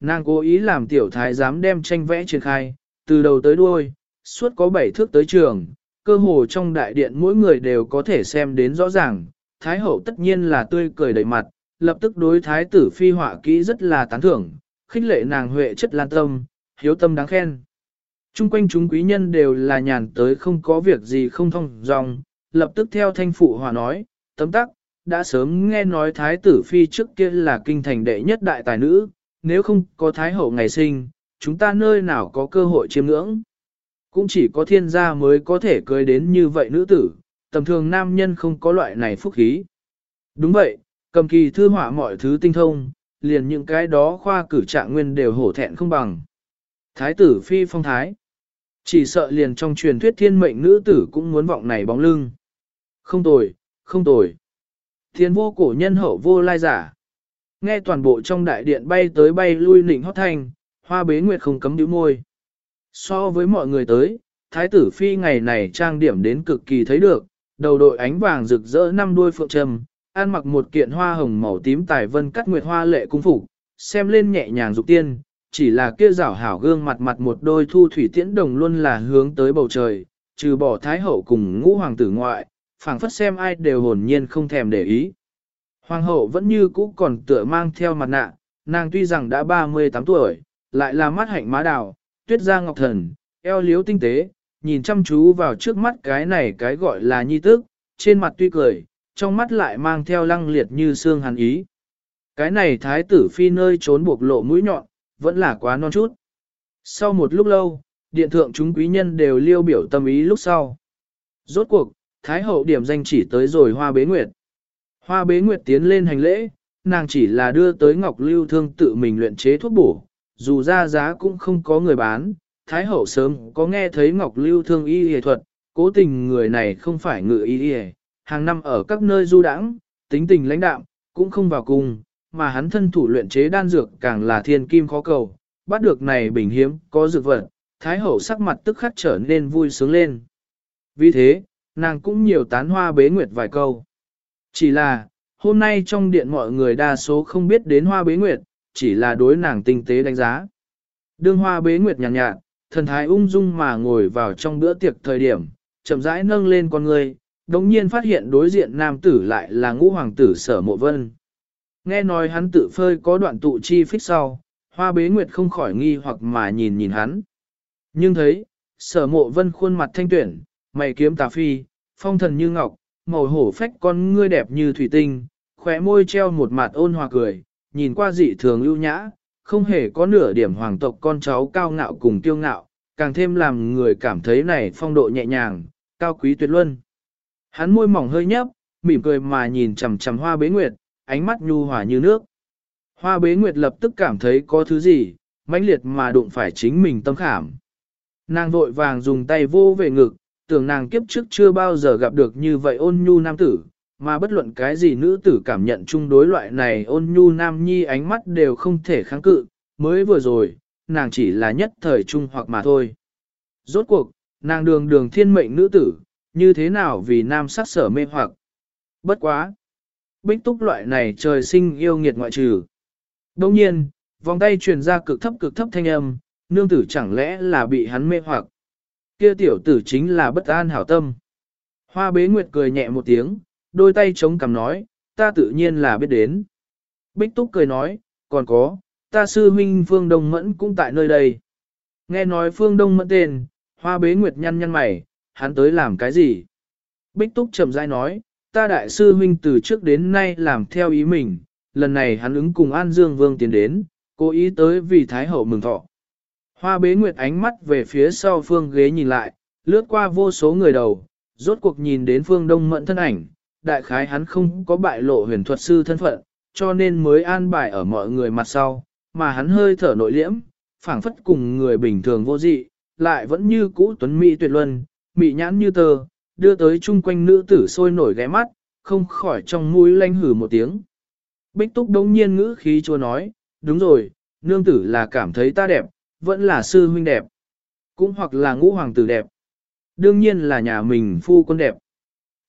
Nàng cố ý làm tiểu thái dám đem tranh vẽ triển khai, từ đầu tới đuôi, suốt có bảy thước tới trường, cơ hồ trong đại điện mỗi người đều có thể xem đến rõ ràng, thái hậu tất nhiên là tươi cười đầy mặt, lập tức đối thái tử phi họa kỹ rất là tán thưởng, khích lệ nàng huệ chất lan tâm, hiếu tâm đáng khen. Trung quanh chúng quý nhân đều là nhàn tới không có việc gì không thông dòng, lập tức theo thanh phụ hòa nói, tấm tắc, đã sớm nghe nói thái tử phi trước kia là kinh thành đệ nhất đại tài nữ, nếu không có thái hậu ngày sinh, chúng ta nơi nào có cơ hội chiêm ngưỡng. Cũng chỉ có thiên gia mới có thể cưới đến như vậy nữ tử, tầm thường nam nhân không có loại này phúc khí. Đúng vậy, cầm kỳ thư họa mọi thứ tinh thông, liền những cái đó khoa cử trạng nguyên đều hổ thẹn không bằng. Thái tử phi phong thái. Chỉ sợ liền trong truyền thuyết thiên mệnh nữ tử cũng muốn vọng này bóng lưng. Không tồi, không tồi. Thiên vô cổ nhân hậu vô lai giả. Nghe toàn bộ trong đại điện bay tới bay lui nịnh hót thanh, hoa bế nguyệt không cấm điếu môi. So với mọi người tới, thái tử phi ngày này trang điểm đến cực kỳ thấy được, đầu đội ánh vàng rực rỡ năm đuôi phượng trầm, ăn mặc một kiện hoa hồng màu tím tài vân cắt nguyệt hoa lệ cung phục, xem lên nhẹ nhàng dục tiên, chỉ là kia rảo hảo gương mặt mặt một đôi thu thủy tiễn đồng luôn là hướng tới bầu trời, trừ bỏ thái hậu cùng ngũ hoàng tử ngoại, phảng phất xem ai đều hồn nhiên không thèm để ý. Hoàng hậu vẫn như cũ còn tựa mang theo mặt nạ, nàng tuy rằng đã 38 tuổi, lại là mắt hạnh má đào, tuyết da ngọc thần, eo liếu tinh tế, nhìn chăm chú vào trước mắt cái này cái gọi là nhi tức, trên mặt tuy cười, trong mắt lại mang theo lăng liệt như xương hàn ý. Cái này thái tử phi nơi trốn buộc lộ mũi nhọn, vẫn là quá non chút. Sau một lúc lâu, điện thượng chúng quý nhân đều liêu biểu tâm ý lúc sau. Rốt cuộc, thái hậu điểm danh chỉ tới rồi hoa bế nguyệt. Hoa bế nguyệt tiến lên hành lễ, nàng chỉ là đưa tới ngọc lưu thương tự mình luyện chế thuốc bổ, dù ra giá cũng không có người bán, Thái hậu sớm có nghe thấy Ngọc Lưu thương y y thuật, cố tình người này không phải ngự y y, hàng năm ở các nơi du đãng, tính tình lãnh đạm, cũng không vào cùng, mà hắn thân thủ luyện chế đan dược càng là thiên kim khó cầu, bắt được này bình hiếm, có dược vật, Thái hậu sắc mặt tức khắc trở nên vui sướng lên. Vì thế, nàng cũng nhiều tán hoa bế nguyệt vài câu. Chỉ là, hôm nay trong điện mọi người đa số không biết đến hoa bế nguyệt, chỉ là đối nàng tinh tế đánh giá. Đương hoa bế nguyệt nhàn nhạt, nhạt, thần thái ung dung mà ngồi vào trong bữa tiệc thời điểm, chậm rãi nâng lên con người, đồng nhiên phát hiện đối diện nam tử lại là ngũ hoàng tử sở mộ vân. Nghe nói hắn tự phơi có đoạn tụ chi phích sau, hoa bế nguyệt không khỏi nghi hoặc mà nhìn nhìn hắn. Nhưng thấy, sở mộ vân khuôn mặt thanh tuyển, mày kiếm tà phi, phong thần như ngọc, màu hổ phách con ngươi đẹp như thủy tinh, khóe môi treo một mặt ôn hòa cười, nhìn qua dị thường ưu nhã, không hề có nửa điểm hoàng tộc con cháu cao ngạo cùng tiêu ngạo, càng thêm làm người cảm thấy này phong độ nhẹ nhàng, cao quý tuyệt luân. Hắn môi mỏng hơi nhấp, mỉm cười mà nhìn chằm chằm hoa bế nguyệt, ánh mắt nhu hòa như nước. Hoa bế nguyệt lập tức cảm thấy có thứ gì, mãnh liệt mà đụng phải chính mình tâm khảm. Nàng vội vàng dùng tay vô về ngực, tưởng nàng kiếp trước chưa bao giờ gặp được như vậy ôn nhu nam tử, mà bất luận cái gì nữ tử cảm nhận chung đối loại này ôn nhu nam nhi ánh mắt đều không thể kháng cự, mới vừa rồi, nàng chỉ là nhất thời trung hoặc mà thôi. Rốt cuộc, nàng đường đường thiên mệnh nữ tử, như thế nào vì nam sắc sở mê hoặc. Bất quá. Bích túc loại này trời sinh yêu nghiệt ngoại trừ. Đồng nhiên, vòng tay truyền ra cực thấp cực thấp thanh âm, nương tử chẳng lẽ là bị hắn mê hoặc. Kia tiểu tử chính là bất an hảo tâm. Hoa bế nguyệt cười nhẹ một tiếng, đôi tay chống cằm nói, ta tự nhiên là biết đến. Bích Túc cười nói, còn có, ta sư huynh Phương Đông Mẫn cũng tại nơi đây. Nghe nói Phương Đông Mẫn tên, hoa bế nguyệt nhăn nhăn mày, hắn tới làm cái gì? Bích Túc chậm rãi nói, ta đại sư huynh từ trước đến nay làm theo ý mình, lần này hắn ứng cùng An Dương Vương tiến đến, cố ý tới vì Thái Hậu mừng thọ. Hoa bế nguyệt ánh mắt về phía sau phương ghế nhìn lại, lướt qua vô số người đầu, rốt cuộc nhìn đến phương đông mẫn thân ảnh, đại khái hắn không có bại lộ huyền thuật sư thân phận, cho nên mới an bài ở mọi người mặt sau, mà hắn hơi thở nội liễm, phảng phất cùng người bình thường vô dị, lại vẫn như cũ tuấn mỹ tuyệt luân, mỹ nhãn như tờ, đưa tới chung quanh nữ tử sôi nổi ghé mắt, không khỏi trong mũi lanh hử một tiếng. Bích túc đống nhiên ngữ khí chua nói, đúng rồi, nương tử là cảm thấy ta đẹp, vẫn là sư huynh đẹp, cũng hoặc là ngũ hoàng tử đẹp. Đương nhiên là nhà mình phu quân đẹp.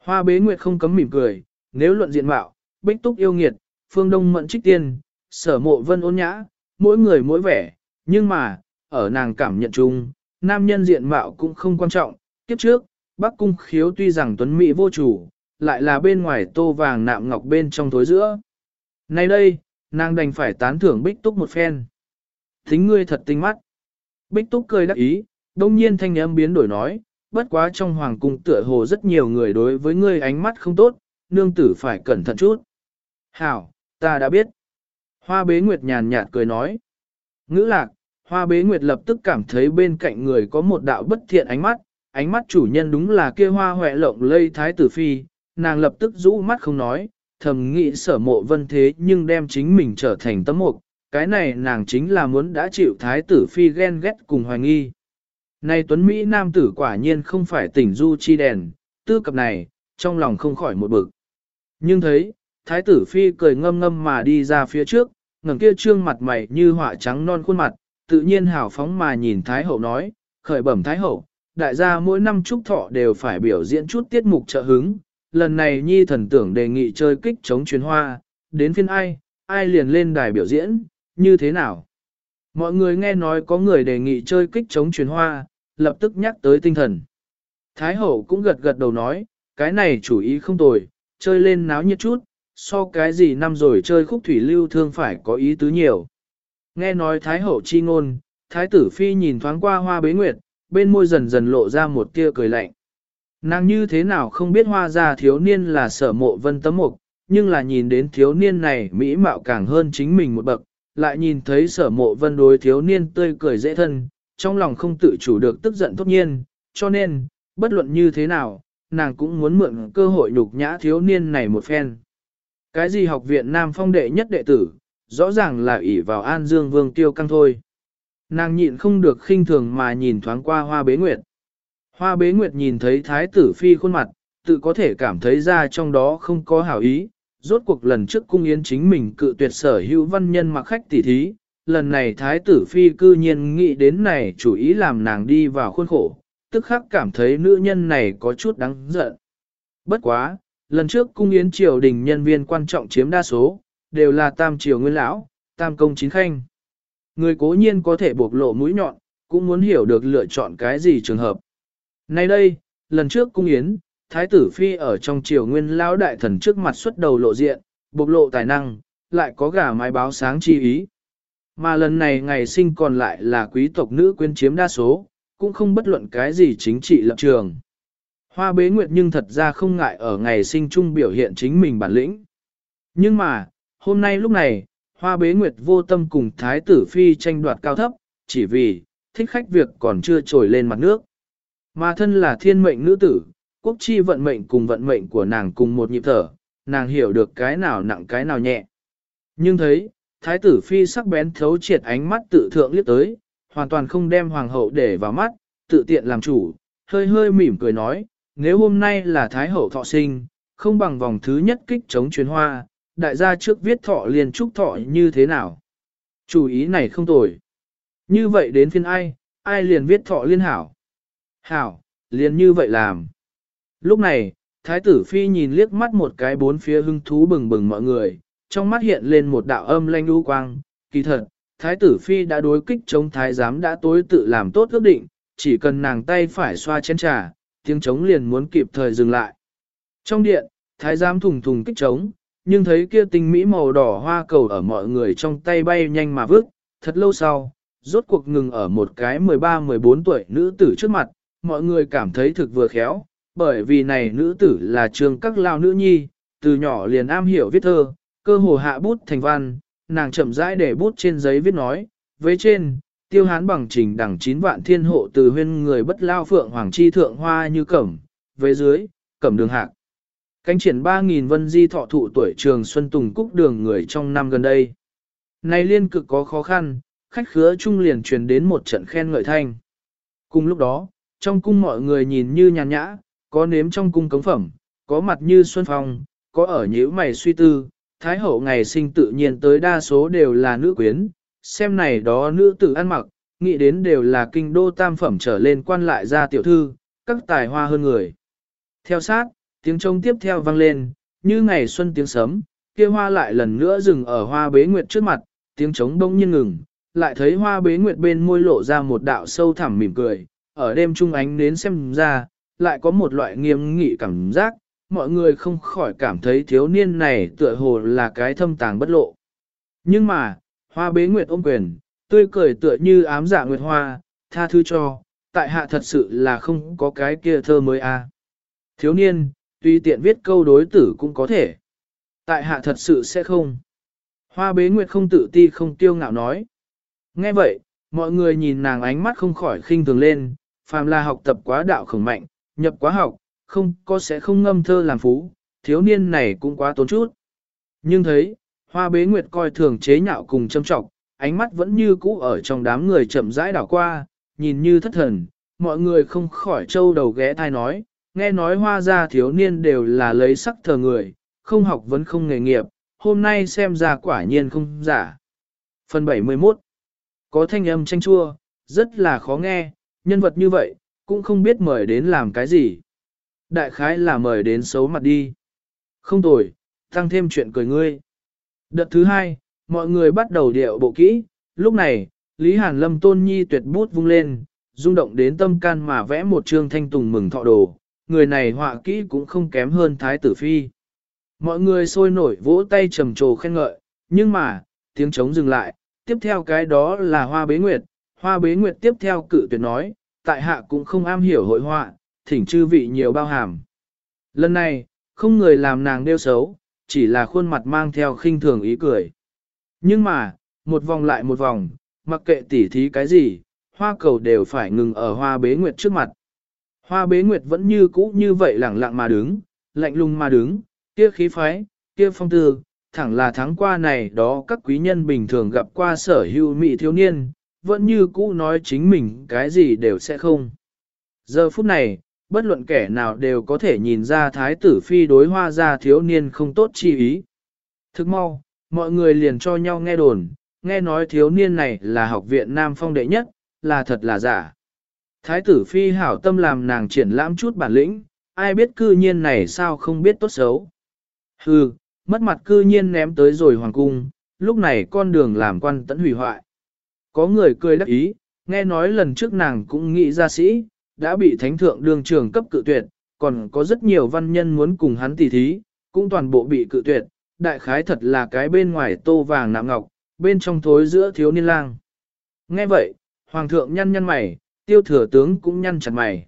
Hoa bế nguyệt không cấm mỉm cười, nếu luận diện mạo, bích túc yêu nghiệt, phương đông mận trích tiên, sở mộ vân ôn nhã, mỗi người mỗi vẻ, nhưng mà, ở nàng cảm nhận chung, nam nhân diện mạo cũng không quan trọng, kiếp trước, Bắc Cung khiếu tuy rằng tuấn mỹ vô chủ, lại là bên ngoài tô vàng nạm ngọc bên trong tối giữa. Nay đây, nàng đành phải tán thưởng Bích Túc một phen. Thính ngươi thật tinh mắt. Bích Túc cười đắc ý, đông nhiên thanh âm biến đổi nói, bất quá trong hoàng cung tựa hồ rất nhiều người đối với ngươi ánh mắt không tốt, nương tử phải cẩn thận chút. Hảo, ta đã biết. Hoa bế nguyệt nhàn nhạt cười nói. Ngữ lạc, hoa bế nguyệt lập tức cảm thấy bên cạnh người có một đạo bất thiện ánh mắt, ánh mắt chủ nhân đúng là kia hoa hoẹ lộng lây thái tử phi, nàng lập tức rũ mắt không nói, thầm nghĩ sở mộ vân thế nhưng đem chính mình trở thành tấm mục, cái này nàng chính là muốn đã chịu thái tử phi ghen ghét cùng hoài nghi. Này Tuấn Mỹ nam tử quả nhiên không phải tỉnh du chi đèn, tư cập này, trong lòng không khỏi một bực. Nhưng thấy, thái tử phi cười ngâm ngâm mà đi ra phía trước, ngẩng kia trương mặt mày như họa trắng non khuôn mặt, tự nhiên hào phóng mà nhìn thái hậu nói, khởi bẩm thái hậu, đại gia mỗi năm trúc thọ đều phải biểu diễn chút tiết mục trợ hứng, lần này nhi thần tưởng đề nghị chơi kích chống chuyến hoa, đến phiên ai, ai liền lên đài biểu diễn, như thế nào? Mọi người nghe nói có người đề nghị chơi kích chống truyền hoa, lập tức nhắc tới tinh thần. Thái hậu cũng gật gật đầu nói, cái này chủ ý không tồi, chơi lên náo nhiệt chút, so cái gì năm rồi chơi khúc thủy lưu thương phải có ý tứ nhiều. Nghe nói Thái hậu chi ngôn, Thái tử phi nhìn thoáng qua hoa bế nguyệt, bên môi dần dần lộ ra một tia cười lạnh. Nàng như thế nào không biết hoa ra thiếu niên là sở mộ vân tấm mục, nhưng là nhìn đến thiếu niên này mỹ mạo càng hơn chính mình một bậc, lại nhìn thấy sở mộ vân đối thiếu niên tươi cười dễ thân, trong lòng không tự chủ được tức giận tốt nhiên, cho nên, bất luận như thế nào, nàng cũng muốn mượn cơ hội nhục nhã thiếu niên này một phen. Cái gì học viện Nam Phong đệ nhất đệ tử, rõ ràng là ỷ vào An Dương Vương Tiêu Căng thôi. Nàng nhịn không được khinh thường mà nhìn thoáng qua hoa bế nguyệt. Hoa bế nguyệt nhìn thấy thái tử phi khuôn mặt, tự có thể cảm thấy ra trong đó không có hảo ý. Rốt cuộc lần trước cung yến chính mình cự tuyệt sở hữu văn nhân mặc khách tỉ thí, lần này thái tử phi cư nhiên nghĩ đến này chủ ý làm nàng đi vào khuôn khổ, tức khắc cảm thấy nữ nhân này có chút đáng giận. Bất quá, lần trước cung yến triều đình nhân viên quan trọng chiếm đa số, đều là tam triều nguyên lão, tam công chính khanh. Người cố nhiên có thể bộc lộ mũi nhọn, cũng muốn hiểu được lựa chọn cái gì trường hợp. Nay đây, lần trước cung yến, thái tử phi ở trong triều nguyên lão đại thần trước mặt xuất đầu lộ diện, bộc lộ tài năng, lại có gả mái báo sáng chi ý. Mà lần này ngày sinh còn lại là quý tộc nữ quyến chiếm đa số, cũng không bất luận cái gì chính trị lập trường. Hoa bế nguyệt nhưng thật ra không ngại ở ngày sinh chung biểu hiện chính mình bản lĩnh. Nhưng mà, hôm nay lúc này, hoa bế nguyệt vô tâm cùng thái tử phi tranh đoạt cao thấp, chỉ vì, thích khách việc còn chưa trồi lên mặt nước. Mà thân là thiên mệnh nữ tử, quốc chi vận mệnh cùng vận mệnh của nàng cùng một nhịp thở, nàng hiểu được cái nào nặng cái nào nhẹ. Nhưng thấy, thái tử phi sắc bén thấu triệt ánh mắt tự thượng liếc tới, hoàn toàn không đem hoàng hậu để vào mắt, tự tiện làm chủ, hơi hơi mỉm cười nói, nếu hôm nay là thái hậu thọ sinh, không bằng vòng thứ nhất kích chống chuyến hoa, đại gia trước viết thọ liền chúc thọ như thế nào. Chủ ý này không tồi. Như vậy đến phiên ai, ai liền viết thọ liên hảo. Hảo, liền như vậy làm. Lúc này, thái tử phi nhìn liếc mắt một cái bốn phía hưng thú bừng bừng mọi người, trong mắt hiện lên một đạo âm lanh lưu quang, kỳ thật, thái tử phi đã đối kích chống thái giám đã tối tự làm tốt ước định, chỉ cần nàng tay phải xoa chén trà, tiếng chống liền muốn kịp thời dừng lại. Trong điện, thái giám thùng thùng kích chống, nhưng thấy kia tinh mỹ màu đỏ hoa cầu ở mọi người trong tay bay nhanh mà vứt, thật lâu sau, rốt cuộc ngừng ở một cái 13-14 tuổi nữ tử trước mặt, mọi người cảm thấy thực vừa khéo, bởi vì này nữ tử là trường các lao nữ nhi, từ nhỏ liền am hiểu viết thơ, cơ hồ hạ bút thành văn, nàng chậm rãi để bút trên giấy viết nói, với trên, tiêu hán bằng trình đẳng 9 vạn thiên hộ từ huyên người bất lao phượng hoàng chi thượng hoa như cẩm, với dưới, cẩm đường hạc. Cánh triển 3.000 vân di thọ thụ tuổi trường Xuân Tùng Cúc đường người trong năm gần đây. Này liên cực có khó khăn, khách khứa trung liền truyền đến một trận khen ngợi thanh. Cùng lúc đó, trong cung mọi người nhìn như nhàn nhã, có nếm trong cung cống phẩm, có mặt như xuân phong, có ở nhíu mày suy tư, thái hậu ngày sinh tự nhiên tới đa số đều là nữ quyến, xem này đó nữ tử ăn mặc, nghĩ đến đều là kinh đô tam phẩm trở lên quan lại ra tiểu thư, các tài hoa hơn người. Theo sát, tiếng trông tiếp theo vang lên, như ngày xuân tiếng sấm, kia hoa lại lần nữa dừng ở hoa bế nguyệt trước mặt, tiếng trống bỗng nhiên ngừng, lại thấy hoa bế nguyệt bên môi lộ ra một đạo sâu thẳm mỉm cười, ở đêm trung ánh nến xem ra, lại có một loại nghiêm nghị cảm giác, mọi người không khỏi cảm thấy thiếu niên này tựa hồ là cái thâm tàng bất lộ. Nhưng mà, hoa bế nguyệt ôm quyền, tươi cười tựa như ám dạ nguyệt hoa, tha thứ cho, tại hạ thật sự là không có cái kia thơ mới a. Thiếu niên, tuy tiện viết câu đối tử cũng có thể. Tại hạ thật sự sẽ không. Hoa bế nguyệt không tự ti không tiêu ngạo nói. Nghe vậy, mọi người nhìn nàng ánh mắt không khỏi khinh thường lên, phàm là học tập quá đạo khổng mạnh, nhập quá học, không có sẽ không ngâm thơ làm phú, thiếu niên này cũng quá tốn chút. Nhưng thấy, hoa bế nguyệt coi thường chế nhạo cùng châm trọng, ánh mắt vẫn như cũ ở trong đám người chậm rãi đảo qua, nhìn như thất thần, mọi người không khỏi trâu đầu ghé thai nói, nghe nói hoa ra thiếu niên đều là lấy sắc thờ người, không học vẫn không nghề nghiệp, hôm nay xem ra quả nhiên không giả. Phần 71 Có thanh âm tranh chua, rất là khó nghe, nhân vật như vậy, cũng không biết mời đến làm cái gì. Đại khái là mời đến xấu mặt đi. Không tồi, tăng thêm chuyện cười ngươi. Đợt thứ hai, mọi người bắt đầu điệu bộ kỹ, lúc này, Lý Hàn Lâm tôn nhi tuyệt bút vung lên, rung động đến tâm can mà vẽ một trương thanh tùng mừng thọ đồ, người này họa kỹ cũng không kém hơn Thái tử Phi. Mọi người sôi nổi vỗ tay trầm trồ khen ngợi, nhưng mà, tiếng trống dừng lại, tiếp theo cái đó là hoa bế nguyệt, hoa bế nguyệt tiếp theo cự tuyệt nói, tại hạ cũng không am hiểu hội họa, thỉnh chư vị nhiều bao hàm. Lần này, không người làm nàng đeo xấu, chỉ là khuôn mặt mang theo khinh thường ý cười. Nhưng mà, một vòng lại một vòng, mặc kệ tỉ thí cái gì, hoa cầu đều phải ngừng ở hoa bế nguyệt trước mặt. Hoa bế nguyệt vẫn như cũ như vậy lẳng lặng mà đứng, lạnh lùng mà đứng, kia khí phái, kia phong tư, thẳng là tháng qua này đó các quý nhân bình thường gặp qua sở hữu mỹ thiếu niên, vẫn như cũ nói chính mình cái gì đều sẽ không. Giờ phút này, bất luận kẻ nào đều có thể nhìn ra thái tử phi đối hoa ra thiếu niên không tốt chi ý. Thức mau, mọi người liền cho nhau nghe đồn, nghe nói thiếu niên này là học viện Nam Phong đệ nhất, là thật là giả. Thái tử phi hảo tâm làm nàng triển lãm chút bản lĩnh, ai biết cư nhiên này sao không biết tốt xấu. Hừ, mất mặt cư nhiên ném tới rồi hoàng cung, lúc này con đường làm quan tẫn hủy hoại. Có người cười đắc ý, nghe nói lần trước nàng cũng nghĩ ra sĩ, đã bị thánh thượng đường trường cấp cự tuyệt, còn có rất nhiều văn nhân muốn cùng hắn tỉ thí, cũng toàn bộ bị cự tuyệt, đại khái thật là cái bên ngoài tô vàng nạm ngọc, bên trong thối giữa thiếu niên lang. Nghe vậy, hoàng thượng nhăn nhăn mày, tiêu thừa tướng cũng nhăn chặt mày.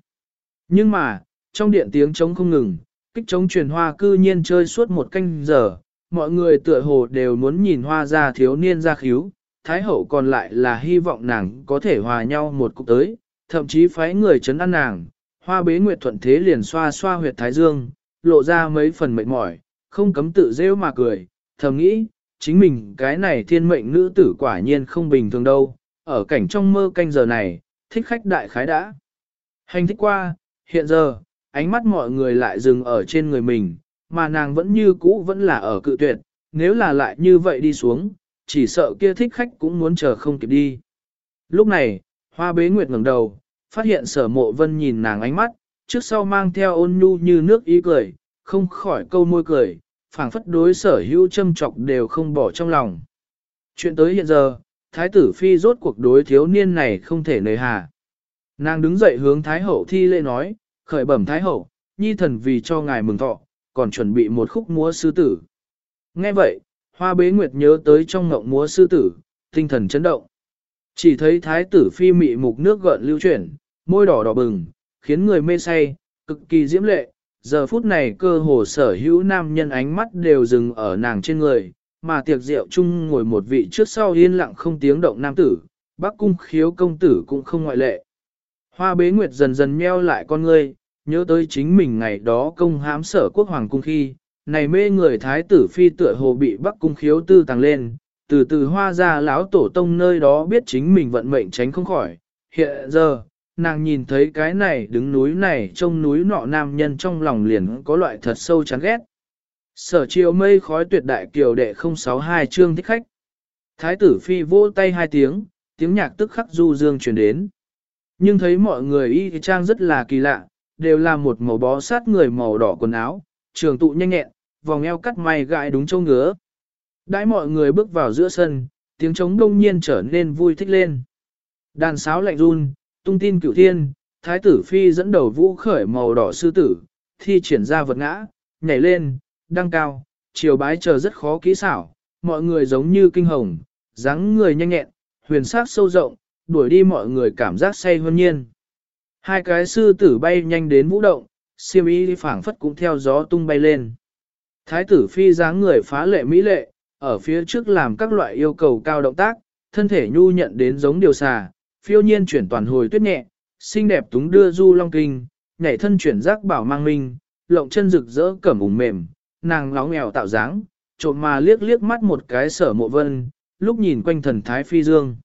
Nhưng mà, trong điện tiếng trống không ngừng, kích trống truyền hoa cư nhiên chơi suốt một canh giờ, mọi người tựa hồ đều muốn nhìn hoa ra thiếu niên ra khíu, thái hậu còn lại là hy vọng nàng có thể hòa nhau một cục tới, thậm chí phái người chấn an nàng, hoa bế nguyệt thuận thế liền xoa xoa huyệt thái dương, lộ ra mấy phần mệt mỏi, không cấm tự rêu mà cười, thầm nghĩ, chính mình cái này thiên mệnh nữ tử quả nhiên không bình thường đâu, ở cảnh trong mơ canh giờ này, thích khách đại khái đã. Hành thích qua, hiện giờ, ánh mắt mọi người lại dừng ở trên người mình, mà nàng vẫn như cũ vẫn là ở cự tuyệt, nếu là lại như vậy đi xuống, chỉ sợ kia thích khách cũng muốn chờ không kịp đi. Lúc này, hoa bế nguyệt ngẩng đầu, phát hiện sở mộ vân nhìn nàng ánh mắt, trước sau mang theo ôn nhu như nước ý cười, không khỏi câu môi cười, phảng phất đối sở hữu châm trọc đều không bỏ trong lòng. Chuyện tới hiện giờ, thái tử phi rốt cuộc đối thiếu niên này không thể nề hà. Nàng đứng dậy hướng thái hậu thi lễ nói, khởi bẩm thái hậu, nhi thần vì cho ngài mừng thọ, còn chuẩn bị một khúc múa sư tử. Nghe vậy, hoa bế nguyệt nhớ tới trong ngộng múa sư tử, tinh thần chấn động. Chỉ thấy thái tử phi mị mục nước gợn lưu chuyển, môi đỏ đỏ bừng, khiến người mê say, cực kỳ diễm lệ. Giờ phút này cơ hồ sở hữu nam nhân ánh mắt đều dừng ở nàng trên người, mà tiệc rượu chung ngồi một vị trước sau yên lặng không tiếng động nam tử, bác cung khiếu công tử cũng không ngoại lệ. Hoa bế nguyệt dần dần meo lại con ngươi, nhớ tới chính mình ngày đó công hãm sở quốc hoàng cung khi, này mê người thái tử phi tựa hồ bị bắc cung khiếu tư tăng lên, từ từ hoa ra lão tổ tông nơi đó biết chính mình vận mệnh tránh không khỏi. Hiện giờ, nàng nhìn thấy cái này đứng núi này trông núi nọ nam nhân trong lòng liền có loại thật sâu chán ghét. Sở chiều mây khói tuyệt đại kiều đệ 062 chương thích khách. Thái tử phi vỗ tay hai tiếng, tiếng nhạc tức khắc du dương truyền đến. Nhưng thấy mọi người y trang rất là kỳ lạ, đều là một màu bó sát người màu đỏ quần áo, trường tụ nhanh nhẹn, vòng eo cắt may gãi đúng châu ngứa. Đãi mọi người bước vào giữa sân, tiếng trống đông nhiên trở nên vui thích lên. Đàn sáo lạnh run, tung tin cửu thiên, thái tử phi dẫn đầu vũ khởi màu đỏ sư tử, thi triển ra vật ngã, nhảy lên, đăng cao, chiều bái chờ rất khó kỹ xảo, mọi người giống như kinh hồng, dáng người nhanh nhẹn, huyền sắc sâu rộng, đuổi đi mọi người cảm giác say hơn nhiên. Hai cái sư tử bay nhanh đến vũ động, siêm y phảng phất cũng theo gió tung bay lên. Thái tử phi dáng người phá lệ mỹ lệ, ở phía trước làm các loại yêu cầu cao động tác, thân thể nhu nhận đến giống điều xà, phiêu nhiên chuyển toàn hồi tuyết nhẹ, xinh đẹp túng đưa du long kinh, nhảy thân chuyển giác bảo mang minh, lộng chân rực rỡ cẩm ủng mềm, nàng lóng nghèo tạo dáng, trộm mà liếc liếc mắt một cái sở mộ vân, lúc nhìn quanh thần thái phi dương.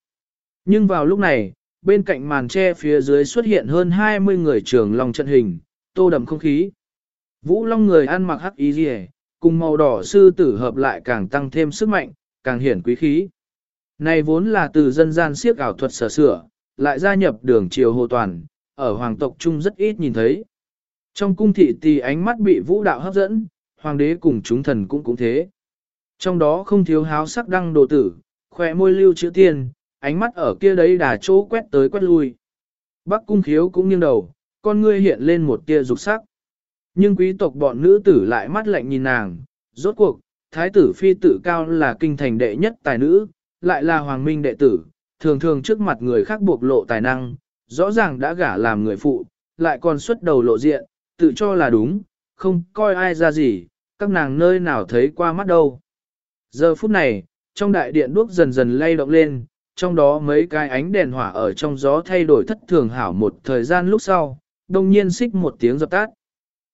Nhưng vào lúc này, bên cạnh màn tre phía dưới xuất hiện hơn 20 người trường long trận hình, tô đậm không khí. Vũ Long người ăn mặc hắc y rìa, cùng màu đỏ sư tử hợp lại càng tăng thêm sức mạnh, càng hiển quý khí. Này vốn là từ dân gian siếc ảo thuật sở sửa, lại gia nhập đường triều hồ toàn, ở hoàng tộc trung rất ít nhìn thấy. Trong cung thị tì ánh mắt bị vũ đạo hấp dẫn, hoàng đế cùng chúng thần cũng cũng thế. Trong đó không thiếu háo sắc đăng đồ tử, khỏe môi lưu chữ tiền, ánh mắt ở kia đấy đà chỗ quét tới quét lui. Bắc cung khiếu cũng nghiêng đầu, con ngươi hiện lên một tia dục sắc. Nhưng quý tộc bọn nữ tử lại mắt lạnh nhìn nàng, rốt cuộc, thái tử phi tử cao là kinh thành đệ nhất tài nữ, lại là hoàng minh đệ tử, thường thường trước mặt người khác bộc lộ tài năng, rõ ràng đã gả làm người phụ, lại còn xuất đầu lộ diện, tự cho là đúng, không coi ai ra gì, các nàng nơi nào thấy qua mắt đâu. Giờ phút này, trong đại điện đuốc dần dần lay động lên, trong đó mấy cái ánh đèn hỏa ở trong gió thay đổi thất thường hảo một thời gian lúc sau, đông nhiên xích một tiếng dập tắt.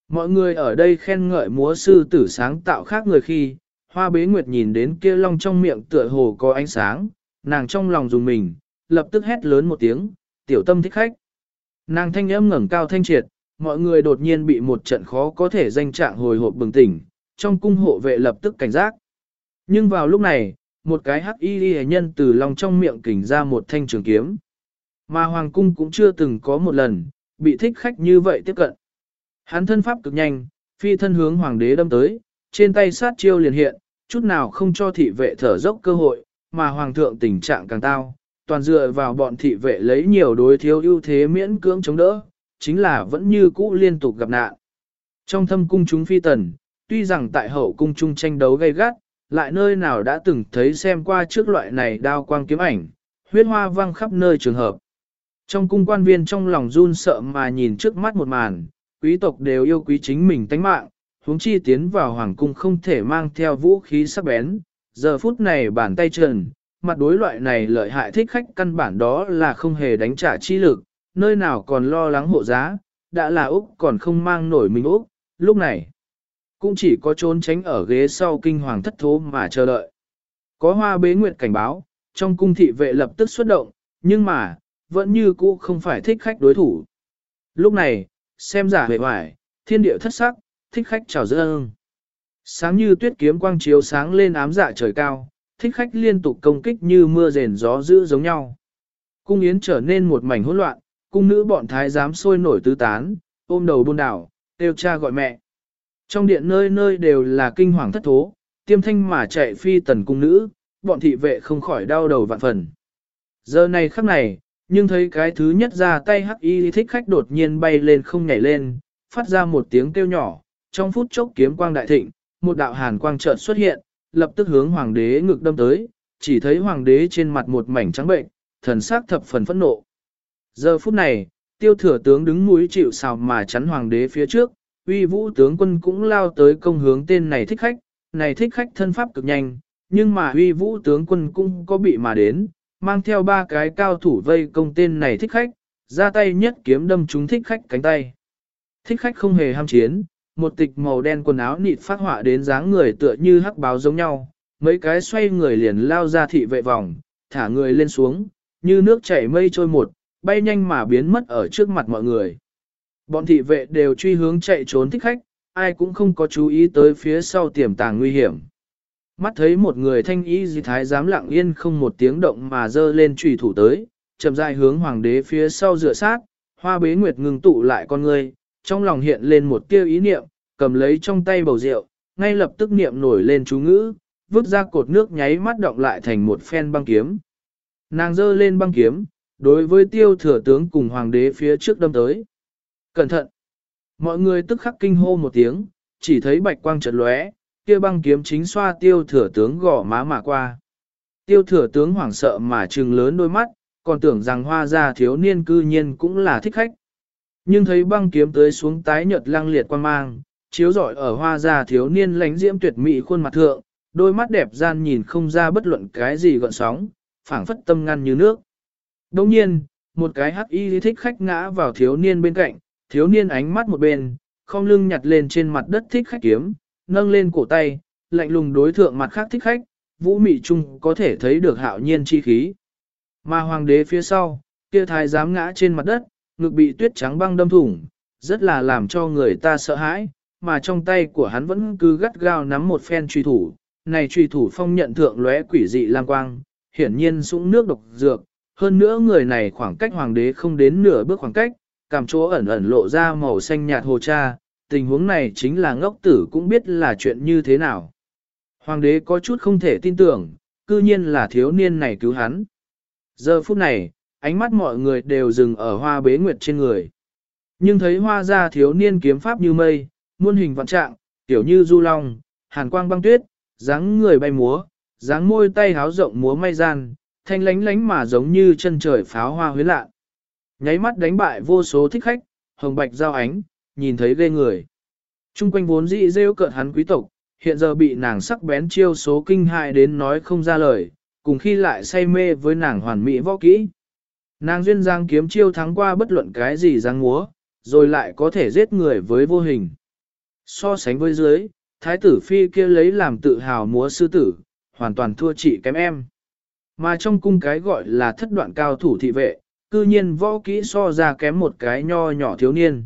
Mọi người ở đây khen ngợi múa sư tử sáng tạo khác người khi, hoa bế nguyệt nhìn đến kia long trong miệng tựa hồ có ánh sáng, nàng trong lòng dùng mình, lập tức hét lớn một tiếng, tiểu tâm thích khách. Nàng thanh âm ngẩng cao thanh triệt, mọi người đột nhiên bị một trận khó có thể danh trạng hồi hộp bừng tỉnh, trong cung hộ vệ lập tức cảnh giác. Nhưng vào lúc này, một cái hắc y nhân từ lòng trong miệng kình ra một thanh trường kiếm. Mà hoàng cung cũng chưa từng có một lần, bị thích khách như vậy tiếp cận. Hắn thân pháp cực nhanh, phi thân hướng hoàng đế đâm tới, trên tay sát chiêu liền hiện, chút nào không cho thị vệ thở dốc cơ hội, mà hoàng thượng tình trạng càng tao, toàn dựa vào bọn thị vệ lấy nhiều đối thiếu ưu thế miễn cưỡng chống đỡ, chính là vẫn như cũ liên tục gặp nạn. Trong thâm cung chúng phi tần, tuy rằng tại hậu cung chung tranh đấu gay gắt, lại nơi nào đã từng thấy xem qua trước loại này đao quang kiếm ảnh, huyết hoa văng khắp nơi trường hợp. Trong cung quan viên trong lòng run sợ mà nhìn trước mắt một màn, quý tộc đều yêu quý chính mình tánh mạng, huống chi tiến vào hoàng cung không thể mang theo vũ khí sắc bén. Giờ phút này bàn tay trần, mặt đối loại này lợi hại thích khách căn bản đó là không hề đánh trả chi lực, nơi nào còn lo lắng hộ giá, đã là Úc còn không mang nổi mình Úc, lúc này cũng chỉ có trốn tránh ở ghế sau kinh hoàng thất thố mà chờ đợi. Có hoa bế nguyệt cảnh báo, trong cung thị vệ lập tức xuất động, nhưng mà, vẫn như cũ không phải thích khách đối thủ. Lúc này, xem giả hề hoài, thiên địa thất sắc, thích khách chào dâng. Sáng như tuyết kiếm quang chiếu sáng lên ám dạ trời cao, thích khách liên tục công kích như mưa rền gió dữ giống nhau. Cung yến trở nên một mảnh hỗn loạn, cung nữ bọn thái giám sôi nổi tứ tán, ôm đầu buôn đảo, kêu cha gọi mẹ. Trong điện nơi nơi đều là kinh hoàng thất thố, tiêm thanh mà chạy phi tần cung nữ, bọn thị vệ không khỏi đau đầu vạn phần. Giờ này khắc này, nhưng thấy cái thứ nhất ra tay hắc y thích khách đột nhiên bay lên không nhảy lên, phát ra một tiếng kêu nhỏ, trong phút chốc kiếm quang đại thịnh, một đạo hàn quang chợt xuất hiện, lập tức hướng hoàng đế ngực đâm tới, chỉ thấy hoàng đế trên mặt một mảnh trắng bệnh, thần sắc thập phần phẫn nộ. Giờ phút này, tiêu thừa tướng đứng mũi chịu sào mà chắn hoàng đế phía trước, uy vũ tướng quân cũng lao tới công hướng tên này thích khách, này thích khách thân pháp cực nhanh, nhưng mà uy vũ tướng quân cũng có bị mà đến, mang theo ba cái cao thủ vây công tên này thích khách, ra tay nhất kiếm đâm trúng thích khách cánh tay. Thích khách không hề ham chiến, một tịch màu đen quần áo nịt phát họa đến dáng người tựa như hắc báo giống nhau, mấy cái xoay người liền lao ra thị vệ vòng, thả người lên xuống, như nước chảy mây trôi một, bay nhanh mà biến mất ở trước mặt mọi người. Bọn thị vệ đều truy hướng chạy trốn thích khách, ai cũng không có chú ý tới phía sau tiềm tàng nguy hiểm. Mắt thấy một người thanh y di thái dám lặng yên không một tiếng động mà dơ lên trùy thủ tới, chậm rãi hướng hoàng đế phía sau dựa sát, hoa bế nguyệt ngừng tụ lại con người, trong lòng hiện lên một tiêu ý niệm, cầm lấy trong tay bầu rượu, ngay lập tức niệm nổi lên chú ngữ, vứt ra cột nước nháy mắt động lại thành một phen băng kiếm. Nàng dơ lên băng kiếm, đối với tiêu thừa tướng cùng hoàng đế phía trước đâm tới. Cẩn thận! Mọi người tức khắc kinh hô một tiếng, chỉ thấy bạch quang chợt lóe, kia băng kiếm chính xoa tiêu thừa tướng gõ má mà qua. Tiêu thừa tướng hoảng sợ mà trừng lớn đôi mắt, còn tưởng rằng hoa gia thiếu niên cư nhiên cũng là thích khách. Nhưng thấy băng kiếm tới xuống tái nhợt lăng liệt quan mang, chiếu rọi ở hoa gia thiếu niên lánh diễm tuyệt mỹ khuôn mặt thượng, đôi mắt đẹp gian nhìn không ra bất luận cái gì gợn sóng, phảng phất tâm ngăn như nước. Đồng nhiên, một cái hắc y thích khách ngã vào thiếu niên bên cạnh, thiếu niên ánh mắt một bên, không lưng nhặt lên trên mặt đất thích khách kiếm, nâng lên cổ tay, lạnh lùng đối thượng mặt khác thích khách, vũ mị trung có thể thấy được hạo nhiên chi khí. Mà hoàng đế phía sau, kia thái giám ngã trên mặt đất, ngực bị tuyết trắng băng đâm thủng, rất là làm cho người ta sợ hãi, mà trong tay của hắn vẫn cứ gắt gao nắm một phen truy thủ. Này truy thủ phong nhận thượng lóe quỷ dị lang quang, hiển nhiên sũng nước độc dược, hơn nữa người này khoảng cách hoàng đế không đến nửa bước khoảng cách, cảm chỗ ẩn ẩn lộ ra màu xanh nhạt hồ cha, tình huống này chính là ngốc tử cũng biết là chuyện như thế nào. Hoàng đế có chút không thể tin tưởng, cư nhiên là thiếu niên này cứu hắn. Giờ phút này, ánh mắt mọi người đều dừng ở hoa bế nguyệt trên người. Nhưng thấy hoa ra thiếu niên kiếm pháp như mây, muôn hình vạn trạng, tiểu như du long, hàn quang băng tuyết, dáng người bay múa, dáng môi tay háo rộng múa may gian, thanh lánh lánh mà giống như chân trời pháo hoa huyến lạ. Nháy mắt đánh bại vô số thích khách, hồng bạch giao ánh, nhìn thấy ghê người. Trung quanh vốn dị rêu cợt hắn quý tộc, hiện giờ bị nàng sắc bén chiêu số kinh hại đến nói không ra lời, cùng khi lại say mê với nàng hoàn mỹ võ kỹ. Nàng duyên giang kiếm chiêu thắng qua bất luận cái gì giang múa, rồi lại có thể giết người với vô hình. So sánh với dưới, thái tử phi kia lấy làm tự hào múa sư tử, hoàn toàn thua chị kém em. Mà trong cung cái gọi là thất đoạn cao thủ thị vệ, cư nhiên võ kỹ so ra kém một cái nho nhỏ thiếu niên.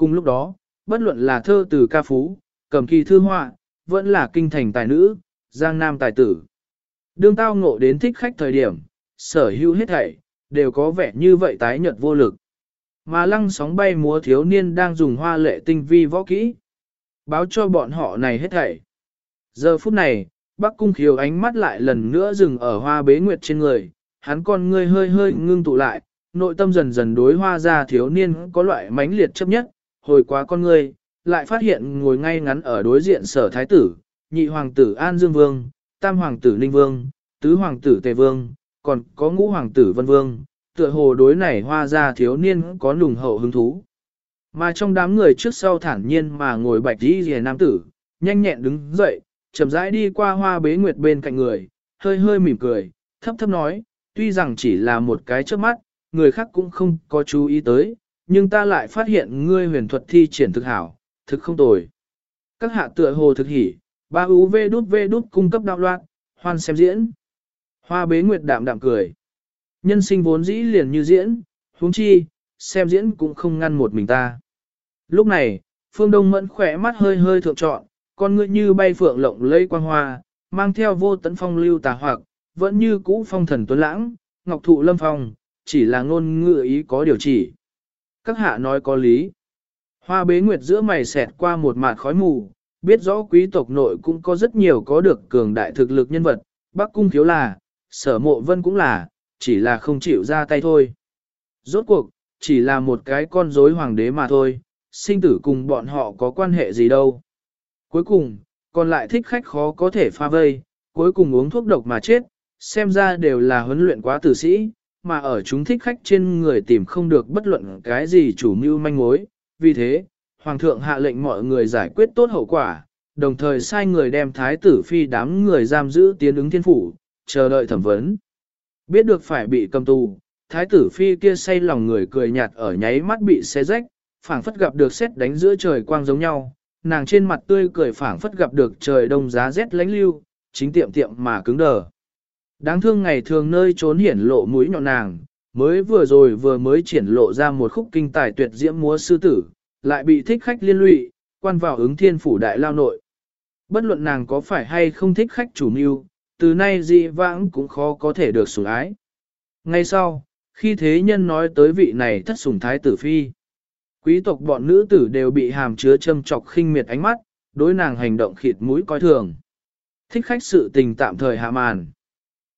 Cùng lúc đó, bất luận là thơ từ ca phú, cầm kỳ thư họa, vẫn là kinh thành tài nữ, giang nam tài tử. Đương tao ngộ đến thích khách thời điểm, sở hữu hết thảy, đều có vẻ như vậy tái nhợt vô lực. Mà lăng sóng bay múa thiếu niên đang dùng hoa lệ tinh vi võ kỹ. Báo cho bọn họ này hết thảy. Giờ phút này, Bắc Cung Khiếu ánh mắt lại lần nữa dừng ở hoa bế nguyệt trên người, hắn con ngươi hơi hơi ngưng tụ lại, nội tâm dần dần đối hoa ra thiếu niên có loại mãnh liệt chấp nhất, hồi quá con ngươi, lại phát hiện ngồi ngay ngắn ở đối diện sở thái tử, nhị hoàng tử An Dương Vương, tam hoàng tử Ninh Vương, tứ hoàng tử Tề Vương, còn có ngũ hoàng tử Vân Vương, tựa hồ đối này hoa ra thiếu niên có nùng hậu hứng thú. Mà trong đám người trước sau thản nhiên mà ngồi bạch đi rìa nam tử, nhanh nhẹn đứng dậy, chậm rãi đi qua hoa bế nguyệt bên cạnh người, hơi hơi mỉm cười, thấp thấp nói, tuy rằng chỉ là một cái trước mắt, người khác cũng không có chú ý tới, nhưng ta lại phát hiện ngươi huyền thuật thi triển thực hảo, thực không tồi. Các hạ tựa hồ thực hỉ, ba ú vê đút vê đút cung cấp đạo loạn, hoan xem diễn. Hoa bế nguyệt đạm đạm cười. Nhân sinh vốn dĩ liền như diễn, huống chi, xem diễn cũng không ngăn một mình ta. Lúc này, phương đông mẫn khỏe mắt hơi hơi thượng trọn, con ngươi như bay phượng lộng lây quang hoa, mang theo vô tấn phong lưu tà hoặc, vẫn như cũ phong thần tuấn lãng, ngọc thụ lâm phong, chỉ là ngôn ngữ ý có điều chỉ. Các hạ nói có lý. Hoa bế nguyệt giữa mày xẹt qua một mạt khói mù, biết rõ quý tộc nội cũng có rất nhiều có được cường đại thực lực nhân vật, Bắc Cung thiếu là, sở mộ vân cũng là, chỉ là không chịu ra tay thôi. Rốt cuộc, chỉ là một cái con rối hoàng đế mà thôi, sinh tử cùng bọn họ có quan hệ gì đâu. Cuối cùng, còn lại thích khách khó có thể pha vây, cuối cùng uống thuốc độc mà chết, xem ra đều là huấn luyện quá tử sĩ, mà ở chúng thích khách trên người tìm không được bất luận cái gì chủ mưu manh mối. Vì thế, Hoàng thượng hạ lệnh mọi người giải quyết tốt hậu quả, đồng thời sai người đem thái tử phi đám người giam giữ tiến ứng thiên phủ, chờ đợi thẩm vấn. Biết được phải bị cầm tù, thái tử phi kia say lòng người cười nhạt ở nháy mắt bị xé rách, phảng phất gặp được xét đánh giữa trời quang giống nhau, nàng trên mặt tươi cười phảng phất gặp được trời đông giá rét lánh lưu, chính tiệm tiệm mà cứng đờ. Đáng thương ngày thường nơi trốn hiển lộ mũi nhọn nàng, mới vừa rồi vừa mới triển lộ ra một khúc kinh tài tuyệt diễm múa sư tử, lại bị thích khách liên lụy, quan vào ứng thiên phủ đại lao nội. Bất luận nàng có phải hay không thích khách chủ mưu, từ nay dị vãng cũng khó có thể được sủng ái. Ngay sau, khi thế nhân nói tới vị này thất sủng thái tử phi, quý tộc bọn nữ tử đều bị hàm chứa châm chọc khinh miệt ánh mắt, đối nàng hành động khịt mũi coi thường. Thích khách sự tình tạm thời hạ màn.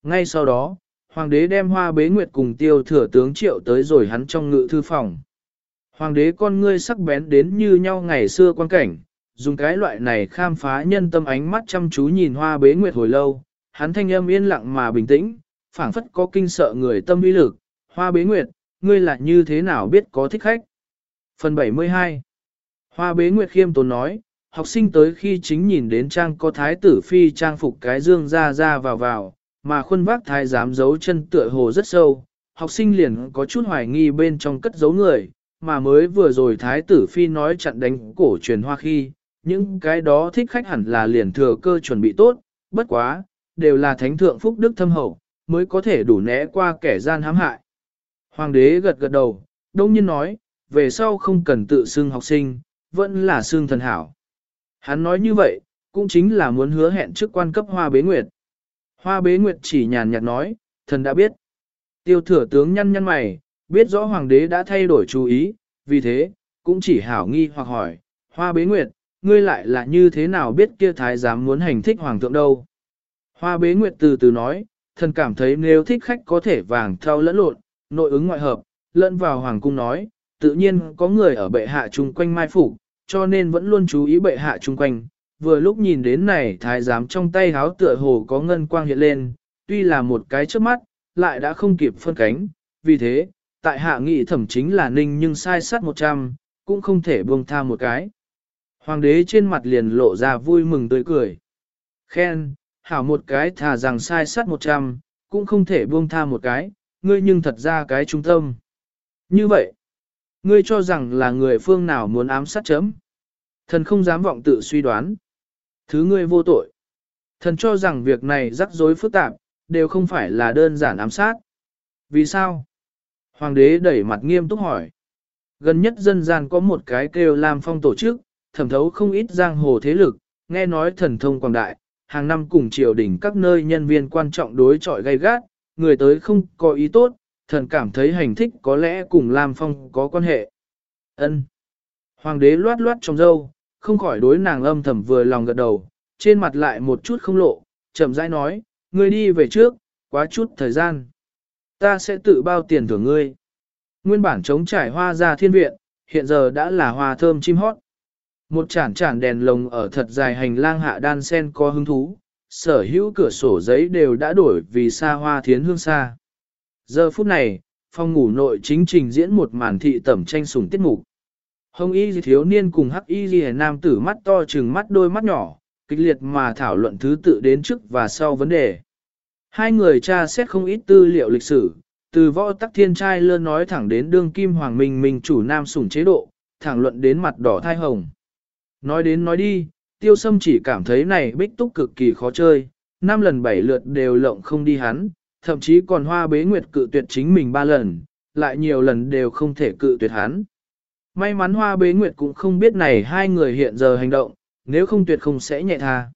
Ngay sau đó, hoàng đế đem hoa bế nguyệt cùng tiêu thừa tướng triệu tới rồi hắn trong ngự thư phòng. Hoàng đế con ngươi sắc bén đến như nhau ngày xưa quan cảnh, dùng cái loại này khám phá nhân tâm ánh mắt chăm chú nhìn hoa bế nguyệt hồi lâu, hắn thanh âm yên lặng mà bình tĩnh, phảng phất có kinh sợ người tâm uy lực, hoa bế nguyệt, ngươi là như thế nào biết có thích khách. Phần 72 Hoa bế nguyệt khiêm tốn nói, học sinh tới khi chính nhìn đến trang có thái tử phi trang phục cái dương ra ra vào vào, mà khuôn vác thái giám giấu chân tựa hồ rất sâu, học sinh liền có chút hoài nghi bên trong cất giấu người, mà mới vừa rồi thái tử phi nói chặn đánh cổ truyền hoa khi, những cái đó thích khách hẳn là liền thừa cơ chuẩn bị tốt, bất quá, đều là thánh thượng phúc đức thâm hậu, mới có thể đủ né qua kẻ gian hãm hại. Hoàng đế gật gật đầu, đông nhiên nói, về sau không cần tự xưng học sinh, vẫn là xưng thần hảo. Hắn nói như vậy, cũng chính là muốn hứa hẹn trước quan cấp hoa bế nguyệt. Hoa bế nguyệt chỉ nhàn nhạt nói, thần đã biết. Tiêu thừa tướng nhăn nhăn mày, biết rõ hoàng đế đã thay đổi chú ý, vì thế, cũng chỉ hảo nghi hoặc hỏi, hoa bế nguyệt, ngươi lại là như thế nào biết kia thái giám muốn hành thích hoàng thượng đâu. Hoa bế nguyệt từ từ nói, thần cảm thấy nếu thích khách có thể vàng theo lẫn lộn, nội ứng ngoại hợp, lẫn vào hoàng cung nói, tự nhiên có người ở bệ hạ chung quanh mai phục, cho nên vẫn luôn chú ý bệ hạ chung quanh. Vừa lúc nhìn đến này thái giám trong tay háo tựa hồ có ngân quang hiện lên, tuy là một cái trước mắt, lại đã không kịp phân cánh, vì thế, tại hạ nghị thẩm chính là ninh nhưng sai sát một trăm, cũng không thể buông tha một cái. Hoàng đế trên mặt liền lộ ra vui mừng tươi cười. Khen, hảo một cái thà rằng sai sát một trăm, cũng không thể buông tha một cái, ngươi nhưng thật ra cái trung tâm. Như vậy, ngươi cho rằng là người phương nào muốn ám sát chấm. Thần không dám vọng tự suy đoán. Thứ ngươi vô tội. Thần cho rằng việc này rắc rối phức tạp, đều không phải là đơn giản ám sát. Vì sao? Hoàng đế đẩy mặt nghiêm túc hỏi. Gần nhất dân gian có một cái kêu làm phong tổ chức, thẩm thấu không ít giang hồ thế lực, nghe nói thần thông quảng đại, hàng năm cùng triều đình các nơi nhân viên quan trọng đối chọi gay gắt, người tới không có ý tốt, thần cảm thấy hành thích có lẽ cùng Lam Phong có quan hệ. Ân. Hoàng đế loát loát trong dâu, không khỏi đối nàng âm thầm vừa lòng gật đầu, trên mặt lại một chút không lộ, chậm rãi nói, ngươi đi về trước, quá chút thời gian. Ta sẽ tự bao tiền thưởng ngươi. Nguyên bản chống trải hoa ra thiên viện, hiện giờ đã là hoa thơm chim hót. Một chản chản đèn lồng ở thật dài hành lang hạ đan sen có hứng thú, sở hữu cửa sổ giấy đều đã đổi vì xa hoa thiến hương xa. Giờ phút này, phòng ngủ nội chính trình diễn một màn thị tẩm tranh sùng tiết mục. Hồng y thiếu niên cùng hắc y nam tử mắt to trừng mắt đôi mắt nhỏ, kịch liệt mà thảo luận thứ tự đến trước và sau vấn đề. Hai người tra xét không ít tư liệu lịch sử, từ võ tắc thiên trai lơ nói thẳng đến đương kim hoàng minh minh chủ nam sủng chế độ, thẳng luận đến mặt đỏ thai hồng. Nói đến nói đi, tiêu sâm chỉ cảm thấy này bích túc cực kỳ khó chơi, năm lần bảy lượt đều lộng không đi hắn, thậm chí còn hoa bế nguyệt cự tuyệt chính mình ba lần, lại nhiều lần đều không thể cự tuyệt hắn. May mắn hoa bế nguyệt cũng không biết này hai người hiện giờ hành động, nếu không tuyệt không sẽ nhẹ tha.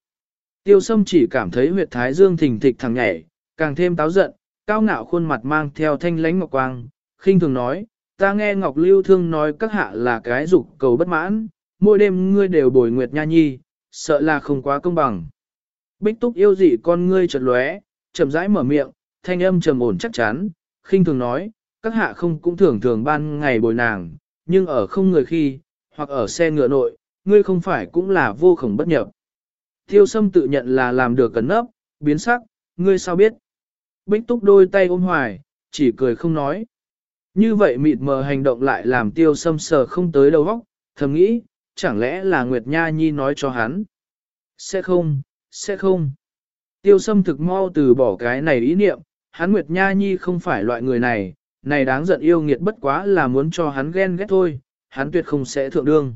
Tiêu sâm chỉ cảm thấy huyệt thái dương thình thịch thẳng nhảy, càng thêm táo giận, cao ngạo khuôn mặt mang theo thanh lánh ngọc quang, khinh thường nói, ta nghe Ngọc Lưu Thương nói các hạ là cái dục cầu bất mãn, mỗi đêm ngươi đều bồi nguyệt nha nhi, sợ là không quá công bằng. Bích túc yêu dị con ngươi chợt lóe, chậm rãi mở miệng, thanh âm trầm ổn chắc chắn, khinh thường nói, các hạ không cũng thường thường ban ngày bồi nàng, nhưng ở không người khi, hoặc ở xe ngựa nội, ngươi không phải cũng là vô khổng bất nhập. Tiêu sâm tự nhận là làm được cẩn nấp, biến sắc, ngươi sao biết. Bích túc đôi tay ôm hoài, chỉ cười không nói. Như vậy mịt mờ hành động lại làm tiêu sâm sờ không tới đầu óc, thầm nghĩ, chẳng lẽ là Nguyệt Nha Nhi nói cho hắn? Sẽ không, sẽ không. Tiêu sâm thực mau từ bỏ cái này ý niệm, hắn Nguyệt Nha Nhi không phải loại người này, này đáng giận yêu nghiệt bất quá là muốn cho hắn ghen ghét thôi, hắn tuyệt không sẽ thượng đương.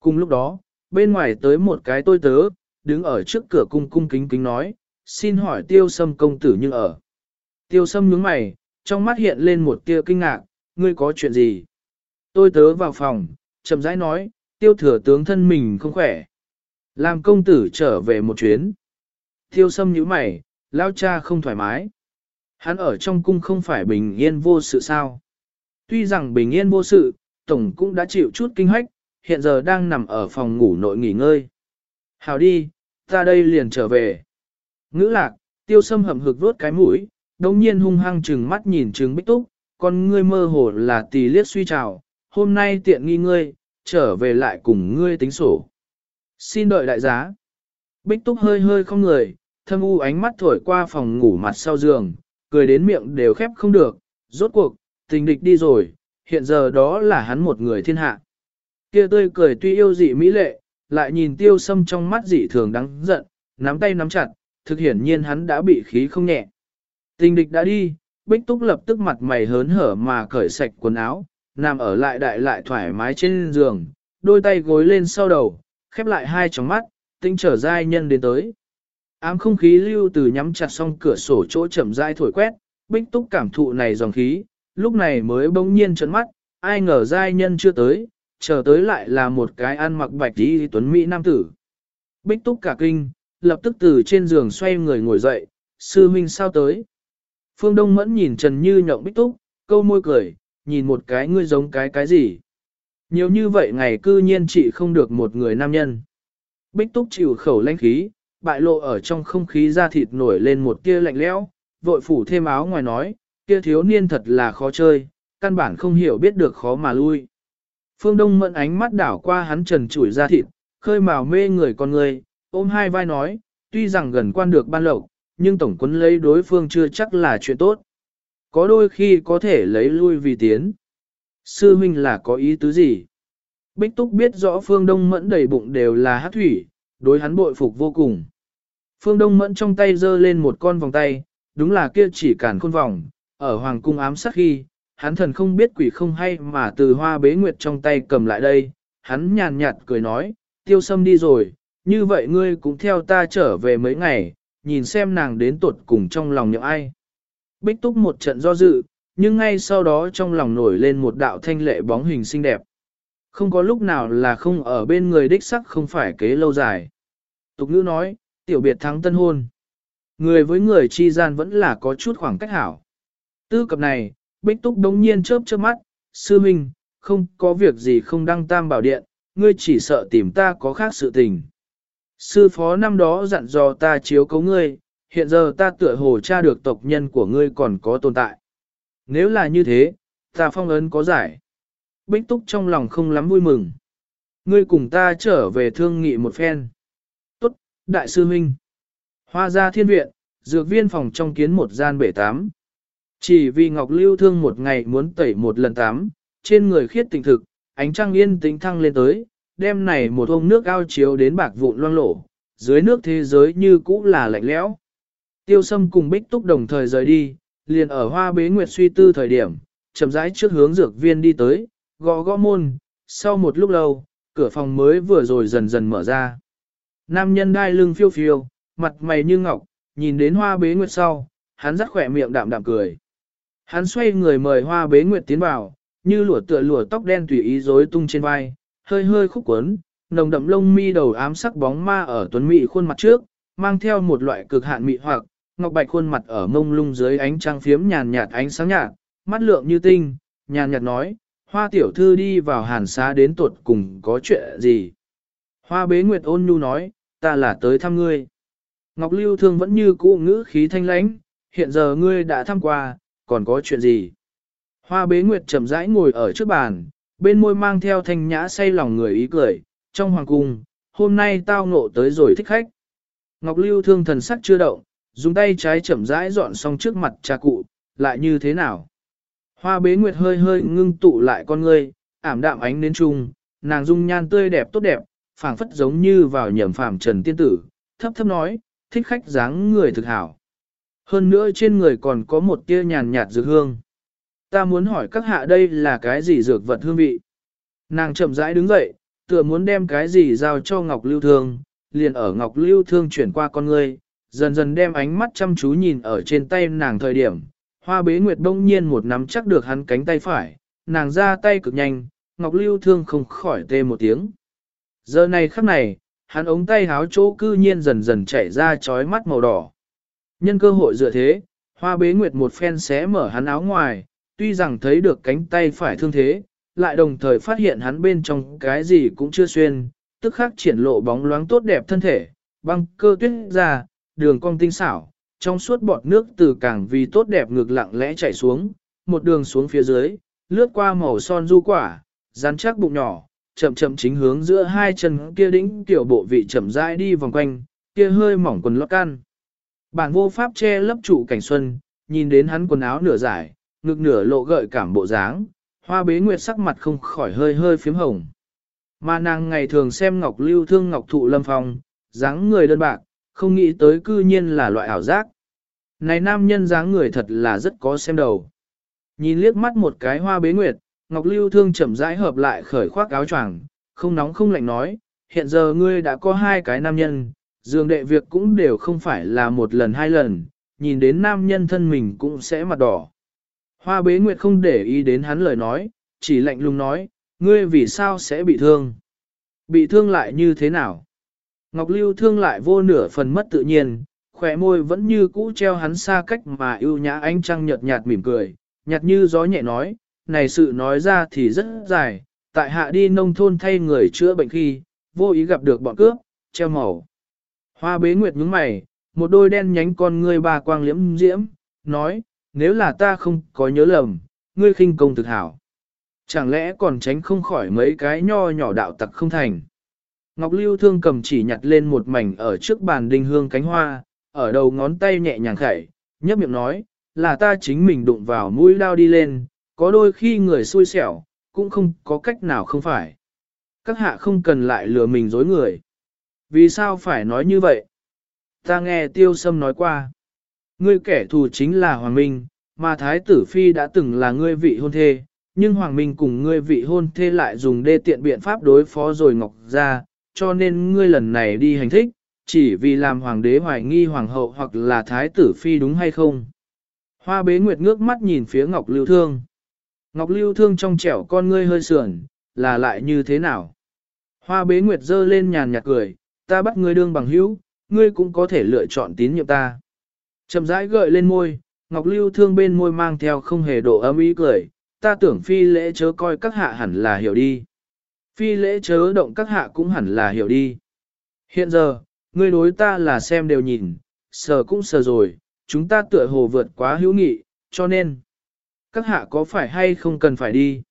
Cùng lúc đó, bên ngoài tới một cái tôi tớ, đứng ở trước cửa cung cung kính kính nói, xin hỏi tiêu sâm công tử nhưng ở. Tiêu sâm nhướng mày, trong mắt hiện lên một tia kinh ngạc, ngươi có chuyện gì? Tôi tớ vào phòng, chậm rãi nói, tiêu thừa tướng thân mình không khỏe. Làm công tử trở về một chuyến. Tiêu sâm nhíu mày, lao cha không thoải mái. Hắn ở trong cung không phải bình yên vô sự sao. Tuy rằng bình yên vô sự, Tổng cũng đã chịu chút kinh hách, hiện giờ đang nằm ở phòng ngủ nội nghỉ ngơi. Hào đi, ta đây liền trở về. Ngữ lạc, tiêu sâm hầm hực vuốt cái mũi, đồng nhiên hung hăng trừng mắt nhìn trừng bích túc, con ngươi mơ hồ là tì liết suy trào, hôm nay tiện nghi ngươi, trở về lại cùng ngươi tính sổ. Xin đợi đại giá. Bích túc hơi hơi không người, thâm u ánh mắt thổi qua phòng ngủ mặt sau giường, cười đến miệng đều khép không được, rốt cuộc, tình địch đi rồi, hiện giờ đó là hắn một người thiên hạ. Kia tươi cười tuy yêu dị mỹ lệ, lại nhìn tiêu sâm trong mắt dị thường đáng giận, nắm tay nắm chặt, thực hiển nhiên hắn đã bị khí không nhẹ. Tình địch đã đi, bích túc lập tức mặt mày hớn hở mà cởi sạch quần áo, nằm ở lại đại lại thoải mái trên giường, đôi tay gối lên sau đầu, khép lại hai tròng mắt, tinh trở giai nhân đến tới. Ám không khí lưu từ nhắm chặt xong cửa sổ chỗ chậm rãi thổi quét, bích túc cảm thụ này dòng khí, lúc này mới bỗng nhiên trấn mắt, ai ngờ giai nhân chưa tới, chờ tới lại là một cái ăn mặc bạch đi tuấn Mỹ nam tử. Bích túc cả kinh, lập tức từ trên giường xoay người ngồi dậy, sư huynh sao tới. Phương Đông mẫn nhìn Trần Như nhộng bích túc, câu môi cười, nhìn một cái ngươi giống cái cái gì. Nhiều như vậy ngày cư nhiên chị không được một người nam nhân. Bích túc chịu khẩu lãnh khí, bại lộ ở trong không khí da thịt nổi lên một tia lạnh lẽo, vội phủ thêm áo ngoài nói, kia thiếu niên thật là khó chơi, căn bản không hiểu biết được khó mà lui. Phương Đông mẫn ánh mắt đảo qua hắn trần trụi da thịt, khơi mào mê người con người, ôm hai vai nói, tuy rằng gần quan được ban lộc, nhưng tổng quân lấy đối phương chưa chắc là chuyện tốt. Có đôi khi có thể lấy lui vì tiến. Sư huynh là có ý tứ gì? Bích Túc biết rõ Phương Đông Mẫn đầy bụng đều là hát thủy, đối hắn bội phục vô cùng. Phương Đông Mẫn trong tay giơ lên một con vòng tay, đúng là kia chỉ cản khôn vòng, ở Hoàng cung ám sát khi, hắn thần không biết quỷ không hay mà từ hoa bế nguyệt trong tay cầm lại đây, hắn nhàn nhạt cười nói, tiêu sâm đi rồi, như vậy ngươi cũng theo ta trở về mấy ngày, nhìn xem nàng đến tuột cùng trong lòng những ai. Bích túc một trận do dự, nhưng ngay sau đó trong lòng nổi lên một đạo thanh lệ bóng hình xinh đẹp. Không có lúc nào là không ở bên người đích sắc không phải kế lâu dài. Tục ngữ nói, tiểu biệt thắng tân hôn. Người với người chi gian vẫn là có chút khoảng cách hảo. Tư cập này, Bích Túc đống nhiên chớp chớp mắt, sư minh, không có việc gì không đăng tam bảo điện, ngươi chỉ sợ tìm ta có khác sự tình. Sư phó năm đó dặn dò ta chiếu cấu ngươi, hiện giờ ta tựa hồ tra được tộc nhân của ngươi còn có tồn tại. Nếu là như thế, ta phong ấn có giải. Bích Túc trong lòng không lắm vui mừng. Ngươi cùng ta trở về thương nghị một phen. Tốt, đại sư huynh. Hoa gia thiên viện, dược viên phòng trong kiến một gian bể tám. Chỉ vì Ngọc Lưu thương một ngày muốn tẩy một lần tám, trên người khiết tình thực, ánh trăng yên tĩnh thăng lên tới, đêm này một ông nước ao chiếu đến bạc vụn loang lổ, dưới nước thế giới như cũ là lạnh lẽo. Tiêu sâm cùng Bích Túc đồng thời rời đi, liền ở hoa bế nguyệt suy tư thời điểm, chậm rãi trước hướng dược viên đi tới, gõ gõ môn, sau một lúc lâu, cửa phòng mới vừa rồi dần dần mở ra. Nam nhân đai lưng phiêu phiêu, mặt mày như ngọc, nhìn đến hoa bế nguyệt sau, hắn rắc khỏe miệng đạm đạm cười. Hắn xoay người mời hoa bế nguyệt tiến vào, như lụa tựa lụa tóc đen tùy ý rối tung trên vai, hơi hơi khúc quấn, nồng đậm lông mi đầu ám sắc bóng ma ở tuấn mị khuôn mặt trước, mang theo một loại cực hạn mị hoặc, ngọc bạch khuôn mặt ở mông lung dưới ánh trăng phiếm nhàn nhạt ánh sáng nhạt, mắt lượng như tinh, nhàn nhạt nói, hoa tiểu thư đi vào hàn xá đến tuột cùng có chuyện gì. Hoa bế nguyệt ôn nhu nói, ta là tới thăm ngươi. Ngọc lưu thương vẫn như cũ ngữ khí thanh lãnh, hiện giờ ngươi đã thăm qua, còn có chuyện gì? Hoa bế nguyệt chậm rãi ngồi ở trước bàn, bên môi mang theo thanh nhã say lòng người ý cười, trong hoàng cung, hôm nay tao ngộ tới rồi thích khách. Ngọc Lưu thương thần sắc chưa động, dùng tay trái chậm rãi dọn xong trước mặt cha cụ, lại như thế nào? Hoa bế nguyệt hơi hơi ngưng tụ lại con ngươi, ảm đạm ánh đến trung, nàng dung nhan tươi đẹp tốt đẹp, phảng phất giống như vào nhầm phàm trần tiên tử, thấp thấp nói, thích khách dáng người thực hảo. Hơn nữa trên người còn có một tia nhàn nhạt dược hương. Ta muốn hỏi các hạ đây là cái gì dược vật hương vị? Nàng chậm rãi đứng dậy, tựa muốn đem cái gì giao cho Ngọc Lưu Thương, liền ở Ngọc Lưu Thương chuyển qua con ngươi, dần dần đem ánh mắt chăm chú nhìn ở trên tay nàng thời điểm. Hoa bế nguyệt đông nhiên một nắm chắc được hắn cánh tay phải, nàng ra tay cực nhanh, Ngọc Lưu Thương không khỏi tê một tiếng. Giờ này khắc này, hắn ống tay háo chỗ cư nhiên dần dần chảy ra chói mắt màu đỏ. Nhân cơ hội dựa thế, hoa bế nguyệt một phen xé mở hắn áo ngoài, tuy rằng thấy được cánh tay phải thương thế, lại đồng thời phát hiện hắn bên trong cái gì cũng chưa xuyên, tức khắc triển lộ bóng loáng tốt đẹp thân thể, băng cơ tuyết ra, đường cong tinh xảo, trong suốt bọt nước từ càng vì tốt đẹp ngược lặng lẽ chảy xuống, một đường xuống phía dưới, lướt qua màu son du quả, rắn chắc bụng nhỏ, chậm chậm chính hướng giữa hai chân kia đĩnh tiểu bộ vị chậm rãi đi vòng quanh, kia hơi mỏng quần lót can. Bản vô pháp che lấp trụ cảnh xuân, nhìn đến hắn quần áo nửa giải, ngực nửa lộ gợi cảm bộ dáng, hoa bế nguyệt sắc mặt không khỏi hơi hơi phím hồng. Mà nàng ngày thường xem ngọc lưu thương ngọc thụ lâm phong, dáng người đơn bạc, không nghĩ tới cư nhiên là loại ảo giác. Này nam nhân dáng người thật là rất có xem đầu. Nhìn liếc mắt một cái hoa bế nguyệt, ngọc lưu thương chậm rãi hợp lại khởi khoác áo choàng, không nóng không lạnh nói, hiện giờ ngươi đã có hai cái nam nhân, dường đệ việc cũng đều không phải là một lần hai lần, nhìn đến nam nhân thân mình cũng sẽ mặt đỏ. Hoa bế nguyệt không để ý đến hắn lời nói, chỉ lạnh lùng nói, ngươi vì sao sẽ bị thương? Bị thương lại như thế nào? Ngọc Lưu thương lại vô nửa phần mất tự nhiên, khỏe môi vẫn như cũ treo hắn xa cách mà ưu nhã ánh trăng nhợt nhạt mỉm cười, nhạt như gió nhẹ nói, này sự nói ra thì rất dài, tại hạ đi nông thôn thay người chữa bệnh khi, vô ý gặp được bọn cướp, treo màu. Hoa bế nguyệt nhướng mày, một đôi đen nhánh con ngươi ba quang liễm diễm, nói, nếu là ta không có nhớ lầm, ngươi khinh công thực hảo. Chẳng lẽ còn tránh không khỏi mấy cái nho nhỏ đạo tặc không thành. Ngọc Lưu Thương cầm chỉ nhặt lên một mảnh ở trước bàn đinh hương cánh hoa, ở đầu ngón tay nhẹ nhàng khẩy, nhấp miệng nói, là ta chính mình đụng vào mũi lao đi lên, có đôi khi người xui xẻo, cũng không có cách nào không phải. Các hạ không cần lại lừa mình dối người. Vì sao phải nói như vậy? Ta nghe tiêu sâm nói qua. Ngươi kẻ thù chính là Hoàng Minh, mà Thái tử Phi đã từng là ngươi vị hôn thê, nhưng Hoàng Minh cùng ngươi vị hôn thê lại dùng đê tiện biện pháp đối phó rồi ngọc ra, cho nên ngươi lần này đi hành thích, chỉ vì làm Hoàng đế hoài nghi Hoàng hậu hoặc là Thái tử Phi đúng hay không. Hoa bế nguyệt ngước mắt nhìn phía Ngọc Lưu Thương. Ngọc Lưu Thương trong trẻo con ngươi hơi sườn, là lại như thế nào? Hoa bế nguyệt giơ lên nhàn nhạt cười, ta bắt ngươi đương bằng hữu, ngươi cũng có thể lựa chọn tín nhiệm ta. Chậm rãi gợi lên môi, Ngọc Lưu Thương bên môi mang theo không hề độ ấm ý cười, ta tưởng phi lễ chớ coi các hạ hẳn là hiểu đi. Phi lễ chớ động các hạ cũng hẳn là hiểu đi. Hiện giờ, ngươi đối ta là xem đều nhìn, sờ cũng sờ rồi, chúng ta tựa hồ vượt quá hữu nghị, cho nên, các hạ có phải hay không cần phải đi.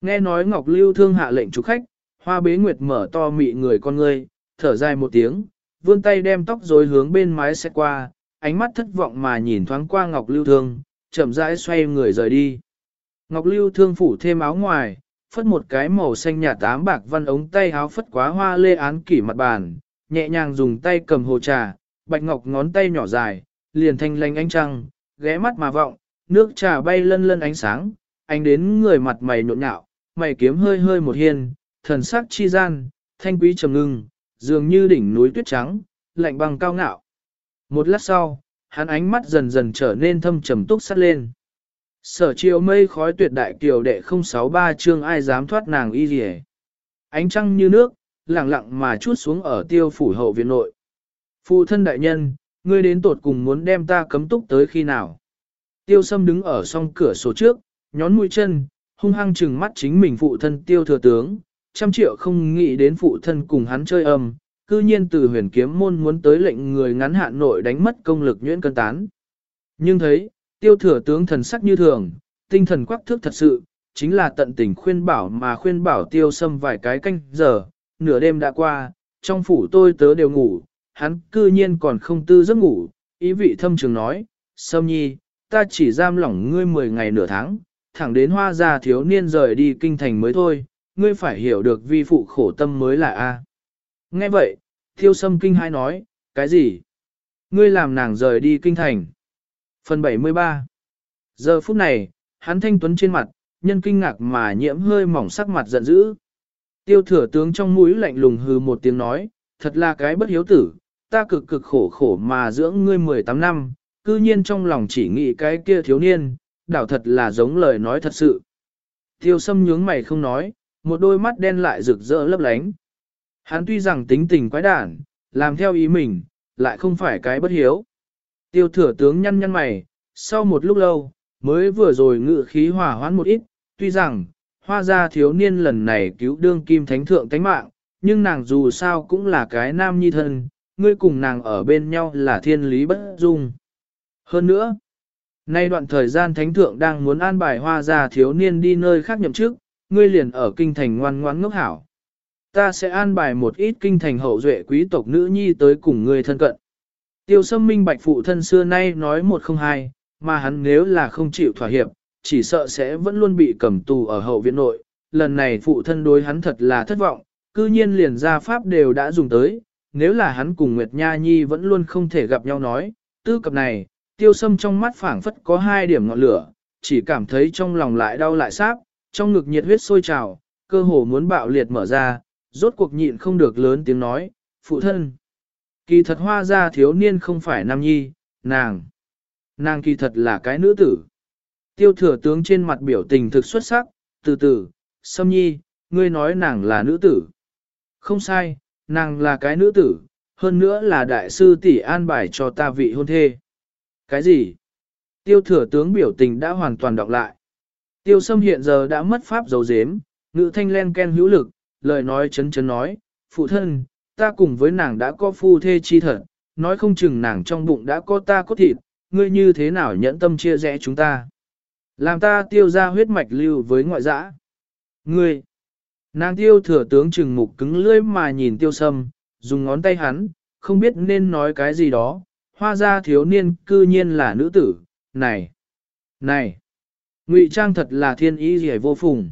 Nghe nói Ngọc Lưu thương hạ lệnh chủ khách, hoa bế nguyệt mở to mị người con ngươi, thở dài một tiếng, vươn tay đem tóc rối hướng bên mái xe qua, ánh mắt thất vọng mà nhìn thoáng qua Ngọc Lưu thương, chậm rãi xoay người rời đi. Ngọc Lưu thương phủ thêm áo ngoài, phất một cái màu xanh nhà tám bạc văn ống tay áo phất quá hoa lê án kỷ mặt bàn, nhẹ nhàng dùng tay cầm hồ trà, bạch ngọc ngón tay nhỏ dài, liền thanh lanh ánh trăng, ghé mắt mà vọng, nước trà bay lân lân ánh sáng, ánh đến người mặt mày nhộn nhạo, mày kiếm hơi hơi một hiên, thần sắc chi gian, thanh quý trầm ngưng, dường như đỉnh núi tuyết trắng, lạnh băng cao ngạo. Một lát sau, hắn ánh mắt dần dần trở nên thâm trầm túc sắt lên. Sở chiều mây khói tuyệt đại kiều đệ 063 chương ai dám thoát nàng y rỉ. Ánh trăng như nước, lặng lặng mà chút xuống ở tiêu phủ hậu viện nội. Phụ thân đại nhân, ngươi đến tột cùng muốn đem ta cấm túc tới khi nào? Tiêu sâm đứng ở song cửa sổ trước, nhón mũi chân, hung hăng trừng mắt chính mình phụ thân tiêu thừa tướng, trăm triệu không nghĩ đến phụ thân cùng hắn chơi âm, cư nhiên từ huyền kiếm môn muốn tới lệnh người ngắn hạn nội đánh mất công lực nhuyễn cân tán. Nhưng thấy, tiêu thừa tướng thần sắc như thường, tinh thần quắc thước thật sự, chính là tận tình khuyên bảo mà khuyên bảo tiêu sâm vài cái canh giờ, nửa đêm đã qua, trong phủ tôi tớ đều ngủ, hắn cư nhiên còn không tư giấc ngủ, ý vị thâm trường nói, sâm nhi, ta chỉ giam lỏng ngươi 10 ngày nửa tháng, thẳng đến hoa gia thiếu niên rời đi kinh thành mới thôi, ngươi phải hiểu được vi phụ khổ tâm mới là A. Nghe vậy, Tiêu sâm kinh hai nói, cái gì? Ngươi làm nàng rời đi kinh thành. Phần 73 Giờ phút này, hắn thanh tuấn trên mặt, nhân kinh ngạc mà nhiễm hơi mỏng sắc mặt giận dữ. Tiêu thừa tướng trong mũi lạnh lùng hừ một tiếng nói, thật là cái bất hiếu tử, ta cực cực khổ khổ mà dưỡng ngươi 18 năm, cư nhiên trong lòng chỉ nghĩ cái kia thiếu niên, đảo thật là giống lời nói thật sự. Tiêu sâm nhướng mày không nói, một đôi mắt đen lại rực rỡ lấp lánh. Hắn tuy rằng tính tình quái đản, làm theo ý mình, lại không phải cái bất hiếu. Tiêu thừa tướng nhăn nhăn mày, sau một lúc lâu, mới vừa rồi ngự khí hỏa hoãn một ít, tuy rằng, hoa gia thiếu niên lần này cứu đương kim thánh thượng tánh mạng, nhưng nàng dù sao cũng là cái nam nhi thân, ngươi cùng nàng ở bên nhau là thiên lý bất dung. Hơn nữa, nay đoạn thời gian thánh thượng đang muốn an bài hoa gia thiếu niên đi nơi khác nhậm chức, ngươi liền ở kinh thành ngoan ngoãn ngốc hảo. Ta sẽ an bài một ít kinh thành hậu duệ quý tộc nữ nhi tới cùng ngươi thân cận. Tiêu sâm minh bạch phụ thân xưa nay nói một không hai, mà hắn nếu là không chịu thỏa hiệp, chỉ sợ sẽ vẫn luôn bị cầm tù ở hậu viện nội. Lần này phụ thân đối hắn thật là thất vọng, cư nhiên liền gia pháp đều đã dùng tới, nếu là hắn cùng Nguyệt Nha Nhi vẫn luôn không thể gặp nhau nói, tư cập này, tiêu sâm trong mắt phảng phất có hai điểm ngọn lửa, chỉ cảm thấy trong lòng lại đau lại sáp, trong ngực nhiệt huyết sôi trào, cơ hồ muốn bạo liệt mở ra, rốt cuộc nhịn không được lớn tiếng nói, phụ thân. Kỳ thật hoa ra thiếu niên không phải nam nhi, nàng. Nàng kỳ thật là cái nữ tử. Tiêu thừa tướng trên mặt biểu tình thực xuất sắc, từ từ, sâm nhi, ngươi nói nàng là nữ tử. Không sai, nàng là cái nữ tử, hơn nữa là đại sư tỷ an bài cho ta vị hôn thê. Cái gì? Tiêu thừa tướng biểu tình đã hoàn toàn đọc lại. Tiêu sâm hiện giờ đã mất pháp dấu dếm, ngữ thanh len ken hữu lực, lời nói chấn chấn nói, phụ thân, ta cùng với nàng đã có phu thê chi thật, nói không chừng nàng trong bụng đã có ta có thịt, ngươi như thế nào nhẫn tâm chia rẽ chúng ta. Làm ta tiêu ra huyết mạch lưu với ngoại dã. Ngươi, nàng tiêu thừa tướng trừng mục cứng lưỡi mà nhìn tiêu sâm, dùng ngón tay hắn, không biết nên nói cái gì đó, hoa ra thiếu niên cư nhiên là nữ tử, này, này, ngụy trang thật là thiên ý gì vô phùng.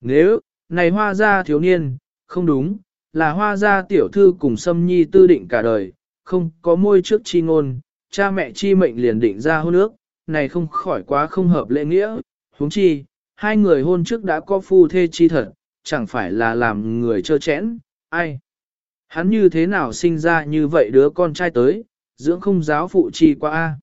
Nếu, này hoa ra thiếu niên, không đúng, là hoa gia tiểu thư cùng sâm nhi tư định cả đời, không có môi trước chi ngôn, cha mẹ chi mệnh liền định ra hôn ước, này không khỏi quá không hợp lễ nghĩa, huống chi, hai người hôn trước đã có phu thê chi thật, chẳng phải là làm người trơ chẽn, ai. Hắn như thế nào sinh ra như vậy đứa con trai tới, dưỡng không giáo phụ chi qua a.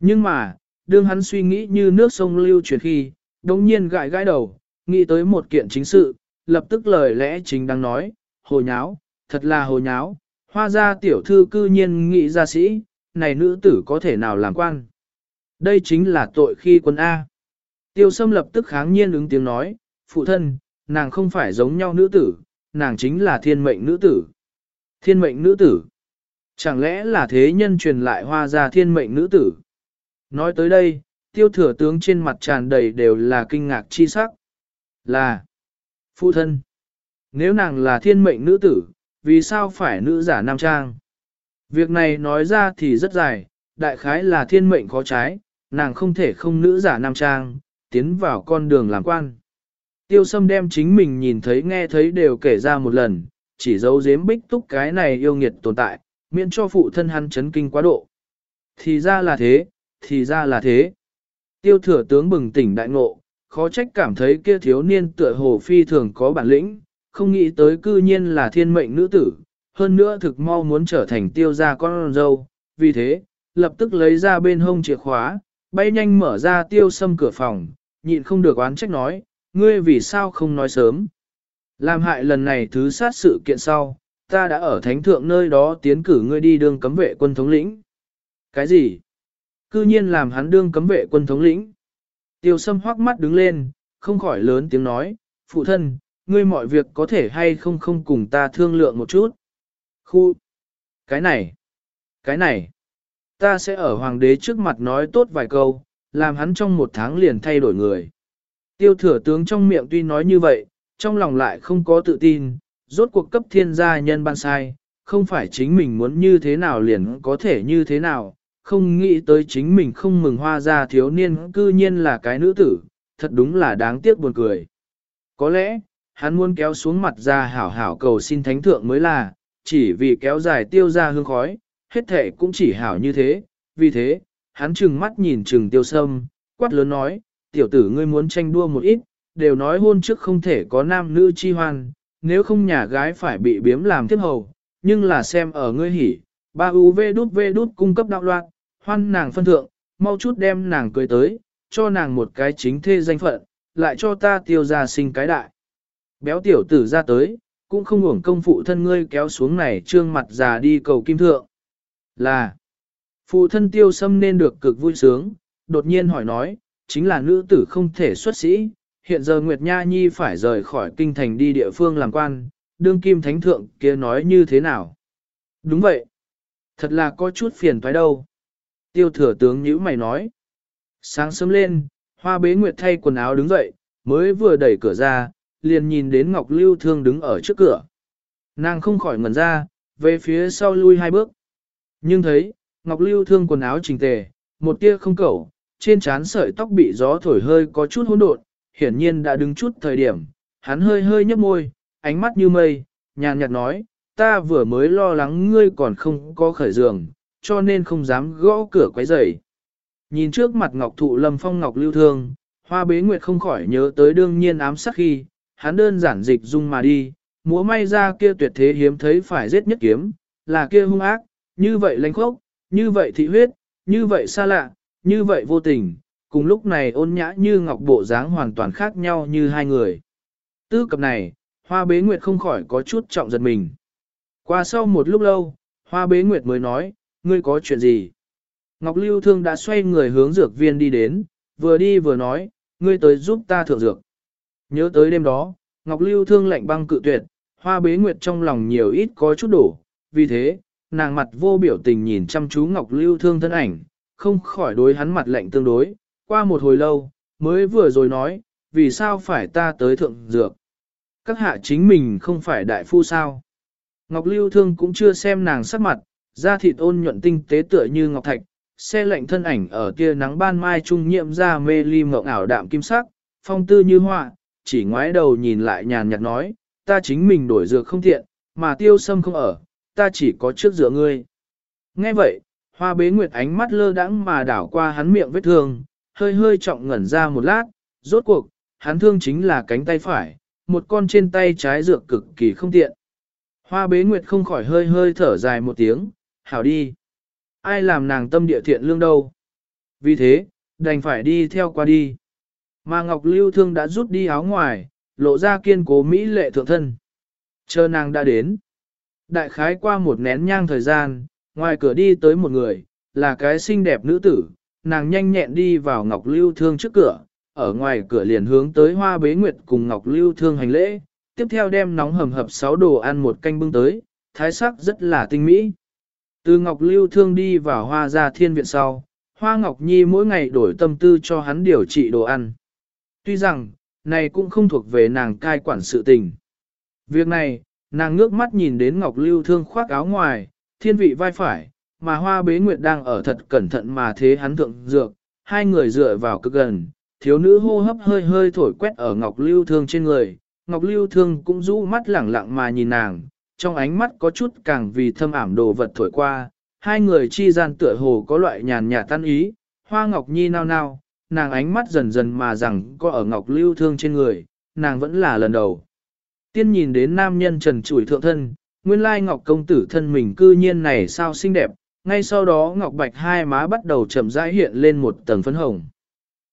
Nhưng mà, đương hắn suy nghĩ như nước sông lưu chuyển khi, đồng nhiên gãi gãi đầu, nghĩ tới một kiện chính sự, lập tức lời lẽ chính đang nói, hồ nháo, thật là hồ nháo, hoa gia tiểu thư cư nhiên nghĩ gia sĩ, này nữ tử có thể nào làm quan. Đây chính là tội khi quân A. Tiêu sâm lập tức kháng nhiên ứng tiếng nói, phụ thân, nàng không phải giống nhau nữ tử, nàng chính là thiên mệnh nữ tử. Thiên mệnh nữ tử. Chẳng lẽ là thế nhân truyền lại hoa gia thiên mệnh nữ tử? Nói tới đây, tiêu thừa tướng trên mặt tràn đầy đều là kinh ngạc chi sắc. Là phụ thân. Nếu nàng là thiên mệnh nữ tử, vì sao phải nữ giả nam trang? Việc này nói ra thì rất dài, đại khái là thiên mệnh khó trái, nàng không thể không nữ giả nam trang, tiến vào con đường làm quan. Tiêu sâm đem chính mình nhìn thấy nghe thấy đều kể ra một lần, chỉ giấu giếm bích túc cái này yêu nghiệt tồn tại, miễn cho phụ thân hắn chấn kinh quá độ. Thì ra là thế, thì ra là thế. Tiêu thừa tướng bừng tỉnh đại ngộ, khó trách cảm thấy kia thiếu niên tựa hồ phi thường có bản lĩnh, không nghĩ tới cư nhiên là thiên mệnh nữ tử, hơn nữa thực mau muốn trở thành tiêu gia con dâu, vì thế, lập tức lấy ra bên hông chìa khóa, bay nhanh mở ra tiêu sâm cửa phòng, nhịn không được oán trách nói, ngươi vì sao không nói sớm. Làm hại lần này thứ sát sự kiện sau, ta đã ở thánh thượng nơi đó tiến cử ngươi đi đương cấm vệ quân thống lĩnh. Cái gì? Cư nhiên làm hắn đương cấm vệ quân thống lĩnh. Tiêu sâm hoắc mắt đứng lên, không khỏi lớn tiếng nói, phụ thân, ngươi mọi việc có thể hay không không cùng ta thương lượng một chút. Khu! Cái này! Cái này! Ta sẽ ở hoàng đế trước mặt nói tốt vài câu, làm hắn trong một tháng liền thay đổi người. Tiêu thừa tướng trong miệng tuy nói như vậy, trong lòng lại không có tự tin, rốt cuộc cấp thiên gia nhân ban sai, không phải chính mình muốn như thế nào liền có thể như thế nào, không nghĩ tới chính mình không mừng hoa ra thiếu niên cư nhiên là cái nữ tử, thật đúng là đáng tiếc buồn cười. Có lẽ, hắn muốn kéo xuống mặt ra hảo hảo cầu xin thánh thượng mới là, chỉ vì kéo dài tiêu ra hương khói, hết thể cũng chỉ hảo như thế, vì thế, hắn trừng mắt nhìn trừng tiêu sâm, quát lớn nói, tiểu tử ngươi muốn tranh đua một ít, đều nói hôn trước không thể có nam nữ chi hoan, nếu không nhà gái phải bị biếm làm tiếp hầu, nhưng là xem ở ngươi hỉ, ba UV đút V đút cung cấp đạo loạn, hoan nàng phân thượng, mau chút đem nàng cưới tới, cho nàng một cái chính thê danh phận, lại cho ta tiêu ra sinh cái đại. Béo tiểu tử ra tới, cũng không uổng công phụ thân ngươi kéo xuống này trương mặt già đi cầu kim thượng. Là, phụ thân tiêu sâm nên được cực vui sướng, đột nhiên hỏi nói, chính là nữ tử không thể xuất sĩ, hiện giờ Nguyệt Nha Nhi phải rời khỏi kinh thành đi địa phương làm quan, đương kim thánh thượng kia nói như thế nào? Đúng vậy. Thật là có chút phiền toái đâu. Tiêu thừa tướng nhữ mày nói. Sáng sớm lên, hoa bế nguyệt thay quần áo đứng dậy, mới vừa đẩy cửa ra, liền nhìn đến Ngọc Lưu Thương đứng ở trước cửa. Nàng không khỏi ngẩn ra, về phía sau lui hai bước. Nhưng thấy, Ngọc Lưu Thương quần áo chỉnh tề, một tia không cẩu, trên trán sợi tóc bị gió thổi hơi có chút hỗn độn, hiển nhiên đã đứng chút thời điểm. Hắn hơi hơi nhấp môi, ánh mắt như mây, nhàn nhạt nói, ta vừa mới lo lắng ngươi còn không có khởi giường, cho nên không dám gõ cửa quấy rầy. Nhìn trước mặt Ngọc Thụ Lâm Phong Ngọc Lưu Thương, Hoa Bế Nguyệt không khỏi nhớ tới đương nhiên ám sát khi, hắn đơn giản dịch dung mà đi, múa may ra kia tuyệt thế hiếm thấy phải giết nhất kiếm, là kia hung ác, như vậy lãnh khốc, như vậy thị huyết, như vậy xa lạ, như vậy vô tình, cùng lúc này ôn nhã như ngọc bộ dáng hoàn toàn khác nhau như hai người. Tư cập này, Hoa Bế Nguyệt không khỏi có chút trọng giật mình. Qua sau một lúc lâu, Hoa Bế Nguyệt mới nói, ngươi có chuyện gì? Ngọc Lưu Thương đã xoay người hướng dược viên đi đến, vừa đi vừa nói, ngươi tới giúp ta thượng dược. Nhớ tới đêm đó, Ngọc Lưu Thương lạnh băng cự tuyệt, Hoa Bế Nguyệt trong lòng nhiều ít có chút đổ, vì thế, nàng mặt vô biểu tình nhìn chăm chú Ngọc Lưu Thương thân ảnh, không khỏi đối hắn mặt lạnh tương đối, qua một hồi lâu, mới vừa rồi nói, vì sao phải ta tới thượng dược. Các hạ chính mình không phải đại phu sao. Ngọc Lưu Thương cũng chưa xem nàng sắc mặt, da thịt ôn nhuận tinh tế tựa như ngọc thạch, xe lạnh thân ảnh ở tia nắng ban mai trung nhiệm ra mê ly mộng ảo đạm kim sắc, phong tư như họa, chỉ ngoái đầu nhìn lại nhàn nhạt nói, ta chính mình đổi dược không tiện, mà tiêu sâm không ở, ta chỉ có trước dựa ngươi. Nghe vậy, hoa bế nguyệt ánh mắt lơ đãng mà đảo qua hắn miệng vết thương, hơi hơi trọng ngẩn ra một lát, rốt cuộc, hắn thương chính là cánh tay phải, một con trên tay trái dược cực kỳ không tiện. Hoa bế nguyệt không khỏi hơi hơi thở dài một tiếng, hảo đi. Ai làm nàng tâm địa thiện lương đâu. Vì thế, đành phải đi theo qua đi. Mà Ngọc Lưu Thương đã rút đi áo ngoài, lộ ra kiên cố Mỹ lệ thượng thân. Chờ nàng đã đến. Đại khái qua một nén nhang thời gian, ngoài cửa đi tới một người, là cái xinh đẹp nữ tử, nàng nhanh nhẹn đi vào Ngọc Lưu Thương trước cửa, ở ngoài cửa liền hướng tới Hoa Bế Nguyệt cùng Ngọc Lưu Thương hành lễ, tiếp theo đem nóng hầm hập sáu đồ ăn một canh bưng tới, thái sắc rất là tinh mỹ. Từ Ngọc Lưu Thương đi vào Hoa gia thiên viện sau, Hoa Ngọc Nhi mỗi ngày đổi tâm tư cho hắn điều trị đồ ăn. Tuy rằng, này cũng không thuộc về nàng cai quản sự tình. Việc này, nàng ngước mắt nhìn đến Ngọc Lưu Thương khoác áo ngoài, thiên vị vai phải, mà Hoa Bế Nguyệt đang ở thật cẩn thận mà thế hắn thượng dược, hai người dựa vào cực gần, thiếu nữ hô hấp hơi hơi thổi quét ở Ngọc Lưu Thương trên người, Ngọc Lưu Thương cũng rũ mắt lẳng lặng mà nhìn nàng, trong ánh mắt có chút càng vì thâm ảm đồ vật thổi qua, hai người chi gian tựa hồ có loại nhàn nhạt tan ý, Hoa Ngọc Nhi nao nao, nàng ánh mắt dần dần mà rằng có ở Ngọc Lưu Thương trên người, nàng vẫn là lần đầu. Tiên nhìn đến nam nhân trần trụi thượng thân, nguyên lai Ngọc công tử thân mình cư nhiên này sao xinh đẹp, ngay sau đó Ngọc Bạch hai má bắt đầu chậm rãi hiện lên một tầng phấn hồng.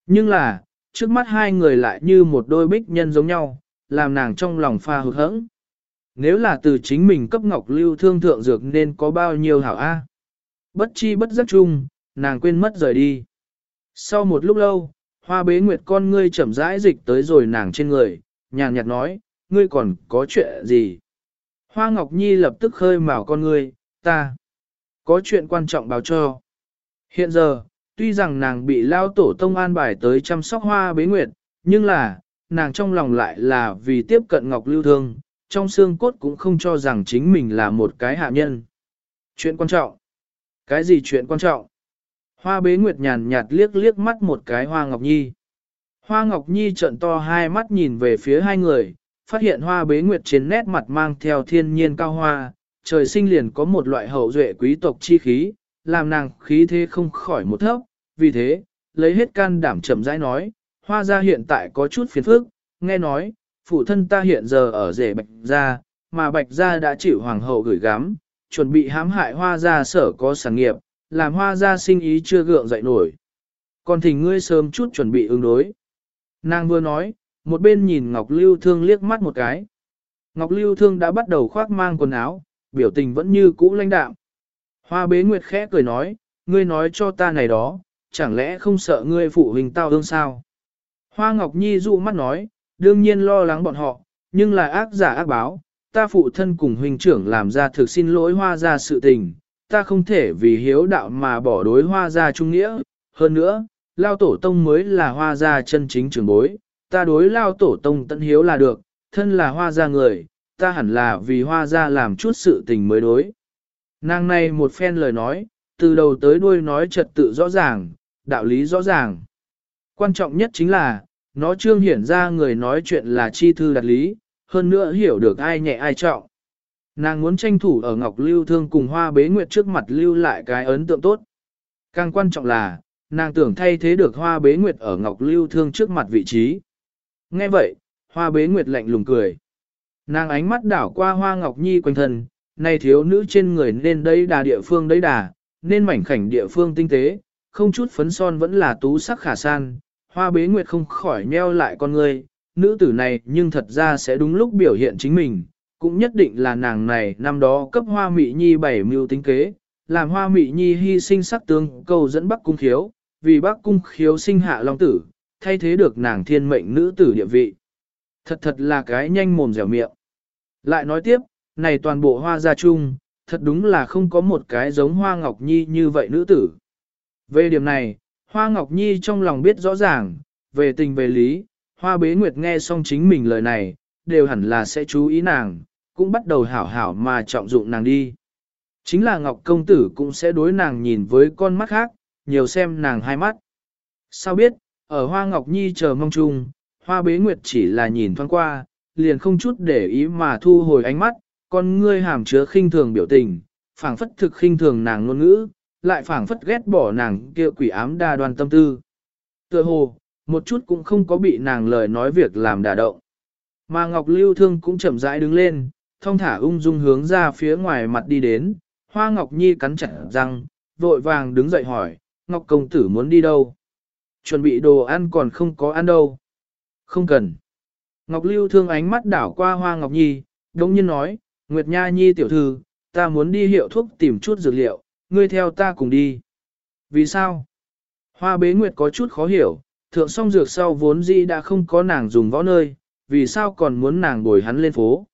Nhưng là, trước mắt hai người lại như một đôi bích nhân giống nhau, làm nàng trong lòng pha hụt hững Nếu là từ chính mình cấp Ngọc Lưu thương thượng dược nên có bao nhiêu hảo A. Bất chi bất giác chung, nàng quên mất rời đi. Sau một lúc lâu, hoa bế nguyệt con ngươi chậm rãi dịch tới rồi nàng trên người, nhàn nhạt nói, ngươi còn có chuyện gì? Hoa Ngọc Nhi lập tức khơi mào con ngươi, ta có chuyện quan trọng báo cho. Hiện giờ, tuy rằng nàng bị lao tổ tông an bài tới chăm sóc hoa bế nguyệt, nhưng là, nàng trong lòng lại là vì tiếp cận Ngọc Lưu Thương, trong xương cốt cũng không cho rằng chính mình là một cái hạ nhân. Chuyện quan trọng. Cái gì chuyện quan trọng? Hoa bế nguyệt nhàn nhạt liếc liếc mắt một cái hoa ngọc nhi. Hoa ngọc nhi trợn to hai mắt nhìn về phía hai người, phát hiện hoa bế nguyệt trên nét mặt mang theo thiên nhiên cao hoa, trời sinh liền có một loại hậu duệ quý tộc chi khí, làm nàng khí thế không khỏi một thấp, vì thế, lấy hết can đảm chậm rãi nói, hoa gia hiện tại có chút phiền phức, nghe nói, phụ thân ta hiện giờ ở rể bạch gia, mà bạch gia đã chịu hoàng hậu gửi gắm, chuẩn bị hãm hại hoa gia sở có sản nghiệp, làm hoa gia sinh ý chưa gượng dậy nổi. Còn thỉnh ngươi sớm chút chuẩn bị ứng đối. Nàng vừa nói, một bên nhìn Ngọc Lưu Thương liếc mắt một cái. Ngọc Lưu Thương đã bắt đầu khoác mang quần áo, biểu tình vẫn như cũ lãnh đạm. Hoa bế nguyệt khẽ cười nói, ngươi nói cho ta này đó, chẳng lẽ không sợ ngươi phụ huynh tao ương sao? Hoa Ngọc Nhi dụ mắt nói, đương nhiên lo lắng bọn họ, nhưng là ác giả ác báo, ta phụ thân cùng huynh trưởng làm ra thực xin lỗi hoa ra sự tình, ta không thể vì hiếu đạo mà bỏ đối hoa gia trung nghĩa, hơn nữa, lao tổ tông mới là hoa gia chân chính trường bối, ta đối lao tổ tông tận hiếu là được, thân là hoa gia người, ta hẳn là vì hoa gia làm chút sự tình mới đối. Nàng này một phen lời nói, từ đầu tới đuôi nói trật tự rõ ràng, đạo lý rõ ràng. Quan trọng nhất chính là, nó trương hiển ra người nói chuyện là chi thư đạt lý, hơn nữa hiểu được ai nhẹ ai trọng. Nàng muốn tranh thủ ở Ngọc Lưu Thương cùng Hoa Bế Nguyệt trước mặt lưu lại cái ấn tượng tốt. Càng quan trọng là, nàng tưởng thay thế được Hoa Bế Nguyệt ở Ngọc Lưu Thương trước mặt vị trí. Nghe vậy, Hoa Bế Nguyệt lạnh lùng cười. Nàng ánh mắt đảo qua Hoa Ngọc Nhi quanh thân, này thiếu nữ trên người nên đây đà địa phương đấy đà, nên mảnh khảnh địa phương tinh tế, không chút phấn son vẫn là tú sắc khả san. Hoa Bế Nguyệt không khỏi nheo lại con người, nữ tử này nhưng thật ra sẽ đúng lúc biểu hiện chính mình cũng nhất định là nàng này năm đó cấp hoa mị nhi bảy mưu tính kế, làm hoa mị nhi hy sinh sắc tướng cầu dẫn bắc cung khiếu, vì bắc cung khiếu sinh hạ long tử, thay thế được nàng thiên mệnh nữ tử địa vị. Thật thật là cái nhanh mồm dẻo miệng. Lại nói tiếp, này toàn bộ hoa gia chung, thật đúng là không có một cái giống hoa ngọc nhi như vậy nữ tử. Về điểm này, hoa ngọc nhi trong lòng biết rõ ràng, về tình về lý, hoa bế nguyệt nghe xong chính mình lời này, đều hẳn là sẽ chú ý nàng, cũng bắt đầu hảo hảo mà trọng dụng nàng đi. Chính là Ngọc Công Tử cũng sẽ đối nàng nhìn với con mắt khác, nhiều xem nàng hai mắt. Sao biết, ở Hoa Ngọc Nhi chờ mong chung, Hoa Bế Nguyệt chỉ là nhìn thoáng qua, liền không chút để ý mà thu hồi ánh mắt, con ngươi hàm chứa khinh thường biểu tình, phảng phất thực khinh thường nàng ngôn ngữ, lại phảng phất ghét bỏ nàng kia quỷ ám đa đoan tâm tư. Tựa hồ, một chút cũng không có bị nàng lời nói việc làm đả động. Mà Ngọc Lưu Thương cũng chậm rãi đứng lên, thong thả ung dung hướng ra phía ngoài mặt đi đến, Hoa Ngọc Nhi cắn chặt răng, vội vàng đứng dậy hỏi, Ngọc Công Tử muốn đi đâu? Chuẩn bị đồ ăn còn không có ăn đâu. Không cần. Ngọc Lưu thương ánh mắt đảo qua Hoa Ngọc Nhi, đống nhiên nói, Nguyệt Nha Nhi tiểu thư, ta muốn đi hiệu thuốc tìm chút dược liệu, ngươi theo ta cùng đi. Vì sao? Hoa bế Nguyệt có chút khó hiểu, thượng song dược sau vốn dĩ đã không có nàng dùng võ nơi, vì sao còn muốn nàng bồi hắn lên phố?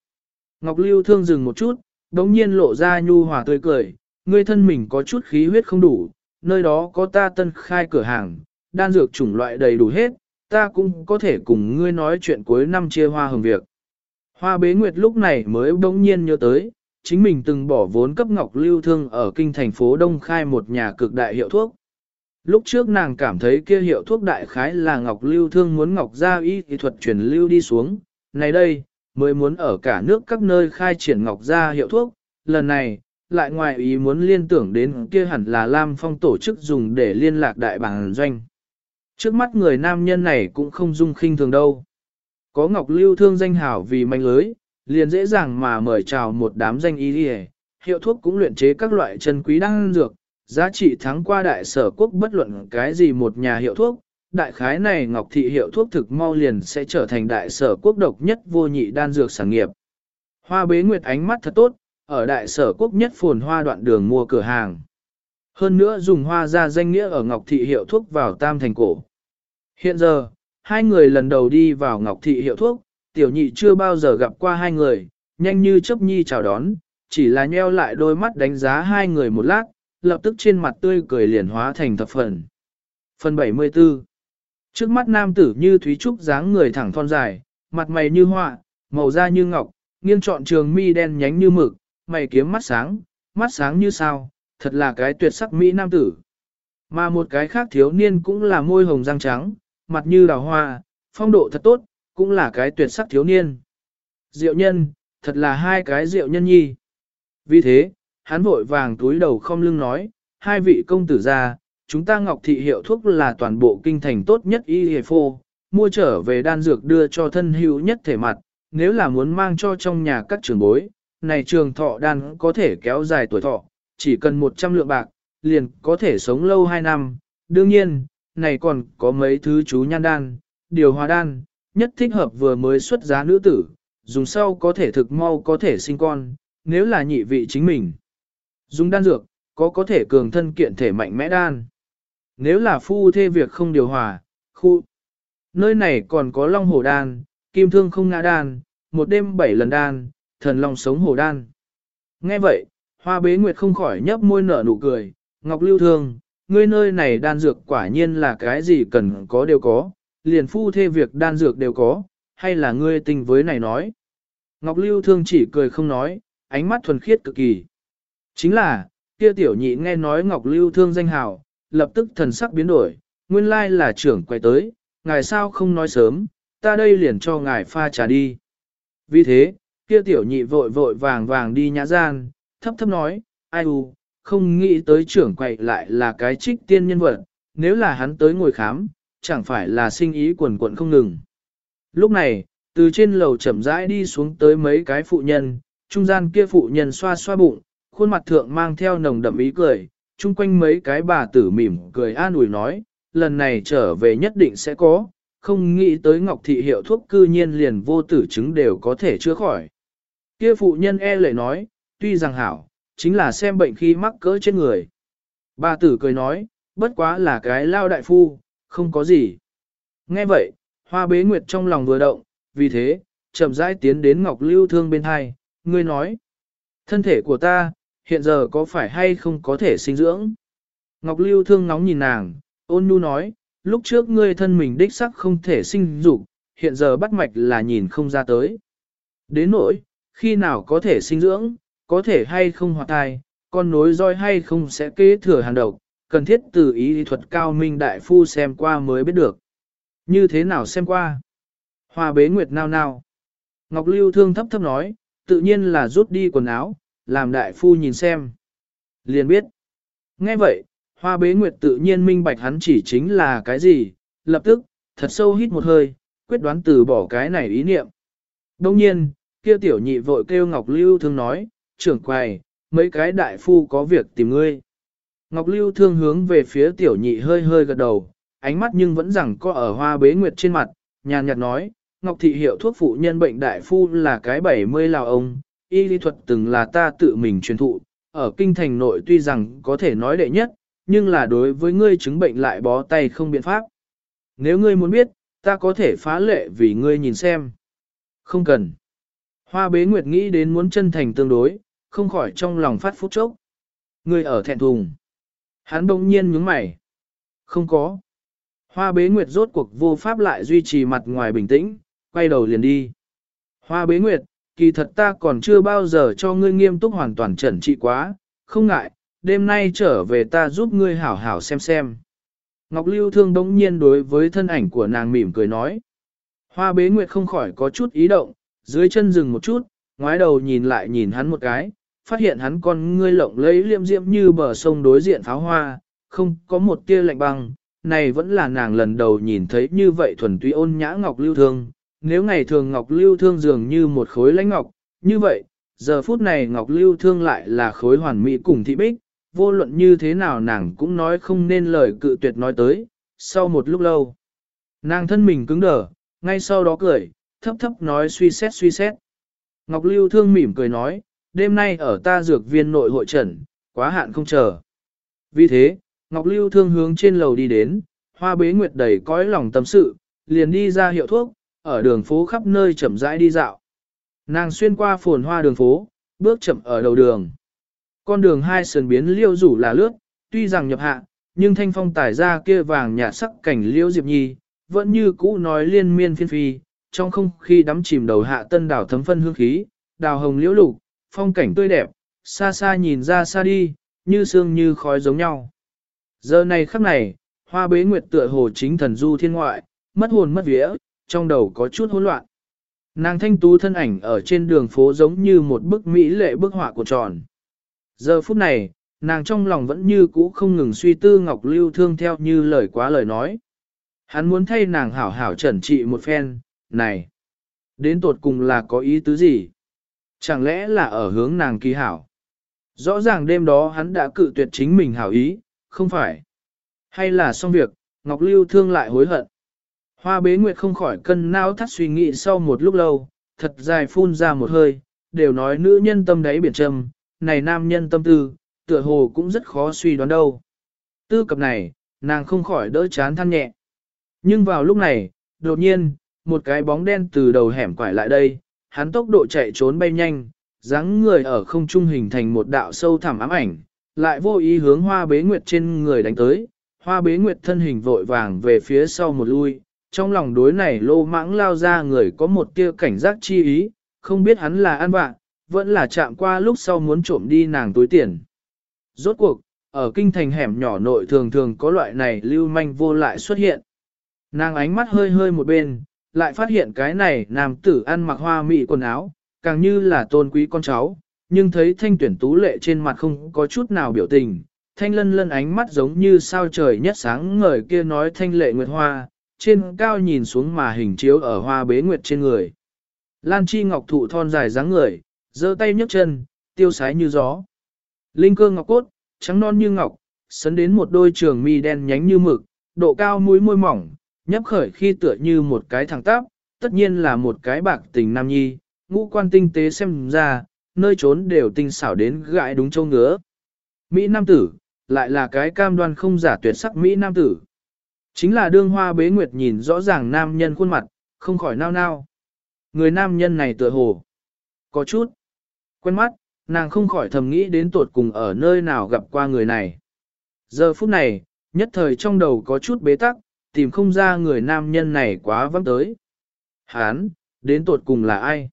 Ngọc Lưu thương dừng một chút, đống nhiên lộ ra nhu hòa tươi cười, ngươi thân mình có chút khí huyết không đủ, nơi đó có ta tân khai cửa hàng, đan dược chủng loại đầy đủ hết, ta cũng có thể cùng ngươi nói chuyện cuối năm chia hoa hồng việc. Hoa bế nguyệt lúc này mới đống nhiên nhớ tới, chính mình từng bỏ vốn cấp Ngọc Lưu Thương ở kinh thành phố Đông khai một nhà cực đại hiệu thuốc. Lúc trước nàng cảm thấy kia hiệu thuốc đại khái là Ngọc Lưu Thương muốn Ngọc Gia y kỹ thuật truyền lưu đi xuống, này đây, mới muốn ở cả nước các nơi khai triển ngọc gia hiệu thuốc, lần này, lại ngoài ý muốn liên tưởng đến kia hẳn là Lam Phong tổ chức dùng để liên lạc đại bản doanh. Trước mắt người nam nhân này cũng không dung khinh thường đâu. Có Ngọc Lưu thương danh hảo vì manh lưới, liền dễ dàng mà mời chào một đám danh y đi hiệu thuốc cũng luyện chế các loại chân quý đăng dược, giá trị thắng qua đại sở quốc bất luận cái gì một nhà hiệu thuốc, đại khái này Ngọc Thị hiệu thuốc thực mau liền sẽ trở thành đại sở quốc độc nhất vô nhị đan dược sản nghiệp. Hoa bế nguyệt ánh mắt thật tốt, ở đại sở quốc nhất phồn hoa đoạn đường mua cửa hàng. Hơn nữa dùng hoa ra danh nghĩa ở Ngọc Thị hiệu thuốc vào tam thành cổ. Hiện giờ, hai người lần đầu đi vào Ngọc Thị hiệu thuốc, tiểu nhị chưa bao giờ gặp qua hai người, nhanh như chấp nhi chào đón, chỉ là nheo lại đôi mắt đánh giá hai người một lát, lập tức trên mặt tươi cười liền hóa thành thập phần. Phần 74 Trước mắt nam tử như thúy trúc dáng người thẳng thon dài, mặt mày như họa, màu da như ngọc, nghiêng trọn trường mi đen nhánh như mực, mày kiếm mắt sáng, mắt sáng như sao, thật là cái tuyệt sắc mỹ nam tử. Mà một cái khác thiếu niên cũng là môi hồng răng trắng, mặt như đào hoa, phong độ thật tốt, cũng là cái tuyệt sắc thiếu niên. Diệu nhân, thật là hai cái diệu nhân nhi. Vì thế, hắn vội vàng túi đầu không lưng nói, hai vị công tử ra, chúng ta Ngọc Thị hiệu thuốc là toàn bộ kinh thành tốt nhất y hề phô, mua trở về đan dược đưa cho thân hữu nhất thể mặt, nếu là muốn mang cho trong nhà các trường bối, này trường thọ đan có thể kéo dài tuổi thọ, chỉ cần 100 lượng bạc, liền có thể sống lâu 2 năm. Đương nhiên, này còn có mấy thứ chú nhan đan, điều hòa đan, nhất thích hợp vừa mới xuất giá nữ tử, dùng sau có thể thực mau có thể sinh con, nếu là nhị vị chính mình. Dùng đan dược, có có thể cường thân kiện thể mạnh mẽ đan. Nếu là phu thê việc không điều hòa, khu. Nơi này còn có long hổ đan, kim thương không ngã đan, một đêm bảy lần đan, thần long sống hổ đan. Nghe vậy, Hoa bế nguyệt không khỏi nhấp môi nở nụ cười, Ngọc Lưu Thương, ngươi nơi này đan dược quả nhiên là cái gì cần có đều có, liền phu thê việc đan dược đều có, hay là ngươi tình với này nói. Ngọc Lưu Thương chỉ cười không nói, ánh mắt thuần khiết cực kỳ. Chính là, kia tiểu nhị nghe nói Ngọc Lưu Thương danh hào, lập tức thần sắc biến đổi, nguyên lai là trưởng quay tới, ngài sao không nói sớm, ta đây liền cho ngài pha trà đi. Vì thế, kia tiểu nhị vội vội vàng vàng đi nhã gian, thấp thấp nói, ai u, không nghĩ tới trưởng quậy lại là cái trích tiên nhân vật, nếu là hắn tới ngồi khám, chẳng phải là sinh ý quần quận không ngừng. Lúc này, từ trên lầu chậm rãi đi xuống tới mấy cái phụ nhân, trung gian kia phụ nhân xoa xoa bụng, khuôn mặt thượng mang theo nồng đậm ý cười, chung quanh mấy cái bà tử mỉm cười an ủi nói, lần này trở về nhất định sẽ có, không nghĩ tới ngọc thị hiệu thuốc cư nhiên liền vô tử chứng đều có thể chữa khỏi. Kia phụ nhân e lệ nói, tuy rằng hảo, chính là xem bệnh khi mắc cỡ trên người. Bà tử cười nói, bất quá là cái lao đại phu, không có gì. Nghe vậy, hoa bế nguyệt trong lòng vừa động, vì thế, chậm rãi tiến đến ngọc lưu thương bên hai, ngươi nói, thân thể của ta, hiện giờ có phải hay không có thể sinh dưỡng? Ngọc lưu thương nóng nhìn nàng, ôn nhu nói, lúc trước ngươi thân mình đích sắc không thể sinh dục, hiện giờ bắt mạch là nhìn không ra tới. Đến nỗi, khi nào có thể sinh dưỡng, có thể hay không hoạt thai, con nối roi hay không sẽ kế thừa hàng độc, cần thiết từ ý thuật cao minh đại phu xem qua mới biết được. Như thế nào xem qua? Hoa bế nguyệt nao nao. Ngọc Lưu thương thấp thấp nói, tự nhiên là rút đi quần áo, làm đại phu nhìn xem. Liền biết. Nghe vậy, hoa bế nguyệt tự nhiên minh bạch hắn chỉ chính là cái gì, lập tức, thật sâu hít một hơi, quyết đoán từ bỏ cái này ý niệm. Đông nhiên, kia tiểu nhị vội kêu Ngọc Lưu thương nói, trưởng quầy, mấy cái đại phu có việc tìm ngươi. Ngọc Lưu thương hướng về phía tiểu nhị hơi hơi gật đầu, ánh mắt nhưng vẫn rằng có ở hoa bế nguyệt trên mặt, nhàn nhạt nói, Ngọc thị hiệu thuốc phụ nhân bệnh đại phu là cái 70 lào ông, y lý thuật từng là ta tự mình truyền thụ, ở kinh thành nội tuy rằng có thể nói đệ nhất, nhưng là đối với ngươi chứng bệnh lại bó tay không biện pháp. Nếu ngươi muốn biết, ta có thể phá lệ vì ngươi nhìn xem. Không cần. Hoa bế nguyệt nghĩ đến muốn chân thành tương đối, không khỏi trong lòng phát phút chốc. Ngươi ở thẹn thùng. Hắn bỗng nhiên nhướng mày. Không có. Hoa bế nguyệt rốt cuộc vô pháp lại duy trì mặt ngoài bình tĩnh, quay đầu liền đi. Hoa bế nguyệt, kỳ thật ta còn chưa bao giờ cho ngươi nghiêm túc hoàn toàn trần trị quá, không ngại, đêm nay trở về ta giúp ngươi hảo hảo xem xem. Ngọc Lưu Thương đống nhiên đối với thân ảnh của nàng mỉm cười nói. Hoa bế nguyệt không khỏi có chút ý động, dưới chân dừng một chút, ngoái đầu nhìn lại nhìn hắn một cái, phát hiện hắn con ngươi lộng lấy liêm diễm như bờ sông đối diện pháo hoa, không có một tia lạnh băng, này vẫn là nàng lần đầu nhìn thấy như vậy thuần túy ôn nhã ngọc lưu thương. Nếu ngày thường ngọc lưu thương dường như một khối lãnh ngọc, như vậy, giờ phút này ngọc lưu thương lại là khối hoàn mỹ cùng thị bích, vô luận như thế nào nàng cũng nói không nên lời cự tuyệt nói tới, sau một lúc lâu. Nàng thân mình cứng đờ, ngay sau đó cười, thấp thấp nói suy xét suy xét. Ngọc Lưu Thương mỉm cười nói, đêm nay ở ta dược viên nội hội trần, quá hạn không chờ. Vì thế, Ngọc Lưu Thương hướng trên lầu đi đến, hoa bế nguyệt đầy cõi lòng tâm sự, liền đi ra hiệu thuốc, ở đường phố khắp nơi chậm rãi đi dạo. Nàng xuyên qua phồn hoa đường phố, bước chậm ở đầu đường. Con đường hai sườn biến liêu rủ là lướt, tuy rằng nhập hạ, nhưng thanh phong tải ra kia vàng nhạt sắc cảnh liêu diệp nhi, vẫn như cũ nói liên miên phiên phi, trong không khí đắm chìm đầu hạ tân đảo thấm phân hương khí, đào hồng liễu lục, phong cảnh tươi đẹp, xa xa nhìn ra xa đi, như sương như khói giống nhau. Giờ này khắc này, hoa bế nguyệt tựa hồ chính thần du thiên ngoại, mất hồn mất vía, trong đầu có chút hỗn loạn. Nàng thanh tú thân ảnh ở trên đường phố giống như một bức mỹ lệ bức họa của tròn. Giờ phút này, nàng trong lòng vẫn như cũ không ngừng suy tư Ngọc Lưu Thương theo như lời quá lời nói. Hắn muốn thay nàng hảo hảo trần trị một phen, này, đến tột cùng là có ý tứ gì? Chẳng lẽ là ở hướng nàng kỳ hảo? Rõ ràng đêm đó hắn đã cự tuyệt chính mình hảo ý, không phải? Hay là xong việc, Ngọc Lưu thương lại hối hận? Hoa bế nguyệt không khỏi cân não thắt suy nghĩ sau một lúc lâu, thật dài phun ra một hơi, đều nói nữ nhân tâm đáy biển trầm, này nam nhân tâm tư, tựa hồ cũng rất khó suy đoán đâu. Tư cập này, nàng không khỏi đỡ chán than nhẹ. Nhưng vào lúc này, đột nhiên, một cái bóng đen từ đầu hẻm quải lại đây, hắn tốc độ chạy trốn bay nhanh, dáng người ở không trung hình thành một đạo sâu thẳm ám ảnh, lại vô ý hướng hoa bế nguyệt trên người đánh tới, hoa bế nguyệt thân hình vội vàng về phía sau một lui, trong lòng đối này lô mãng lao ra người có một tia cảnh giác chi ý, không biết hắn là ăn bạn, vẫn là chạm qua lúc sau muốn trộm đi nàng túi tiền. Rốt cuộc, ở kinh thành hẻm nhỏ nội thường thường có loại này lưu manh vô lại xuất hiện. Nàng ánh mắt hơi hơi một bên, lại phát hiện cái này nam tử ăn mặc hoa mị quần áo, càng như là tôn quý con cháu, nhưng thấy thanh tuyển tú lệ trên mặt không có chút nào biểu tình. Thanh lân lân ánh mắt giống như sao trời nhất sáng ngời kia nói thanh lệ nguyệt hoa, trên cao nhìn xuống mà hình chiếu ở hoa bế nguyệt trên người. Lan chi ngọc thụ thon dài dáng người, giơ tay nhấc chân, tiêu sái như gió. Linh cơ ngọc cốt, trắng non như ngọc, sấn đến một đôi trường mi đen nhánh như mực, độ cao mũi môi mỏng, nhấp khởi khi tựa như một cái thẳng tắp, tất nhiên là một cái bạc tình nam nhi, ngũ quan tinh tế xem ra, nơi trốn đều tinh xảo đến gãi đúng châu ngứa. Mỹ Nam Tử, lại là cái cam đoan không giả tuyệt sắc Mỹ Nam Tử. Chính là đương hoa bế nguyệt nhìn rõ ràng nam nhân khuôn mặt, không khỏi nao nao. Người nam nhân này tựa hồ. Có chút. Quen mắt, nàng không khỏi thầm nghĩ đến tột cùng ở nơi nào gặp qua người này. Giờ phút này, nhất thời trong đầu có chút bế tắc, tìm không ra người nam nhân này quá vắng tới. Hán, đến tột cùng là ai?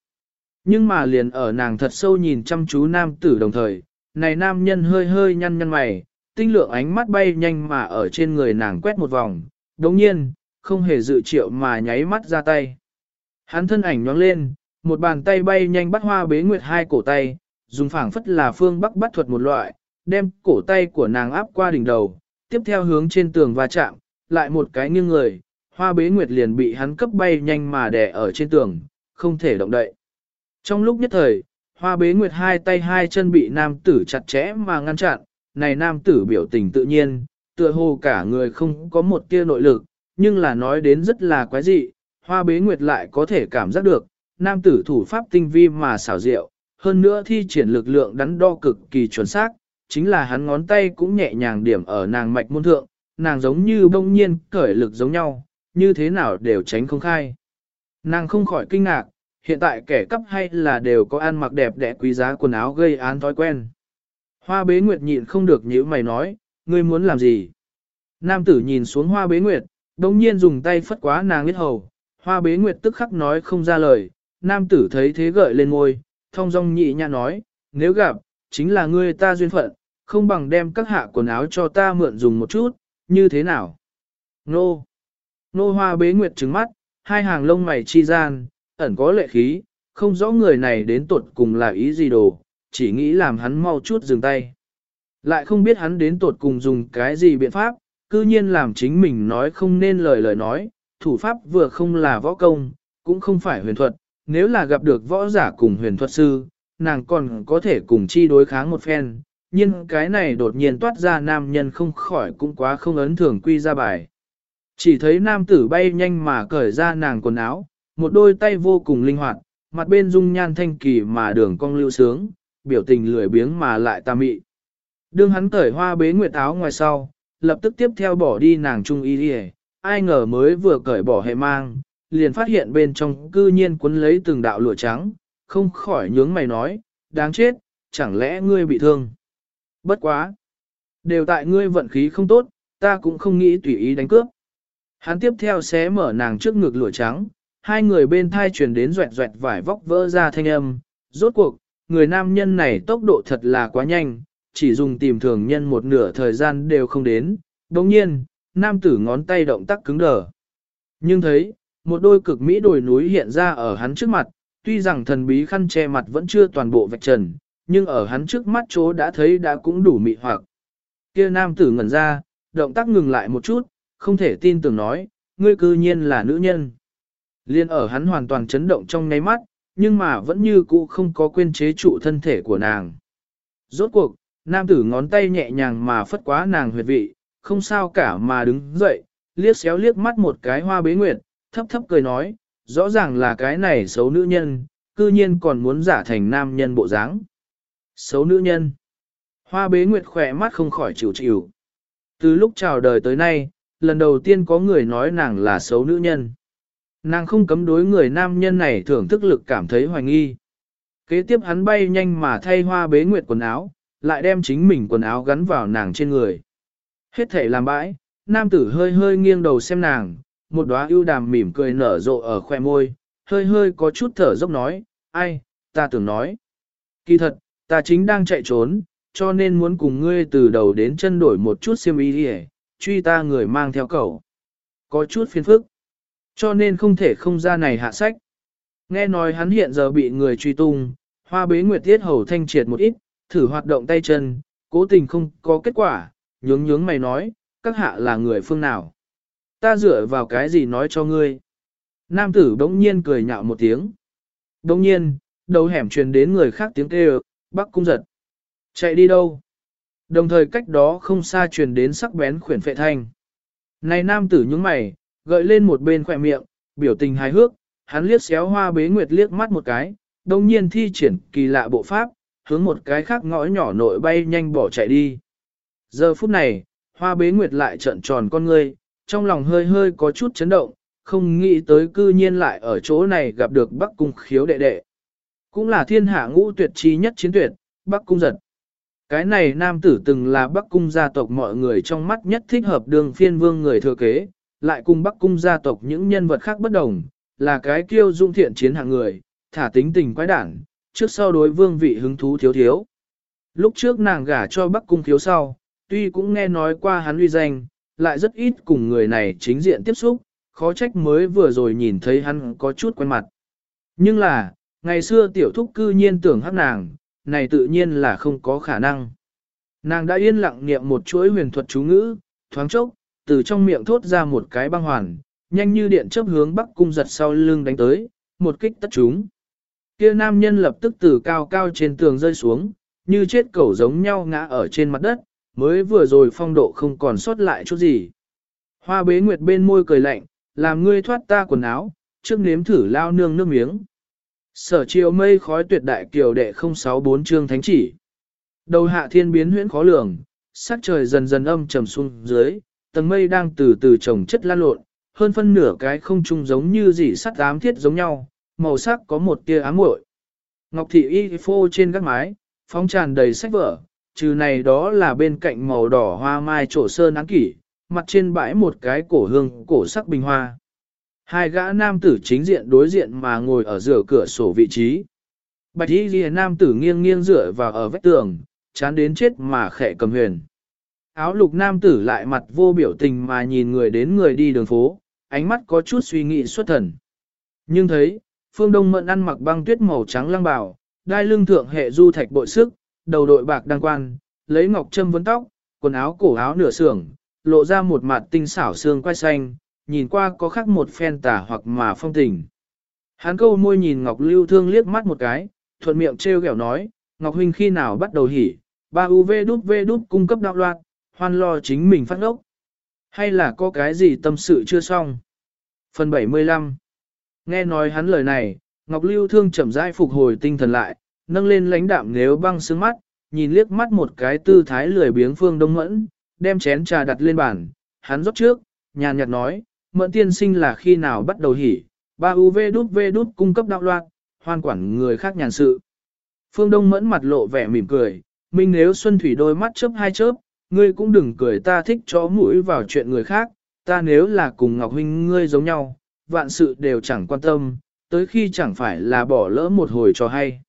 Nhưng mà liền ở nàng thật sâu nhìn chăm chú nam tử đồng thời, này nam nhân hơi hơi nhăn nhăn mày, tinh lượng ánh mắt bay nhanh mà ở trên người nàng quét một vòng, đồng nhiên, không hề dự triệu mà nháy mắt ra tay. Hắn thân ảnh nhoáng lên, một bàn tay bay nhanh bắt hoa bế nguyệt hai cổ tay, dùng phảng phất là phương bắc bắt thuật một loại, đem cổ tay của nàng áp qua đỉnh đầu, tiếp theo hướng trên tường va chạm, lại một cái nghiêng người, hoa bế nguyệt liền bị hắn cấp bay nhanh mà đè ở trên tường, không thể động đậy. Trong lúc nhất thời, hoa bế nguyệt hai tay hai chân bị nam tử chặt chẽ mà ngăn chặn, này nam tử biểu tình tự nhiên, tựa hồ cả người không có một tia nội lực, nhưng là nói đến rất là quái dị, hoa bế nguyệt lại có thể cảm giác được, nam tử thủ pháp tinh vi mà xảo diệu, hơn nữa thi triển lực lượng đắn đo cực kỳ chuẩn xác, chính là hắn ngón tay cũng nhẹ nhàng điểm ở nàng mạch môn thượng, nàng giống như bông nhiên cởi lực giống nhau, như thế nào đều tránh không khai. Nàng không khỏi kinh ngạc, hiện tại kẻ cắp hay là đều có ăn mặc đẹp đẽ quý giá quần áo gây án thói quen. Hoa bế nguyệt nhịn không được nhíu mày nói, ngươi muốn làm gì? Nam tử nhìn xuống hoa bế nguyệt, đồng nhiên dùng tay phất quá nàng biết hầu, hoa bế nguyệt tức khắc nói không ra lời, nam tử thấy thế gợi lên ngôi, thong dong nhị nhã nói, nếu gặp, chính là ngươi ta duyên phận, không bằng đem các hạ quần áo cho ta mượn dùng một chút, như thế nào? Nô! Nô hoa bế nguyệt trứng mắt, hai hàng lông mày chi gian, ẩn có lệ khí, không rõ người này đến tuột cùng là ý gì đồ, chỉ nghĩ làm hắn mau chút dừng tay. Lại không biết hắn đến tột cùng dùng cái gì biện pháp, cư nhiên làm chính mình nói không nên lời lời nói, thủ pháp vừa không là võ công, cũng không phải huyền thuật, nếu là gặp được võ giả cùng huyền thuật sư, nàng còn có thể cùng chi đối kháng một phen, nhưng cái này đột nhiên toát ra nam nhân không khỏi cũng quá không ấn thường quy ra bài. Chỉ thấy nam tử bay nhanh mà cởi ra nàng quần áo, một đôi tay vô cùng linh hoạt, mặt bên dung nhan thanh kỳ mà đường cong lưu sướng, biểu tình lười biếng mà lại tà mị. Đương hắn cởi hoa bế nguyệt áo ngoài sau, lập tức tiếp theo bỏ đi nàng trung y đi ai ngờ mới vừa cởi bỏ hệ mang, liền phát hiện bên trong cư nhiên cuốn lấy từng đạo lụa trắng, không khỏi nhướng mày nói, đáng chết, chẳng lẽ ngươi bị thương. Bất quá. Đều tại ngươi vận khí không tốt, ta cũng không nghĩ tùy ý đánh cướp. Hắn tiếp theo xé mở nàng trước ngực lụa trắng, hai người bên thai truyền đến doẹt doẹt vải vóc vỡ ra thanh âm. Rốt cuộc, người nam nhân này tốc độ thật là quá nhanh, chỉ dùng tìm thường nhân một nửa thời gian đều không đến. Đồng nhiên, nam tử ngón tay động tác cứng đờ. Nhưng thấy, một đôi cực mỹ đồi núi hiện ra ở hắn trước mặt, tuy rằng thần bí khăn che mặt vẫn chưa toàn bộ vạch trần, nhưng ở hắn trước mắt chỗ đã thấy đã cũng đủ mị hoặc. Kia nam tử ngẩn ra, động tác ngừng lại một chút, không thể tin tưởng nói, ngươi cư nhiên là nữ nhân. Liên ở hắn hoàn toàn chấn động trong nháy mắt, nhưng mà vẫn như cũ không có quên chế trụ thân thể của nàng. Rốt cuộc, nam tử ngón tay nhẹ nhàng mà phất quá nàng huyệt vị, không sao cả mà đứng dậy, liếc xéo liếc mắt một cái hoa bế nguyệt, thấp thấp cười nói, rõ ràng là cái này xấu nữ nhân, cư nhiên còn muốn giả thành nam nhân bộ dáng. Xấu nữ nhân. Hoa bế nguyệt khỏe mắt không khỏi chịu chịu. Từ lúc chào đời tới nay, lần đầu tiên có người nói nàng là xấu nữ nhân. Nàng không cấm đối người nam nhân này thưởng thức lực cảm thấy hoài nghi. Kế tiếp hắn bay nhanh mà thay hoa bế nguyệt quần áo, lại đem chính mình quần áo gắn vào nàng trên người. Hết thể làm bãi, nam tử hơi hơi nghiêng đầu xem nàng, một đóa ưu đàm mỉm cười nở rộ ở khoe môi, hơi hơi có chút thở dốc nói, ai, ta tưởng nói. Kỳ thật, ta chính đang chạy trốn, cho nên muốn cùng ngươi từ đầu đến chân đổi một chút xiêm y đi truy ta người mang theo cậu. Có chút phiền phức, cho nên không thể không ra này hạ sách. Nghe nói hắn hiện giờ bị người truy tung, hoa bế nguyệt tiết hầu thanh triệt một ít, thử hoạt động tay chân, cố tình không có kết quả, nhướng nhướng mày nói, các hạ là người phương nào. Ta dựa vào cái gì nói cho ngươi. Nam tử bỗng nhiên cười nhạo một tiếng. Bỗng nhiên, đầu hẻm truyền đến người khác tiếng kêu, bắc cung giật. Chạy đi đâu? Đồng thời cách đó không xa truyền đến sắc bén khuyển phệ thanh. Này nam tử nhướng mày, gợi lên một bên khỏe miệng, biểu tình hài hước, hắn liếc xéo hoa bế nguyệt liếc mắt một cái, đồng nhiên thi triển kỳ lạ bộ pháp, hướng một cái khác ngõ nhỏ nội bay nhanh bỏ chạy đi. Giờ phút này, hoa bế nguyệt lại trợn tròn con ngươi, trong lòng hơi hơi có chút chấn động, không nghĩ tới cư nhiên lại ở chỗ này gặp được Bắc Cung khiếu đệ đệ. Cũng là thiên hạ ngũ tuyệt chi nhất chiến tuyệt, Bắc Cung giật. Cái này nam tử từng là Bắc Cung gia tộc mọi người trong mắt nhất thích hợp đường phiên vương người thừa kế, lại cùng Bắc Cung gia tộc những nhân vật khác bất đồng, là cái kiêu dung thiện chiến hạng người, thả tính tình quái đản, trước sau đối vương vị hứng thú thiếu thiếu. Lúc trước nàng gả cho Bắc Cung thiếu sau, tuy cũng nghe nói qua hắn uy danh, lại rất ít cùng người này chính diện tiếp xúc, khó trách mới vừa rồi nhìn thấy hắn có chút quen mặt. Nhưng là, ngày xưa tiểu thúc cư nhiên tưởng hắc nàng, này tự nhiên là không có khả năng. Nàng đã yên lặng niệm một chuỗi huyền thuật chú ngữ, thoáng chốc, từ trong miệng thốt ra một cái băng hoàn, nhanh như điện chớp hướng bắc cung giật sau lưng đánh tới, một kích tất chúng. Kia nam nhân lập tức từ cao cao trên tường rơi xuống, như chết cẩu giống nhau ngã ở trên mặt đất, mới vừa rồi phong độ không còn sót lại chút gì. Hoa bế nguyệt bên môi cười lạnh, làm ngươi thoát ta quần áo, trước nếm thử lao nương nước miếng. Sở chiều mây khói tuyệt đại kiều đệ 064 chương thánh chỉ. Đầu hạ thiên biến huyễn khó lường, sắc trời dần dần âm trầm xuống dưới, tầng mây đang từ từ trồng chất lan lộn, hơn phân nửa cái không trung giống như dị sắt ám thiết giống nhau, màu sắc có một tia ám muội. Ngọc thị y phô trên các mái, phóng tràn đầy sách vở, trừ này đó là bên cạnh màu đỏ hoa mai trổ sơn áng kỷ, mặt trên bãi một cái cổ hương cổ sắc bình hoa. Hai gã nam tử chính diện đối diện mà ngồi ở giữa cửa sổ vị trí. Bạch y ghi nam tử nghiêng nghiêng dựa vào ở vách tường, chán đến chết mà khẽ cầm huyền. Áo lục nam tử lại mặt vô biểu tình mà nhìn người đến người đi đường phố, ánh mắt có chút suy nghĩ xuất thần. Nhưng thấy, phương đông mận ăn mặc băng tuyết màu trắng lăng bảo, đai lưng thượng hệ du thạch bội sức, đầu đội bạc đăng quan, lấy ngọc châm vấn tóc, quần áo cổ áo nửa sưởng, lộ ra một mặt tinh xảo xương quai xanh, nhìn qua có khác một phen tả hoặc mà phong tình. Hán câu môi nhìn Ngọc Lưu Thương liếc mắt một cái, thuận miệng trêu ghẹo nói, Ngọc Huynh khi nào bắt đầu hỉ, ba UV đút V đút cung cấp đạo loạt, hoan lo chính mình phát ngốc. Hay là có cái gì tâm sự chưa xong? Phần 75 Nghe nói hắn lời này, Ngọc Lưu Thương chậm rãi phục hồi tinh thần lại, nâng lên lãnh đạm nếu băng sương mắt, nhìn liếc mắt một cái tư thái lười biếng phương đông mẫn, đem chén trà đặt lên bàn, hắn rót trước, nhàn nhạt nói, mẫn tiên sinh là khi nào bắt đầu hỉ, ba UV đút V đút cung cấp đạo loạn, hoan quản người khác nhàn sự. Phương Đông mẫn mặt lộ vẻ mỉm cười, minh nếu Xuân Thủy đôi mắt chớp hai chớp, ngươi cũng đừng cười ta thích chó mũi vào chuyện người khác, ta nếu là cùng Ngọc Huynh ngươi giống nhau, vạn sự đều chẳng quan tâm, tới khi chẳng phải là bỏ lỡ một hồi cho hay.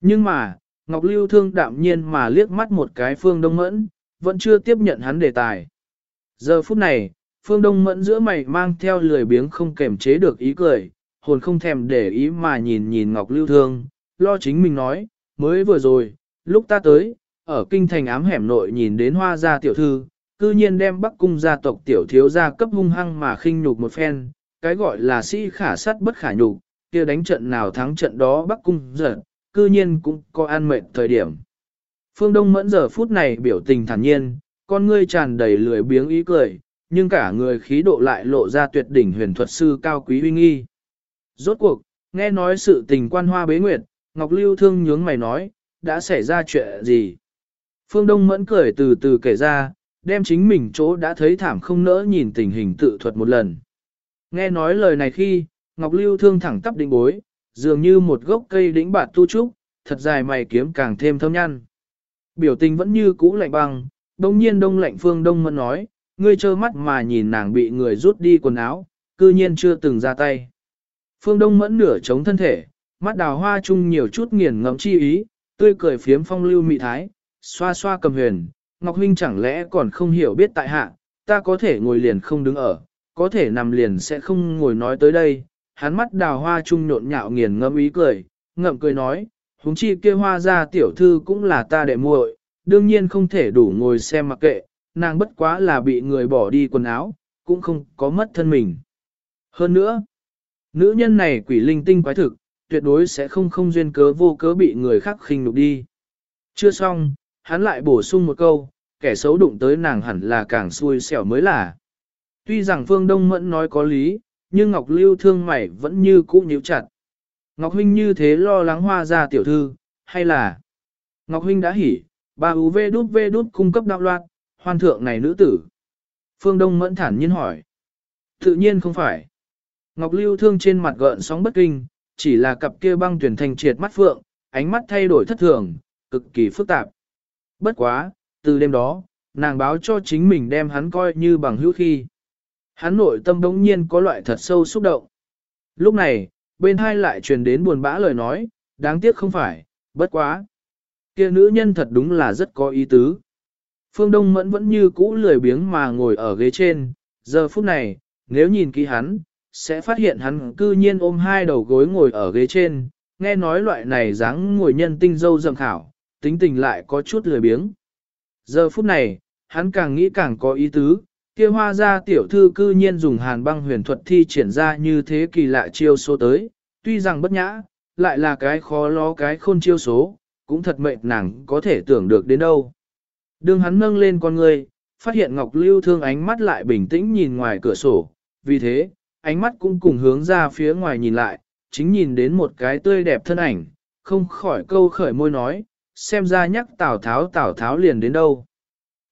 Nhưng mà, Ngọc Lưu thương đạm nhiên mà liếc mắt một cái Phương Đông Mẫn, vẫn chưa tiếp nhận hắn đề tài. Giờ phút này, Phương Đông Mẫn giữa mày mang theo lười biếng không kềm chế được ý cười, hồn không thèm để ý mà nhìn nhìn Ngọc Lưu thương, lo chính mình nói, mới vừa rồi, lúc ta tới, ở kinh thành ám hẻm nội nhìn đến hoa gia tiểu thư, cư nhiên đem bắc cung gia tộc tiểu thiếu gia cấp hung hăng mà khinh nhục một phen, cái gọi là sĩ khả sát bất khả nhục, kia đánh trận nào thắng trận đó bắc cung giật, cư nhiên cũng có an mệnh thời điểm. Phương Đông mẫn giờ phút này biểu tình thản nhiên, con ngươi tràn đầy lười biếng ý cười, nhưng cả người khí độ lại lộ ra tuyệt đỉnh huyền thuật sư cao quý uy nghi. Rốt cuộc, nghe nói sự tình quan hoa bế nguyệt, Ngọc Lưu thương nhướng mày nói, đã xảy ra chuyện gì? Phương Đông mẫn cười từ từ kể ra, đem chính mình chỗ đã thấy thảm không nỡ nhìn tình hình tự thuật một lần. Nghe nói lời này khi, Ngọc Lưu thương thẳng tắp đỉnh bối, dường như một gốc cây đỉnh bạt tu trúc, thật dài mày kiếm càng thêm thâm nhăn. Biểu tình vẫn như cũ lạnh băng, đông nhiên đông lạnh phương đông mẫn nói, ngươi trơ mắt mà nhìn nàng bị người rút đi quần áo, cư nhiên chưa từng ra tay. Phương đông mẫn nửa chống thân thể, mắt đào hoa chung nhiều chút nghiền ngẫm chi ý, tươi cười phiếm phong lưu mị thái, xoa xoa cầm huyền, Ngọc Huynh chẳng lẽ còn không hiểu biết tại hạ, ta có thể ngồi liền không đứng ở, có thể nằm liền sẽ không ngồi nói tới đây. Hắn mắt đào hoa trung nhộn nhạo nghiền ngẫm ý cười, ngậm cười nói, huống chi kia hoa ra tiểu thư cũng là ta đệ muội, đương nhiên không thể đủ ngồi xem mặc kệ, nàng bất quá là bị người bỏ đi quần áo, cũng không có mất thân mình. Hơn nữa, nữ nhân này quỷ linh tinh quái thực, tuyệt đối sẽ không không duyên cớ vô cớ bị người khác khinh nhục đi. Chưa xong, hắn lại bổ sung một câu, kẻ xấu đụng tới nàng hẳn là càng xui xẻo mới là. Tuy rằng Phương Đông Mẫn nói có lý, nhưng Ngọc Lưu thương mày vẫn như cũ nhíu chặt. Ngọc Huynh như thế lo lắng hoa ra tiểu thư, hay là Ngọc Huynh đã hỉ, bà UV đút V đút cung cấp đạo loạn, hoan thượng này nữ tử. Phương Đông Mẫn thản nhiên hỏi. Tự nhiên không phải. Ngọc Lưu thương trên mặt gợn sóng bất kinh, chỉ là cặp kia băng tuyển thành triệt mắt phượng, ánh mắt thay đổi thất thường, cực kỳ phức tạp. Bất quá, từ đêm đó, nàng báo cho chính mình đem hắn coi như bằng hữu khi. Hắn nội tâm đống nhiên có loại thật sâu xúc động. Lúc này, bên hai lại truyền đến buồn bã lời nói, đáng tiếc không phải, bất quá. kia nữ nhân thật đúng là rất có ý tứ. Phương Đông Mẫn vẫn như cũ lười biếng mà ngồi ở ghế trên, giờ phút này, nếu nhìn kỹ hắn, sẽ phát hiện hắn cư nhiên ôm hai đầu gối ngồi ở ghế trên, nghe nói loại này dáng ngồi nhân tinh dâu dầm khảo, tính tình lại có chút lười biếng. Giờ phút này, hắn càng nghĩ càng có ý tứ, kia hoa ra tiểu thư cư nhiên dùng hàn băng huyền thuật thi triển ra như thế kỳ lạ chiêu số tới, tuy rằng bất nhã, lại là cái khó lo cái khôn chiêu số, cũng thật mệnh nàng có thể tưởng được đến đâu. Đường hắn nâng lên con người, phát hiện Ngọc Lưu thương ánh mắt lại bình tĩnh nhìn ngoài cửa sổ, vì thế, ánh mắt cũng cùng hướng ra phía ngoài nhìn lại, chính nhìn đến một cái tươi đẹp thân ảnh, không khỏi câu khởi môi nói, xem ra nhắc Tào Tháo Tào Tháo liền đến đâu.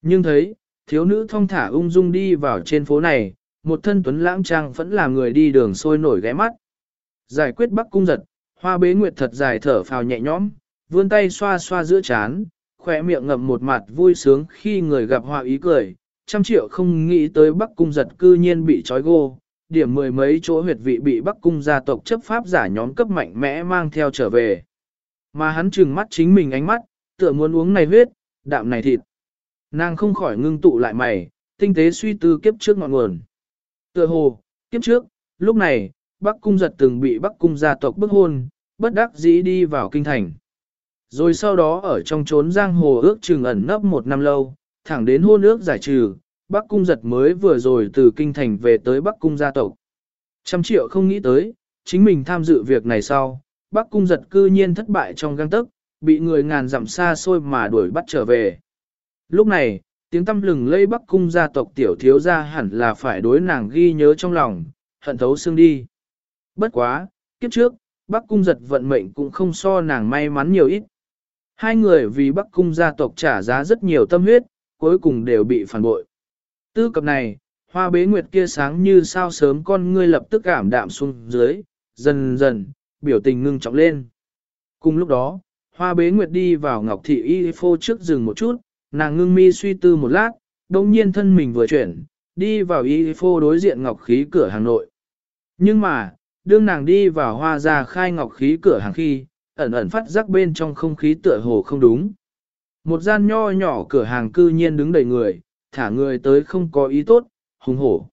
Nhưng thấy, thiếu nữ thong thả ung dung đi vào trên phố này, một thân tuấn lãng trang vẫn là người đi đường sôi nổi ghé mắt. Giải quyết bắc cung giật, hoa bế nguyệt thật dài thở phào nhẹ nhõm, vươn tay xoa xoa giữa chán, khỏe miệng ngậm một mặt vui sướng khi người gặp hoa ý cười, trăm triệu không nghĩ tới bắc cung giật cư nhiên bị trói gô, điểm mười mấy chỗ huyệt vị bị bắc cung gia tộc chấp pháp giả nhóm cấp mạnh mẽ mang theo trở về. Mà hắn trừng mắt chính mình ánh mắt, tựa muốn uống này huyết, đạm này thịt. Nàng không khỏi ngưng tụ lại mày, tinh tế suy tư kiếp trước ngọn nguồn. Tựa hồ, kiếp trước, lúc này, Bắc Cung giật từng bị Bắc Cung gia tộc bức hôn, bất đắc dĩ đi vào kinh thành. Rồi sau đó ở trong trốn giang hồ ước chừng ẩn nấp một năm lâu, thẳng đến hôn ước giải trừ, Bắc Cung giật mới vừa rồi từ kinh thành về tới Bắc Cung gia tộc. Trăm triệu không nghĩ tới, chính mình tham dự việc này sau, Bắc Cung giật cư nhiên thất bại trong găng tức, bị người ngàn dặm xa xôi mà đuổi bắt trở về. Lúc này, tiếng tâm lừng lây Bắc Cung gia tộc tiểu thiếu gia hẳn là phải đối nàng ghi nhớ trong lòng, hận thấu xương đi. Bất quá, kiếp trước, Bắc Cung giật vận mệnh cũng không so nàng may mắn nhiều ít. Hai người vì Bắc Cung gia tộc trả giá rất nhiều tâm huyết, cuối cùng đều bị phản bội. Tư cập này, hoa bế nguyệt kia sáng như sao sớm con ngươi lập tức cảm đạm xuống dưới, dần dần, biểu tình ngưng trọng lên. Cùng lúc đó, hoa bế nguyệt đi vào ngọc thị y phô trước rừng một chút, nàng ngưng mi suy tư một lát, đồng nhiên thân mình vừa chuyển, đi vào y phô đối diện ngọc khí cửa hàng nội. Nhưng mà, đương nàng đi vào hoa ra khai ngọc khí cửa hàng khi, ẩn ẩn phát giác bên trong không khí tựa hồ không đúng. Một gian nho nhỏ cửa hàng cư nhiên đứng đầy người, thả người tới không có ý tốt, hùng hổ.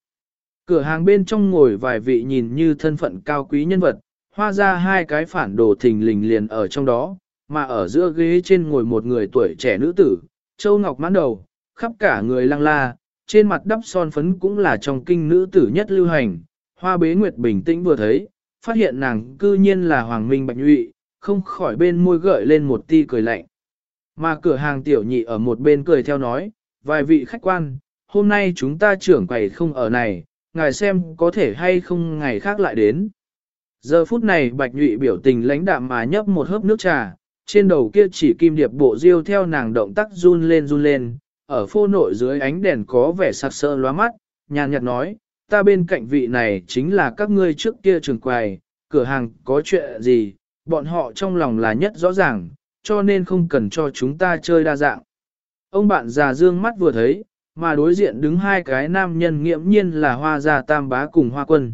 Cửa hàng bên trong ngồi vài vị nhìn như thân phận cao quý nhân vật, hoa ra hai cái phản đồ thình lình liền ở trong đó, mà ở giữa ghế trên ngồi một người tuổi trẻ nữ tử, châu ngọc mãn đầu, khắp cả người lăng la, trên mặt đắp son phấn cũng là trong kinh nữ tử nhất lưu hành. Hoa bế nguyệt bình tĩnh vừa thấy, phát hiện nàng cư nhiên là Hoàng Minh Bạch Nhụy, không khỏi bên môi gợi lên một ti cười lạnh. Mà cửa hàng tiểu nhị ở một bên cười theo nói, vài vị khách quan, hôm nay chúng ta trưởng quầy không ở này, ngài xem có thể hay không ngày khác lại đến. Giờ phút này bạch nhụy biểu tình lãnh đạm mà nhấp một hớp nước trà, trên đầu kia chỉ kim điệp bộ diêu theo nàng động tác run lên run lên, ở phô nội dưới ánh đèn có vẻ sặc sỡ lóa mắt, nhàn nhạt nói, ta bên cạnh vị này chính là các ngươi trước kia trường quầy, cửa hàng có chuyện gì, bọn họ trong lòng là nhất rõ ràng, cho nên không cần cho chúng ta chơi đa dạng. Ông bạn già dương mắt vừa thấy, mà đối diện đứng hai cái nam nhân nghiễm nhiên là hoa gia tam bá cùng hoa quân.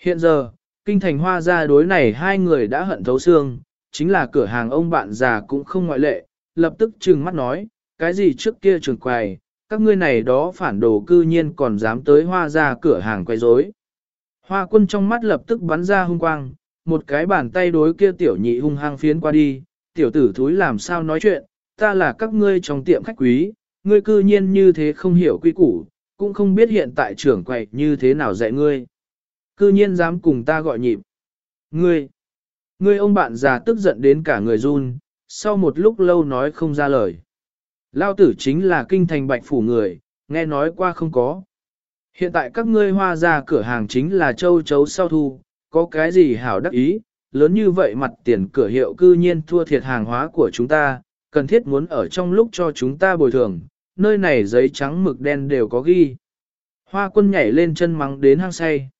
Hiện giờ, kinh thành hoa gia đối này hai người đã hận thấu xương, chính là cửa hàng ông bạn già cũng không ngoại lệ, lập tức trừng mắt nói, cái gì trước kia trường quầy, các ngươi này đó phản đồ cư nhiên còn dám tới hoa gia cửa hàng quay rối. Hoa quân trong mắt lập tức bắn ra hung quang, một cái bàn tay đối kia tiểu nhị hung hăng phiến qua đi, tiểu tử thúi làm sao nói chuyện, ta là các ngươi trong tiệm khách quý, ngươi cư nhiên như thế không hiểu quy củ, cũng không biết hiện tại trưởng quầy như thế nào dạy ngươi. Cư nhiên dám cùng ta gọi nhịp. Ngươi, ngươi ông bạn già tức giận đến cả người run, sau một lúc lâu nói không ra lời. Lao tử chính là kinh thành bạch phủ người, nghe nói qua không có. Hiện tại các ngươi hoa ra cửa hàng chính là châu chấu sau thu, có cái gì hảo đắc ý, lớn như vậy mặt tiền cửa hiệu cư nhiên thua thiệt hàng hóa của chúng ta, cần thiết muốn ở trong lúc cho chúng ta bồi thường, nơi này giấy trắng mực đen đều có ghi. Hoa quân nhảy lên chân mắng đến hang say.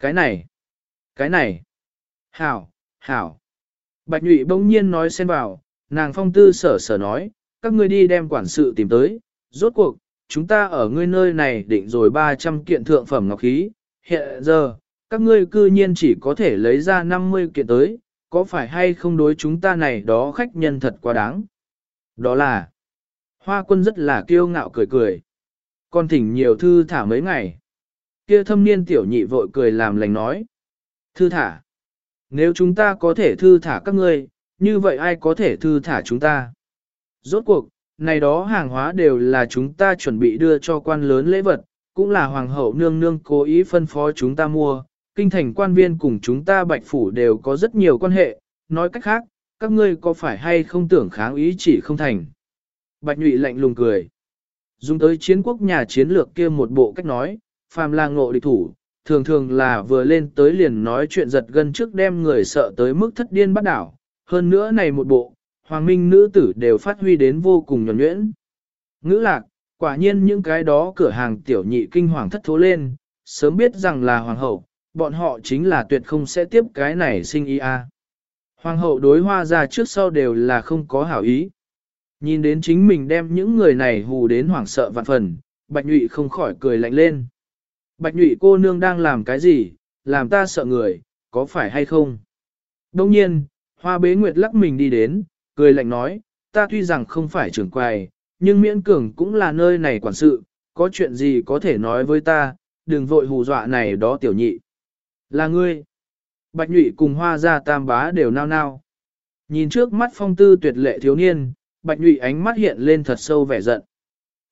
Cái này, cái này, hảo, hảo. Bạch nhụy bỗng nhiên nói xen vào, nàng phong tư sở sở nói, các ngươi đi đem quản sự tìm tới, rốt cuộc, chúng ta ở ngươi nơi này định rồi 300 kiện thượng phẩm ngọc khí, hiện giờ, các ngươi cư nhiên chỉ có thể lấy ra 50 kiện tới, có phải hay không đối chúng ta này đó khách nhân thật quá đáng. Đó là, hoa quân rất là kiêu ngạo cười cười. Con thỉnh nhiều thư thả mấy ngày. Kia thâm niên tiểu nhị vội cười làm lành nói. Thư thả. Nếu chúng ta có thể thư thả các ngươi, như vậy ai có thể thư thả chúng ta? Rốt cuộc, này đó hàng hóa đều là chúng ta chuẩn bị đưa cho quan lớn lễ vật, cũng là hoàng hậu nương nương cố ý phân phó chúng ta mua, kinh thành quan viên cùng chúng ta bạch phủ đều có rất nhiều quan hệ, nói cách khác, các ngươi có phải hay không tưởng kháng ý chỉ không thành. Bạch nhụy lạnh lùng cười. Dùng tới chiến quốc nhà chiến lược kia một bộ cách nói, phàm là ngộ địch thủ, thường thường là vừa lên tới liền nói chuyện giật gân trước đem người sợ tới mức thất điên bắt đảo. Hơn nữa này một bộ, hoàng minh nữ tử đều phát huy đến vô cùng nhuẩn nhuyễn. Ngữ lạc, quả nhiên những cái đó cửa hàng tiểu nhị kinh hoàng thất thố lên, sớm biết rằng là hoàng hậu, bọn họ chính là tuyệt không sẽ tiếp cái này sinh y a. À. Hoàng hậu đối hoa ra trước sau đều là không có hảo ý. Nhìn đến chính mình đem những người này hù đến hoảng sợ vạn phần, Bạch Nhụy không khỏi cười lạnh lên. Bạch Nhụy cô nương đang làm cái gì, làm ta sợ người, có phải hay không? Đông nhiên, hoa bế nguyệt lắc mình đi đến, cười lạnh nói, ta tuy rằng không phải trưởng quầy, nhưng miễn cường cũng là nơi này quản sự, có chuyện gì có thể nói với ta, đừng vội hù dọa này đó tiểu nhị. Là ngươi. Bạch nhụy cùng hoa gia tam bá đều nao nao. Nhìn trước mắt phong tư tuyệt lệ thiếu niên, bạch nhụy ánh mắt hiện lên thật sâu vẻ giận.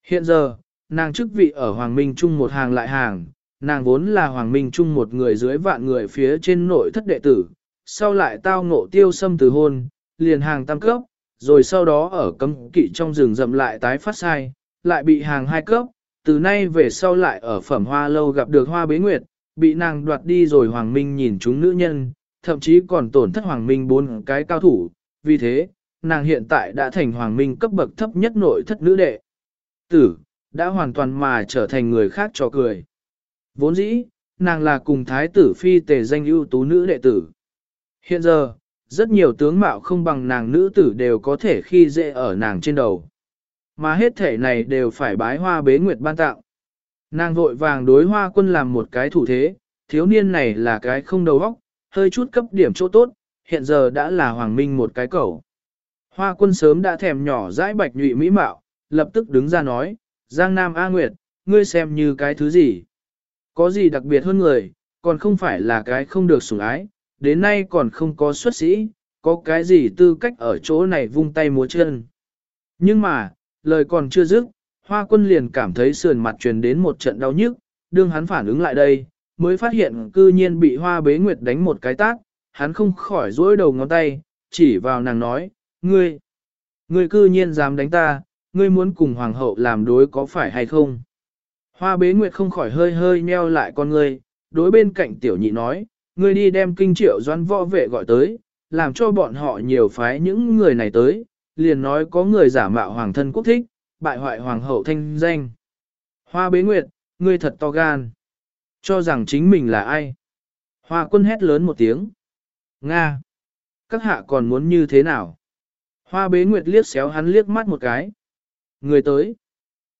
Hiện giờ, nàng chức vị ở Hoàng Minh Trung một hàng lại hàng, nàng vốn là Hoàng Minh Trung một người dưới vạn người phía trên nội thất đệ tử, sau lại tao ngộ tiêu xâm từ hôn, liền hàng tam cấp, rồi sau đó ở cấm kỵ trong rừng rậm lại tái phát sai, lại bị hàng hai cấp, từ nay về sau lại ở phẩm hoa lâu gặp được hoa bế nguyệt, bị nàng đoạt đi rồi Hoàng Minh nhìn chúng nữ nhân, thậm chí còn tổn thất Hoàng Minh bốn cái cao thủ, vì thế, nàng hiện tại đã thành Hoàng Minh cấp bậc thấp nhất nội thất nữ đệ. Tử, đã hoàn toàn mà trở thành người khác cho cười. Vốn dĩ, nàng là cùng thái tử phi tề danh ưu tú nữ đệ tử. Hiện giờ, rất nhiều tướng mạo không bằng nàng nữ tử đều có thể khi dễ ở nàng trên đầu. Mà hết thể này đều phải bái hoa bế nguyệt ban tạo. Nàng vội vàng đối hoa quân làm một cái thủ thế, thiếu niên này là cái không đầu óc, hơi chút cấp điểm chỗ tốt, hiện giờ đã là hoàng minh một cái cầu. Hoa quân sớm đã thèm nhỏ dãi bạch nhụy mỹ mạo, lập tức đứng ra nói, Giang Nam A Nguyệt, ngươi xem như cái thứ gì? Có gì đặc biệt hơn người, còn không phải là cái không được sủng ái, đến nay còn không có xuất sĩ, có cái gì tư cách ở chỗ này vung tay múa chân. Nhưng mà, lời còn chưa dứt, Hoa quân liền cảm thấy sườn mặt truyền đến một trận đau nhức, đương hắn phản ứng lại đây, mới phát hiện cư nhiên bị hoa bế nguyệt đánh một cái tát, hắn không khỏi dối đầu ngón tay, chỉ vào nàng nói, ngươi, ngươi cư nhiên dám đánh ta, ngươi muốn cùng hoàng hậu làm đối có phải hay không? Hoa bế nguyệt không khỏi hơi hơi nheo lại con ngươi, đối bên cạnh tiểu nhị nói, ngươi đi đem kinh triệu doan võ vệ gọi tới, làm cho bọn họ nhiều phái những người này tới, liền nói có người giả mạo hoàng thân quốc thích, bại hoại hoàng hậu thanh danh. Hoa bế nguyệt, ngươi thật to gan. Cho rằng chính mình là ai? Hoa quân hét lớn một tiếng. Nga. các hạ còn muốn như thế nào? Hoa bế nguyệt liếc xéo hắn liếc mắt một cái. Người tới.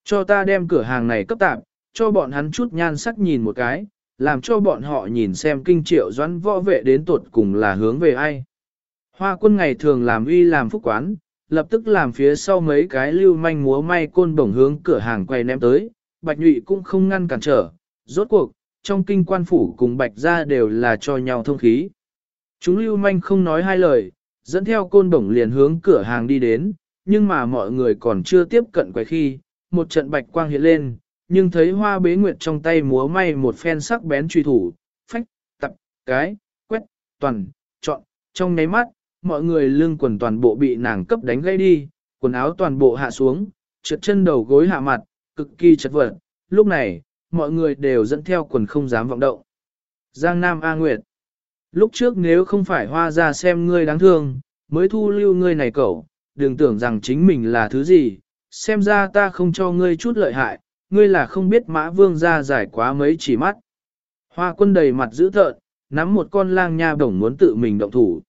Cho ta đem cửa hàng này cấp tạp, cho bọn hắn chút nhan sắc nhìn một cái, làm cho bọn họ nhìn xem kinh triệu doãn võ vệ đến tuột cùng là hướng về ai. Hoa quân ngày thường làm uy làm phúc quán, lập tức làm phía sau mấy cái lưu manh múa may côn bổng hướng cửa hàng quay ném tới, bạch nhụy cũng không ngăn cản trở, rốt cuộc, trong kinh quan phủ cùng bạch ra đều là cho nhau thông khí. Chúng lưu manh không nói hai lời, dẫn theo côn bổng liền hướng cửa hàng đi đến, nhưng mà mọi người còn chưa tiếp cận quay khi, một trận bạch quang hiện lên, nhưng thấy hoa bế nguyệt trong tay múa may một phen sắc bén truy thủ, phách, tập, cái, quét, toàn, chọn, trong nháy mắt, mọi người lưng quần toàn bộ bị nàng cấp đánh gây đi, quần áo toàn bộ hạ xuống, trượt chân đầu gối hạ mặt, cực kỳ chật vật. Lúc này, mọi người đều dẫn theo quần không dám vọng động. Giang Nam A Nguyệt Lúc trước nếu không phải hoa ra xem ngươi đáng thương, mới thu lưu ngươi này cậu, đừng tưởng rằng chính mình là thứ gì, xem ra ta không cho ngươi chút lợi hại, ngươi là không biết mã vương ra giải quá mấy chỉ mắt. Hoa quân đầy mặt dữ thợn, nắm một con lang nha bổng muốn tự mình động thủ.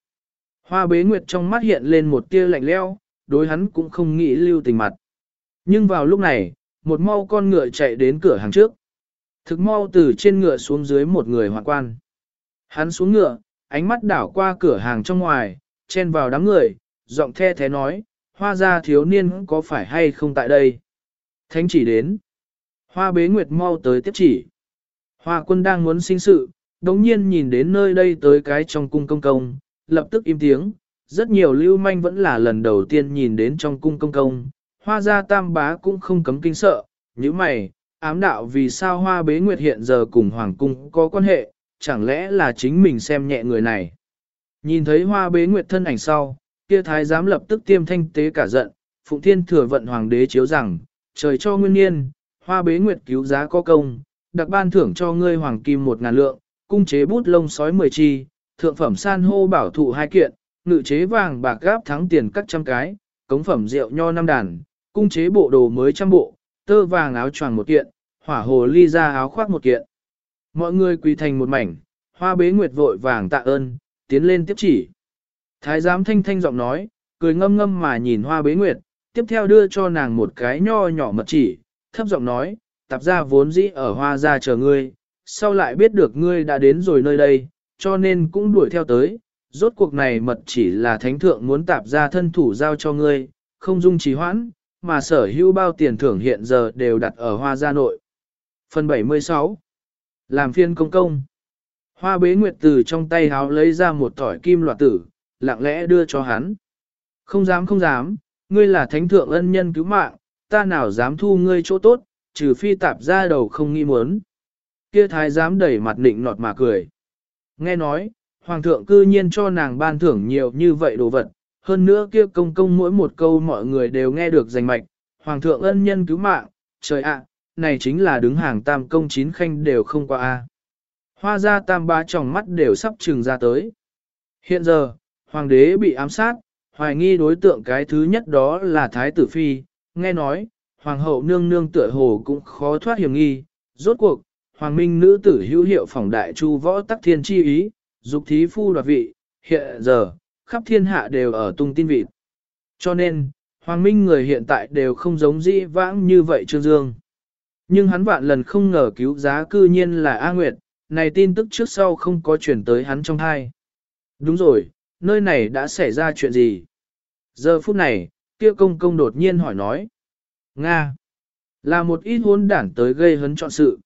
Hoa bế nguyệt trong mắt hiện lên một tia lạnh leo, đối hắn cũng không nghĩ lưu tình mặt. Nhưng vào lúc này, một mau con ngựa chạy đến cửa hàng trước. Thực mau từ trên ngựa xuống dưới một người hoạn quan. Hắn xuống ngựa, ánh mắt đảo qua cửa hàng trong ngoài, chen vào đám người, giọng the thế nói, hoa gia thiếu niên có phải hay không tại đây? Thánh chỉ đến. Hoa bế nguyệt mau tới tiếp chỉ. Hoa quân đang muốn sinh sự, đống nhiên nhìn đến nơi đây tới cái trong cung công công, lập tức im tiếng. Rất nhiều lưu manh vẫn là lần đầu tiên nhìn đến trong cung công công, hoa gia tam bá cũng không cấm kinh sợ, như mày, ám đạo vì sao hoa bế nguyệt hiện giờ cùng hoàng cung có quan hệ, chẳng lẽ là chính mình xem nhẹ người này. Nhìn thấy hoa bế nguyệt thân ảnh sau, kia thái giám lập tức tiêm thanh tế cả giận, phụng thiên thừa vận hoàng đế chiếu rằng, trời cho nguyên niên, hoa bế nguyệt cứu giá có công, đặc ban thưởng cho ngươi hoàng kim một ngàn lượng, cung chế bút lông sói mười chi, thượng phẩm san hô bảo thụ hai kiện, ngự chế vàng bạc gáp thắng tiền cắt trăm cái, cống phẩm rượu nho năm đàn, cung chế bộ đồ mới trăm bộ, tơ vàng áo choàng một kiện, hỏa hồ ly ra áo khoác một kiện. Mọi người quỳ thành một mảnh, hoa bế nguyệt vội vàng tạ ơn, tiến lên tiếp chỉ. Thái giám thanh thanh giọng nói, cười ngâm ngâm mà nhìn hoa bế nguyệt, tiếp theo đưa cho nàng một cái nho nhỏ mật chỉ, thấp giọng nói, tạp gia vốn dĩ ở hoa Gia chờ ngươi, sau lại biết được ngươi đã đến rồi nơi đây, cho nên cũng đuổi theo tới, rốt cuộc này mật chỉ là thánh thượng muốn tạp gia thân thủ giao cho ngươi, không dung trì hoãn, mà sở hữu bao tiền thưởng hiện giờ đều đặt ở hoa gia nội. Phần 76 Làm phiên công công Hoa bế nguyệt từ trong tay háo lấy ra một tỏi kim loạt tử, lặng lẽ đưa cho hắn. Không dám không dám, ngươi là thánh thượng ân nhân cứu mạng, ta nào dám thu ngươi chỗ tốt, trừ phi tạp ra đầu không nghi muốn. Kia thái dám đẩy mặt nịnh nọt mà cười. Nghe nói, hoàng thượng cư nhiên cho nàng ban thưởng nhiều như vậy đồ vật, hơn nữa kia công công mỗi một câu mọi người đều nghe được danh mạch, hoàng thượng ân nhân cứu mạng, trời ạ, này chính là đứng hàng tam công chín khanh đều không qua a. Hoa ra tam ba tròng mắt đều sắp trừng ra tới. Hiện giờ, hoàng đế bị ám sát, hoài nghi đối tượng cái thứ nhất đó là Thái tử Phi, nghe nói, hoàng hậu nương nương tựa hồ cũng khó thoát hiểm nghi, rốt cuộc, hoàng minh nữ tử hữu hiệu phòng đại chu võ tắc thiên chi ý, dục thí phu đoạt vị, hiện giờ, khắp thiên hạ đều ở tung tin vịt. Cho nên, hoàng minh người hiện tại đều không giống dĩ vãng như vậy Trương Dương. Nhưng hắn vạn lần không ngờ cứu giá cư nhiên là A Nguyệt, này tin tức trước sau không có chuyển tới hắn trong hai. Đúng rồi, nơi này đã xảy ra chuyện gì? Giờ phút này, kia công công đột nhiên hỏi nói. Nga! Là một ít hôn đản tới gây hấn trọn sự.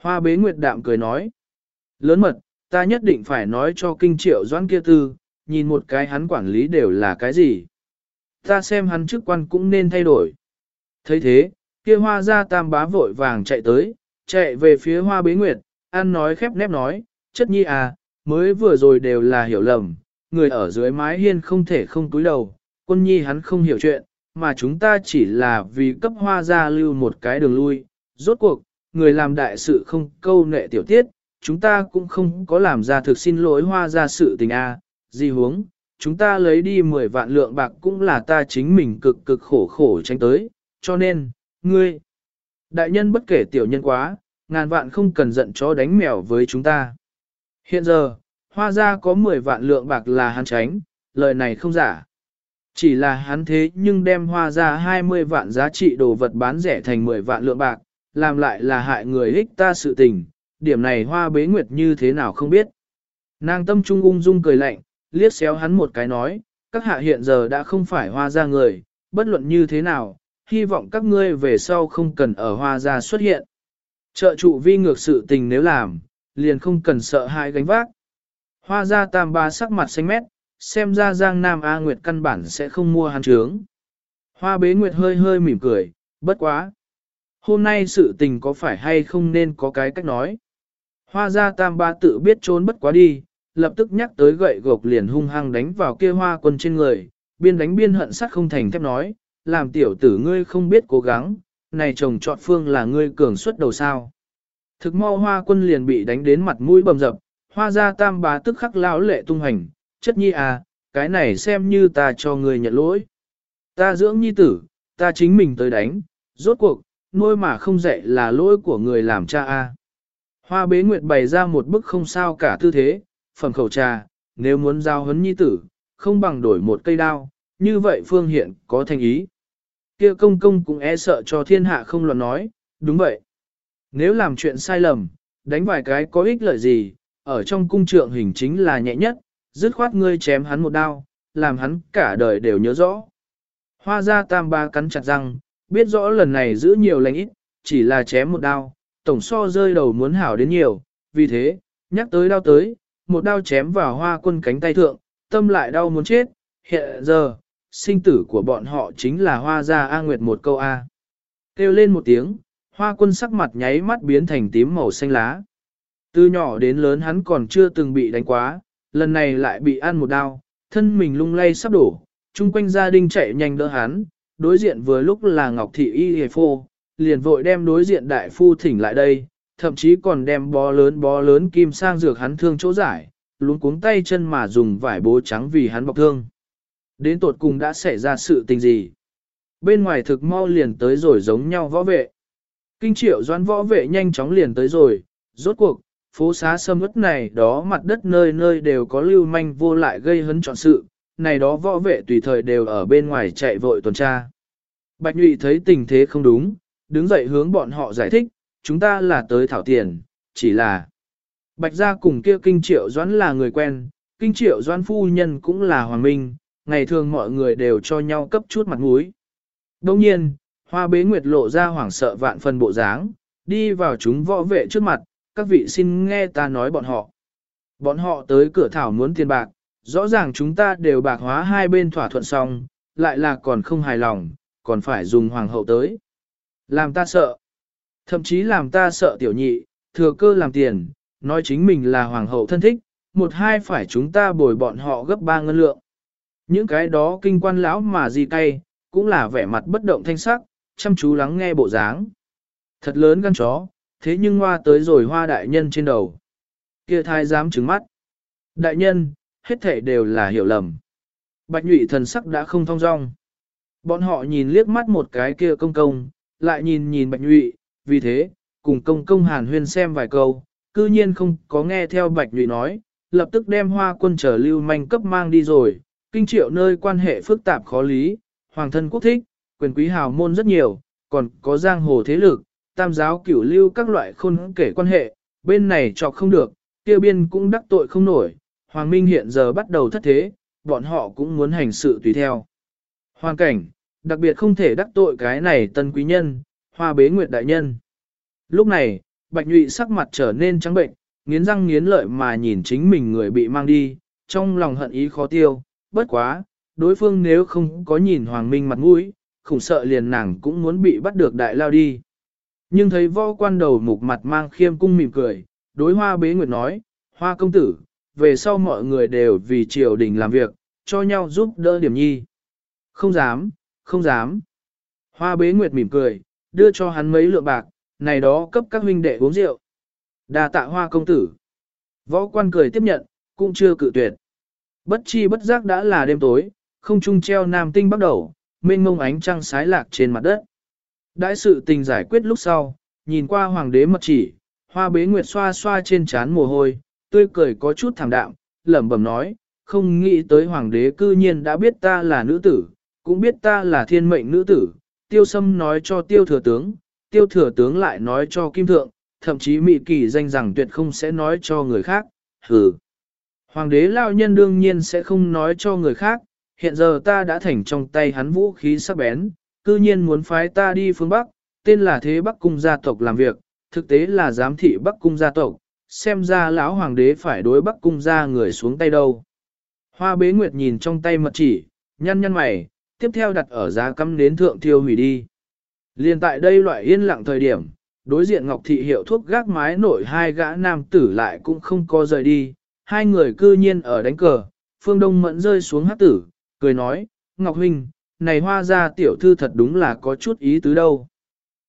Hoa bế nguyệt đạm cười nói. Lớn mật, ta nhất định phải nói cho kinh triệu doãn kia tư, nhìn một cái hắn quản lý đều là cái gì. Ta xem hắn chức quan cũng nên thay đổi. thấy thế, kia hoa ra tam bá vội vàng chạy tới, chạy về phía hoa bế nguyệt, ăn nói khép nép nói, chất nhi à, mới vừa rồi đều là hiểu lầm, người ở dưới mái hiên không thể không túi đầu, quân nhi hắn không hiểu chuyện, mà chúng ta chỉ là vì cấp hoa Gia lưu một cái đường lui. Rốt cuộc, người làm đại sự không câu nệ tiểu tiết, chúng ta cũng không có làm ra thực xin lỗi hoa Gia sự tình a gì huống, chúng ta lấy đi 10 vạn lượng bạc cũng là ta chính mình cực cực khổ khổ tránh tới, cho nên, ngươi, đại nhân bất kể tiểu nhân quá, ngàn vạn không cần giận chó đánh mèo với chúng ta. Hiện giờ, hoa Gia có 10 vạn lượng bạc là hắn tránh, lời này không giả. Chỉ là hắn thế nhưng đem hoa ra 20 vạn giá trị đồ vật bán rẻ thành 10 vạn lượng bạc, làm lại là hại người ích ta sự tình, điểm này hoa bế nguyệt như thế nào không biết. Nàng tâm trung ung dung cười lạnh, liếc xéo hắn một cái nói, các hạ hiện giờ đã không phải hoa ra người, bất luận như thế nào, hy vọng các ngươi về sau không cần ở hoa ra xuất hiện. Trợ trụ vi ngược sự tình nếu làm, liền không cần sợ hãi gánh vác. Hoa ra tam ba sắc mặt xanh mét, xem ra Giang Nam A Nguyệt căn bản sẽ không mua hắn trướng. Hoa bế Nguyệt hơi hơi mỉm cười, bất quá. Hôm nay sự tình có phải hay không nên có cái cách nói. Hoa gia tam ba tự biết trốn bất quá đi, lập tức nhắc tới gậy gộc liền hung hăng đánh vào kia hoa quân trên người, biên đánh biên hận sắt không thành thép nói, làm tiểu tử ngươi không biết cố gắng, này chồng chọn phương là ngươi cường suất đầu sao. Thực mau hoa quân liền bị đánh đến mặt mũi bầm dập, hoa gia tam bá tức khắc lão lệ tung hành, chất nhi à, cái này xem như ta cho ngươi nhận lỗi. Ta dưỡng nhi tử, ta chính mình tới đánh, rốt cuộc, nuôi mà không dạy là lỗi của người làm cha a. À. Hoa bế nguyệt bày ra một bức không sao cả tư thế, phẩm khẩu trà, nếu muốn giao huấn nhi tử, không bằng đổi một cây đao, như vậy phương hiện có thành ý. Kia công công cũng e sợ cho thiên hạ không luận nói, đúng vậy. Nếu làm chuyện sai lầm, đánh vài cái có ích lợi gì, ở trong cung trượng hình chính là nhẹ nhất, dứt khoát ngươi chém hắn một đao, làm hắn cả đời đều nhớ rõ. Hoa ra tam ba cắn chặt răng, biết rõ lần này giữ nhiều lành ít, chỉ là chém một đao, tổng so rơi đầu muốn hảo đến nhiều, vì thế, nhắc tới đao tới, một đao chém vào hoa quân cánh tay thượng, tâm lại đau muốn chết, hiện giờ, sinh tử của bọn họ chính là hoa ra A Nguyệt một câu A. Kêu lên một tiếng, hoa quân sắc mặt nháy mắt biến thành tím màu xanh lá. Từ nhỏ đến lớn hắn còn chưa từng bị đánh quá, lần này lại bị ăn một đao, thân mình lung lay sắp đổ, chung quanh gia đình chạy nhanh đỡ hắn, đối diện vừa lúc là Ngọc Thị Y Hề Phô, liền vội đem đối diện đại phu thỉnh lại đây, thậm chí còn đem bó lớn bó lớn kim sang dược hắn thương chỗ giải, luôn cuống tay chân mà dùng vải bố trắng vì hắn bọc thương. Đến tột cùng đã xảy ra sự tình gì? Bên ngoài thực mau liền tới rồi giống nhau võ vệ. Kinh triệu doán võ vệ nhanh chóng liền tới rồi, rốt cuộc, phố xá sâm ướt này đó mặt đất nơi nơi đều có lưu manh vô lại gây hấn trọn sự, này đó võ vệ tùy thời đều ở bên ngoài chạy vội tuần tra. Bạch Nhụy thấy tình thế không đúng, đứng dậy hướng bọn họ giải thích, chúng ta là tới thảo tiền, chỉ là Bạch gia cùng kia kinh triệu doãn là người quen, kinh triệu doãn phu nhân cũng là hoàng minh, ngày thường mọi người đều cho nhau cấp chút mặt mũi. Đồng nhiên, hoa bế nguyệt lộ ra hoảng sợ vạn phần bộ dáng, đi vào chúng võ vệ trước mặt, các vị xin nghe ta nói bọn họ. Bọn họ tới cửa thảo muốn tiền bạc, rõ ràng chúng ta đều bạc hóa hai bên thỏa thuận xong, lại là còn không hài lòng, còn phải dùng hoàng hậu tới. Làm ta sợ. Thậm chí làm ta sợ tiểu nhị, thừa cơ làm tiền, nói chính mình là hoàng hậu thân thích, một hai phải chúng ta bồi bọn họ gấp ba ngân lượng. Những cái đó kinh quan lão mà gì cay, cũng là vẻ mặt bất động thanh sắc, chăm chú lắng nghe bộ dáng. Thật lớn gan chó, thế nhưng hoa tới rồi hoa đại nhân trên đầu. Kia thái dám trứng mắt. Đại nhân, hết thể đều là hiểu lầm. Bạch nhụy thần sắc đã không thong dong. Bọn họ nhìn liếc mắt một cái kia công công, lại nhìn nhìn bạch nhụy, vì thế, cùng công công hàn huyên xem vài câu, cư nhiên không có nghe theo bạch nhụy nói, lập tức đem hoa quân trở lưu manh cấp mang đi rồi, kinh triệu nơi quan hệ phức tạp khó lý, hoàng thân quốc thích, quyền quý hào môn rất nhiều, còn có giang hồ thế lực, tam giáo cửu lưu các loại khôn kể quan hệ, bên này chọc không được, kia biên cũng đắc tội không nổi, hoàng minh hiện giờ bắt đầu thất thế, bọn họ cũng muốn hành sự tùy theo. Hoàn cảnh, đặc biệt không thể đắc tội cái này tân quý nhân, hoa bế nguyệt đại nhân. Lúc này, bạch nhụy sắc mặt trở nên trắng bệnh, nghiến răng nghiến lợi mà nhìn chính mình người bị mang đi, trong lòng hận ý khó tiêu, bất quá, đối phương nếu không có nhìn Hoàng Minh mặt mũi, khủng sợ liền nàng cũng muốn bị bắt được đại lao đi. Nhưng thấy võ quan đầu mục mặt mang khiêm cung mỉm cười, đối hoa bế nguyệt nói, hoa công tử, về sau mọi người đều vì triều đình làm việc, cho nhau giúp đỡ điểm nhi. Không dám, không dám. Hoa bế nguyệt mỉm cười, đưa cho hắn mấy lượng bạc, này đó cấp các huynh đệ uống rượu. đa tạ hoa công tử. Võ quan cười tiếp nhận, cũng chưa cự tuyệt. Bất chi bất giác đã là đêm tối, không trung treo nam tinh bắt đầu, mênh mông ánh trăng sái lạc trên mặt đất. Đại sự tình giải quyết lúc sau, nhìn qua hoàng đế mật chỉ, hoa bế nguyệt xoa xoa trên trán mồ hôi, tươi cười có chút thảm đạm, lẩm bẩm nói, không nghĩ tới hoàng đế cư nhiên đã biết ta là nữ tử, cũng biết ta là thiên mệnh nữ tử, tiêu sâm nói cho tiêu thừa tướng, tiêu thừa tướng lại nói cho kim thượng, thậm chí mị kỳ danh rằng tuyệt không sẽ nói cho người khác, hừ. Hoàng đế lao nhân đương nhiên sẽ không nói cho người khác, hiện giờ ta đã thành trong tay hắn vũ khí sắc bén, cư nhiên muốn phái ta đi phương Bắc, tên là Thế Bắc Cung gia tộc làm việc, thực tế là giám thị Bắc Cung gia tộc, xem ra lão hoàng đế phải đối Bắc Cung gia người xuống tay đâu. Hoa bế nguyệt nhìn trong tay mật chỉ, nhăn nhăn mày, tiếp theo đặt ở giá cắm nến thượng thiêu hủy đi. Liên tại đây loại yên lặng thời điểm, đối diện Ngọc Thị hiệu thuốc gác mái nổi hai gã nam tử lại cũng không có rời đi, hai người cư nhiên ở đánh cờ, phương đông mẫn rơi xuống hát tử, cười nói, Ngọc Huynh, này hoa ra tiểu thư thật đúng là có chút ý tứ đâu.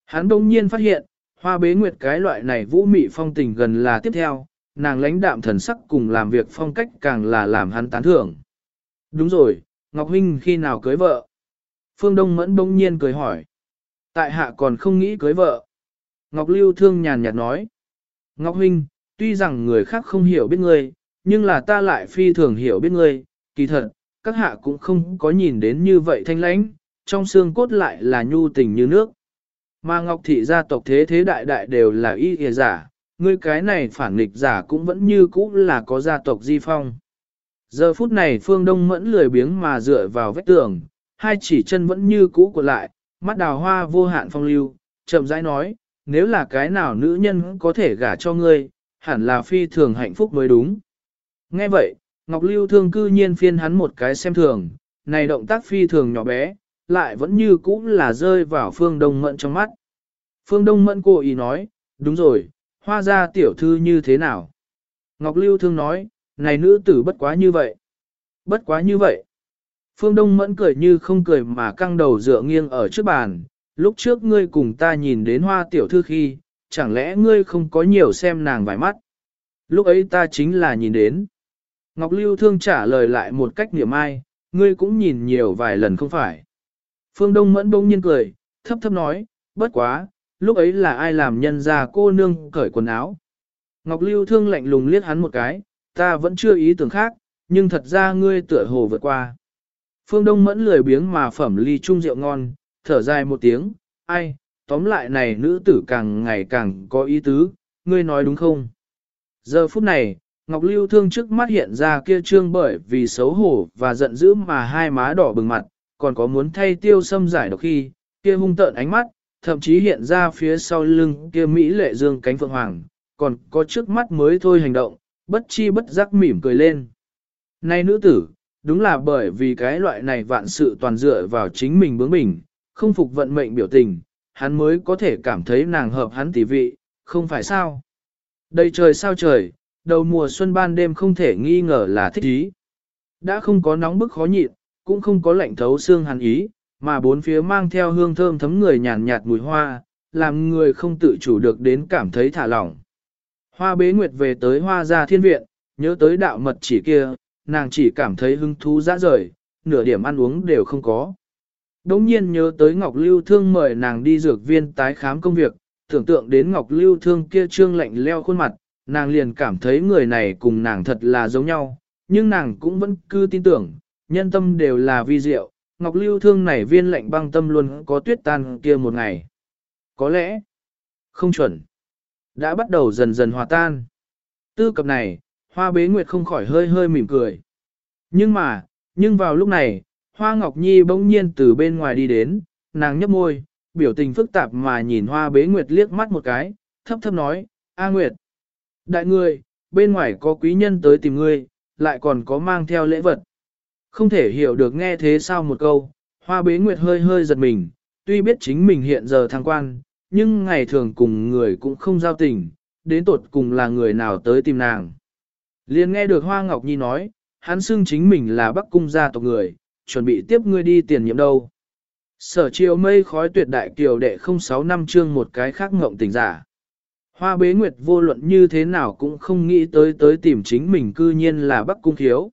Hắn đông nhiên phát hiện, hoa bế nguyệt cái loại này vũ mị phong tình gần là tiếp theo, nàng lãnh đạm thần sắc cùng làm việc phong cách càng là làm hắn tán thưởng. Đúng rồi, Ngọc Huynh khi nào cưới vợ? Phương Đông Mẫn đông nhiên cười hỏi. Tại hạ còn không nghĩ cưới vợ. Ngọc Lưu Thương nhàn nhạt nói. Ngọc Huynh, tuy rằng người khác không hiểu biết ngươi, nhưng là ta lại phi thường hiểu biết ngươi, kỳ thật, các hạ cũng không có nhìn đến như vậy thanh lãnh, trong xương cốt lại là nhu tình như nước. Mà Ngọc Thị gia tộc thế thế đại đại đều là y kìa giả, ngươi cái này phản nghịch giả cũng vẫn như cũ là có gia tộc di phong. Giờ phút này Phương Đông mẫn lười biếng mà dựa vào vách tường, hai chỉ chân vẫn như cũ của lại, mắt đào hoa vô hạn phong lưu, chậm rãi nói, nếu là cái nào nữ nhân có thể gả cho ngươi, hẳn là phi thường hạnh phúc mới đúng. Nghe vậy, Ngọc Lưu thương cư nhiên phiên hắn một cái xem thường, này động tác phi thường nhỏ bé, lại vẫn như cũ là rơi vào phương đông mẫn trong mắt. Phương đông mẫn cố ý nói, đúng rồi, hoa ra tiểu thư như thế nào? Ngọc Lưu thương nói, này nữ tử bất quá như vậy. Bất quá như vậy. Phương Đông mẫn cười như không cười mà căng đầu dựa nghiêng ở trước bàn, lúc trước ngươi cùng ta nhìn đến hoa tiểu thư khi, chẳng lẽ ngươi không có nhiều xem nàng vài mắt. Lúc ấy ta chính là nhìn đến. Ngọc Lưu Thương trả lời lại một cách niềm ai, ngươi cũng nhìn nhiều vài lần không phải. Phương Đông mẫn bỗng nhiên cười, thấp thấp nói, bất quá, lúc ấy là ai làm nhân ra cô nương cởi quần áo. Ngọc Lưu Thương lạnh lùng liếc hắn một cái, ta vẫn chưa ý tưởng khác, nhưng thật ra ngươi tựa hồ vượt qua. Phương Đông mẫn lười biếng mà phẩm ly chung rượu ngon, thở dài một tiếng, ai, tóm lại này nữ tử càng ngày càng có ý tứ, ngươi nói đúng không? Giờ phút này, Ngọc Lưu Thương trước mắt hiện ra kia trương bởi vì xấu hổ và giận dữ mà hai má đỏ bừng mặt, còn có muốn thay tiêu xâm giải độc khi, kia hung tợn ánh mắt, thậm chí hiện ra phía sau lưng kia Mỹ lệ dương cánh phượng hoàng, còn có trước mắt mới thôi hành động, bất chi bất giác mỉm cười lên. Này nữ tử, đúng là bởi vì cái loại này vạn sự toàn dựa vào chính mình bướng bỉnh, không phục vận mệnh biểu tình, hắn mới có thể cảm thấy nàng hợp hắn tỷ vị, không phải sao. Đây trời sao trời, đầu mùa xuân ban đêm không thể nghi ngờ là thích ý. Đã không có nóng bức khó nhịn, cũng không có lạnh thấu xương hàn ý, mà bốn phía mang theo hương thơm thấm người nhàn nhạt mùi hoa, làm người không tự chủ được đến cảm thấy thả lỏng. Hoa bế nguyệt về tới hoa gia thiên viện, nhớ tới đạo mật chỉ kia, nàng chỉ cảm thấy hứng thú dã rời, nửa điểm ăn uống đều không có. Đống nhiên nhớ tới Ngọc Lưu Thương mời nàng đi dược viên tái khám công việc, tưởng tượng đến Ngọc Lưu Thương kia trương lạnh leo khuôn mặt, nàng liền cảm thấy người này cùng nàng thật là giống nhau, nhưng nàng cũng vẫn cứ tin tưởng, nhân tâm đều là vi diệu, Ngọc Lưu Thương này viên lạnh băng tâm luôn có tuyết tan kia một ngày. Có lẽ, không chuẩn, đã bắt đầu dần dần hòa tan. Tư cập này, Hoa bế nguyệt không khỏi hơi hơi mỉm cười. Nhưng mà, nhưng vào lúc này, Hoa Ngọc Nhi bỗng nhiên từ bên ngoài đi đến, nàng nhấp môi, biểu tình phức tạp mà nhìn Hoa bế nguyệt liếc mắt một cái, thấp thấp nói, A Nguyệt. Đại người, bên ngoài có quý nhân tới tìm ngươi, lại còn có mang theo lễ vật. Không thể hiểu được nghe thế sao một câu, Hoa bế nguyệt hơi hơi giật mình, tuy biết chính mình hiện giờ thăng quan, nhưng ngày thường cùng người cũng không giao tình, đến tột cùng là người nào tới tìm nàng. Liền nghe được Hoa Ngọc Nhi nói, hắn xưng chính mình là Bắc Cung gia tộc người, chuẩn bị tiếp ngươi đi tiền nhiệm đâu. Sở chiều mây khói tuyệt đại kiều đệ 06 năm chương một cái khác ngộng tình giả. Hoa bế nguyệt vô luận như thế nào cũng không nghĩ tới tới tìm chính mình cư nhiên là Bắc Cung khiếu.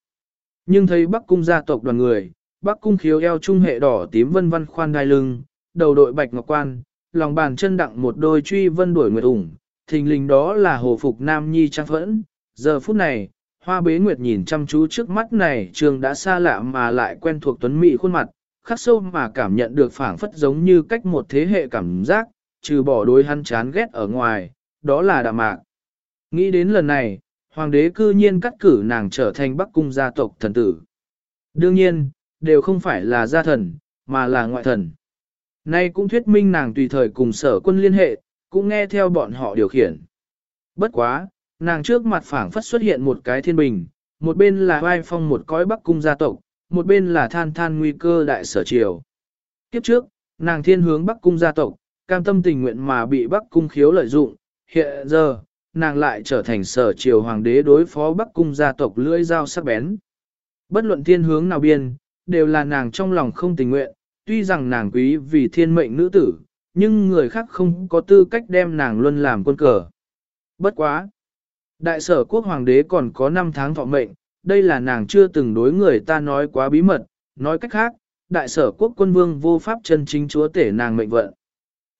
Nhưng thấy Bắc Cung gia tộc đoàn người, Bắc Cung khiếu eo trung hệ đỏ tím vân vân khoan đai lưng, đầu đội bạch ngọc quan, lòng bàn chân đặng một đôi truy vân đuổi nguyệt ủng, thình lình đó là hồ phục nam nhi trang phẫn, Giờ phút này, Hoa bế nguyệt nhìn chăm chú trước mắt này trường đã xa lạ mà lại quen thuộc tuấn mỹ khuôn mặt, khắc sâu mà cảm nhận được phảng phất giống như cách một thế hệ cảm giác, trừ bỏ đối hắn chán ghét ở ngoài, đó là đạm mạc. Nghĩ đến lần này, hoàng đế cư nhiên cắt cử nàng trở thành bắc cung gia tộc thần tử. Đương nhiên, đều không phải là gia thần, mà là ngoại thần. Nay cũng thuyết minh nàng tùy thời cùng sở quân liên hệ, cũng nghe theo bọn họ điều khiển. Bất quá, nàng trước mặt phảng phất xuất hiện một cái thiên bình, một bên là vai phong một cõi bắc cung gia tộc, một bên là than than nguy cơ đại sở triều. Kiếp trước, nàng thiên hướng bắc cung gia tộc, cam tâm tình nguyện mà bị bắc cung khiếu lợi dụng, hiện giờ, nàng lại trở thành sở triều hoàng đế đối phó bắc cung gia tộc lưỡi dao sắc bén. Bất luận thiên hướng nào biên, đều là nàng trong lòng không tình nguyện, tuy rằng nàng quý vì thiên mệnh nữ tử, nhưng người khác không có tư cách đem nàng luôn làm quân cờ. Bất quá! Đại sở quốc hoàng đế còn có 5 tháng thọ mệnh, đây là nàng chưa từng đối người ta nói quá bí mật, nói cách khác, đại sở quốc quân vương vô pháp chân chính chúa tể nàng mệnh vận.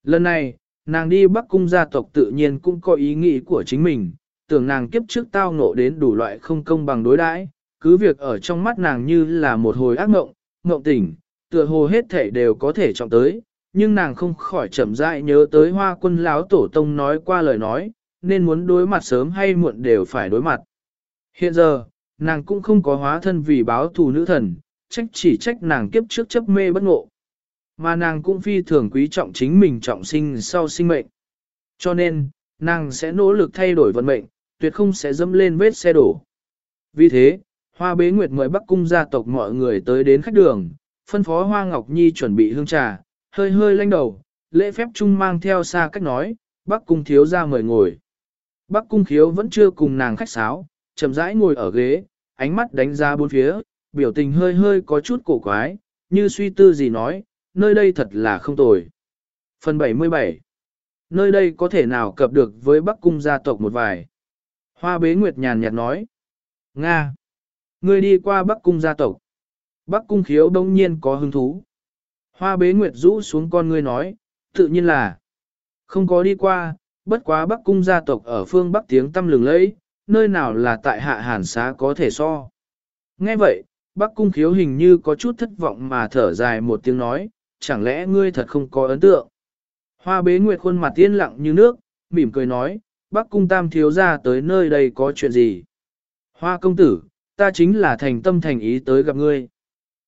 Lần này, nàng đi Bắc cung gia tộc tự nhiên cũng có ý nghĩ của chính mình, tưởng nàng kiếp trước tao ngộ đến đủ loại không công bằng đối đãi, cứ việc ở trong mắt nàng như là một hồi ác mộng, ngộng tỉnh, tựa hồ hết thể đều có thể trọng tới, nhưng nàng không khỏi chậm rãi nhớ tới hoa quân láo tổ tông nói qua lời nói, nên muốn đối mặt sớm hay muộn đều phải đối mặt. Hiện giờ, nàng cũng không có hóa thân vì báo thù nữ thần, trách chỉ trách nàng kiếp trước chấp mê bất ngộ. Mà nàng cũng phi thường quý trọng chính mình trọng sinh sau sinh mệnh. Cho nên, nàng sẽ nỗ lực thay đổi vận mệnh, tuyệt không sẽ dâm lên vết xe đổ. Vì thế, Hoa Bế Nguyệt mời Bắc Cung gia tộc mọi người tới đến khách đường, phân phó Hoa Ngọc Nhi chuẩn bị hương trà, hơi hơi lanh đầu, lễ phép chung mang theo xa cách nói, Bắc Cung thiếu ra mời ngồi. Bắc Cung khiếu vẫn chưa cùng nàng khách sáo, chậm rãi ngồi ở ghế, ánh mắt đánh ra bốn phía, biểu tình hơi hơi có chút cổ quái, như suy tư gì nói, nơi đây thật là không tồi. Phần 77 Nơi đây có thể nào cập được với Bắc Cung gia tộc một vài. Hoa bế nguyệt nhàn nhạt nói. Nga Ngươi đi qua Bắc Cung gia tộc. Bắc Cung khiếu đông nhiên có hứng thú. Hoa bế nguyệt rũ xuống con ngươi nói, tự nhiên là không có đi qua, bất quá Bắc Cung gia tộc ở phương Bắc tiếng tâm lừng lẫy, nơi nào là tại hạ hàn xá có thể so. Nghe vậy, Bắc Cung khiếu hình như có chút thất vọng mà thở dài một tiếng nói, chẳng lẽ ngươi thật không có ấn tượng. Hoa bế nguyệt khuôn mặt tiên lặng như nước, mỉm cười nói, Bắc Cung tam thiếu ra tới nơi đây có chuyện gì. Hoa công tử, ta chính là thành tâm thành ý tới gặp ngươi.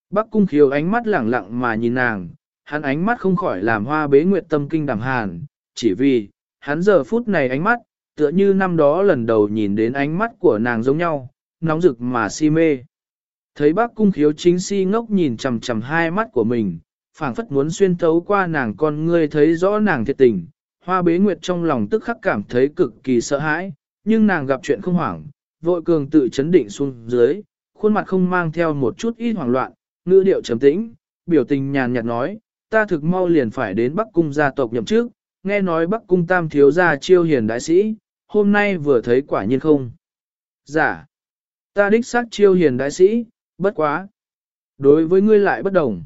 Bắc cung khiếu ánh mắt lẳng lặng mà nhìn nàng, hắn ánh mắt không khỏi làm hoa bế nguyệt tâm kinh đằng hàn, chỉ vì, hắn giờ phút này ánh mắt, tựa như năm đó lần đầu nhìn đến ánh mắt của nàng giống nhau, nóng rực mà si mê. Thấy bác cung khiếu chính si ngốc nhìn chầm chầm hai mắt của mình, phảng phất muốn xuyên thấu qua nàng con ngươi thấy rõ nàng thiệt tình. Hoa bế nguyệt trong lòng tức khắc cảm thấy cực kỳ sợ hãi, nhưng nàng gặp chuyện không hoảng, vội cường tự chấn định xuống dưới, khuôn mặt không mang theo một chút ít hoảng loạn, ngữ điệu trầm tĩnh, biểu tình nhàn nhạt nói, ta thực mau liền phải đến Bắc Cung gia tộc nhậm trước, nghe nói Bắc Cung tam thiếu gia chiêu hiền đại sĩ, hôm nay vừa thấy quả nhiên không. Giả, dạ. ta đích xác chiêu hiền đại sĩ, bất quá. Đối với ngươi lại bất đồng.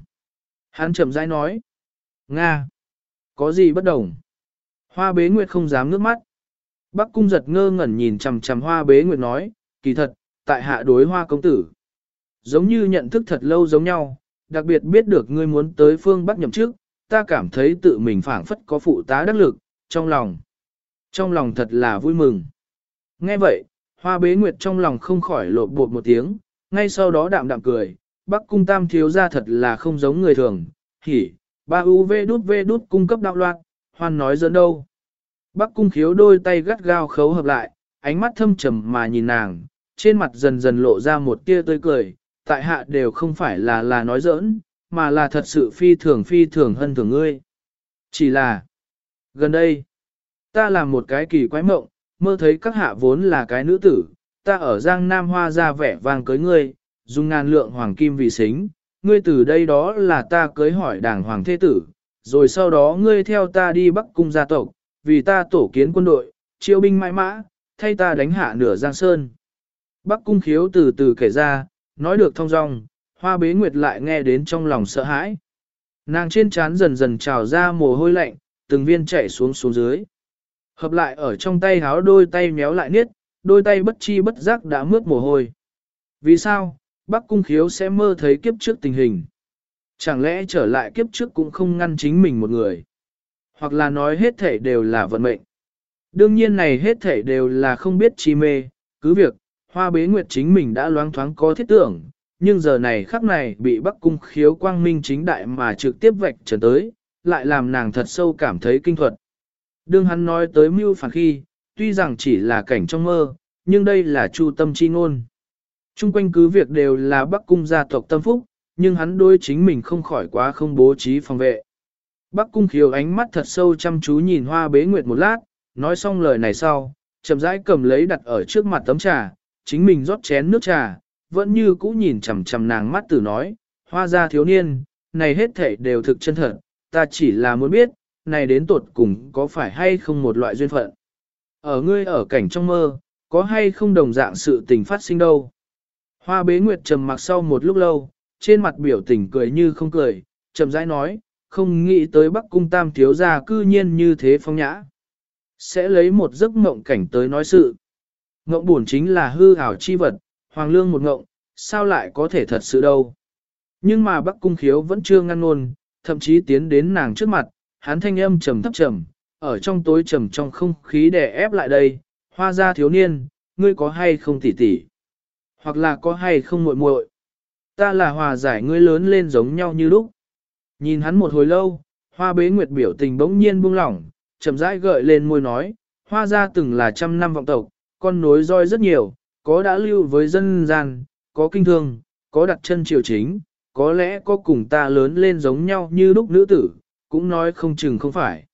Hắn chậm rãi nói, Nga, có gì bất đồng? Hoa bế nguyệt không dám nước mắt. Bắc cung giật ngơ ngẩn nhìn chằm chằm hoa bế nguyệt nói, kỳ thật, tại hạ đối hoa công tử. Giống như nhận thức thật lâu giống nhau, đặc biệt biết được ngươi muốn tới phương Bắc nhậm trước, ta cảm thấy tự mình phảng phất có phụ tá đắc lực, trong lòng. Trong lòng thật là vui mừng. Nghe vậy, hoa bế nguyệt trong lòng không khỏi lột bột một tiếng, ngay sau đó đạm đạm cười, Bắc cung tam thiếu ra thật là không giống người thường, hỉ, ba UV đút V đút cung cấp đạo loạn, hoan nói dẫn đâu. Bắc cung khiếu đôi tay gắt gao khấu hợp lại, ánh mắt thâm trầm mà nhìn nàng, trên mặt dần dần lộ ra một tia tươi cười, tại hạ đều không phải là là nói giỡn, mà là thật sự phi thường phi thường hơn thường ngươi. Chỉ là, gần đây, ta làm một cái kỳ quái mộng, mơ thấy các hạ vốn là cái nữ tử, ta ở Giang Nam Hoa ra vẻ vang cưới ngươi, dùng ngàn lượng hoàng kim vì xính, ngươi từ đây đó là ta cưới hỏi đảng hoàng thế tử, rồi sau đó ngươi theo ta đi Bắc Cung gia tộc, vì ta tổ kiến quân đội, chiêu binh mãi mã, thay ta đánh hạ nửa giang sơn. Bắc cung khiếu từ từ kể ra, nói được thông dong, hoa bế nguyệt lại nghe đến trong lòng sợ hãi. Nàng trên trán dần dần trào ra mồ hôi lạnh, từng viên chảy xuống xuống dưới. Hợp lại ở trong tay háo đôi tay méo lại niết, đôi tay bất chi bất giác đã mướt mồ hôi. Vì sao, Bắc Cung Khiếu sẽ mơ thấy kiếp trước tình hình? Chẳng lẽ trở lại kiếp trước cũng không ngăn chính mình một người? Hoặc là nói hết thể đều là vận mệnh? Đương nhiên này hết thể đều là không biết chi mê, cứ việc, hoa bế nguyệt chính mình đã loáng thoáng có thiết tưởng, nhưng giờ này khắc này bị Bắc Cung Khiếu quang minh chính đại mà trực tiếp vạch trần tới, lại làm nàng thật sâu cảm thấy kinh thuật. Đương hắn nói tới mưu phản khi, tuy rằng chỉ là cảnh trong mơ, nhưng đây là chu tâm chi ngôn. Trung quanh cứ việc đều là Bắc Cung gia tộc tâm phúc, nhưng hắn đôi chính mình không khỏi quá không bố trí phòng vệ. Bắc Cung khiếu ánh mắt thật sâu chăm chú nhìn hoa bế nguyệt một lát, nói xong lời này sau, chậm rãi cầm lấy đặt ở trước mặt tấm trà, chính mình rót chén nước trà, vẫn như cũ nhìn chằm chằm nàng mắt tử nói, hoa gia thiếu niên, này hết thảy đều thực chân thật, ta chỉ là muốn biết, này đến tột cùng có phải hay không một loại duyên phận. Ở ngươi ở cảnh trong mơ, có hay không đồng dạng sự tình phát sinh đâu. Hoa bế nguyệt trầm mặc sau một lúc lâu, trên mặt biểu tình cười như không cười, trầm rãi nói, không nghĩ tới Bắc Cung Tam thiếu gia cư nhiên như thế phong nhã. Sẽ lấy một giấc mộng cảnh tới nói sự. Ngộng buồn chính là hư ảo chi vật, hoàng lương một ngộng, sao lại có thể thật sự đâu. Nhưng mà Bắc Cung khiếu vẫn chưa ngăn ngôn, thậm chí tiến đến nàng trước mặt, hắn thanh âm trầm thấp trầm, ở trong tối trầm trong không khí đè ép lại đây, hoa ra thiếu niên, ngươi có hay không tỉ tỉ, hoặc là có hay không muội muội. Ta là hòa giải ngươi lớn lên giống nhau như lúc. Nhìn hắn một hồi lâu, hoa bế nguyệt biểu tình bỗng nhiên buông lỏng, chậm rãi gợi lên môi nói, hoa ra từng là trăm năm vọng tộc, con nối roi rất nhiều, có đã lưu với dân gian, có kinh thương, có đặt chân triều chính, có lẽ có cùng ta lớn lên giống nhau như lúc nữ tử, cũng nói không chừng không phải.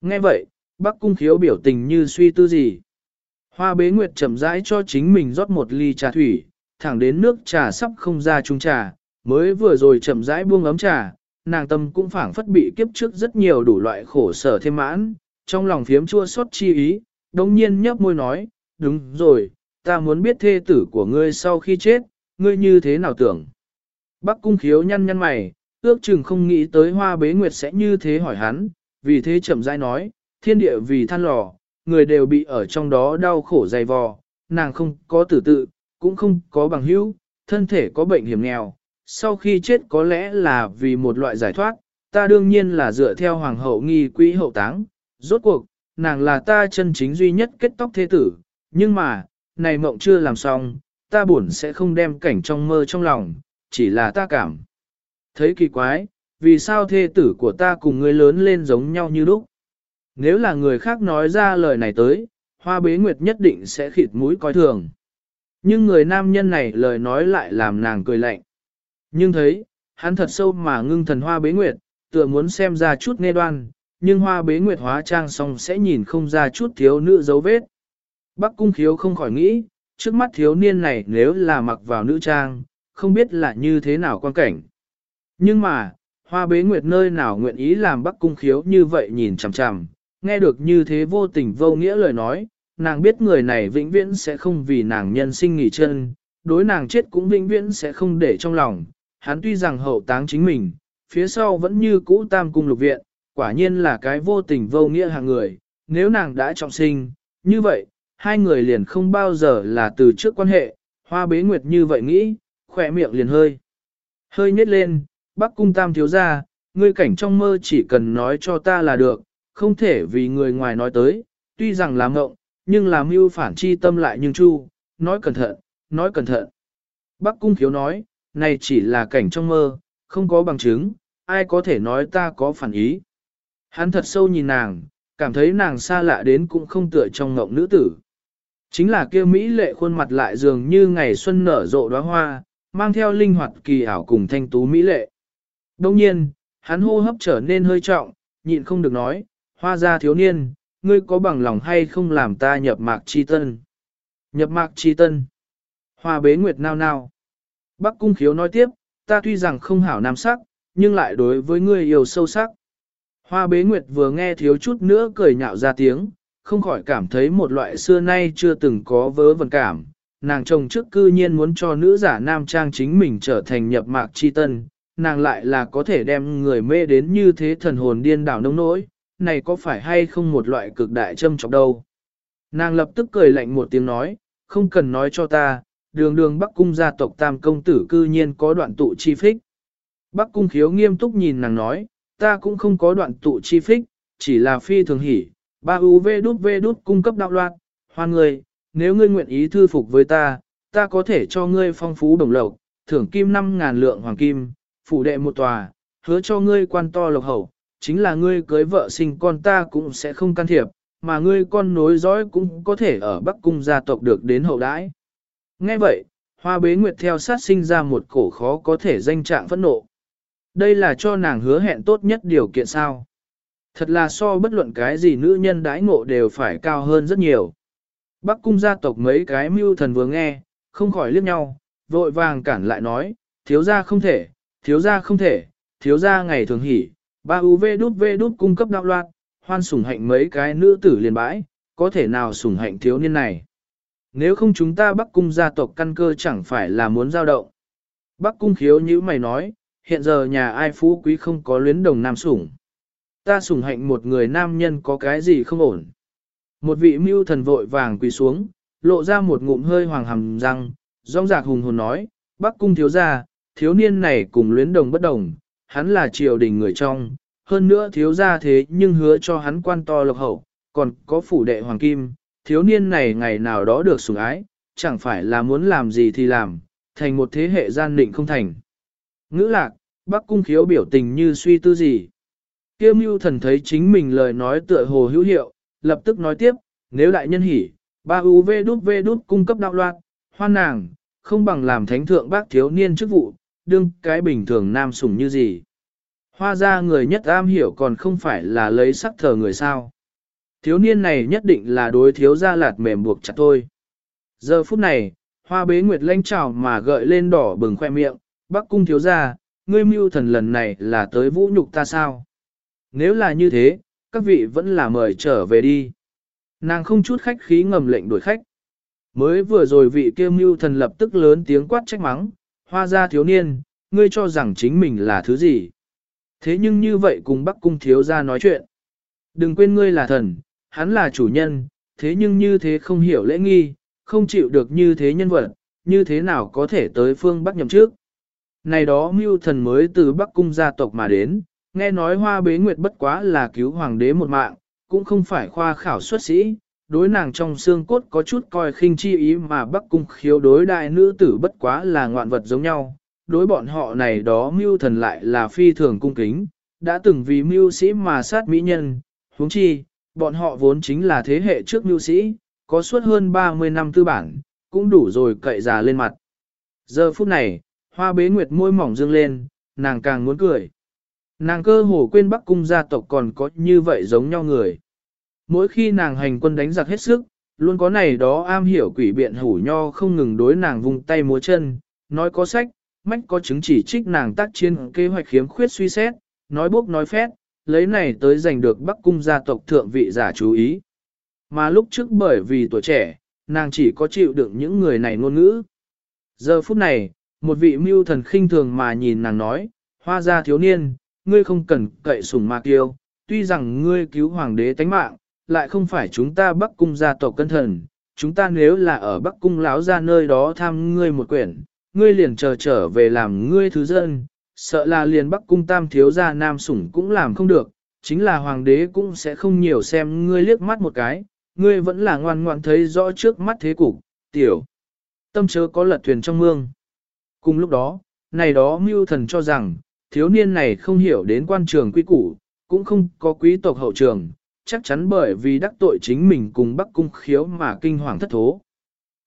Nghe vậy, bác cung khiếu biểu tình như suy tư gì. Hoa bế nguyệt chậm rãi cho chính mình rót một ly trà thủy, thẳng đến nước trà sắp không ra chung trà, mới vừa rồi chậm rãi buông ấm trà, nàng tâm cũng phảng phất bị kiếp trước rất nhiều đủ loại khổ sở thêm mãn, trong lòng phiếm chua xót chi ý, đồng nhiên nhấp môi nói, đúng rồi, ta muốn biết thê tử của ngươi sau khi chết, ngươi như thế nào tưởng. Bắc cung khiếu nhăn nhăn mày, ước chừng không nghĩ tới hoa bế nguyệt sẽ như thế hỏi hắn, vì thế chậm rãi nói, thiên địa vì than lò, người đều bị ở trong đó đau khổ dày vò, nàng không có tử tự, cũng không có bằng hữu, thân thể có bệnh hiểm nghèo, sau khi chết có lẽ là vì một loại giải thoát, ta đương nhiên là dựa theo hoàng hậu nghi quỹ hậu táng, rốt cuộc, nàng là ta chân chính duy nhất kết tóc thế tử, nhưng mà, này mộng chưa làm xong, ta buồn sẽ không đem cảnh trong mơ trong lòng, chỉ là ta cảm. Thấy kỳ quái, vì sao thê tử của ta cùng người lớn lên giống nhau như lúc? Nếu là người khác nói ra lời này tới, hoa bế nguyệt nhất định sẽ khịt mũi coi thường. Nhưng người nam nhân này lời nói lại làm nàng cười lạnh. Nhưng thấy, hắn thật sâu mà ngưng thần hoa bế nguyệt, tựa muốn xem ra chút nghe đoan, nhưng hoa bế nguyệt hóa trang xong sẽ nhìn không ra chút thiếu nữ dấu vết. Bắc cung khiếu không khỏi nghĩ, trước mắt thiếu niên này nếu là mặc vào nữ trang, không biết là như thế nào quan cảnh. Nhưng mà, hoa bế nguyệt nơi nào nguyện ý làm bắc cung khiếu như vậy nhìn chằm chằm, nghe được như thế vô tình vô nghĩa lời nói, nàng biết người này vĩnh viễn sẽ không vì nàng nhân sinh nghỉ chân, đối nàng chết cũng vĩnh viễn sẽ không để trong lòng, hắn tuy rằng hậu táng chính mình, phía sau vẫn như cũ tam cung lục viện, quả nhiên là cái vô tình vô nghĩa hàng người, nếu nàng đã trọng sinh, như vậy, hai người liền không bao giờ là từ trước quan hệ, hoa bế nguyệt như vậy nghĩ, khỏe miệng liền hơi. Hơi nhét lên, bắc cung tam thiếu ra, ngươi cảnh trong mơ chỉ cần nói cho ta là được, không thể vì người ngoài nói tới, tuy rằng là ngộng, nhưng làm mưu phản chi tâm lại nhưng chu, nói cẩn thận, nói cẩn thận. Bắc cung thiếu nói, này chỉ là cảnh trong mơ, không có bằng chứng, ai có thể nói ta có phản ý. Hắn thật sâu nhìn nàng, cảm thấy nàng xa lạ đến cũng không tựa trong ngộng nữ tử. Chính là kia Mỹ lệ khuôn mặt lại dường như ngày xuân nở rộ đóa hoa, mang theo linh hoạt kỳ ảo cùng thanh tú Mỹ lệ. Đông nhiên, hắn hô hấp trở nên hơi trọng, nhịn không được nói, hoa gia thiếu niên, ngươi có bằng lòng hay không làm ta nhập mạc chi tân? Nhập mạc chi tân. Hoa bế nguyệt nao nao. Bắc cung khiếu nói tiếp, ta tuy rằng không hảo nam sắc, nhưng lại đối với ngươi yêu sâu sắc. Hoa bế nguyệt vừa nghe thiếu chút nữa cười nhạo ra tiếng, không khỏi cảm thấy một loại xưa nay chưa từng có vớ vẩn cảm. Nàng chồng trước cư nhiên muốn cho nữ giả nam trang chính mình trở thành nhập mạc chi tân, nàng lại là có thể đem người mê đến như thế thần hồn điên đảo nông nỗi, này có phải hay không một loại cực đại châm trọng đâu. Nàng lập tức cười lạnh một tiếng nói, không cần nói cho ta, đường đường Bắc Cung gia tộc tam công tử cư nhiên có đoạn tụ chi phích. Bắc Cung khiếu nghiêm túc nhìn nàng nói, ta cũng không có đoạn tụ chi phích, chỉ là phi thường hỉ, ba u v đút v đút cung cấp đạo loạn, hoan người, nếu ngươi nguyện ý thư phục với ta, ta có thể cho ngươi phong phú đồng lộc, thưởng kim 5.000 lượng hoàng kim, phủ đệ một tòa, hứa cho ngươi quan to lộc hậu, chính là ngươi cưới vợ sinh con ta cũng sẽ không can thiệp, mà ngươi con nối dõi cũng có thể ở Bắc Cung gia tộc được đến hậu đãi. Nghe vậy, hoa bế nguyệt theo sát sinh ra một cổ khó có thể danh trạng phẫn nộ. Đây là cho nàng hứa hẹn tốt nhất điều kiện sao. Thật là so bất luận cái gì nữ nhân đãi ngộ đều phải cao hơn rất nhiều. Bắc cung gia tộc mấy cái mưu thần vừa nghe, không khỏi liếc nhau, vội vàng cản lại nói, thiếu gia không thể, thiếu gia không thể, thiếu gia ngày thường hỉ, ba UV đút V đút cung cấp đạo loạn, hoan sủng hạnh mấy cái nữ tử liền bãi, có thể nào sủng hạnh thiếu niên này. Nếu không chúng ta Bắc cung gia tộc căn cơ chẳng phải là muốn giao động. Bắc cung khiếu như mày nói, hiện giờ nhà ai phú quý không có luyến đồng nam sủng. Ta sủng hạnh một người nam nhân có cái gì không ổn. Một vị mưu thần vội vàng quỳ xuống, lộ ra một ngụm hơi hoàng hầm răng, rong rạc hùng hồn nói, Bắc cung thiếu gia, thiếu niên này cùng luyến đồng bất đồng, hắn là triều đình người trong, hơn nữa thiếu gia thế nhưng hứa cho hắn quan to lộc hậu, còn có phủ đệ hoàng kim, thiếu niên này ngày nào đó được sủng ái, chẳng phải là muốn làm gì thì làm, thành một thế hệ gian định không thành. Ngữ lạc, bác cung khiếu biểu tình như suy tư gì. Kiêu mưu thần thấy chính mình lời nói tựa hồ hữu hiệu, lập tức nói tiếp, nếu đại nhân hỉ, ba UV đút V đút cung cấp đạo loạn, hoan nàng, không bằng làm thánh thượng bác thiếu niên chức vụ, đương cái bình thường nam sủng như gì. Hoa ra người nhất am hiểu còn không phải là lấy sắc thờ người sao. Thiếu niên này nhất định là đối thiếu gia lạt mềm buộc chặt tôi. Giờ phút này, hoa bế nguyệt lanh trào mà gợi lên đỏ bừng khoe miệng, bắc cung thiếu gia, ngươi mưu thần lần này là tới vũ nhục ta sao? Nếu là như thế, các vị vẫn là mời trở về đi. Nàng không chút khách khí ngầm lệnh đuổi khách. Mới vừa rồi vị kia mưu thần lập tức lớn tiếng quát trách mắng, hoa gia thiếu niên, ngươi cho rằng chính mình là thứ gì. Thế nhưng như vậy cùng Bắc Cung thiếu gia nói chuyện. Đừng quên ngươi là thần, hắn là chủ nhân, thế nhưng như thế không hiểu lễ nghi, không chịu được như thế nhân vật, như thế nào có thể tới phương Bắc nhậm trước. Này đó mưu thần mới từ Bắc Cung gia tộc mà đến, nghe nói hoa bế nguyệt bất quá là cứu hoàng đế một mạng, cũng không phải khoa khảo xuất sĩ, đối nàng trong xương cốt có chút coi khinh chi ý mà Bắc Cung khiếu đối đại nữ tử bất quá là ngoạn vật giống nhau, đối bọn họ này đó mưu thần lại là phi thường cung kính, đã từng vì mưu sĩ mà sát mỹ nhân, huống chi, bọn họ vốn chính là thế hệ trước mưu sĩ, có suốt hơn 30 năm tư bản, cũng đủ rồi cậy già lên mặt. Giờ phút này, hoa bế nguyệt môi mỏng dương lên, nàng càng muốn cười. Nàng cơ hồ quên Bắc cung gia tộc còn có như vậy giống nhau người. Mỗi khi nàng hành quân đánh giặc hết sức, luôn có này đó am hiểu quỷ biện hủ nho không ngừng đối nàng vùng tay múa chân, nói có sách, mách có chứng chỉ trích nàng tác chiến kế hoạch khiếm khuyết suy xét, nói bốc nói phét, lấy này tới giành được Bắc cung gia tộc thượng vị giả chú ý. Mà lúc trước bởi vì tuổi trẻ, nàng chỉ có chịu đựng những người này ngôn ngữ. Giờ phút này, một vị mưu thần khinh thường mà nhìn nàng nói, hoa gia thiếu niên, ngươi không cần cậy sùng mạc tiêu, tuy rằng ngươi cứu hoàng đế tánh mạng, lại không phải chúng ta Bắc cung gia tộc cân thần, chúng ta nếu là ở Bắc cung lão ra nơi đó tham ngươi một quyển, ngươi liền chờ trở về làm ngươi thứ dân, sợ là liền Bắc cung tam thiếu gia nam sủng cũng làm không được, chính là hoàng đế cũng sẽ không nhiều xem ngươi liếc mắt một cái, ngươi vẫn là ngoan ngoan thấy rõ trước mắt thế cục, tiểu. Tâm chớ có lật thuyền trong mương. Cùng lúc đó, này đó mưu thần cho rằng, thiếu niên này không hiểu đến quan trường quy củ, cũng không có quý tộc hậu trường, chắc chắn bởi vì đắc tội chính mình cùng Bắc Cung khiếu mà kinh hoàng thất thố.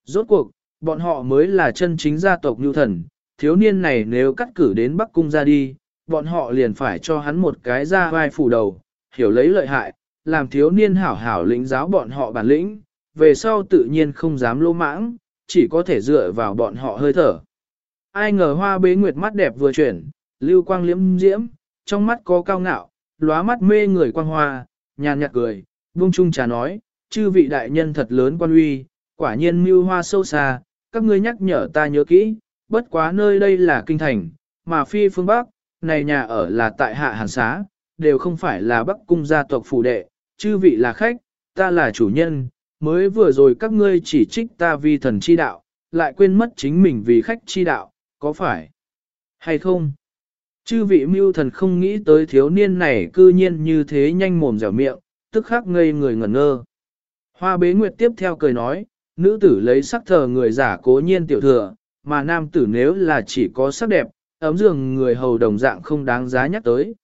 Rốt cuộc, bọn họ mới là chân chính gia tộc nhu thần, thiếu niên này nếu cắt cử đến Bắc Cung ra đi, bọn họ liền phải cho hắn một cái ra vai phủ đầu, hiểu lấy lợi hại, làm thiếu niên hảo hảo lĩnh giáo bọn họ bản lĩnh, về sau tự nhiên không dám lô mãng, chỉ có thể dựa vào bọn họ hơi thở. Ai ngờ hoa bế nguyệt mắt đẹp vừa chuyển, lưu quang liễm diễm, trong mắt có cao ngạo, lóa mắt mê người quang hoa, nhàn nhạt cười, buông chung trà nói, chư vị đại nhân thật lớn quan uy, quả nhiên mưu hoa sâu xa, các ngươi nhắc nhở ta nhớ kỹ, bất quá nơi đây là kinh thành, mà phi phương Bắc, này nhà ở là tại hạ hàn xá, đều không phải là Bắc cung gia tộc phủ đệ, chư vị là khách, ta là chủ nhân, mới vừa rồi các ngươi chỉ trích ta vì thần chi đạo, lại quên mất chính mình vì khách chi đạo, có phải hay không? Chư vị mưu thần không nghĩ tới thiếu niên này cư nhiên như thế nhanh mồm dẻo miệng, tức khắc ngây người ngẩn ngơ. Hoa bế nguyệt tiếp theo cười nói, nữ tử lấy sắc thờ người giả cố nhiên tiểu thừa, mà nam tử nếu là chỉ có sắc đẹp, ấm giường người hầu đồng dạng không đáng giá nhắc tới.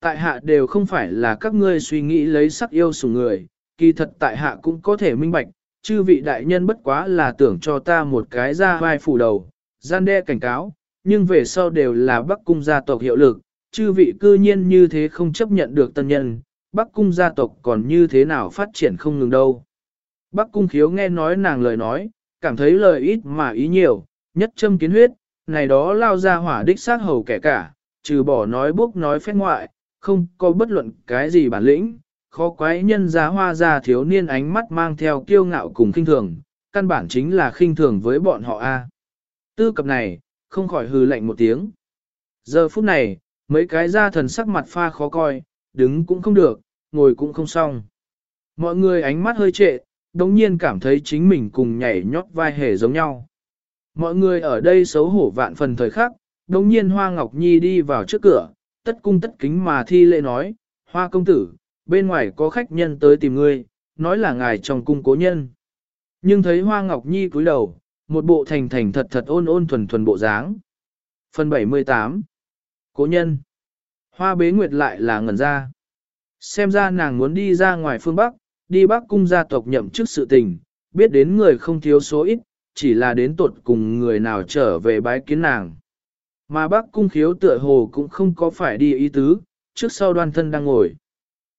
Tại hạ đều không phải là các ngươi suy nghĩ lấy sắc yêu sủng người, kỳ thật tại hạ cũng có thể minh bạch, chư vị đại nhân bất quá là tưởng cho ta một cái ra vai phủ đầu, gian đe cảnh cáo, nhưng về sau đều là bắc cung gia tộc hiệu lực, chư vị cư nhiên như thế không chấp nhận được tân nhân, bắc cung gia tộc còn như thế nào phát triển không ngừng đâu. Bắc cung khiếu nghe nói nàng lời nói, cảm thấy lời ít mà ý nhiều, nhất châm kiến huyết, này đó lao ra hỏa đích sát hầu kẻ cả, trừ bỏ nói bốc nói phép ngoại, không có bất luận cái gì bản lĩnh, khó quái nhân giá hoa ra thiếu niên ánh mắt mang theo kiêu ngạo cùng khinh thường, căn bản chính là khinh thường với bọn họ a. Tư cập này, không khỏi hừ lạnh một tiếng. Giờ phút này, mấy cái da thần sắc mặt pha khó coi, đứng cũng không được, ngồi cũng không xong. Mọi người ánh mắt hơi trệ, đồng nhiên cảm thấy chính mình cùng nhảy nhót vai hề giống nhau. Mọi người ở đây xấu hổ vạn phần thời khắc, đồng nhiên Hoa Ngọc Nhi đi vào trước cửa, tất cung tất kính mà thi lễ nói, Hoa công tử, bên ngoài có khách nhân tới tìm ngươi, nói là ngài trong cung cố nhân. Nhưng thấy Hoa Ngọc Nhi cúi đầu, một bộ thành thành thật thật ôn ôn thuần thuần bộ dáng. Phần 78 Cố nhân Hoa bế nguyệt lại là ngẩn ra. Xem ra nàng muốn đi ra ngoài phương Bắc, đi Bắc cung gia tộc nhậm chức sự tình, biết đến người không thiếu số ít, chỉ là đến tuột cùng người nào trở về bái kiến nàng. Mà bắc cung khiếu tựa hồ cũng không có phải đi ý tứ, trước sau đoan thân đang ngồi.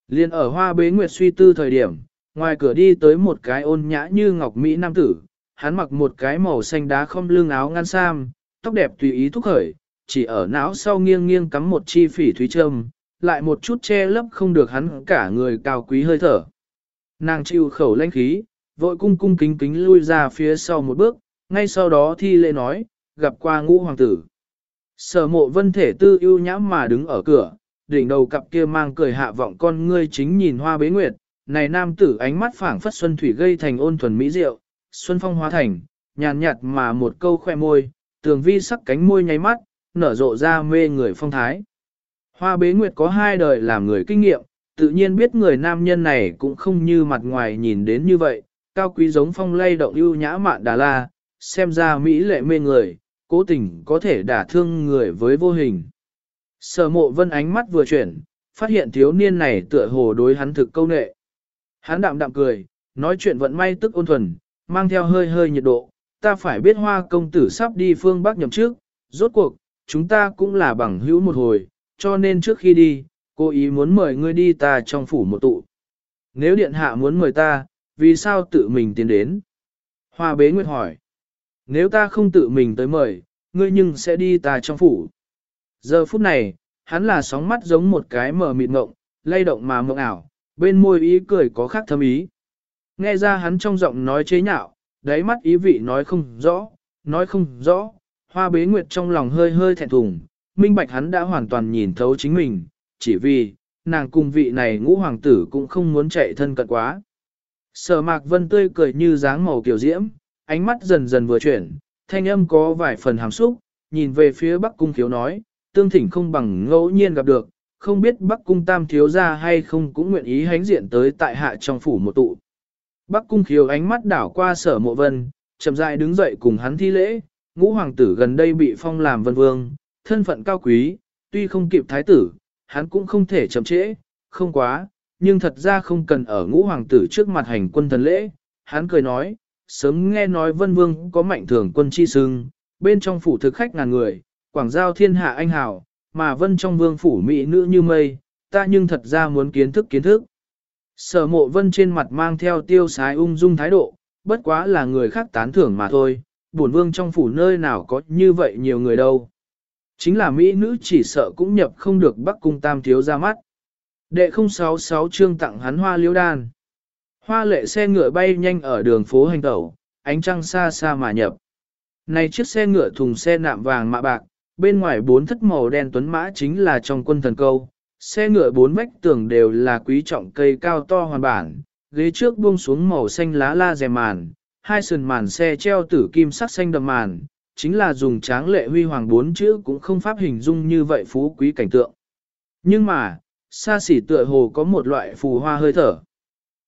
Liên ở hoa bế nguyệt suy tư thời điểm, ngoài cửa đi tới một cái ôn nhã như ngọc Mỹ nam tử, hắn mặc một cái màu xanh đá không lưng áo ngăn sam, tóc đẹp tùy ý thúc khởi, chỉ ở não sau nghiêng nghiêng cắm một chi phỉ thúy trâm, lại một chút che lấp không được hắn cả người cao quý hơi thở. Nàng chịu khẩu lãnh khí, vội cung cung kính kính lui ra phía sau một bước, ngay sau đó thi lễ nói, gặp qua ngũ hoàng tử. Sở mộ vân thể tư ưu nhã mà đứng ở cửa, đỉnh đầu cặp kia mang cười hạ vọng con ngươi chính nhìn hoa bế nguyệt, này nam tử ánh mắt phảng phất xuân thủy gây thành ôn thuần mỹ diệu, xuân phong hóa thành, nhàn nhạt mà một câu khoe môi, tường vi sắc cánh môi nháy mắt, nở rộ ra mê người phong thái. Hoa bế nguyệt có hai đời làm người kinh nghiệm, tự nhiên biết người nam nhân này cũng không như mặt ngoài nhìn đến như vậy, cao quý giống phong lay động ưu nhã mạn đà la, xem ra mỹ lệ mê người, cố tình có thể đả thương người với vô hình. Sở mộ vân ánh mắt vừa chuyển, phát hiện thiếu niên này tựa hồ đối hắn thực câu nệ. Hắn đạm đạm cười, nói chuyện vận may tức ôn thuần, mang theo hơi hơi nhiệt độ, ta phải biết hoa công tử sắp đi phương Bắc nhậm trước, rốt cuộc, chúng ta cũng là bằng hữu một hồi, cho nên trước khi đi, cô ý muốn mời ngươi đi ta trong phủ một tụ. Nếu điện hạ muốn mời ta, vì sao tự mình tiến đến? Hoa bế nguyệt hỏi. Nếu ta không tự mình tới mời, ngươi nhưng sẽ đi ta trong phủ. Giờ phút này, hắn là sóng mắt giống một cái mờ mịt ngộng, lay động mà mộng ảo, bên môi ý cười có khác thâm ý. Nghe ra hắn trong giọng nói chế nhạo, đáy mắt ý vị nói không rõ, nói không rõ, hoa bế nguyệt trong lòng hơi hơi thẹn thùng, minh bạch hắn đã hoàn toàn nhìn thấu chính mình, chỉ vì, nàng cùng vị này ngũ hoàng tử cũng không muốn chạy thân cận quá. Sở mạc vân tươi cười như dáng màu kiểu diễm, ánh mắt dần dần vừa chuyển, thanh âm có vài phần hàm xúc, nhìn về phía bắc cung thiếu nói, tương thỉnh không bằng ngẫu nhiên gặp được, không biết bắc cung tam thiếu ra hay không cũng nguyện ý hánh diện tới tại hạ trong phủ một tụ. Bắc cung khiếu ánh mắt đảo qua sở mộ vân, chậm rãi đứng dậy cùng hắn thi lễ, ngũ hoàng tử gần đây bị phong làm vân vương, thân phận cao quý, tuy không kịp thái tử, hắn cũng không thể chậm trễ, không quá, nhưng thật ra không cần ở ngũ hoàng tử trước mặt hành quân thần lễ. Hắn cười nói, sớm nghe nói vân vương có mạnh thường quân chi sưng, bên trong phủ thực khách ngàn người, quảng giao thiên hạ anh hào, mà vân trong vương phủ mỹ nữ như mây, ta nhưng thật ra muốn kiến thức kiến thức. Sở mộ vân trên mặt mang theo tiêu sái ung dung thái độ, bất quá là người khác tán thưởng mà thôi, bổn vương trong phủ nơi nào có như vậy nhiều người đâu. Chính là mỹ nữ chỉ sợ cũng nhập không được bắc cung tam thiếu ra mắt. Đệ 066 chương tặng hắn hoa liễu đan. Hoa lệ xe ngựa bay nhanh ở đường phố hành tẩu, ánh trăng xa xa mà nhập. Này chiếc xe ngựa thùng xe nạm vàng mạ bạc, bên ngoài bốn thất màu đen tuấn mã chính là trong quân thần câu. Xe ngựa bốn vách tường đều là quý trọng cây cao to hoàn bản, ghế trước buông xuống màu xanh lá la rèm màn, hai sườn màn xe treo tử kim sắc xanh đậm màn, chính là dùng tráng lệ huy hoàng bốn chữ cũng không pháp hình dung như vậy phú quý cảnh tượng. Nhưng mà, xa xỉ tựa hồ có một loại phù hoa hơi thở.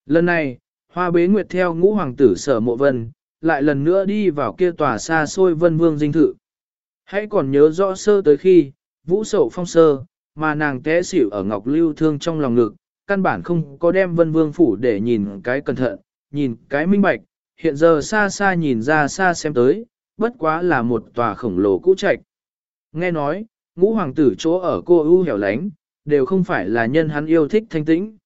Lần này, hoa bế nguyệt theo ngũ hoàng tử sở mộ vân, lại lần nữa đi vào kia tòa xa xôi vân vương dinh thự. Hãy còn nhớ rõ sơ tới khi, vũ sậu phong sơ, mà nàng té xỉu ở ngọc lưu thương trong lòng ngực, căn bản không có đem vân vương phủ để nhìn cái cẩn thận, nhìn cái minh bạch, hiện giờ xa xa nhìn ra xa xem tới, bất quá là một tòa khổng lồ cũ trạch. Nghe nói, ngũ hoàng tử chỗ ở cô ưu hẻo lánh, đều không phải là nhân hắn yêu thích thanh tĩnh.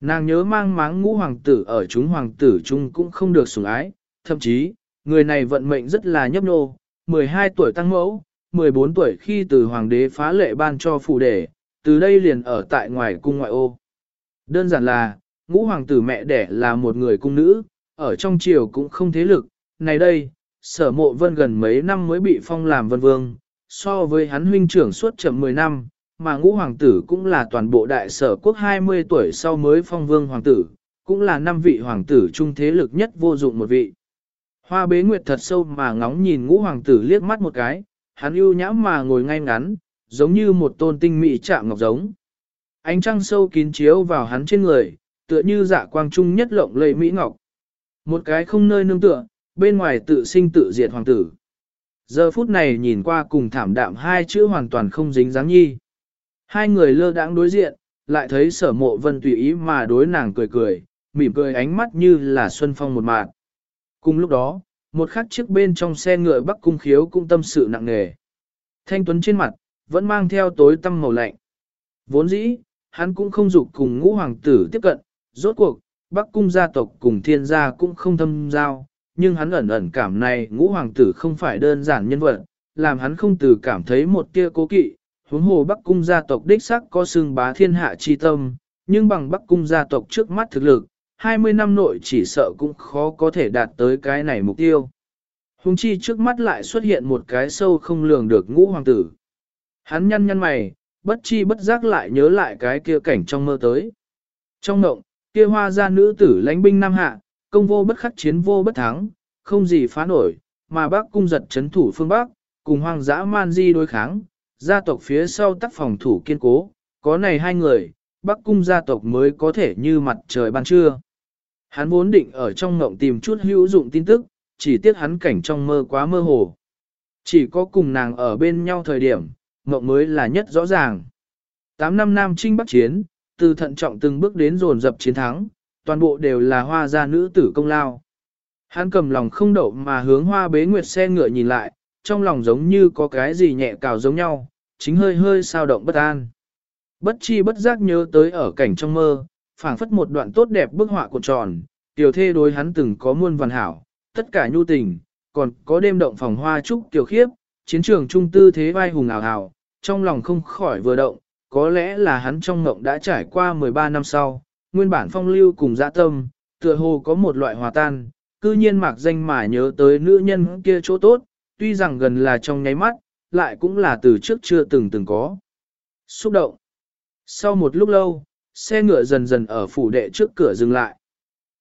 Nàng nhớ mang máng ngũ hoàng tử ở chúng hoàng tử chung cũng không được sủng ái, thậm chí, người này vận mệnh rất là nhấp nô, 12 tuổi tăng mẫu, 14 tuổi khi từ hoàng đế phá lệ ban cho phụ đề, từ đây liền ở tại ngoài cung ngoại ô. Đơn giản là, ngũ hoàng tử mẹ đẻ là một người cung nữ, ở trong triều cũng không thế lực, này đây, sở mộ vân gần mấy năm mới bị phong làm vân vương, so với hắn huynh trưởng suốt chậm 10 năm, mà ngũ hoàng tử cũng là toàn bộ đại sở quốc 20 tuổi sau mới phong vương hoàng tử, cũng là năm vị hoàng tử trung thế lực nhất vô dụng một vị. Hoa bế nguyệt thật sâu mà ngóng nhìn ngũ hoàng tử liếc mắt một cái, hắn ưu nhã mà ngồi ngay ngắn, giống như một tôn tinh mỹ chạm ngọc giống. Ánh trăng sâu kín chiếu vào hắn trên người, tựa như dạ quang trung nhất lộng lẫy mỹ ngọc. Một cái không nơi nương tựa, bên ngoài tự sinh tự diệt hoàng tử. Giờ phút này nhìn qua cùng thảm đạm hai chữ hoàn toàn không dính dáng nhi. Hai người lơ đãng đối diện, lại thấy sở mộ vân tùy ý mà đối nàng cười cười, mỉm cười ánh mắt như là xuân phong một mạt. Cùng lúc đó, một khắc chiếc bên trong xe ngựa bắc cung khiếu cũng tâm sự nặng nề. Thanh tuấn trên mặt, vẫn mang theo tối tâm màu lạnh. Vốn dĩ, hắn cũng không dục cùng ngũ hoàng tử tiếp cận, rốt cuộc, bắc cung gia tộc cùng thiên gia cũng không thâm giao, nhưng hắn ẩn ẩn cảm này ngũ hoàng tử không phải đơn giản nhân vật, làm hắn không từ cảm thấy một tia cố kỵ, huống hồ bắc cung gia tộc đích sắc có xương bá thiên hạ chi tâm, nhưng bằng bắc cung gia tộc trước mắt thực lực, 20 năm nội chỉ sợ cũng khó có thể đạt tới cái này mục tiêu. Hùng chi trước mắt lại xuất hiện một cái sâu không lường được ngũ hoàng tử. Hắn nhăn nhăn mày, bất chi bất giác lại nhớ lại cái kia cảnh trong mơ tới. Trong ngộng, kia hoa gia nữ tử lãnh binh nam hạ, công vô bất khắc chiến vô bất thắng, không gì phá nổi, mà bác cung giật chấn thủ phương Bắc, cùng hoang dã man di đối kháng, gia tộc phía sau tác phòng thủ kiên cố, có này hai người, bắc cung gia tộc mới có thể như mặt trời ban trưa. Hắn vốn định ở trong ngộng tìm chút hữu dụng tin tức, chỉ tiếc hắn cảnh trong mơ quá mơ hồ. Chỉ có cùng nàng ở bên nhau thời điểm, ngộng mới là nhất rõ ràng. Tám năm nam trinh bắc chiến, từ thận trọng từng bước đến dồn dập chiến thắng, toàn bộ đều là hoa gia nữ tử công lao. Hắn cầm lòng không đậu mà hướng hoa bế nguyệt xe ngựa nhìn lại, trong lòng giống như có cái gì nhẹ cào giống nhau, chính hơi hơi sao động bất an. Bất chi bất giác nhớ tới ở cảnh trong mơ, phảng phất một đoạn tốt đẹp bức họa cuộn tròn, tiểu thê đối hắn từng có muôn vạn hảo, tất cả nhu tình, còn có đêm động phòng hoa trúc tiểu khiếp, chiến trường trung tư thế vai hùng ảo hảo, trong lòng không khỏi vừa động, có lẽ là hắn trong ngộng đã trải qua 13 năm sau, nguyên bản phong lưu cùng dạ tâm, tựa hồ có một loại hòa tan, cư nhiên mạc danh mà nhớ tới nữ nhân kia chỗ tốt, tuy rằng gần là trong nháy mắt, lại cũng là từ trước chưa từng từng có. Xúc động. Sau một lúc lâu, xe ngựa dần dần ở phủ đệ trước cửa dừng lại.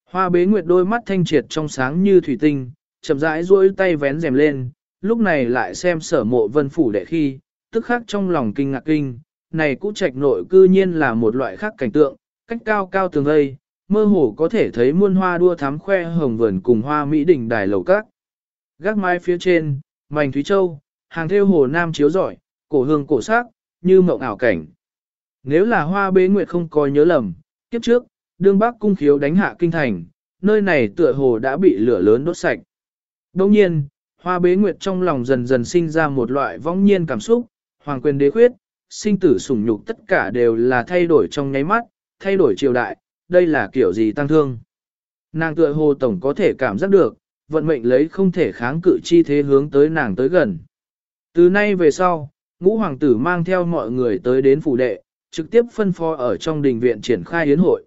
Hoa bế nguyệt đôi mắt thanh triệt trong sáng như thủy tinh, chậm rãi duỗi tay vén rèm lên, lúc này lại xem sở mộ vân phủ đệ khi, tức khắc trong lòng kinh ngạc kinh, này cũ trạch nội cư nhiên là một loại khác cảnh tượng, cách cao cao tường vây, mơ hồ có thể thấy muôn hoa đua thám khoe hồng vườn cùng hoa mỹ đỉnh đài lầu các. Gác mái phía trên, mảnh thúy châu, hàng theo hồ nam chiếu rọi, cổ hương cổ sắc, như mộng ảo cảnh. Nếu là hoa bế nguyệt không coi nhớ lầm, kiếp trước, đương bác cung khiếu đánh hạ kinh thành, nơi này tựa hồ đã bị lửa lớn đốt sạch. Đồng nhiên, hoa bế nguyệt trong lòng dần dần sinh ra một loại vong nhiên cảm xúc, hoàng quyền đế khuyết, sinh tử sủng nhục tất cả đều là thay đổi trong nháy mắt, thay đổi triều đại, đây là kiểu gì tăng thương. Nàng tựa hồ tổng có thể cảm giác được, vận mệnh lấy không thể kháng cự chi thế hướng tới nàng tới gần. Từ nay về sau, ngũ hoàng tử mang theo mọi người tới đến phủ đệ, trực tiếp phân phó ở trong đình viện triển khai yến hội.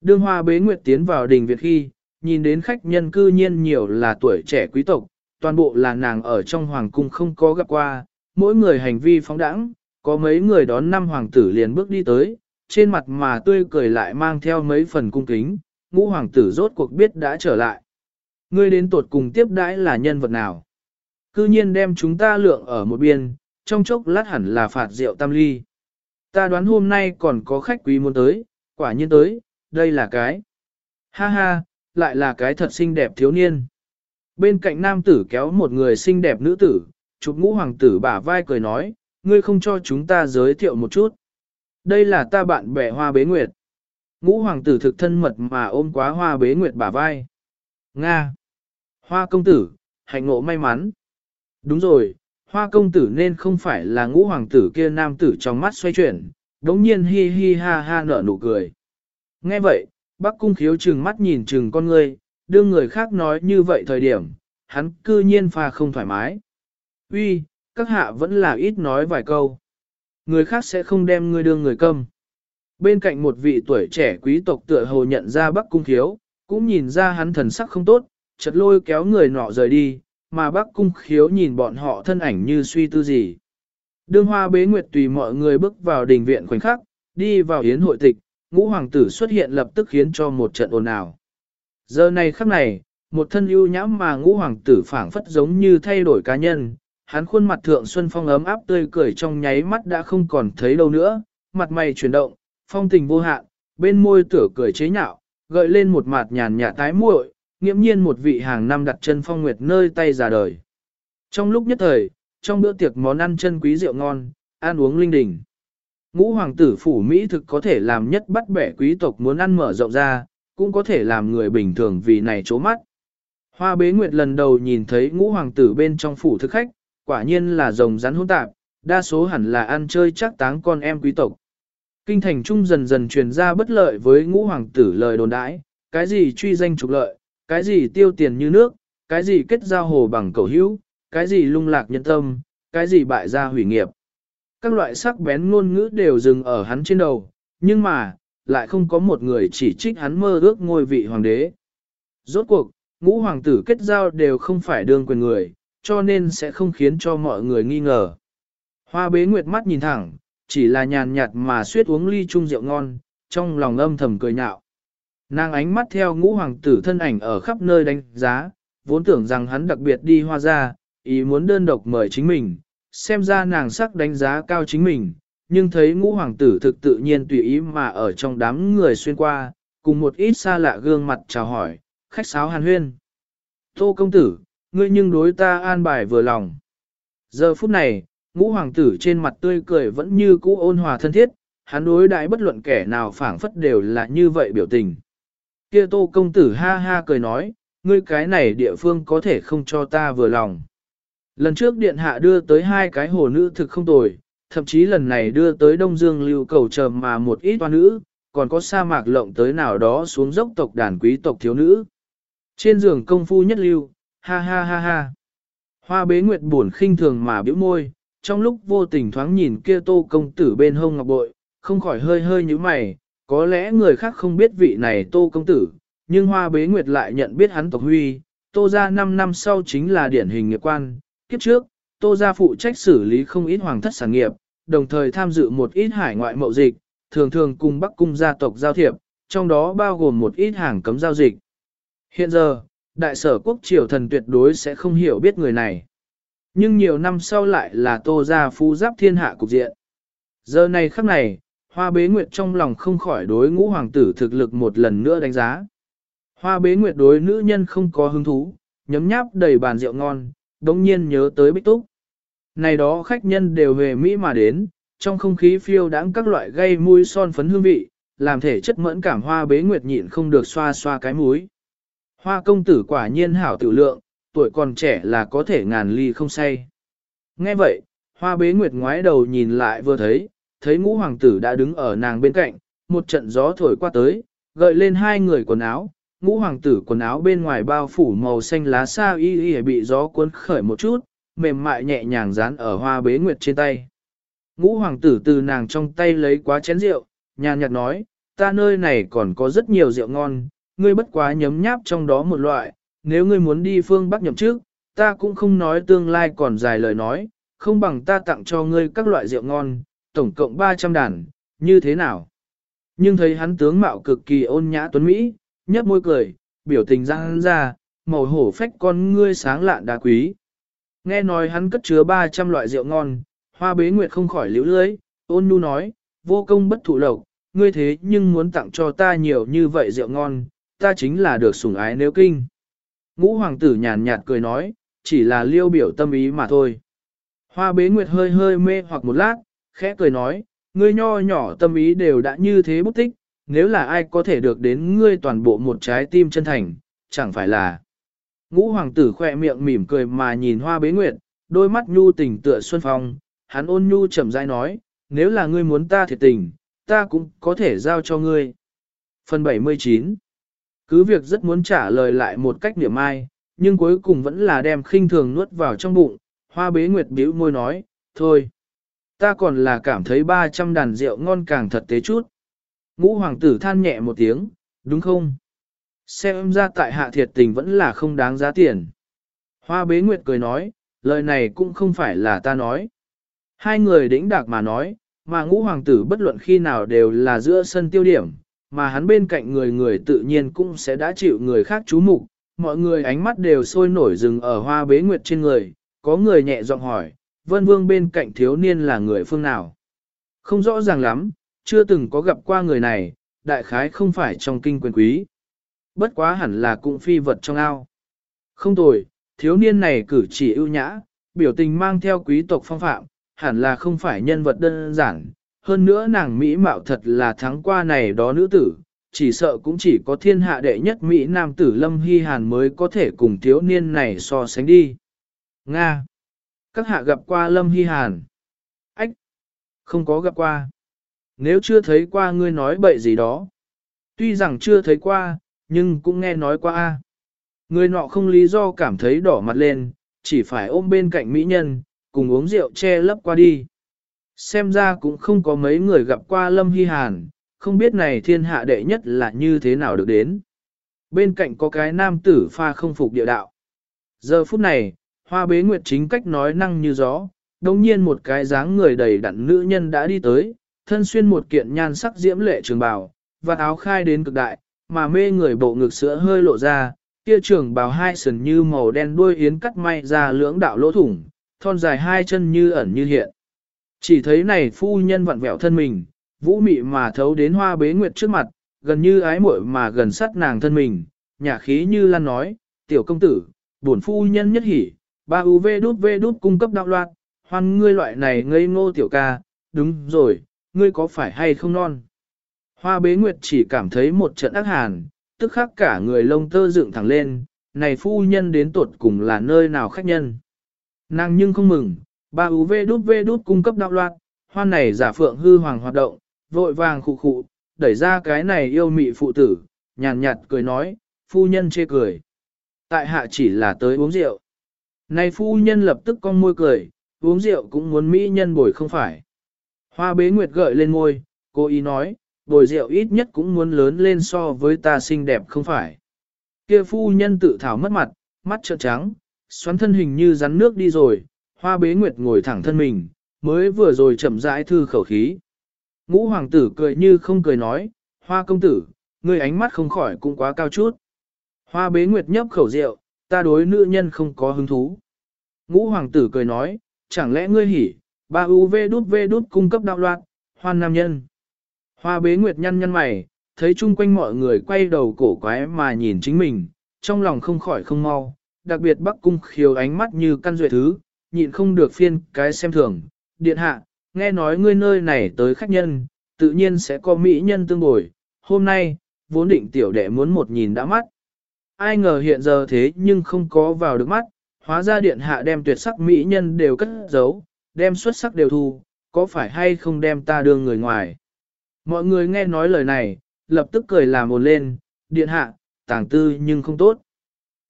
Đương hoa bế nguyệt tiến vào đình viện khi, nhìn đến khách nhân cư nhiên nhiều là tuổi trẻ quý tộc, toàn bộ là nàng ở trong hoàng cung không có gặp qua, mỗi người hành vi phóng đẳng, có mấy người đón năm hoàng tử liền bước đi tới, trên mặt mà tươi cười lại mang theo mấy phần cung kính, ngũ hoàng tử rốt cuộc biết đã trở lại. Ngươi đến tuột cùng tiếp đãi là nhân vật nào? Cư nhiên đem chúng ta lượng ở một biên, trong chốc lát hẳn là phạt rượu tam ly. Ta đoán hôm nay còn có khách quý muốn tới, quả nhiên tới, đây là cái. Ha ha, lại là cái thật xinh đẹp thiếu niên. Bên cạnh nam tử kéo một người xinh đẹp nữ tử, chụp ngũ hoàng tử bả vai cười nói, ngươi không cho chúng ta giới thiệu một chút. Đây là ta bạn bè hoa bế nguyệt. Ngũ hoàng tử thực thân mật mà ôm quá hoa bế nguyệt bả vai. Nga. Hoa công tử, hạnh ngộ may mắn. Đúng rồi, hoa công tử nên không phải là ngũ hoàng tử kia nam tử trong mắt xoay chuyển, đống nhiên hi hi ha ha nở nụ cười. Nghe vậy, bác cung khiếu trừng mắt nhìn trừng con ngươi, đương người khác nói như vậy thời điểm, hắn cư nhiên pha không thoải mái. Uy, các hạ vẫn là ít nói vài câu. Người khác sẽ không đem ngươi đương người câm. Bên cạnh một vị tuổi trẻ quý tộc tựa hồ nhận ra bắc cung khiếu, cũng nhìn ra hắn thần sắc không tốt, chật lôi kéo người nọ rời đi, mà bắc cung khiếu nhìn bọn họ thân ảnh như suy tư gì. Đương hoa bế nguyệt tùy mọi người bước vào đình viện khoảnh khắc, đi vào yến hội tịch, ngũ hoàng tử xuất hiện lập tức khiến cho một trận ồn ào. Giờ này khắc này, một thân ưu nhãm mà ngũ hoàng tử phảng phất giống như thay đổi cá nhân, hắn khuôn mặt thượng xuân phong ấm áp tươi cười trong nháy mắt đã không còn thấy đâu nữa, mặt mày chuyển động, phong tình vô hạn, bên môi tửa cười chế nhạo, gợi lên một mặt nhàn nhạt tái muội, nghiễm nhiên một vị hàng năm đặt chân phong nguyệt nơi tay già đời. Trong lúc nhất thời, trong bữa tiệc món ăn chân quý rượu ngon, ăn uống linh đình. Ngũ hoàng tử phủ Mỹ thực có thể làm nhất bắt bẻ quý tộc muốn ăn mở rộng ra, cũng có thể làm người bình thường vì này chố mắt. Hoa bế nguyệt lần đầu nhìn thấy ngũ hoàng tử bên trong phủ thực khách, quả nhiên là rồng rắn hỗn tạp, đa số hẳn là ăn chơi chắc táng con em quý tộc. Kinh thành trung dần dần truyền ra bất lợi với ngũ hoàng tử lời đồn đãi, cái gì truy danh trục lợi, cái gì tiêu tiền như nước, cái gì kết giao hồ bằng cầu hữu, cái gì lung lạc nhân tâm, cái gì bại gia hủy nghiệp. Các loại sắc bén ngôn ngữ đều dừng ở hắn trên đầu, nhưng mà, lại không có một người chỉ trích hắn mơ ước ngôi vị hoàng đế. Rốt cuộc, ngũ hoàng tử kết giao đều không phải đương quyền người, cho nên sẽ không khiến cho mọi người nghi ngờ. Hoa bế nguyệt mắt nhìn thẳng, chỉ là nhàn nhạt mà suýt uống ly chung rượu ngon, trong lòng âm thầm cười nhạo. Nàng ánh mắt theo ngũ hoàng tử thân ảnh ở khắp nơi đánh giá, vốn tưởng rằng hắn đặc biệt đi hoa ra, ý muốn đơn độc mời chính mình, xem ra nàng sắc đánh giá cao chính mình, nhưng thấy ngũ hoàng tử thực tự nhiên tùy ý mà ở trong đám người xuyên qua, cùng một ít xa lạ gương mặt chào hỏi, khách sáo hàn huyên. Tô công tử, ngươi nhưng đối ta an bài vừa lòng. Giờ phút này, ngũ hoàng tử trên mặt tươi cười vẫn như cũ ôn hòa thân thiết, hắn đối đại bất luận kẻ nào phảng phất đều là như vậy biểu tình. Kia tô công tử ha ha cười nói, ngươi cái này địa phương có thể không cho ta vừa lòng. Lần trước điện hạ đưa tới hai cái hồ nữ thực không tồi, thậm chí lần này đưa tới Đông Dương lưu cầu chờ mà một ít toan nữ, còn có sa mạc lộng tới nào đó xuống dốc tộc đàn quý tộc thiếu nữ. Trên giường công phu nhất lưu, ha ha ha ha. Hoa bế nguyệt buồn khinh thường mà bĩu môi, trong lúc vô tình thoáng nhìn kia tô công tử bên hông ngọc bội, không khỏi hơi hơi như mày, có lẽ người khác không biết vị này tô công tử, nhưng hoa bế nguyệt lại nhận biết hắn tộc huy, tô ra 5 năm sau chính là điển hình nghiệp quan, kiếp trước, tô ra phụ trách xử lý không ít hoàng thất sản nghiệp, đồng thời tham dự một ít hải ngoại mậu dịch, thường thường cùng bắc cung gia tộc giao thiệp, trong đó bao gồm một ít hàng cấm giao dịch. Hiện giờ, đại sở quốc triều thần tuyệt đối sẽ không hiểu biết người này. Nhưng nhiều năm sau lại là tô gia phú giáp thiên hạ cục diện. Giờ này khắc này, hoa bế nguyệt trong lòng không khỏi đối ngũ hoàng tử thực lực một lần nữa đánh giá. Hoa bế nguyệt đối nữ nhân không có hứng thú, nhấm nháp đầy bàn rượu ngon, đống nhiên nhớ tới bích túc. Này đó khách nhân đều về Mỹ mà đến, trong không khí phiêu đãng các loại gây mùi son phấn hương vị, làm thể chất mẫn cảm hoa bế nguyệt nhịn không được xoa xoa cái mũi. Hoa công tử quả nhiên hảo tự lượng, tuổi còn trẻ là có thể ngàn ly không say. Nghe vậy, hoa bế nguyệt ngoái đầu nhìn lại vừa thấy, thấy ngũ hoàng tử đã đứng ở nàng bên cạnh, một trận gió thổi qua tới, gợi lên hai người quần áo, ngũ hoàng tử quần áo bên ngoài bao phủ màu xanh lá xa y y bị gió cuốn khởi một chút, mềm mại nhẹ nhàng dán ở hoa bế nguyệt trên tay. Ngũ hoàng tử từ nàng trong tay lấy quá chén rượu, nhàn nhạt nói, ta nơi này còn có rất nhiều rượu ngon, ngươi bất quá nhấm nháp trong đó một loại, nếu ngươi muốn đi phương Bắc nhậm trước, ta cũng không nói tương lai còn dài lời nói, không bằng ta tặng cho ngươi các loại rượu ngon, tổng cộng 300 đàn, như thế nào? Nhưng thấy hắn tướng mạo cực kỳ ôn nhã tuấn Mỹ, nhấp môi cười, biểu tình răng ra, màu hổ phách con ngươi sáng lạn đá quý. Nghe nói hắn cất chứa 300 loại rượu ngon, hoa bế nguyệt không khỏi liễu lưới, ôn nhu nói, vô công bất thụ lộc, ngươi thế nhưng muốn tặng cho ta nhiều như vậy rượu ngon, ta chính là được sủng ái nếu kinh. Ngũ hoàng tử nhàn nhạt cười nói, chỉ là liêu biểu tâm ý mà thôi. Hoa bế nguyệt hơi hơi mê hoặc một lát, khẽ cười nói, ngươi nho nhỏ tâm ý đều đã như thế bút tích, nếu là ai có thể được đến ngươi toàn bộ một trái tim chân thành, chẳng phải là. Ngũ hoàng tử khỏe miệng mỉm cười mà nhìn hoa bế nguyệt, đôi mắt nhu tình tựa xuân phong, hắn ôn nhu chậm rãi nói, nếu là ngươi muốn ta thiệt tình, ta cũng có thể giao cho ngươi. Phần 79 Cứ việc rất muốn trả lời lại một cách niệm ai, nhưng cuối cùng vẫn là đem khinh thường nuốt vào trong bụng, hoa bế nguyệt bĩu môi nói, thôi. Ta còn là cảm thấy 300 đàn rượu ngon càng thật tế chút. Ngũ hoàng tử than nhẹ một tiếng, đúng không? Xem ra tại hạ thiệt tình vẫn là không đáng giá tiền. Hoa bế nguyệt cười nói, lời này cũng không phải là ta nói. Hai người đĩnh đạc mà nói, mà ngũ hoàng tử bất luận khi nào đều là giữa sân tiêu điểm, mà hắn bên cạnh người người tự nhiên cũng sẽ đã chịu người khác chú mục, mọi người ánh mắt đều sôi nổi dừng ở hoa bế nguyệt trên người, có người nhẹ giọng hỏi, vân vương bên cạnh thiếu niên là người phương nào? Không rõ ràng lắm, chưa từng có gặp qua người này, đại khái không phải trong kinh quyền quý. Bất quá hẳn là cũng phi vật trong ao. Không tồi, thiếu niên này cử chỉ ưu nhã, biểu tình mang theo quý tộc phong phạm, hẳn là không phải nhân vật đơn giản. Hơn nữa nàng Mỹ mạo thật là thắng qua này đó nữ tử, chỉ sợ cũng chỉ có thiên hạ đệ nhất Mỹ nam tử Lâm Hy Hàn mới có thể cùng thiếu niên này so sánh đi. Nga. Các hạ gặp qua Lâm Hy Hàn. Ách. Không có gặp qua. Nếu chưa thấy qua ngươi nói bậy gì đó. Tuy rằng chưa thấy qua, nhưng cũng nghe nói qua. a. Người nọ không lý do cảm thấy đỏ mặt lên, chỉ phải ôm bên cạnh mỹ nhân, cùng uống rượu che lấp qua đi. Xem ra cũng không có mấy người gặp qua Lâm Hy Hàn, không biết này thiên hạ đệ nhất là như thế nào được đến. Bên cạnh có cái nam tử pha không phục địa đạo. Giờ phút này, hoa bế nguyệt chính cách nói năng như gió, đồng nhiên một cái dáng người đầy đặn nữ nhân đã đi tới, thân xuyên một kiện nhan sắc diễm lệ trường bào, và áo khai đến cực đại, mà mê người bộ ngực sữa hơi lộ ra, kia trường bào hai sần như màu đen đuôi yến cắt may ra lưỡng đạo lỗ thủng, thon dài hai chân như ẩn như hiện. Chỉ thấy này phu nhân vặn vẹo thân mình, vũ mị mà thấu đến hoa bế nguyệt trước mặt, gần như ái muội mà gần sát nàng thân mình, nhà khí như lan nói, tiểu công tử, bổn phu nhân nhất hỉ, ba UV đút V đút cung cấp đạo loạn, hoan ngươi loại này ngây ngô tiểu ca, đúng rồi, ngươi có phải hay không non? Hoa bế nguyệt chỉ cảm thấy một trận ác hàn, tức khắc cả người lông tơ dựng thẳng lên, này phu nhân đến tuột cùng là nơi nào khách nhân. Nàng nhưng không mừng, ba UV đút V đút cung cấp đạo loạn, hoan này giả phượng hư hoàng hoạt động, vội vàng khụ khụ, đẩy ra cái này yêu mị phụ tử, nhàn nhạt cười nói, phu nhân chê cười. Tại hạ chỉ là tới uống rượu. Này phu nhân lập tức cong môi cười, uống rượu cũng muốn mỹ nhân bồi không phải. Hoa bế nguyệt gợi lên môi, cô ý nói, bồi rượu ít nhất cũng muốn lớn lên so với ta xinh đẹp không phải. Kia phu nhân tự thảo mất mặt, mắt trợn trắng, xoắn thân hình như rắn nước đi rồi, hoa bế nguyệt ngồi thẳng thân mình, mới vừa rồi chậm rãi thư khẩu khí. Ngũ hoàng tử cười như không cười nói, hoa công tử, ngươi ánh mắt không khỏi cũng quá cao chút. Hoa bế nguyệt nhấp khẩu rượu, ta đối nữ nhân không có hứng thú. Ngũ hoàng tử cười nói, chẳng lẽ ngươi hỉ, ba UV đút V đút cung cấp đạo loạn, hoan nam nhân. Hoa bế nguyệt nhăn nhăn mày, thấy chung quanh mọi người quay đầu cổ quái mà nhìn chính mình, trong lòng không khỏi không mau, đặc biệt bắc cung khiếu ánh mắt như căn duệ thứ, nhịn không được phiên cái xem thường. Điện hạ, nghe nói ngươi nơi này tới khách nhân, tự nhiên sẽ có mỹ nhân tương bồi, hôm nay, vốn định tiểu đệ muốn một nhìn đã mắt. Ai ngờ hiện giờ thế nhưng không có vào được mắt, hóa ra điện hạ đem tuyệt sắc mỹ nhân đều cất giấu, đem xuất sắc đều thu, có phải hay không đem ta đưa người ngoài. Mọi người nghe nói lời này, lập tức cười làm ồn lên, điện hạ, tàng tư nhưng không tốt.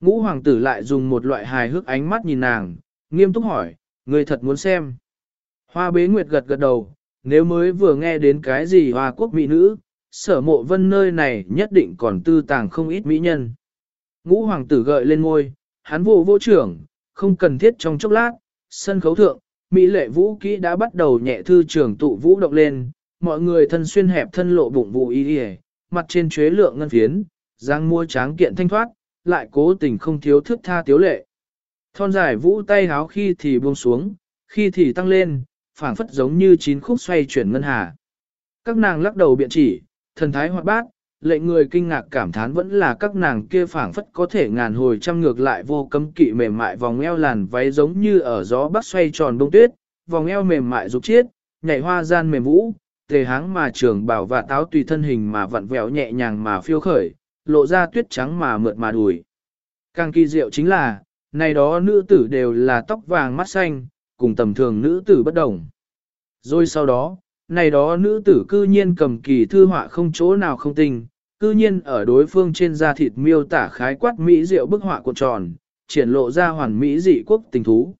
Ngũ hoàng tử lại dùng một loại hài hước ánh mắt nhìn nàng, nghiêm túc hỏi, người thật muốn xem. Hoa bế nguyệt gật gật đầu, nếu mới vừa nghe đến cái gì hoa quốc mỹ nữ, sở mộ vân nơi này nhất định còn tư tàng không ít mỹ nhân. Ngũ hoàng tử gợi lên ngôi, hắn vô vô trưởng, không cần thiết trong chốc lát, sân khấu thượng, mỹ lệ vũ kỹ đã bắt đầu nhẹ thư trưởng tụ vũ động lên, mọi người thân xuyên hẹp thân lộ bụng vụ y đi mặt trên chuế lượng ngân phiến, Giang mua tráng kiện thanh thoát, lại cố tình không thiếu thước tha tiếu lệ. Thon dài vũ tay háo khi thì buông xuống, khi thì tăng lên, phảng phất giống như chín khúc xoay chuyển ngân hà. Các nàng lắc đầu biện chỉ, thần thái hoạt bát, lệnh người kinh ngạc cảm thán vẫn là các nàng kia phảng phất có thể ngàn hồi trăm ngược lại vô cấm kỵ mềm mại vòng eo làn váy giống như ở gió bắc xoay tròn bông tuyết, vòng eo mềm mại rục chiết, nhảy hoa gian mềm vũ, tề háng mà trường bảo và táo tùy thân hình mà vặn vẹo nhẹ nhàng mà phiêu khởi, lộ ra tuyết trắng mà mượt mà đùi. Càng kỳ diệu chính là, này đó nữ tử đều là tóc vàng mắt xanh, cùng tầm thường nữ tử bất đồng. Rồi sau đó, này đó nữ tử cư nhiên cầm kỳ thư họa không chỗ nào không tình, cư nhiên ở đối phương trên da thịt miêu tả khái quát mỹ diệu bức họa cuộn tròn, triển lộ ra hoàn mỹ dị quốc tình thú.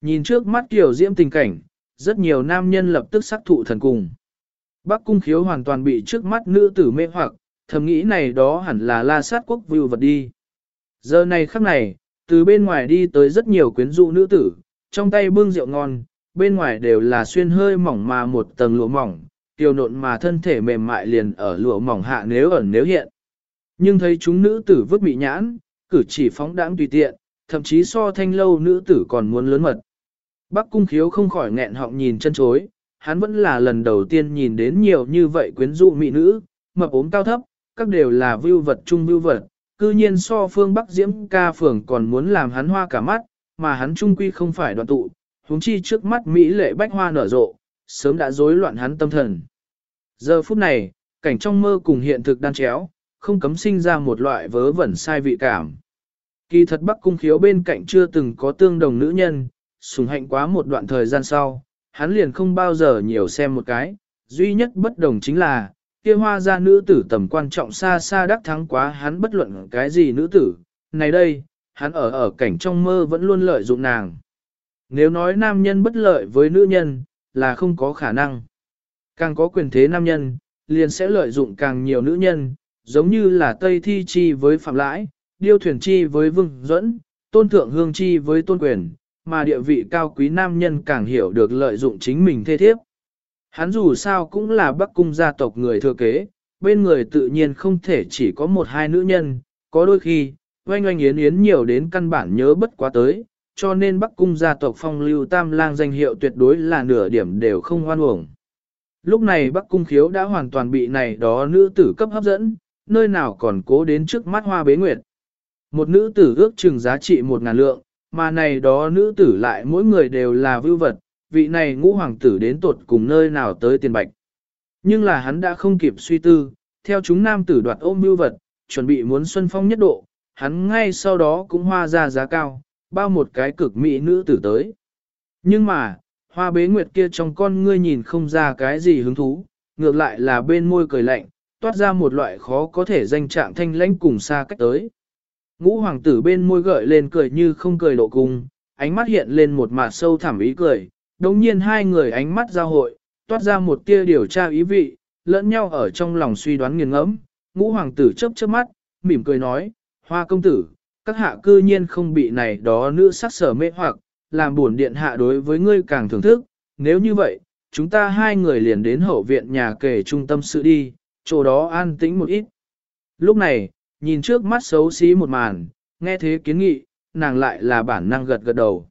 Nhìn trước mắt kiểu diễm tình cảnh, rất nhiều nam nhân lập tức sắc thụ thần cùng. Bắc cung khiếu hoàn toàn bị trước mắt nữ tử mê hoặc, thầm nghĩ này đó hẳn là la sát quốc vưu vật đi. Giờ này khắc này, từ bên ngoài đi tới rất nhiều quyến dụ nữ tử, trong tay bưng rượu ngon, bên ngoài đều là xuyên hơi mỏng mà một tầng lụa mỏng, tiêu nộn mà thân thể mềm mại liền ở lụa mỏng hạ nếu ẩn nếu hiện. Nhưng thấy chúng nữ tử vứt bị nhãn, cử chỉ phóng đãng tùy tiện, thậm chí so thanh lâu nữ tử còn muốn lớn mật. Bắc cung khiếu không khỏi nghẹn họng nhìn chân chối, hắn vẫn là lần đầu tiên nhìn đến nhiều như vậy quyến dụ mỹ nữ, mập ốm cao thấp, các đều là vưu vật chung vưu vật, cư nhiên so phương Bắc Diễm ca phường còn muốn làm hắn hoa cả mắt, mà hắn trung quy không phải đoạn tụ, huống chi trước mắt Mỹ lệ bách hoa nở rộ, sớm đã rối loạn hắn tâm thần. Giờ phút này, cảnh trong mơ cùng hiện thực đan chéo, không cấm sinh ra một loại vớ vẩn sai vị cảm. Kỳ thật Bắc Cung Khiếu bên cạnh chưa từng có tương đồng nữ nhân, sùng hạnh quá một đoạn thời gian sau, hắn liền không bao giờ nhiều xem một cái, duy nhất bất đồng chính là, kia hoa ra nữ tử tầm quan trọng xa xa đắc thắng quá hắn bất luận cái gì nữ tử, này đây, hắn ở ở cảnh trong mơ vẫn luôn lợi dụng nàng. Nếu nói nam nhân bất lợi với nữ nhân, là không có khả năng. Càng có quyền thế nam nhân, liền sẽ lợi dụng càng nhiều nữ nhân, giống như là Tây Thi Chi với Phạm Lãi, Điêu Thuyền Chi với Vương Duẫn, Tôn Thượng Hương Chi với Tôn Quyền, mà địa vị cao quý nam nhân càng hiểu được lợi dụng chính mình thê thiếp. Hắn dù sao cũng là bắc cung gia tộc người thừa kế, bên người tự nhiên không thể chỉ có một hai nữ nhân, có đôi khi, oanh oanh yến yến nhiều đến căn bản nhớ bất quá tới, cho nên bắc cung gia tộc phong lưu tam lang danh hiệu tuyệt đối là nửa điểm đều không hoan uổng. Lúc này bắc cung khiếu đã hoàn toàn bị này đó nữ tử cấp hấp dẫn, nơi nào còn cố đến trước mắt hoa bế nguyệt. Một nữ tử ước chừng giá trị một ngàn lượng, mà này đó nữ tử lại mỗi người đều là vưu vật, vị này ngũ hoàng tử đến tột cùng nơi nào tới tiền bạch. Nhưng là hắn đã không kịp suy tư, theo chúng nam tử đoạt ôm vưu vật, chuẩn bị muốn xuân phong nhất độ, hắn ngay sau đó cũng hoa ra giá cao, bao một cái cực mỹ nữ tử tới. Nhưng mà, hoa bế nguyệt kia trong con ngươi nhìn không ra cái gì hứng thú, ngược lại là bên môi cười lạnh, toát ra một loại khó có thể danh trạng thanh lãnh cùng xa cách tới. Ngũ hoàng tử bên môi gợi lên cười như không cười lộ cùng, ánh mắt hiện lên một mặt sâu thẳm ý cười, đồng nhiên hai người ánh mắt giao hội, toát ra một tia điều tra ý vị, lẫn nhau ở trong lòng suy đoán nghiền ngẫm. Ngũ hoàng tử chớp chớp mắt, mỉm cười nói, hoa công tử, các hạ cư nhiên không bị này đó nữ sắc sở mê hoặc, làm buồn điện hạ đối với ngươi càng thưởng thức, nếu như vậy, chúng ta hai người liền đến hậu viện nhà kể trung tâm sự đi, chỗ đó an tĩnh một ít. Lúc này, nhìn trước mắt xấu xí một màn, nghe thế kiến nghị, nàng lại là bản năng gật gật đầu.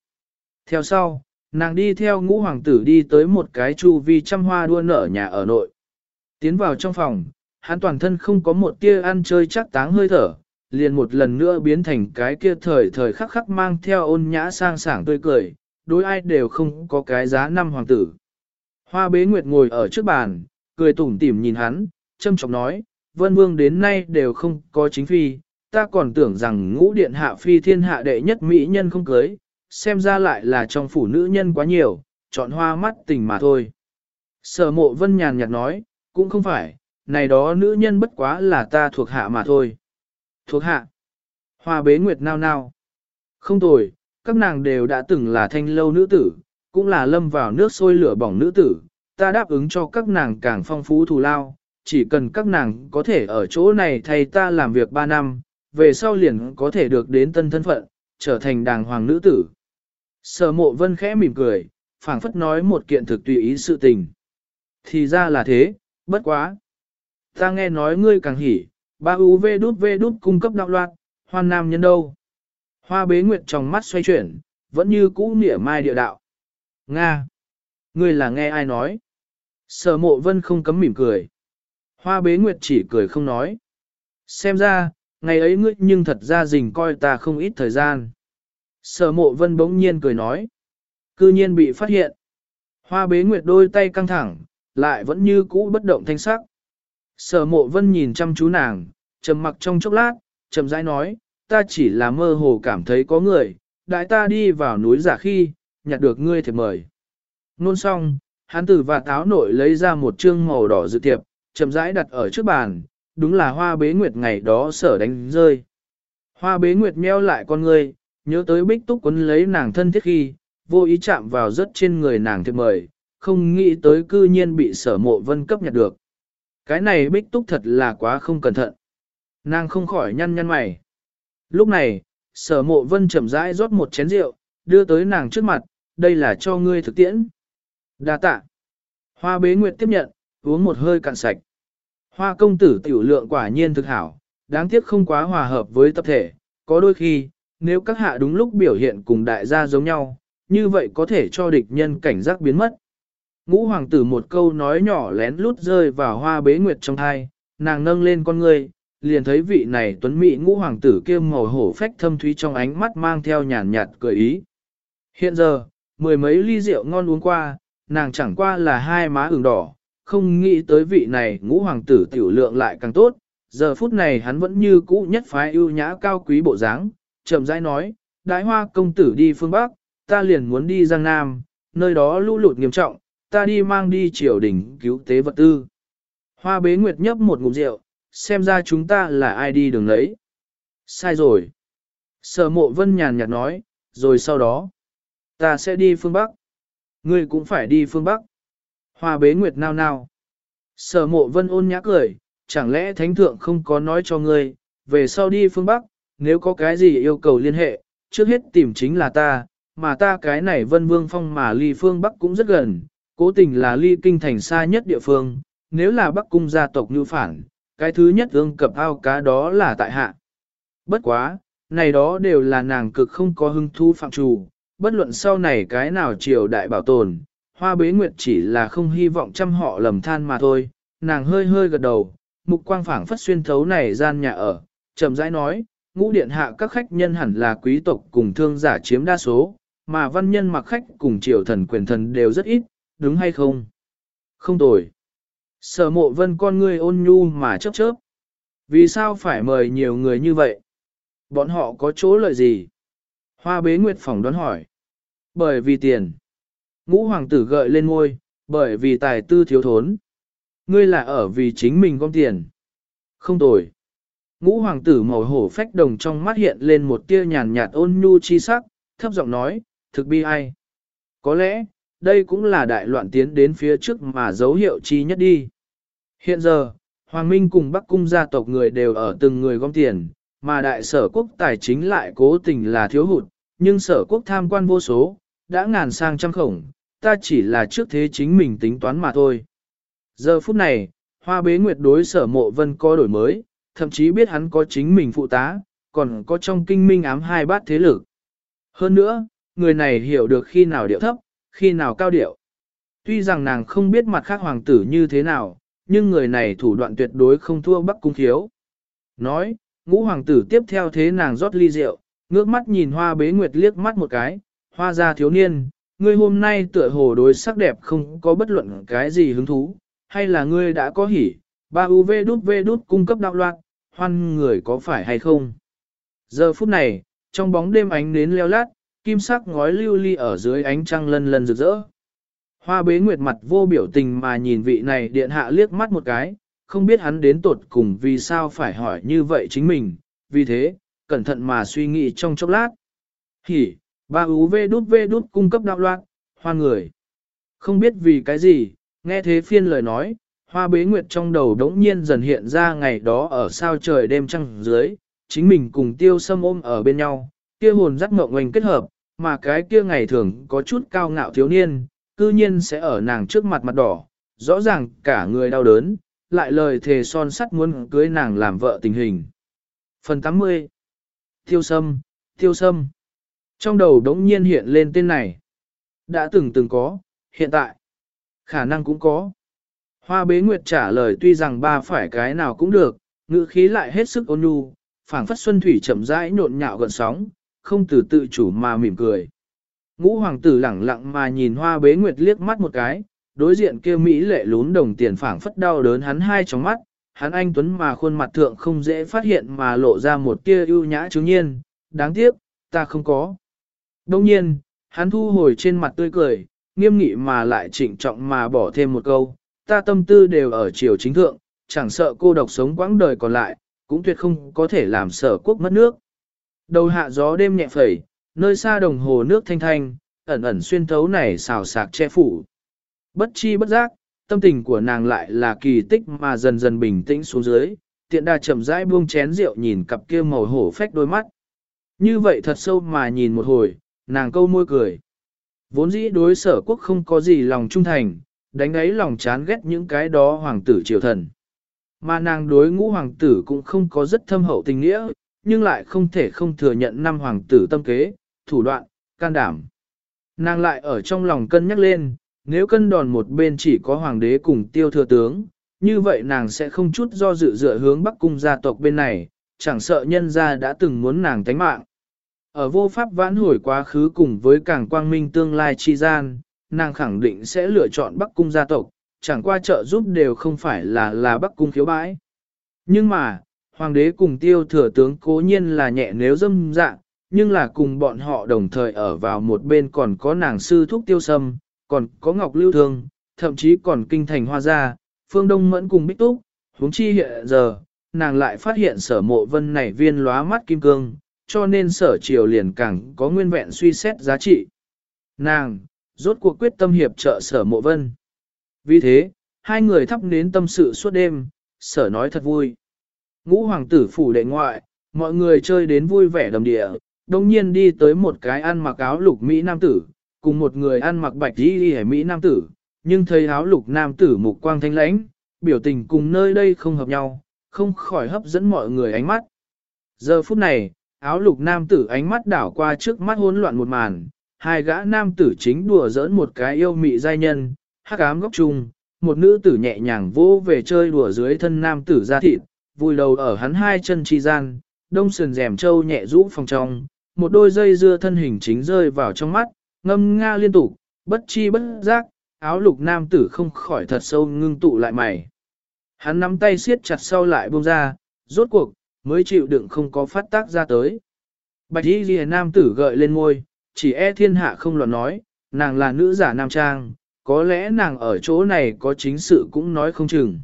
Theo sau, nàng đi theo ngũ hoàng tử đi tới một cái chu vi trăm hoa đua nở nhà ở nội. Tiến vào trong phòng, hắn toàn thân không có một tia ăn chơi chắc táng hơi thở, liền một lần nữa biến thành cái kia thời thời khắc khắc mang theo ôn nhã sang sảng tươi cười, đối ai đều không có cái giá năm hoàng tử. Hoa bế nguyệt ngồi ở trước bàn, cười tủm tỉm nhìn hắn, châm trọng nói, vân vương đến nay đều không có chính phi, ta còn tưởng rằng ngũ điện hạ phi thiên hạ đệ nhất mỹ nhân không cưới, xem ra lại là trong phủ nữ nhân quá nhiều, chọn hoa mắt tình mà thôi. Sở mộ vân nhàn nhạt nói, cũng không phải, này đó nữ nhân bất quá là ta thuộc hạ mà thôi. Thuộc hạ. Hoa bế nguyệt nao nao. Không tồi, các nàng đều đã từng là thanh lâu nữ tử, cũng là lâm vào nước sôi lửa bỏng nữ tử, ta đáp ứng cho các nàng càng phong phú thù lao, chỉ cần các nàng có thể ở chỗ này thay ta làm việc 3 năm, về sau liền có thể được đến tân thân phận, trở thành đàng hoàng nữ tử. Sở mộ vân khẽ mỉm cười, phảng phất nói một kiện thực tùy ý sự tình. Thì ra là thế, bất quá. Ta nghe nói ngươi càng hỉ, Ba UV đút V đút cung cấp đạo loạn, hoan nam nhân đâu. Hoa bế nguyệt trong mắt xoay chuyển, vẫn như cũ nỉa mai địa đạo. Nga! Ngươi là nghe ai nói? Sở mộ vân không cấm mỉm cười. Hoa bế nguyệt chỉ cười không nói. Xem ra, ngày ấy ngươi nhưng thật ra dình coi ta không ít thời gian. Sở mộ vân bỗng nhiên cười nói. Cư nhiên bị phát hiện. Hoa bế nguyệt đôi tay căng thẳng, lại vẫn như cũ bất động thanh sắc. Sở mộ vân nhìn chăm chú nàng, trầm mặc trong chốc lát, trầm rãi nói, ta chỉ là mơ hồ cảm thấy có người, đại ta đi vào núi giả khi, nhặt được ngươi thì mời. Nôn xong, hắn từ và táo nội lấy ra một chương màu đỏ dự tiệp, chậm rãi đặt ở trước bàn, đúng là hoa bế nguyệt ngày đó sở đánh rơi. Hoa bế nguyệt meo lại con ngươi, nhớ tới bích túc quấn lấy nàng thân thiết khi, vô ý chạm vào rất trên người nàng thiệp mời, không nghĩ tới cư nhiên bị sở mộ vân cấp nhặt được. Cái này bích túc thật là quá không cẩn thận. Nàng không khỏi nhăn nhăn mày. Lúc này, sở mộ vân chậm rãi rót một chén rượu, đưa tới nàng trước mặt, đây là cho ngươi thực tiễn. Đa tạ. Hoa bế nguyệt tiếp nhận, uống một hơi cạn sạch. Hoa công tử tiểu lượng quả nhiên thực hảo, đáng tiếc không quá hòa hợp với tập thể, có đôi khi, nếu các hạ đúng lúc biểu hiện cùng đại gia giống nhau, như vậy có thể cho địch nhân cảnh giác biến mất. Ngũ hoàng tử một câu nói nhỏ lén lút rơi vào hoa bế nguyệt trong thai, nàng nâng lên con ngươi, liền thấy vị này tuấn mỹ ngũ hoàng tử kia màu hổ phách thâm thúy trong ánh mắt mang theo nhàn nhạt cười ý. Hiện giờ, mười mấy ly rượu ngon uống qua, nàng chẳng qua là hai má ửng đỏ, không nghĩ tới vị này ngũ hoàng tử tiểu lượng lại càng tốt, giờ phút này hắn vẫn như cũ nhất phái ưu nhã cao quý bộ dáng, chậm rãi nói, đái hoa công tử đi phương Bắc, ta liền muốn đi Giang Nam, nơi đó lũ lụt nghiêm trọng, ta đi mang đi triều đình cứu tế vật tư. Hoa bế nguyệt nhấp một ngụm rượu, xem ra chúng ta là ai đi đường lấy. Sai rồi. Sở mộ vân nhàn nhạt nói, rồi sau đó, ta sẽ đi phương Bắc. Ngươi cũng phải đi phương Bắc. Hoa bế nguyệt nao nao. Sở mộ vân ôn nhã cười, chẳng lẽ thánh thượng không có nói cho ngươi, về sau đi phương Bắc, nếu có cái gì yêu cầu liên hệ, trước hết tìm chính là ta, mà ta cái này vân vương phong mà ly phương Bắc cũng rất gần, cố tình là ly kinh thành xa nhất địa phương, nếu là Bắc cung gia tộc như phản, cái thứ nhất ương cập ao cá đó là tại hạ. Bất quá, này đó đều là nàng cực không có hưng thu phạm trù, bất luận sau này cái nào triều đại bảo tồn, hoa bế nguyệt chỉ là không hy vọng chăm họ lầm than mà thôi, nàng hơi hơi gật đầu, mục quang phảng phất xuyên thấu này gian nhà ở, chậm rãi nói, ngũ điện hạ các khách nhân hẳn là quý tộc cùng thương giả chiếm đa số, mà văn nhân mặc khách cùng triều thần quyền thần đều rất ít, đúng hay không? Không tồi. Sở mộ vân con ngươi ôn nhu mà chớp chớp. Vì sao phải mời nhiều người như vậy? Bọn họ có chỗ lợi gì? Hoa bế nguyệt phỏng đoán hỏi. Bởi vì tiền. Ngũ hoàng tử gợi lên ngôi, bởi vì tài tư thiếu thốn. Ngươi là ở vì chính mình gom tiền. Không tồi. Ngũ hoàng tử màu hổ phách đồng trong mắt hiện lên một tia nhàn nhạt ôn nhu chi sắc, thấp giọng nói, thực bi ai. Có lẽ, đây cũng là đại loạn tiến đến phía trước mà dấu hiệu chi nhất đi. Hiện giờ, Hoàng Minh cùng Bắc Cung gia tộc người đều ở từng người gom tiền, mà đại sở quốc tài chính lại cố tình là thiếu hụt, nhưng sở quốc tham quan vô số, đã ngàn sang trăm khổng, ta chỉ là trước thế chính mình tính toán mà thôi. Giờ phút này, hoa bế nguyệt đối sở mộ vân có đổi mới, thậm chí biết hắn có chính mình phụ tá, còn có trong kinh minh ám hai bát thế lực. Hơn nữa, người này hiểu được khi nào điệu thấp, khi nào cao điệu. Tuy rằng nàng không biết mặt khác hoàng tử như thế nào, nhưng người này thủ đoạn tuyệt đối không thua Bắc Cung Thiếu. Nói, ngũ hoàng tử tiếp theo thế nàng rót ly rượu, ngước mắt nhìn hoa bế nguyệt liếc mắt một cái, hoa ra thiếu niên, ngươi hôm nay tựa hồ đối sắc đẹp không có bất luận cái gì hứng thú, hay là ngươi đã có hỉ, ba UV đút V đút cung cấp đạo loạn, hoan người có phải hay không? Giờ phút này, trong bóng đêm ánh nến leo lát, kim sắc ngói lưu ly ở dưới ánh trăng lân lần rực rỡ. Hoa bế nguyệt mặt vô biểu tình mà nhìn vị này điện hạ liếc mắt một cái, không biết hắn đến tột cùng vì sao phải hỏi như vậy chính mình, vì thế, cẩn thận mà suy nghĩ trong chốc lát. Hỉ, ba ú vê đút vê đút cung cấp đạo loạn, Hoa người. Không biết vì cái gì, nghe thế phiên lời nói, hoa bế nguyệt trong đầu đống nhiên dần hiện ra ngày đó ở sao trời đêm trăng dưới, chính mình cùng tiêu sâm ôm ở bên nhau, kia hồn dắt mộng oanh kết hợp, mà cái kia ngày thường có chút cao ngạo thiếu niên, cư nhiên sẽ ở nàng trước mặt mặt đỏ, rõ ràng cả người đau đớn, lại lời thề son sắt muốn cưới nàng làm vợ tình hình. Phần 80 Tiêu Sâm, Tiêu Sâm Trong đầu đống nhiên hiện lên tên này. Đã từng từng có, hiện tại. Khả năng cũng có. Hoa bế nguyệt trả lời tuy rằng ba phải cái nào cũng được, ngữ khí lại hết sức ôn nhu, phảng phất xuân thủy chậm rãi nhộn nhạo gần sóng, không từ tự chủ mà mỉm cười. Ngũ hoàng tử lẳng lặng mà nhìn hoa bế nguyệt liếc mắt một cái, đối diện kia Mỹ lệ lún đồng tiền phảng phất đau đớn hắn hai trong mắt, hắn anh tuấn mà khuôn mặt thượng không dễ phát hiện mà lộ ra một kia ưu nhã chứng nhiên, đáng tiếc, ta không có. Đông nhiên, hắn thu hồi trên mặt tươi cười, nghiêm nghị mà lại trịnh trọng mà bỏ thêm một câu, ta tâm tư đều ở chiều chính thượng, chẳng sợ cô độc sống quãng đời còn lại, cũng tuyệt không có thể làm sở quốc mất nước. Đầu hạ gió đêm nhẹ phẩy, nơi xa đồng hồ nước thanh thanh, ẩn ẩn xuyên thấu này xào sạc che phủ. Bất chi bất giác, tâm tình của nàng lại là kỳ tích mà dần dần bình tĩnh xuống dưới, tiện đà chậm rãi buông chén rượu nhìn cặp kia màu hổ phách đôi mắt. Như vậy thật sâu mà nhìn một hồi, nàng câu môi cười. Vốn dĩ đối sở quốc không có gì lòng trung thành, đánh ấy lòng chán ghét những cái đó hoàng tử triều thần. Mà nàng đối ngũ hoàng tử cũng không có rất thâm hậu tình nghĩa, nhưng lại không thể không thừa nhận năm hoàng tử tâm kế, thủ đoạn, can đảm. Nàng lại ở trong lòng cân nhắc lên, nếu cân đòn một bên chỉ có hoàng đế cùng tiêu thừa tướng, như vậy nàng sẽ không chút do dự dựa hướng bắc cung gia tộc bên này, chẳng sợ nhân gia đã từng muốn nàng tánh mạng. Ở vô pháp vãn hồi quá khứ cùng với càng quang minh tương lai chi gian, nàng khẳng định sẽ lựa chọn bắc cung gia tộc, chẳng qua trợ giúp đều không phải là là bắc cung khiếu bãi. Nhưng mà, hoàng đế cùng tiêu thừa tướng cố nhiên là nhẹ nếu dâm dạng, nhưng là cùng bọn họ đồng thời ở vào một bên còn có nàng sư thúc tiêu sâm, còn có ngọc lưu thương, thậm chí còn kinh thành hoa gia, phương đông mẫn cùng bích túc, huống chi hiện giờ, nàng lại phát hiện sở mộ vân này viên lóa mắt kim cương, cho nên sở triều liền càng có nguyên vẹn suy xét giá trị. Nàng, rốt cuộc quyết tâm hiệp trợ sở mộ vân. Vì thế, hai người thắp nến tâm sự suốt đêm, sở nói thật vui. Ngũ hoàng tử phủ đệ ngoại, mọi người chơi đến vui vẻ đầm địa, đồng nhiên đi tới một cái ăn mặc áo lục Mỹ nam tử, cùng một người ăn mặc bạch y đi Mỹ nam tử, nhưng thấy áo lục nam tử mục quang thanh lãnh, biểu tình cùng nơi đây không hợp nhau, không khỏi hấp dẫn mọi người ánh mắt. Giờ phút này, áo lục nam tử ánh mắt đảo qua trước mắt hỗn loạn một màn, hai gã nam tử chính đùa giỡn một cái yêu mị giai nhân, hắc ám góc chung, một nữ tử nhẹ nhàng vô về chơi đùa dưới thân nam tử ra thịt, vùi đầu ở hắn hai chân chi gian, đông sườn rèm trâu nhẹ rũ phòng trong, một đôi dây dưa thân hình chính rơi vào trong mắt, ngâm nga liên tục, bất chi bất giác, áo lục nam tử không khỏi thật sâu ngưng tụ lại mày. Hắn nắm tay siết chặt sau lại buông ra, rốt cuộc, mới chịu đựng không có phát tác ra tới. Bạch y ghi nam tử gợi lên môi, chỉ e thiên hạ không loạn nói, nàng là nữ giả nam trang, có lẽ nàng ở chỗ này có chính sự cũng nói không chừng.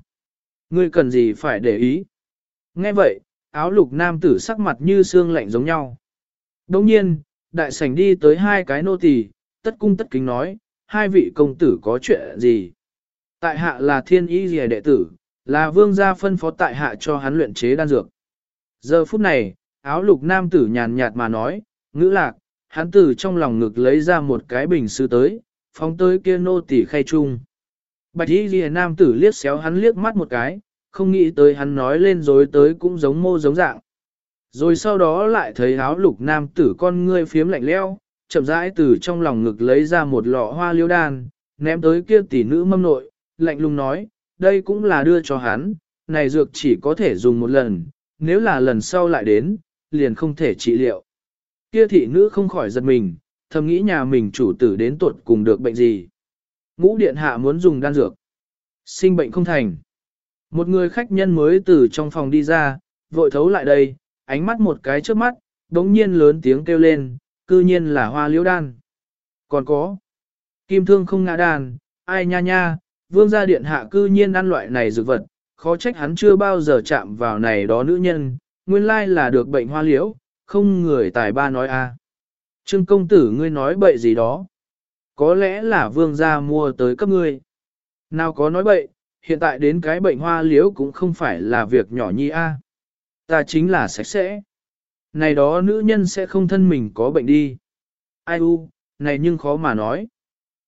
Ngươi cần gì phải để ý. Nghe vậy, áo lục nam tử sắc mặt như xương lạnh giống nhau. Đồng nhiên, đại sảnh đi tới hai cái nô tỳ, tất cung tất kính nói, hai vị công tử có chuyện gì? Tại hạ là thiên y gì đệ tử, là vương gia phân phó tại hạ cho hắn luyện chế đan dược. Giờ phút này, áo lục nam tử nhàn nhạt mà nói, ngữ lạc, hắn từ trong lòng ngực lấy ra một cái bình sư tới, phóng tới kia nô tỳ khay chung. Bạch y gì nam tử liếc xéo hắn liếc mắt một cái, không nghĩ tới hắn nói lên dối tới cũng giống mô giống dạng. Rồi sau đó lại thấy áo lục nam tử con ngươi phiếm lạnh leo, chậm rãi từ trong lòng ngực lấy ra một lọ hoa liêu đan, ném tới kia tỷ nữ mâm nội, lạnh lùng nói, đây cũng là đưa cho hắn, này dược chỉ có thể dùng một lần, nếu là lần sau lại đến, liền không thể trị liệu. Kia thị nữ không khỏi giật mình, thầm nghĩ nhà mình chủ tử đến tuột cùng được bệnh gì. Ngũ điện hạ muốn dùng đan dược. Sinh bệnh không thành. Một người khách nhân mới từ trong phòng đi ra, vội thấu lại đây, ánh mắt một cái trước mắt, đống nhiên lớn tiếng kêu lên, cư nhiên là hoa liễu đan. Còn có, kim thương không ngã đàn, ai nha nha, vương gia điện hạ cư nhiên ăn loại này dược vật, khó trách hắn chưa bao giờ chạm vào này đó nữ nhân, nguyên lai là được bệnh hoa liễu, không người tài ba nói a. Trương công tử ngươi nói bậy gì đó. Có lẽ là vương gia mua tới cấp ngươi. Nào có nói bậy, hiện tại đến cái bệnh hoa liễu cũng không phải là việc nhỏ nhi a. Ta chính là sạch sẽ. Này đó nữ nhân sẽ không thân mình có bệnh đi. Ai u, này nhưng khó mà nói.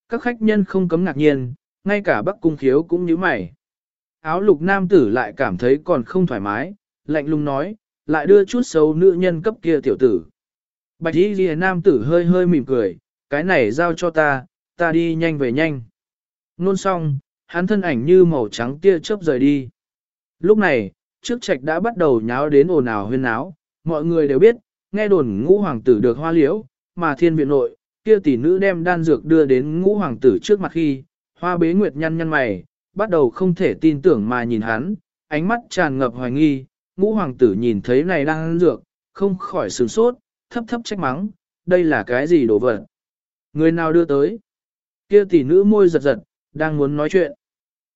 Các khách nhân không cấm ngạc nhiên, ngay cả bác cung khiếu cũng như mày. áo lục nam tử lại cảm thấy còn không thoải mái, lạnh lùng nói, lại đưa chút xấu nữ nhân cấp kia tiểu tử. Bạch y ghi nam tử hơi hơi mỉm cười, cái này giao cho ta, ta đi nhanh về nhanh. Nôn xong, hắn thân ảnh như màu trắng tia chớp rời đi. Lúc này, trước trạch đã bắt đầu nháo đến ồn ào huyên náo, mọi người đều biết, nghe đồn ngũ hoàng tử được hoa liễu, mà thiên viện nội, kia tỷ nữ đem đan dược đưa đến ngũ hoàng tử trước mặt khi, hoa bế nguyệt nhăn nhăn mày, bắt đầu không thể tin tưởng mà nhìn hắn, ánh mắt tràn ngập hoài nghi, ngũ hoàng tử nhìn thấy này đan dược, không khỏi sửng sốt, thấp thấp trách mắng, đây là cái gì đồ vật? Người nào đưa tới? Kia tỷ nữ môi giật giật, đang muốn nói chuyện.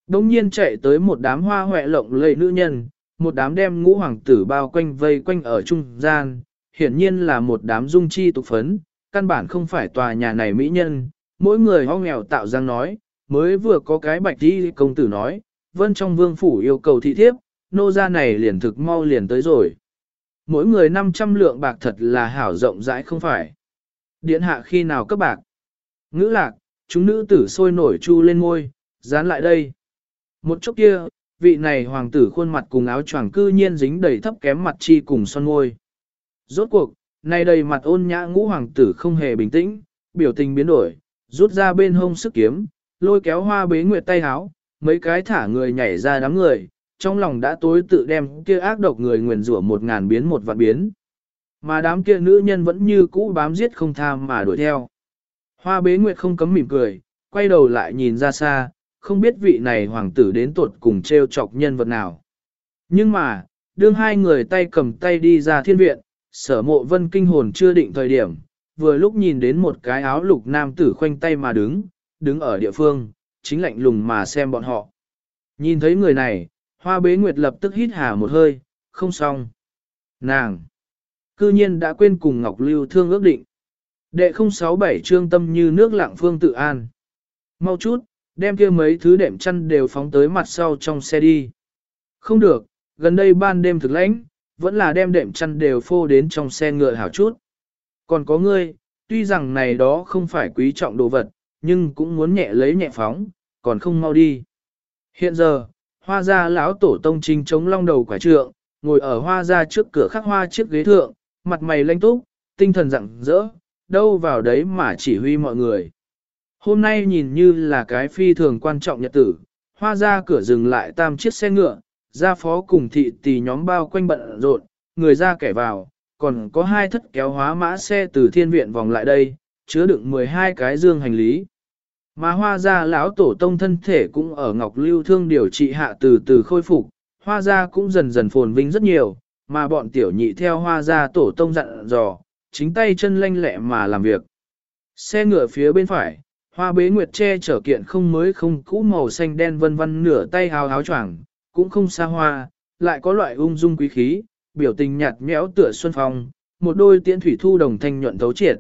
Đông nhiên chạy tới một đám hoa hoẹ lộng lẫy nữ nhân, một đám đem ngũ hoàng tử bao quanh vây quanh ở trung gian, hiển nhiên là một đám dung chi tục phấn, căn bản không phải tòa nhà này mỹ nhân, mỗi người ho nghèo tạo răng nói, mới vừa có cái bạch đi công tử nói, vân trong vương phủ yêu cầu thị thiếp, nô gia này liền thực mau liền tới rồi. Mỗi người 500 lượng bạc thật là hảo rộng rãi không phải. Điện hạ khi nào cấp bạc? Ngữ lạc, chúng nữ tử sôi nổi chu lên ngôi, dán lại đây. Một chốc kia, vị này hoàng tử khuôn mặt cùng áo choàng cư nhiên dính đầy thấp kém mặt chi cùng son môi, Rốt cuộc, này đầy mặt ôn nhã ngũ hoàng tử không hề bình tĩnh, biểu tình biến đổi, rút ra bên hông sức kiếm, lôi kéo hoa bế nguyệt tay háo, mấy cái thả người nhảy ra đám người, trong lòng đã tối tự đem kia ác độc người nguyền rủa một ngàn biến một vạn biến. Mà đám kia nữ nhân vẫn như cũ bám giết không tham mà đuổi theo. Hoa bế nguyệt không cấm mỉm cười, quay đầu lại nhìn ra xa, không biết vị này hoàng tử đến tuột cùng treo chọc nhân vật nào. Nhưng mà, đương hai người tay cầm tay đi ra thiên viện, sở mộ vân kinh hồn chưa định thời điểm, vừa lúc nhìn đến một cái áo lục nam tử khoanh tay mà đứng, đứng ở địa phương, chính lạnh lùng mà xem bọn họ. Nhìn thấy người này, hoa bế nguyệt lập tức hít hà một hơi, không xong. Nàng! Cư nhiên đã quên cùng Ngọc Lưu thương ước định. Đệ 067 trương tâm như nước lặng phương tự an. Mau chút, đem kia mấy thứ đệm chăn đều phóng tới mặt sau trong xe đi. Không được, gần đây ban đêm thực lãnh, vẫn là đem đệm chăn đều phô đến trong xe ngựa hảo chút. Còn có ngươi, tuy rằng này đó không phải quý trọng đồ vật, nhưng cũng muốn nhẹ lấy nhẹ phóng, còn không mau đi. Hiện giờ, hoa gia lão tổ tông trinh chống long đầu quả trượng, ngồi ở hoa gia trước cửa khắc hoa chiếc ghế thượng, mặt mày lanh túc, tinh thần rạng rỡ, đâu vào đấy mà chỉ huy mọi người. Hôm nay nhìn như là cái phi thường quan trọng nhật tử, hoa ra cửa dừng lại tam chiếc xe ngựa, gia phó cùng thị tỷ nhóm bao quanh bận rộn, người ra kẻ vào, còn có hai thất kéo hóa mã xe từ thiên viện vòng lại đây, chứa đựng 12 cái dương hành lý. Mà hoa gia lão tổ tông thân thể cũng ở ngọc lưu thương điều trị hạ từ từ khôi phục, hoa gia cũng dần dần phồn vinh rất nhiều, mà bọn tiểu nhị theo hoa gia tổ tông dặn dò, chính tay chân lanh lẹ mà làm việc. Xe ngựa phía bên phải, Hoa bế nguyệt che trở kiện không mới không cũ màu xanh đen vân vân nửa tay hào háo choàng, cũng không xa hoa, lại có loại ung dung quý khí, biểu tình nhạt nhẽo tựa xuân phong, một đôi tiễn thủy thu đồng thanh nhuận thấu triệt.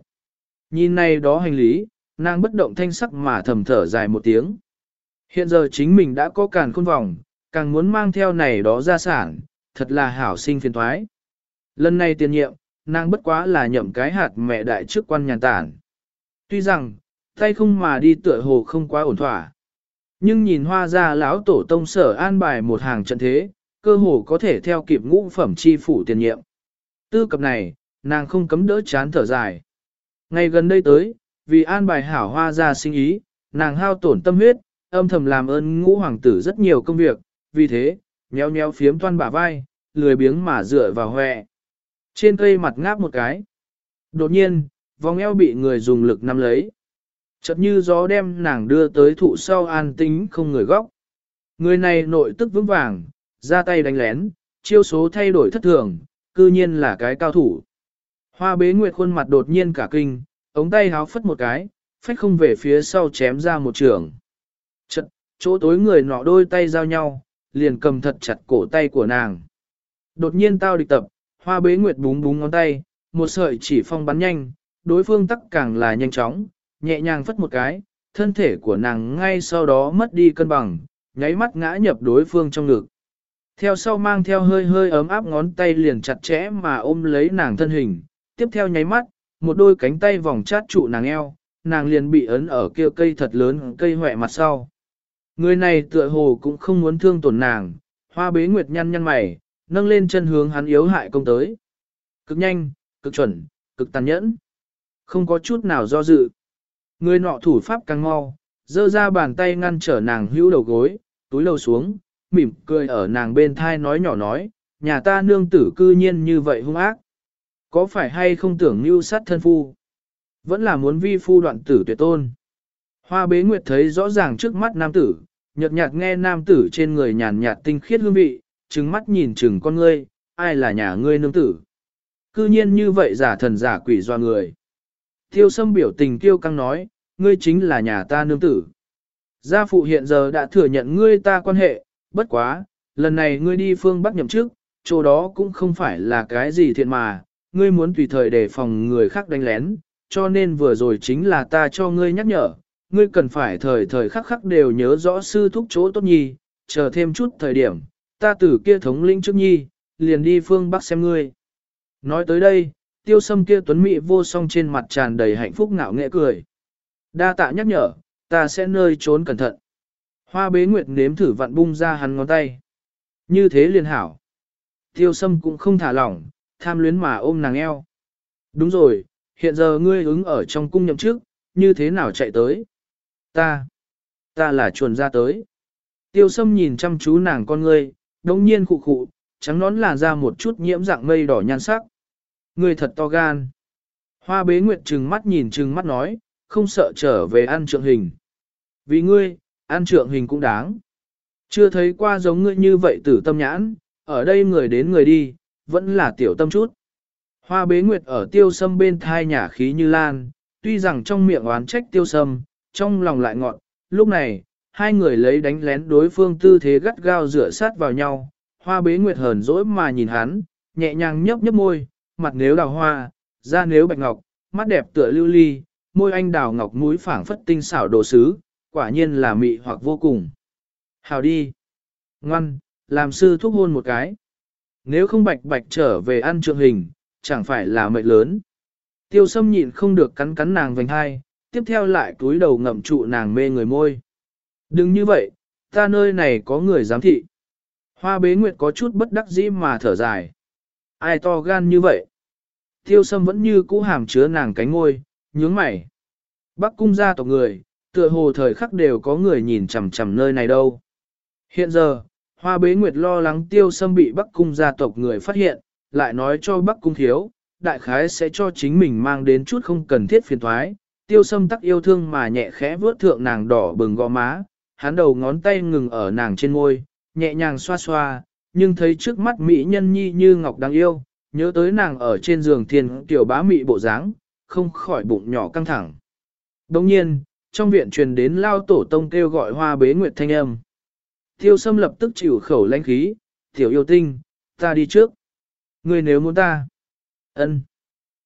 Nhìn này đó hành lý, nàng bất động thanh sắc mà thầm thở dài một tiếng. Hiện giờ chính mình đã có càn khôn vòng, càng muốn mang theo này đó ra sản, thật là hảo sinh phiền thoái. Lần này tiền nhiệm, nàng bất quá là nhậm cái hạt mẹ đại trước quan nhàn tản. Tuy rằng, tay không mà đi tựa hồ không quá ổn thỏa. Nhưng nhìn hoa ra lão tổ tông sở an bài một hàng trận thế, cơ hồ có thể theo kịp ngũ phẩm chi phủ tiền nhiệm. Tư cập này, nàng không cấm đỡ chán thở dài. Ngày gần đây tới, vì an bài hảo hoa ra sinh ý, nàng hao tổn tâm huyết, âm thầm làm ơn ngũ hoàng tử rất nhiều công việc, vì thế, nheo nheo phiếm toan bả vai, lười biếng mà dựa vào hòe. Trên cây mặt ngáp một cái. Đột nhiên, vòng eo bị người dùng lực nắm lấy. Chợt như gió đem nàng đưa tới thụ sau an tính không người góc. Người này nội tức vững vàng, ra tay đánh lén, chiêu số thay đổi thất thường, cư nhiên là cái cao thủ. Hoa bế nguyệt khuôn mặt đột nhiên cả kinh, ống tay háo phất một cái, phách không về phía sau chém ra một trường. Chật, chỗ tối người nọ đôi tay giao nhau, liền cầm thật chặt cổ tay của nàng. Đột nhiên tao địch tập, hoa bế nguyệt búng búng ngón tay, một sợi chỉ phong bắn nhanh, đối phương tắc càng là nhanh chóng, nhẹ nhàng phất một cái, thân thể của nàng ngay sau đó mất đi cân bằng, nháy mắt ngã nhập đối phương trong ngực. Theo sau mang theo hơi hơi ấm áp ngón tay liền chặt chẽ mà ôm lấy nàng thân hình, tiếp theo nháy mắt, một đôi cánh tay vòng chát trụ nàng eo, nàng liền bị ấn ở kia cây thật lớn cây hoẹ mặt sau. Người này tựa hồ cũng không muốn thương tổn nàng, hoa bế nguyệt nhăn nhăn mày, nâng lên chân hướng hắn yếu hại công tới. Cực nhanh, cực chuẩn, cực tàn nhẫn. Không có chút nào do dự. Người nọ thủ pháp càng mau, dơ ra bàn tay ngăn trở nàng hữu đầu gối, túi lâu xuống, mỉm cười ở nàng bên thai nói nhỏ nói, nhà ta nương tử cư nhiên như vậy hung ác. Có phải hay không tưởng mưu sát thân phu? Vẫn là muốn vi phu đoạn tử tuyệt tôn. Hoa bế nguyệt thấy rõ ràng trước mắt nam tử, nhợt nhạt nghe nam tử trên người nhàn nhạt tinh khiết hương vị, trừng mắt nhìn chừng con ngươi, ai là nhà ngươi nương tử. Cư nhiên như vậy giả thần giả quỷ doa người. Tiêu sâm biểu tình tiêu căng nói, ngươi chính là nhà ta nương tử. Gia phụ hiện giờ đã thừa nhận ngươi ta quan hệ, bất quá, lần này ngươi đi phương Bắc nhậm chức, chỗ đó cũng không phải là cái gì thiện mà, ngươi muốn tùy thời đề phòng người khác đánh lén, cho nên vừa rồi chính là ta cho ngươi nhắc nhở, ngươi cần phải thời thời khắc khắc đều nhớ rõ sư thúc chỗ tốt nhi, chờ thêm chút thời điểm, ta từ kia thống lĩnh trước nhi, liền đi phương Bắc xem ngươi. Nói tới đây, tiêu sâm kia tuấn mỹ vô song trên mặt tràn đầy hạnh phúc ngạo nghệ cười. Đa tạ nhắc nhở, ta sẽ nơi trốn cẩn thận. Hoa bế nguyệt nếm thử vặn bung ra hắn ngón tay. Như thế liền hảo. Tiêu sâm cũng không thả lỏng, tham luyến mà ôm nàng eo. Đúng rồi, hiện giờ ngươi ứng ở trong cung nhậm trước, như thế nào chạy tới? Ta, ta là chuồn ra tới. Tiêu sâm nhìn chăm chú nàng con ngươi, đồng nhiên khụ khụ, trắng nón làn ra một chút nhiễm dạng mây đỏ nhan sắc. Ngươi thật to gan. Hoa bế nguyệt trừng mắt nhìn trừng mắt nói, không sợ trở về ăn trượng hình. Vì ngươi, ăn trượng hình cũng đáng. Chưa thấy qua giống ngươi như vậy tử tâm nhãn, ở đây người đến người đi, vẫn là tiểu tâm chút. Hoa bế nguyệt ở tiêu sâm bên thai nhả khí như lan, tuy rằng trong miệng oán trách tiêu sâm, trong lòng lại ngọn, lúc này, hai người lấy đánh lén đối phương tư thế gắt gao rửa sát vào nhau, hoa bế nguyệt hờn dỗi mà nhìn hắn, nhẹ nhàng nhấp nhấp môi, mặt nếu đào hoa, da nếu bạch ngọc, mắt đẹp tựa lưu ly, môi anh đào ngọc mũi phảng phất tinh xảo đồ sứ, quả nhiên là mị hoặc vô cùng. Hào đi. Ngoan, làm sư thúc hôn một cái. Nếu không bạch bạch trở về ăn trượng hình, chẳng phải là mệnh lớn. Tiêu sâm nhịn không được cắn cắn nàng vành hai, tiếp theo lại túi đầu ngậm trụ nàng mê người môi. Đừng như vậy, ta nơi này có người giám thị. Hoa bế nguyệt có chút bất đắc dĩ mà thở dài. Ai to gan như vậy? Tiêu sâm vẫn như cũ hàm chứa nàng cánh ngôi, nhướng mày. Bắc cung gia tộc người, tựa hồ thời khắc đều có người nhìn chằm chằm nơi này đâu. Hiện giờ, Hoa bế nguyệt lo lắng tiêu sâm bị Bắc cung gia tộc người phát hiện, lại nói cho Bắc cung thiếu, đại khái sẽ cho chính mình mang đến chút không cần thiết phiền thoái. Tiêu sâm tắc yêu thương mà nhẹ khẽ vướt thượng nàng đỏ bừng gò má, hắn đầu ngón tay ngừng ở nàng trên môi, nhẹ nhàng xoa xoa, nhưng thấy trước mắt mỹ nhân nhi như ngọc đáng yêu, nhớ tới nàng ở trên giường thiên tiểu bá mị bộ dáng, không khỏi bụng nhỏ căng thẳng. Đồng nhiên, trong viện truyền đến lao tổ tông kêu gọi hoa bế nguyệt thanh âm. Tiêu sâm lập tức chịu khẩu lãnh khí, tiểu yêu tinh, ta đi trước. Ngươi nếu muốn ta. ân.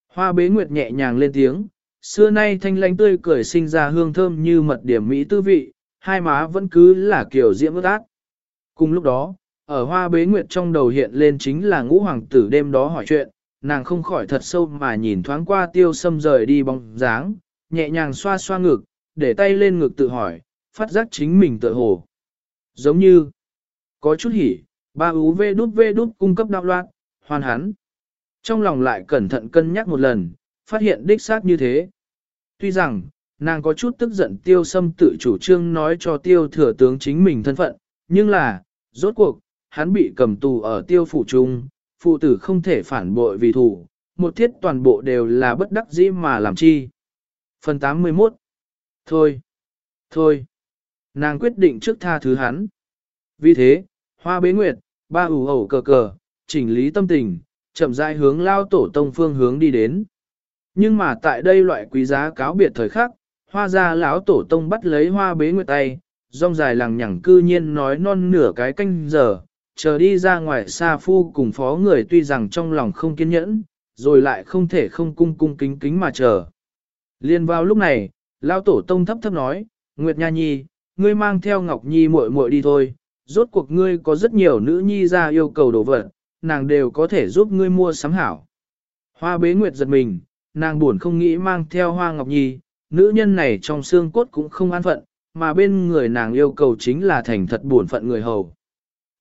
Hoa bế nguyệt nhẹ nhàng lên tiếng, xưa nay thanh lãnh tươi cười sinh ra hương thơm như mật điểm mỹ tư vị, hai má vẫn cứ là kiểu diễm ước ác. Cùng lúc đó, ở hoa bế nguyệt trong đầu hiện lên chính là ngũ hoàng tử đêm đó hỏi chuyện, nàng không khỏi thật sâu mà nhìn thoáng qua tiêu sâm rời đi bóng dáng, nhẹ nhàng xoa xoa ngực, để tay lên ngực tự hỏi, phát giác chính mình tự hồ. Giống như, có chút hỉ, ba ú vê đút vê đút cung cấp đạo loạn, hoàn hắn. Trong lòng lại cẩn thận cân nhắc một lần, phát hiện đích xác như thế. Tuy rằng, nàng có chút tức giận tiêu sâm tự chủ trương nói cho tiêu thừa tướng chính mình thân phận, nhưng là, rốt cuộc, hắn bị cầm tù ở tiêu phủ trung, phụ tử không thể phản bội vì thủ, một thiết toàn bộ đều là bất đắc dĩ mà làm chi. Phần 81 Thôi, thôi, nàng quyết định trước tha thứ hắn. Vì thế, hoa bế nguyệt, ba ủ ẩu cờ cờ, chỉnh lý tâm tình, chậm rãi hướng lao tổ tông phương hướng đi đến. Nhưng mà tại đây loại quý giá cáo biệt thời khắc, hoa ra lão tổ tông bắt lấy hoa bế nguyệt tay, rong dài lằng nhẳng cư nhiên nói non nửa cái canh giờ, chờ đi ra ngoài xa phu cùng phó người tuy rằng trong lòng không kiên nhẫn, rồi lại không thể không cung cung kính kính mà chờ. Liên vào lúc này, lao tổ tông thấp thấp nói, Nguyệt Nha Nhi, ngươi mang theo Ngọc Nhi muội muội đi thôi, rốt cuộc ngươi có rất nhiều nữ nhi ra yêu cầu đồ vật, nàng đều có thể giúp ngươi mua sắm hảo. Hoa bế Nguyệt giật mình, nàng buồn không nghĩ mang theo Hoa Ngọc Nhi, nữ nhân này trong xương cốt cũng không an phận, mà bên người nàng yêu cầu chính là thành thật buồn phận người hầu.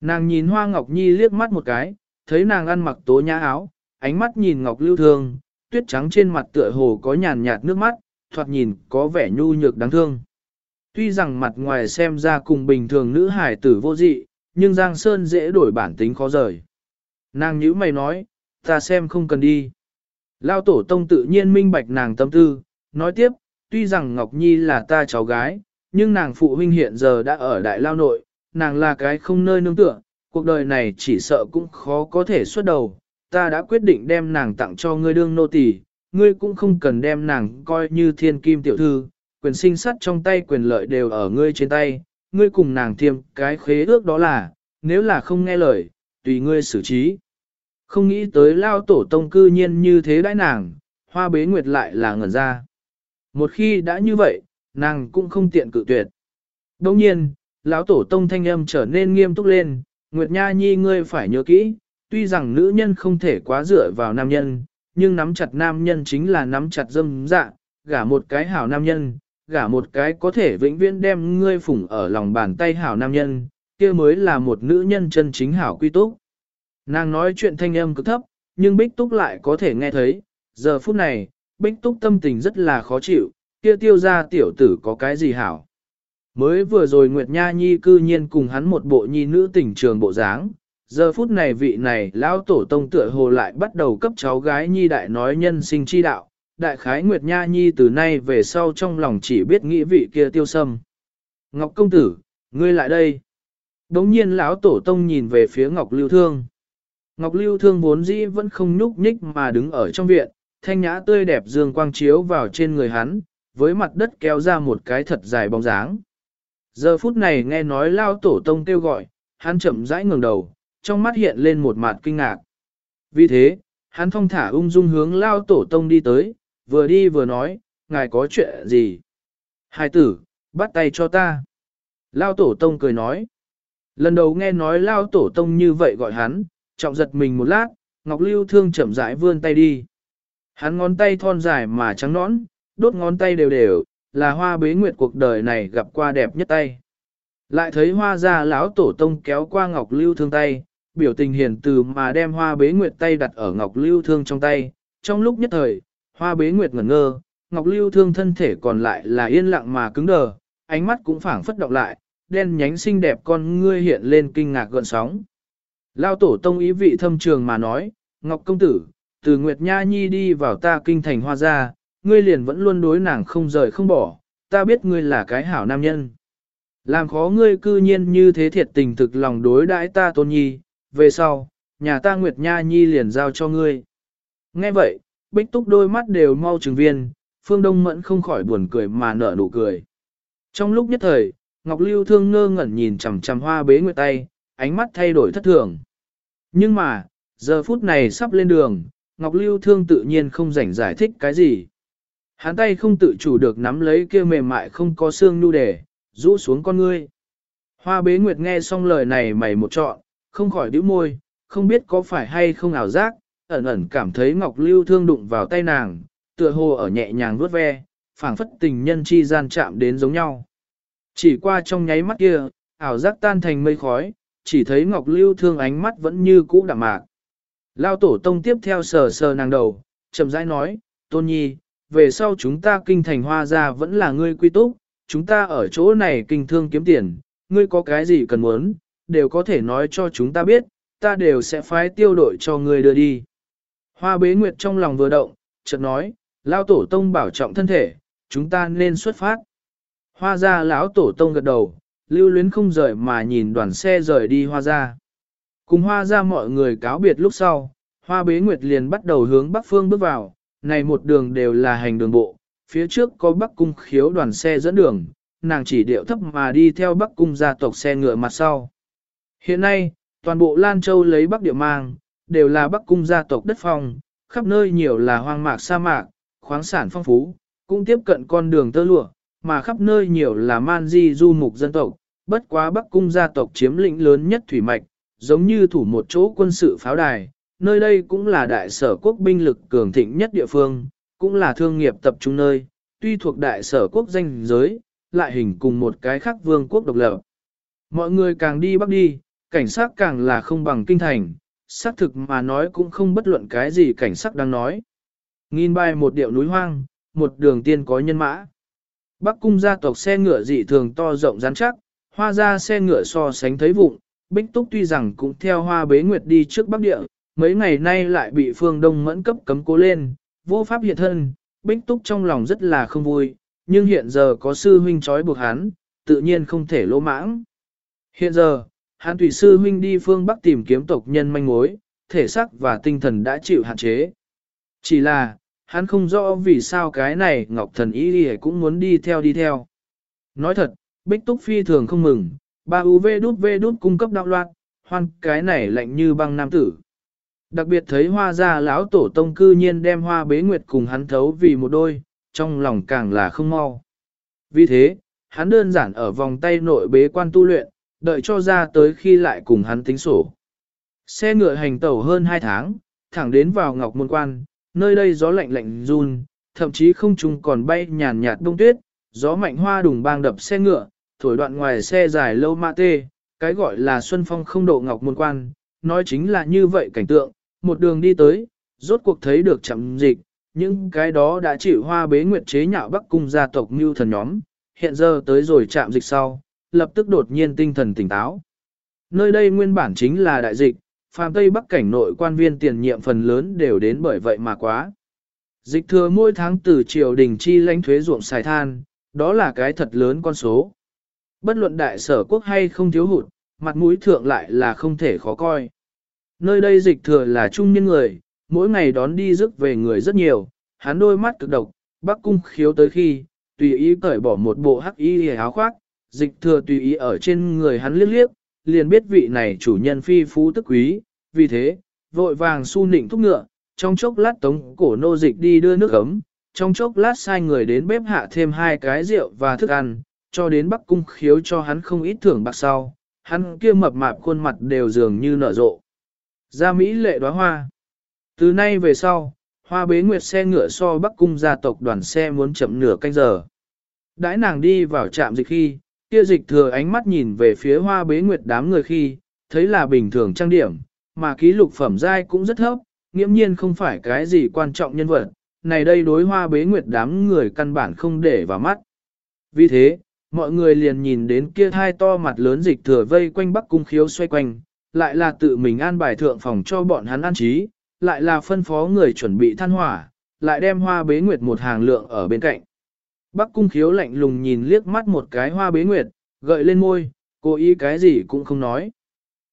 Nàng nhìn Hoa Ngọc Nhi liếc mắt một cái, thấy nàng ăn mặc tố nhã áo, ánh mắt nhìn Ngọc Lưu Thương, tuyết trắng trên mặt tựa hồ có nhàn nhạt nước mắt, thoạt nhìn có vẻ nhu nhược đáng thương. Tuy rằng mặt ngoài xem ra cùng bình thường nữ hải tử vô dị, nhưng Giang Sơn dễ đổi bản tính khó rời. Nàng nhữ mày nói, ta xem không cần đi. Lao tổ tông tự nhiên minh bạch nàng tâm tư, nói tiếp, tuy rằng Ngọc Nhi là ta cháu gái, nhưng nàng phụ huynh hiện giờ đã ở đại lao nội, nàng là cái không nơi nương tựa, cuộc đời này chỉ sợ cũng khó có thể xuất đầu. Ta đã quyết định đem nàng tặng cho ngươi đương nô tỳ, ngươi cũng không cần đem nàng coi như thiên kim tiểu thư, quyền sinh sắt trong tay quyền lợi đều ở ngươi trên tay, ngươi cùng nàng thiêm cái khế ước đó là, nếu là không nghe lời, tùy ngươi xử trí. Không nghĩ tới lao tổ tông cư nhiên như thế đãi nàng, hoa bế nguyệt lại là ngẩn ra. Một khi đã như vậy, nàng cũng không tiện cự tuyệt. Đồng nhiên, lão tổ tông thanh âm trở nên nghiêm túc lên, Nguyệt Nha Nhi ngươi phải nhớ kỹ, tuy rằng nữ nhân không thể quá dựa vào nam nhân, nhưng nắm chặt nam nhân chính là nắm chặt dâm dạ, gả một cái hảo nam nhân, gả một cái có thể vĩnh viễn đem ngươi phủng ở lòng bàn tay hảo nam nhân, kia mới là một nữ nhân chân chính hảo quy túc. Nàng nói chuyện thanh âm cực thấp, nhưng Bích Túc lại có thể nghe thấy, giờ phút này, Bích Túc tâm tình rất là khó chịu, kia tiêu ra tiểu tử có cái gì hảo. Mới vừa rồi Nguyệt Nha Nhi cư nhiên cùng hắn một bộ nhi nữ tình trường bộ dáng, giờ phút này vị này lão tổ tông tựa hồ lại bắt đầu cấp cháu gái Nhi đại nói nhân sinh chi đạo, đại khái Nguyệt Nha Nhi từ nay về sau trong lòng chỉ biết nghĩ vị kia tiêu sâm. Ngọc công tử, ngươi lại đây. Đống nhiên lão tổ tông nhìn về phía Ngọc Lưu Thương. Ngọc Lưu Thương vốn dĩ vẫn không nhúc nhích mà đứng ở trong viện, thanh nhã tươi đẹp dương quang chiếu vào trên người hắn, với mặt đất kéo ra một cái thật dài bóng dáng. Giờ phút này nghe nói lao tổ tông kêu gọi, hắn chậm rãi ngẩng đầu, trong mắt hiện lên một mặt kinh ngạc. Vì thế, hắn thong thả ung dung hướng lao tổ tông đi tới, vừa đi vừa nói, ngài có chuyện gì? Hai tử, bắt tay cho ta. Lao tổ tông cười nói. Lần đầu nghe nói lao tổ tông như vậy gọi hắn, trọng giật mình một lát, Ngọc Lưu Thương chậm rãi vươn tay đi. Hắn ngón tay thon dài mà trắng nõn, đốt ngón tay đều đều, là hoa bế nguyệt cuộc đời này gặp qua đẹp nhất tay. Lại thấy hoa ra lão tổ tông kéo qua Ngọc Lưu Thương tay, biểu tình hiền từ mà đem hoa bế nguyệt tay đặt ở Ngọc Lưu Thương trong tay. Trong lúc nhất thời, hoa bế nguyệt ngẩn ngơ, Ngọc Lưu Thương thân thể còn lại là yên lặng mà cứng đờ, ánh mắt cũng phảng phất động lại, đen nhánh xinh đẹp con ngươi hiện lên kinh ngạc gợn sóng. Lao tổ tông ý vị thâm trường mà nói, Ngọc công tử, từ Nguyệt Nha Nhi đi vào ta kinh thành hoa gia, ngươi liền vẫn luôn đối nàng không rời không bỏ, ta biết ngươi là cái hảo nam nhân. Làm khó ngươi cư nhiên như thế thiệt tình thực lòng đối đãi ta tôn nhi, về sau, nhà ta Nguyệt Nha Nhi liền giao cho ngươi. Nghe vậy, bích túc đôi mắt đều mau trừng viên, phương đông mẫn không khỏi buồn cười mà nở nụ cười. Trong lúc nhất thời, Ngọc Lưu thương ngơ ngẩn nhìn chằm chằm hoa bế nguyệt tay, ánh mắt thay đổi thất thường. Nhưng mà, giờ phút này sắp lên đường, Ngọc Lưu thương tự nhiên không rảnh giải thích cái gì. Hắn tay không tự chủ được nắm lấy kia mềm mại không có xương nhu đề, rũ xuống con ngươi. Hoa bế nguyệt nghe xong lời này mày một trọn, không khỏi đứa môi, không biết có phải hay không ảo giác, ẩn ẩn cảm thấy Ngọc Lưu thương đụng vào tay nàng, tựa hồ ở nhẹ nhàng vuốt ve, phảng phất tình nhân chi gian chạm đến giống nhau. Chỉ qua trong nháy mắt kia, ảo giác tan thành mây khói, chỉ thấy Ngọc Lưu thương ánh mắt vẫn như cũ đạm mạc. Lao tổ tông tiếp theo sờ sờ nàng đầu, chậm rãi nói, Tôn Nhi, về sau chúng ta kinh thành hoa ra vẫn là ngươi quy túc, chúng ta ở chỗ này kinh thương kiếm tiền, ngươi có cái gì cần muốn, đều có thể nói cho chúng ta biết, ta đều sẽ phái tiêu đội cho ngươi đưa đi. Hoa bế nguyệt trong lòng vừa động, chợt nói, lao tổ tông bảo trọng thân thể, chúng ta nên xuất phát. Hoa ra lão tổ tông gật đầu, lưu luyến không rời mà nhìn đoàn xe rời đi hoa ra. Cùng hoa ra mọi người cáo biệt lúc sau, hoa bế nguyệt liền bắt đầu hướng bắc phương bước vào, này một đường đều là hành đường bộ, phía trước có bắc cung khiếu đoàn xe dẫn đường, nàng chỉ điệu thấp mà đi theo bắc cung gia tộc xe ngựa mặt sau. Hiện nay, toàn bộ Lan Châu lấy bắc địa mang, đều là bắc cung gia tộc đất phong, khắp nơi nhiều là hoang mạc sa mạc, khoáng sản phong phú, cũng tiếp cận con đường tơ lụa, mà khắp nơi nhiều là man di du mục dân tộc, bất quá bắc cung gia tộc chiếm lĩnh lớn nhất thủy mạch, giống như thủ một chỗ quân sự pháo đài, nơi đây cũng là đại sở quốc binh lực cường thịnh nhất địa phương, cũng là thương nghiệp tập trung nơi, tuy thuộc đại sở quốc danh giới, lại hình cùng một cái khác vương quốc độc lập. Mọi người càng đi bắc đi, cảnh sát càng là không bằng kinh thành, xác thực mà nói cũng không bất luận cái gì cảnh sát đang nói. Nghìn bài một điệu núi hoang, một đường tiên có nhân mã. Bắc cung gia tộc xe ngựa dị thường to rộng rắn chắc, hoa ra xe ngựa so sánh thấy vụng, Bích Túc tuy rằng cũng theo hoa bế nguyệt đi trước Bắc Địa, mấy ngày nay lại bị phương Đông mẫn cấp cấm cố lên, vô pháp hiện thân, Bích Túc trong lòng rất là không vui, nhưng hiện giờ có sư huynh trói buộc hắn, tự nhiên không thể lỗ mãng. Hiện giờ, hắn tùy sư huynh đi phương Bắc tìm kiếm tộc nhân manh mối, thể xác và tinh thần đã chịu hạn chế. Chỉ là, hắn không rõ vì sao cái này Ngọc Thần Ý cũng muốn đi theo đi theo. Nói thật, Bích Túc phi thường không mừng, ba UV đút V đút cung cấp đạo loạn, hoan cái này lạnh như băng nam tử. Đặc biệt thấy hoa gia lão tổ tông cư nhiên đem hoa bế nguyệt cùng hắn thấu vì một đôi, trong lòng càng là không mau. Vì thế, hắn đơn giản ở vòng tay nội bế quan tu luyện, đợi cho ra tới khi lại cùng hắn tính sổ. Xe ngựa hành tẩu hơn 2 tháng, thẳng đến vào Ngọc Môn Quan, nơi đây gió lạnh lạnh run, thậm chí không trùng còn bay nhàn nhạt đông tuyết, gió mạnh hoa đùng bang đập xe ngựa, thổi đoạn ngoài xe dài lâu mạ tê, cái gọi là xuân phong không độ Ngọc Môn Quan, nói chính là như vậy cảnh tượng, một đường đi tới, rốt cuộc thấy được chậm dịch, những cái đó đã chịu hoa bế nguyệt chế nhạo bắc cung gia tộc mưu thần nhóm, hiện giờ tới rồi chạm dịch sau, lập tức đột nhiên tinh thần tỉnh táo. Nơi đây nguyên bản chính là đại dịch, phàm Tây Bắc cảnh nội quan viên tiền nhiệm phần lớn đều đến bởi vậy mà quá. Dịch thừa mỗi tháng từ triều đình chi lãnh thuế ruộng xài than, đó là cái thật lớn con số. Bất luận đại sở quốc hay không thiếu hụt, mặt mũi thượng lại là không thể khó coi. Nơi đây dịch thừa là trung nhân người, mỗi ngày đón đi rước về người rất nhiều, hắn đôi mắt cực độc, bắc cung khiếu tới khi, tùy ý cởi bỏ một bộ hắc y áo khoác, dịch thừa tùy ý ở trên người hắn liếc liếc, liền biết vị này chủ nhân phi phú tức quý, vì thế, vội vàng su nịnh thúc ngựa, trong chốc lát tống cổ nô dịch đi đưa nước ấm, trong chốc lát sai người đến bếp hạ thêm hai cái rượu và thức ăn, cho đến bắc cung khiếu cho hắn không ít thưởng bạc sau, hắn kia mập mạp khuôn mặt đều dường như nở rộ gia Mỹ lệ đóa hoa. Từ nay về sau, hoa bế nguyệt xe ngựa so bắc cung gia tộc đoàn xe muốn chậm nửa canh giờ. Đãi nàng đi vào trạm dịch khi, kia dịch thừa ánh mắt nhìn về phía hoa bế nguyệt đám người khi, thấy là bình thường trang điểm, mà ký lục phẩm giai cũng rất thấp, nghiễm nhiên không phải cái gì quan trọng nhân vật, này đây đối hoa bế nguyệt đám người căn bản không để vào mắt. Vì thế, mọi người liền nhìn đến kia hai to mặt lớn dịch thừa vây quanh bắc cung khiếu xoay quanh, lại là tự mình an bài thượng phòng cho bọn hắn an trí, lại là phân phó người chuẩn bị than hỏa, lại đem hoa bế nguyệt một hàng lượng ở bên cạnh. Bắc cung khiếu lạnh lùng nhìn liếc mắt một cái hoa bế nguyệt, gợi lên môi, cố ý cái gì cũng không nói.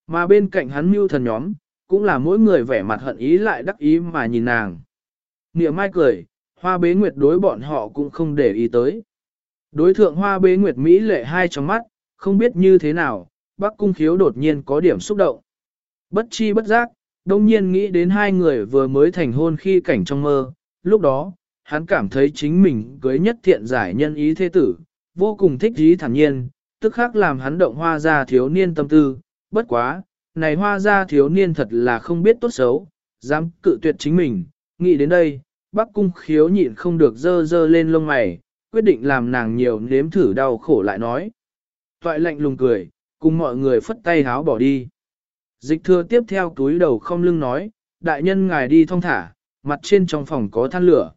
Mà bên cạnh hắn mưu thần nhóm, cũng là mỗi người vẻ mặt hận ý lại đắc ý mà nhìn nàng. Nghĩa mai cười, hoa bế nguyệt đối bọn họ cũng không để ý tới. Đối thượng hoa bế nguyệt Mỹ lệ hai trong mắt, không biết như thế nào, bác cung khiếu đột nhiên có điểm xúc động. Bất chi bất giác, đông nhiên nghĩ đến hai người vừa mới thành hôn khi cảnh trong mơ, lúc đó, hắn cảm thấy chính mình cưới nhất thiện giải nhân ý thế tử, vô cùng thích ý thản nhiên, tức khắc làm hắn động hoa ra thiếu niên tâm tư, bất quá, này hoa ra thiếu niên thật là không biết tốt xấu, dám cự tuyệt chính mình, nghĩ đến đây, bác cung khiếu nhịn không được dơ dơ lên lông mày, quyết định làm nàng nhiều nếm thử đau khổ lại nói. Toại lạnh lùng cười, cùng mọi người phất tay háo bỏ đi. Dịch thừa tiếp theo túi đầu không lưng nói, đại nhân ngài đi thong thả, mặt trên trong phòng có than lửa.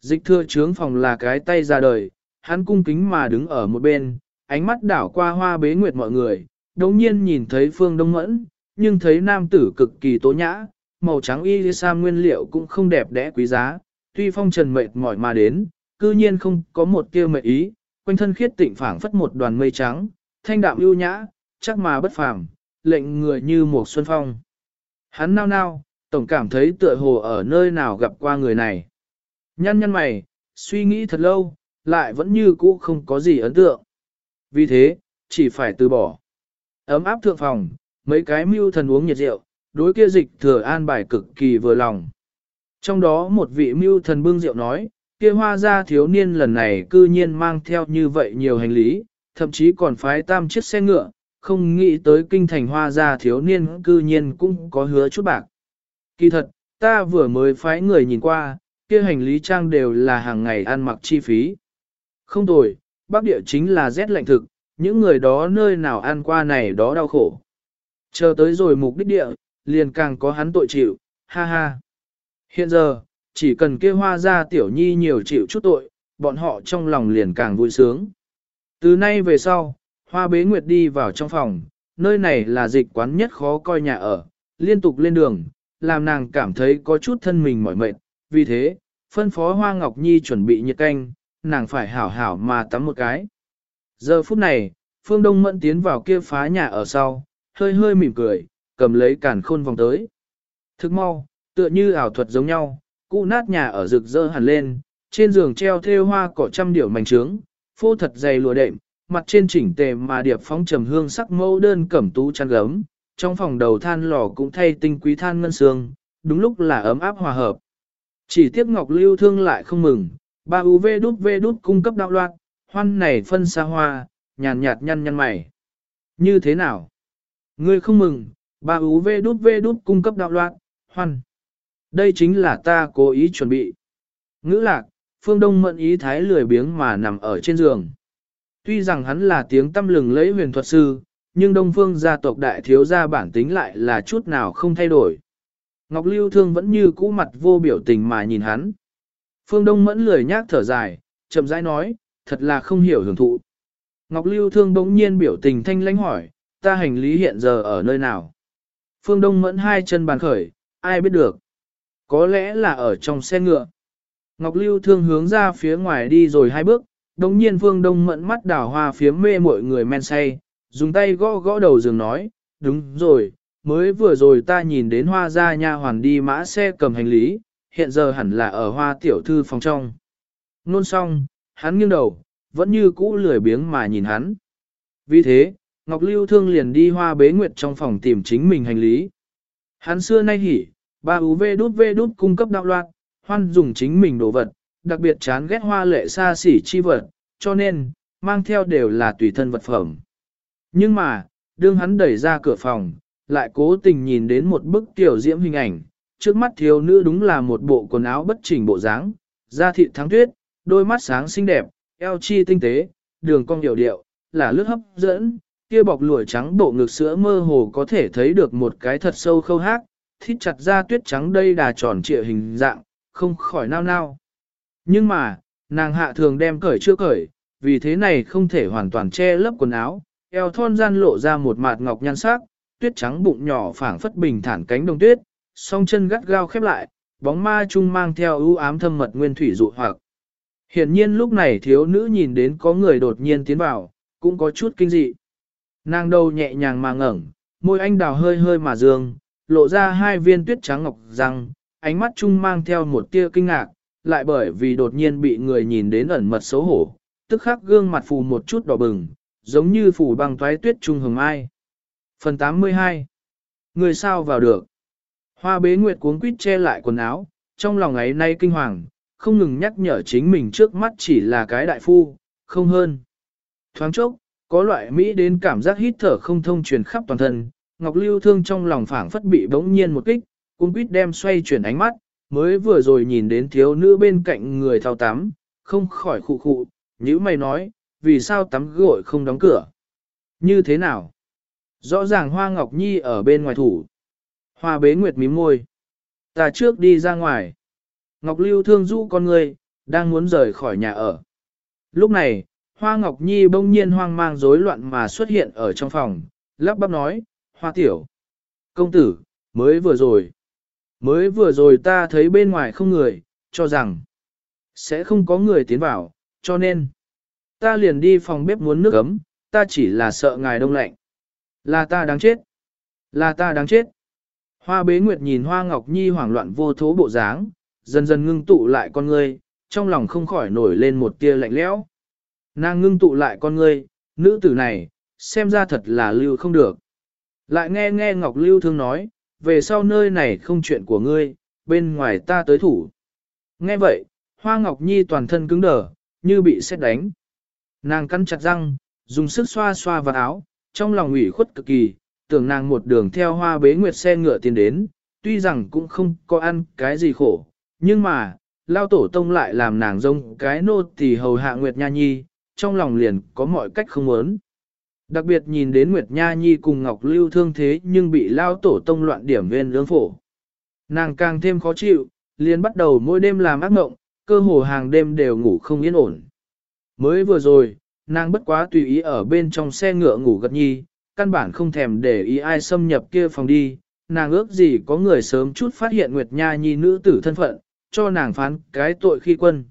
Dịch thừa trướng phòng là cái tay ra đời, hắn cung kính mà đứng ở một bên, ánh mắt đảo qua hoa bế nguyệt mọi người, đồng nhiên nhìn thấy phương đông mẫn, nhưng thấy nam tử cực kỳ tố nhã, màu trắng y sa nguyên liệu cũng không đẹp đẽ quý giá, tuy phong trần mệt mỏi mà đến, cư nhiên không có một kia mệt ý, quanh thân khiết tịnh phảng phất một đoàn mây trắng, thanh đạm ưu nhã, chắc mà bất phàm, lệnh người như một xuân phong. Hắn nao nao, tổng cảm thấy tựa hồ ở nơi nào gặp qua người này. Nhăn nhăn mày, suy nghĩ thật lâu, lại vẫn như cũ không có gì ấn tượng. Vì thế, chỉ phải từ bỏ. Ấm áp thượng phòng, mấy cái mưu thần uống nhiệt rượu, đối kia dịch thừa an bài cực kỳ vừa lòng. Trong đó một vị mưu thần bưng rượu nói, kia hoa gia thiếu niên lần này cư nhiên mang theo như vậy nhiều hành lý, thậm chí còn phái tam chiếc xe ngựa, không nghĩ tới kinh thành hoa gia thiếu niên cư nhiên cũng có hứa chút bạc. Kỳ thật, ta vừa mới phái người nhìn qua, kia hành lý trang đều là hàng ngày ăn mặc chi phí. Không tồi, bắc địa chính là rét lạnh thực, những người đó nơi nào ăn qua này đó đau khổ. Chờ tới rồi mục đích địa, liền càng có hắn tội chịu, ha ha. Hiện giờ, chỉ cần kia hoa ra tiểu nhi nhiều chịu chút tội, bọn họ trong lòng liền càng vui sướng. Từ nay về sau, hoa bế nguyệt đi vào trong phòng, nơi này là dịch quán nhất khó coi nhà ở, liên tục lên đường, làm nàng cảm thấy có chút thân mình mỏi mệt, vì thế, phân phó Hoa Ngọc Nhi chuẩn bị nhiệt canh, nàng phải hảo hảo mà tắm một cái. Giờ phút này, Phương Đông Mẫn tiến vào kia phá nhà ở sau, hơi hơi mỉm cười, cầm lấy cản khôn vòng tới. Thức mau, tựa như ảo thuật giống nhau, cụ nát nhà ở rực rỡ hẳn lên, trên giường treo thêu hoa cỏ trăm điểu mảnh trướng, phô thật dày lùa đệm, mặt trên chỉnh tề mà điệp phóng trầm hương sắc mẫu đơn cẩm tú chăn gấm, trong phòng đầu than lò cũng thay tinh quý than ngân sương, đúng lúc là ấm áp hòa hợp. Chỉ tiếc Ngọc Lưu Thương lại không mừng, ba UV đút V đút cung cấp đạo loạn, hoan này phân xa hoa, nhàn nhạt nhăn nhăn mày. Như thế nào? Ngươi không mừng, ba UV đút V đút cung cấp đạo loạn, hoan. Đây chính là ta cố ý chuẩn bị. Ngữ lạc, phương đông mẫn ý thái lười biếng mà nằm ở trên giường. Tuy rằng hắn là tiếng tâm lừng lấy huyền thuật sư, nhưng đông phương gia tộc đại thiếu gia bản tính lại là chút nào không thay đổi. Ngọc Lưu Thương vẫn như cũ mặt vô biểu tình mà nhìn hắn. Phương Đông mẫn lười nhác thở dài, chậm rãi nói, thật là không hiểu hưởng thụ. Ngọc Lưu Thương bỗng nhiên biểu tình thanh lãnh hỏi, ta hành lý hiện giờ ở nơi nào? Phương Đông mẫn hai chân bàn khởi, ai biết được? Có lẽ là ở trong xe ngựa. Ngọc Lưu Thương hướng ra phía ngoài đi rồi hai bước, đồng nhiên Phương Đông mẫn mắt đảo hoa phía mê mọi người men say, dùng tay gõ gõ đầu giường nói, đúng rồi, mới vừa rồi ta nhìn đến hoa gia nha hoàn đi mã xe cầm hành lý, hiện giờ hẳn là ở hoa tiểu thư phòng trong. Nôn xong, hắn nghiêng đầu, vẫn như cũ lười biếng mà nhìn hắn. Vì thế, Ngọc Lưu Thương liền đi hoa bế nguyệt trong phòng tìm chính mình hành lý. Hắn xưa nay hỉ, ba UV đút V đút cung cấp đạo loạt, hoan dùng chính mình đồ vật, đặc biệt chán ghét hoa lệ xa xỉ chi vật, cho nên, mang theo đều là tùy thân vật phẩm. Nhưng mà, đương hắn đẩy ra cửa phòng, lại cố tình nhìn đến một bức tiểu diễm hình ảnh, trước mắt thiếu nữ đúng là một bộ quần áo bất chỉnh bộ dáng, da thịt thắng tuyết, đôi mắt sáng xinh đẹp, eo chi tinh tế, đường cong điệu điệu, là lướt hấp dẫn, kia bọc lụa trắng bộ ngực sữa mơ hồ có thể thấy được một cái thật sâu khâu hát, thít chặt ra tuyết trắng đây đà tròn trịa hình dạng, không khỏi nao nao. Nhưng mà, nàng hạ thường đem cởi chưa cởi, vì thế này không thể hoàn toàn che lấp quần áo, eo thon gian lộ ra một mạt ngọc nhan sắc, tuyết trắng bụng nhỏ phảng phất bình thản cánh đồng tuyết, song chân gắt gao khép lại, bóng ma chung mang theo ưu ám thâm mật nguyên thủy dụ hoặc. Hiển nhiên lúc này thiếu nữ nhìn đến có người đột nhiên tiến vào, cũng có chút kinh dị. Nàng đầu nhẹ nhàng mà ngẩng, môi anh đào hơi hơi mà dương, lộ ra hai viên tuyết trắng ngọc răng, ánh mắt chung mang theo một tia kinh ngạc, lại bởi vì đột nhiên bị người nhìn đến ẩn mật xấu hổ, tức khắc gương mặt phù một chút đỏ bừng, giống như phủ băng toái tuyết trung hồng ai. Phần 82 Người sao vào được? Hoa bế nguyệt cuống quýt che lại quần áo, trong lòng ấy nay kinh hoàng, không ngừng nhắc nhở chính mình trước mắt chỉ là cái đại phu, không hơn. Thoáng chốc, có loại Mỹ đến cảm giác hít thở không thông truyền khắp toàn thân, Ngọc Lưu thương trong lòng phảng phất bị bỗng nhiên một kích, Cung quýt đem xoay chuyển ánh mắt, mới vừa rồi nhìn đến thiếu nữ bên cạnh người thao tắm, không khỏi khụ khụ, như mày nói, vì sao tắm gội không đóng cửa? Như thế nào? Rõ ràng Hoa Ngọc Nhi ở bên ngoài thủ. Hoa bế nguyệt mím môi. Ta trước đi ra ngoài. Ngọc Lưu thương du con người, đang muốn rời khỏi nhà ở. Lúc này, Hoa Ngọc Nhi bỗng nhiên hoang mang rối loạn mà xuất hiện ở trong phòng, lắp bắp nói, Hoa tiểu. Công tử, mới vừa rồi. Mới vừa rồi ta thấy bên ngoài không người, cho rằng sẽ không có người tiến vào, cho nên ta liền đi phòng bếp muốn nước ấm, ta chỉ là sợ ngài đông lạnh. Là ta đáng chết. Là ta đáng chết. Hoa bế nguyệt nhìn hoa ngọc nhi hoảng loạn vô thố bộ dáng, dần dần ngưng tụ lại con ngươi, trong lòng không khỏi nổi lên một tia lạnh lẽo. Nàng ngưng tụ lại con ngươi, nữ tử này, xem ra thật là lưu không được. Lại nghe nghe Ngọc Lưu thương nói, về sau nơi này không chuyện của ngươi, bên ngoài ta tới thủ. Nghe vậy, Hoa Ngọc Nhi toàn thân cứng đờ, như bị xét đánh. Nàng cắn chặt răng, dùng sức xoa xoa vào áo, trong lòng ủy khuất cực kỳ, tưởng nàng một đường theo hoa bế nguyệt xe ngựa tiến đến, tuy rằng cũng không có ăn cái gì khổ, nhưng mà, lao tổ tông lại làm nàng rông cái nô tỳ hầu hạ nguyệt nha nhi, trong lòng liền có mọi cách không muốn. Đặc biệt nhìn đến Nguyệt Nha Nhi cùng Ngọc Lưu thương thế nhưng bị lao tổ tông loạn điểm viên lương phổ. Nàng càng thêm khó chịu, liền bắt đầu mỗi đêm làm ác mộng, cơ hồ hàng đêm đều ngủ không yên ổn. Mới vừa rồi, nàng bất quá tùy ý ở bên trong xe ngựa ngủ gật nhi, căn bản không thèm để ý ai xâm nhập kia phòng đi, nàng ước gì có người sớm chút phát hiện Nguyệt Nha Nhi nữ tử thân phận, cho nàng phán cái tội khi quân.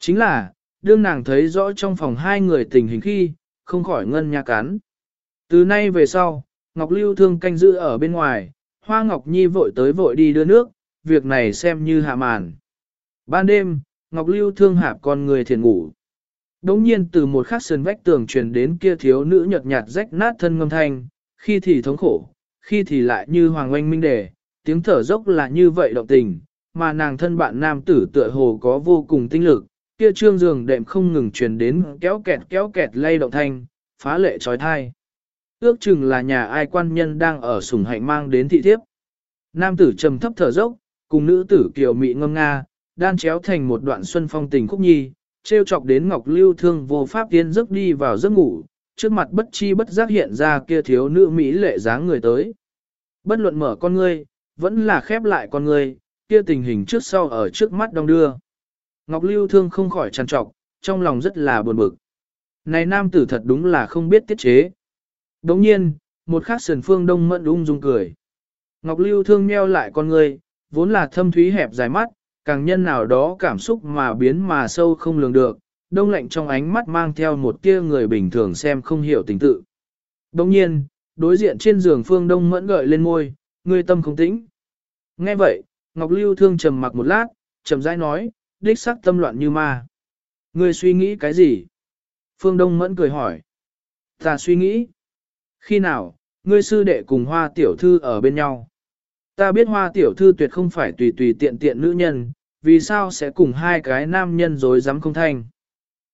Chính là, đương nàng thấy rõ trong phòng hai người tình hình khi, không khỏi ngân nha cắn. Từ nay về sau, Ngọc Lưu thương canh giữ ở bên ngoài, Hoa Ngọc Nhi vội tới vội đi đưa nước, việc này xem như hạ màn. Ban đêm, Ngọc Lưu thương hạp con người thiền ngủ. Đống nhiên từ một khắc sườn vách tường truyền đến kia thiếu nữ nhợt nhạt rách nát thân ngâm thanh, khi thì thống khổ, khi thì lại như hoàng oanh minh đề, tiếng thở dốc là như vậy động tình, mà nàng thân bạn nam tử tựa hồ có vô cùng tinh lực, kia trương giường đệm không ngừng truyền đến kéo kẹt kéo kẹt lay động thanh, phá lệ trói thai. Ước chừng là nhà ai quan nhân đang ở sủng hạnh mang đến thị thiếp. Nam tử trầm thấp thở dốc, cùng nữ tử kiều mị ngâm nga, đan chéo thành một đoạn xuân phong tình khúc nhi, treo chọc đến Ngọc Lưu Thương vô pháp tiên giấc đi vào giấc ngủ, trước mặt bất chi bất giác hiện ra kia thiếu nữ mỹ lệ dáng người tới. Bất luận mở con ngươi, vẫn là khép lại con ngươi, kia tình hình trước sau ở trước mắt đông đưa. Ngọc Lưu Thương không khỏi trằn trọc, trong lòng rất là buồn bực. Này nam tử thật đúng là không biết tiết chế. Đồng nhiên, một khắc sườn phương đông mẫn ung dung cười. Ngọc Lưu Thương meo lại con ngươi, vốn là thâm thúy hẹp dài mắt, càng nhân nào đó cảm xúc mà biến mà sâu không lường được, đông lạnh trong ánh mắt mang theo một tia người bình thường xem không hiểu tình tự. Đồng nhiên, đối diện trên giường phương đông mẫn gợi lên môi, người tâm không tĩnh. Nghe vậy, Ngọc Lưu thương trầm mặc một lát, trầm rãi nói, đích sắc tâm loạn như ma. Ngươi suy nghĩ cái gì? Phương Đông mẫn cười hỏi. Ta suy nghĩ. Khi nào, ngươi sư đệ cùng hoa tiểu thư ở bên nhau? Ta biết hoa tiểu thư tuyệt không phải tùy tùy tiện tiện nữ nhân, vì sao sẽ cùng hai cái nam nhân dối dám không thanh.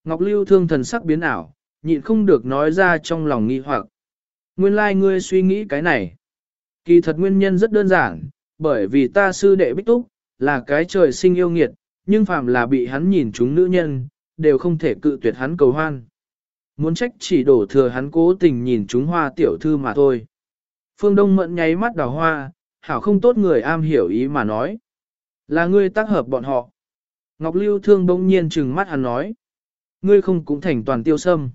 Ngọc Lưu thương thần sắc biến ảo, nhịn không được nói ra trong lòng nghi hoặc. Nguyên lai like ngươi suy nghĩ cái này. Kỳ thật nguyên nhân rất đơn giản, bởi vì ta sư đệ bích túc, là cái trời sinh yêu nghiệt, nhưng phàm là bị hắn nhìn chúng nữ nhân, đều không thể cự tuyệt hắn cầu hoan. Muốn trách chỉ đổ thừa hắn cố tình nhìn chúng hoa tiểu thư mà thôi. Phương Đông mẫn nháy mắt đào hoa, hảo không tốt người am hiểu ý mà nói. Là ngươi tác hợp bọn họ. Ngọc Lưu Thương bỗng nhiên trừng mắt hắn nói. Ngươi không cũng thành toàn tiêu sâm.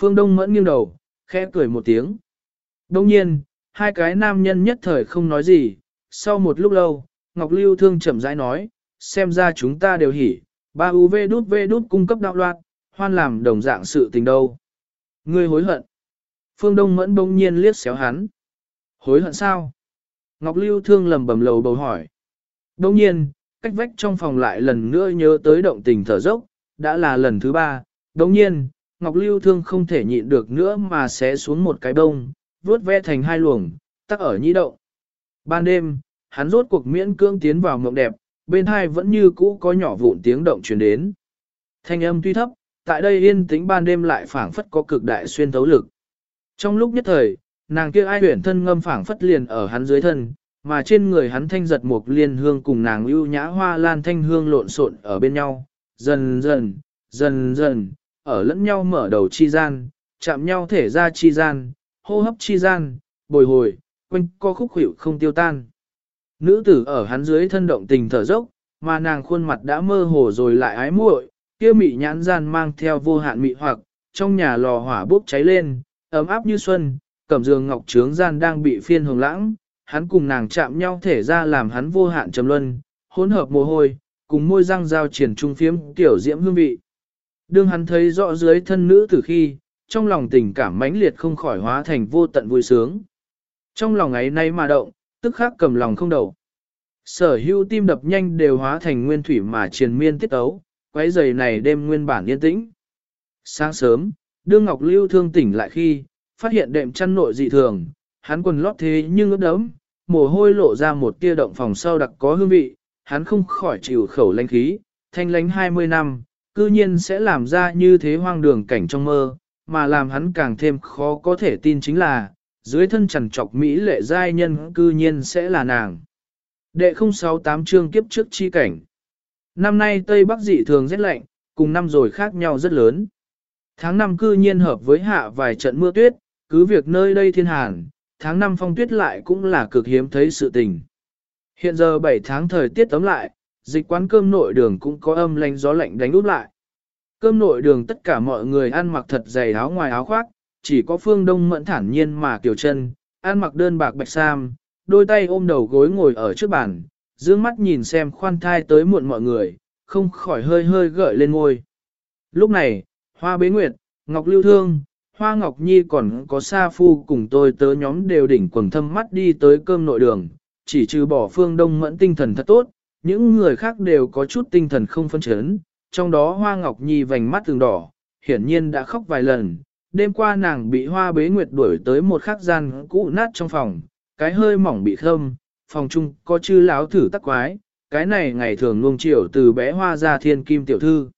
Phương Đông mẫn nghiêng đầu, khẽ cười một tiếng. Đông nhiên, hai cái nam nhân nhất thời không nói gì. Sau một lúc lâu, Ngọc Lưu Thương chậm rãi nói, xem ra chúng ta đều hỉ, ba UV đút V đút cung cấp đạo loạt, hoan làm đồng dạng sự tình đâu. Ngươi hối hận. Phương Đông mẫn bỗng nhiên liếc xéo hắn. Hối hận sao? Ngọc Lưu Thương lầm bầm lầu bầu hỏi. Đông nhiên, cách vách trong phòng lại lần nữa nhớ tới động tình thở dốc, đã là lần thứ ba. Đông nhiên, Ngọc Lưu Thương không thể nhịn được nữa mà sẽ xuống một cái bông, vuốt ve thành hai luồng, tắc ở nhĩ động. Ban đêm, hắn rốt cuộc miễn cưỡng tiến vào mộng đẹp, bên hai vẫn như cũ có nhỏ vụn tiếng động truyền đến. Thanh âm tuy thấp, tại đây yên tĩnh ban đêm lại phảng phất có cực đại xuyên thấu lực. Trong lúc nhất thời, nàng kia ai huyển thân ngâm phảng phất liền ở hắn dưới thân, mà trên người hắn thanh giật một liên hương cùng nàng ưu nhã hoa lan thanh hương lộn xộn ở bên nhau, dần dần, dần dần, ở lẫn nhau mở đầu chi gian, chạm nhau thể ra chi gian, hô hấp chi gian, bồi hồi, quanh co khúc hiệu không tiêu tan. Nữ tử ở hắn dưới thân động tình thở dốc, mà nàng khuôn mặt đã mơ hồ rồi lại ái muội, kia mị nhãn gian mang theo vô hạn mị hoặc, trong nhà lò hỏa bốc cháy lên, ấm áp như xuân, cẩm giường ngọc trướng gian đang bị phiên hồng lãng, hắn cùng nàng chạm nhau thể ra làm hắn vô hạn trầm luân, hỗn hợp mồ hôi, cùng môi răng giao triển trung phiếm tiểu diễm hương vị. Đương hắn thấy rõ dưới thân nữ tử khi, trong lòng tình cảm mãnh liệt không khỏi hóa thành vô tận vui sướng. Trong lòng ấy nay mà động, tức khắc cầm lòng không đầu. Sở hữu tim đập nhanh đều hóa thành nguyên thủy mà triền miên tiết ấu, quấy giày này đêm nguyên bản yên tĩnh. Sáng sớm, đương Ngọc Lưu thương tỉnh lại khi, phát hiện đệm chăn nội dị thường, hắn quần lót thế nhưng ướt đẫm, mồ hôi lộ ra một tia động phòng sau đặc có hương vị, hắn không khỏi chịu khẩu lãnh khí, thanh lãnh 20 năm, cư nhiên sẽ làm ra như thế hoang đường cảnh trong mơ, mà làm hắn càng thêm khó có thể tin chính là, dưới thân trần trọc Mỹ lệ giai nhân cư nhiên sẽ là nàng. Đệ 068 chương kiếp trước chi cảnh. Năm nay Tây Bắc dị thường rét lạnh, cùng năm rồi khác nhau rất lớn. Tháng năm cư nhiên hợp với hạ vài trận mưa tuyết, cứ việc nơi đây thiên hàn, tháng năm phong tuyết lại cũng là cực hiếm thấy sự tình. Hiện giờ 7 tháng thời tiết tấm lại, dịch quán cơm nội đường cũng có âm lanh gió lạnh đánh úp lại. Cơm nội đường tất cả mọi người ăn mặc thật dày áo ngoài áo khoác, chỉ có phương đông mẫn thản nhiên mà kiểu chân, ăn mặc đơn bạc bạch sam, đôi tay ôm đầu gối ngồi ở trước bàn, dương mắt nhìn xem khoan thai tới muộn mọi người, không khỏi hơi hơi gợi lên ngôi. Lúc này, hoa bế nguyệt, ngọc lưu thương, hoa ngọc nhi còn có sa phu cùng tôi tớ nhóm đều đỉnh quần thâm mắt đi tới cơm nội đường, chỉ trừ bỏ phương đông mẫn tinh thần thật tốt, những người khác đều có chút tinh thần không phân chấn, trong đó hoa ngọc nhi vành mắt từng đỏ, hiển nhiên đã khóc vài lần. Đêm qua nàng bị hoa bế nguyệt đuổi tới một khắc gian cũ nát trong phòng, cái hơi mỏng bị khâm, phòng chung có chư láo thử tắc quái, cái này ngày thường nuông chiều từ bé hoa ra thiên kim tiểu thư.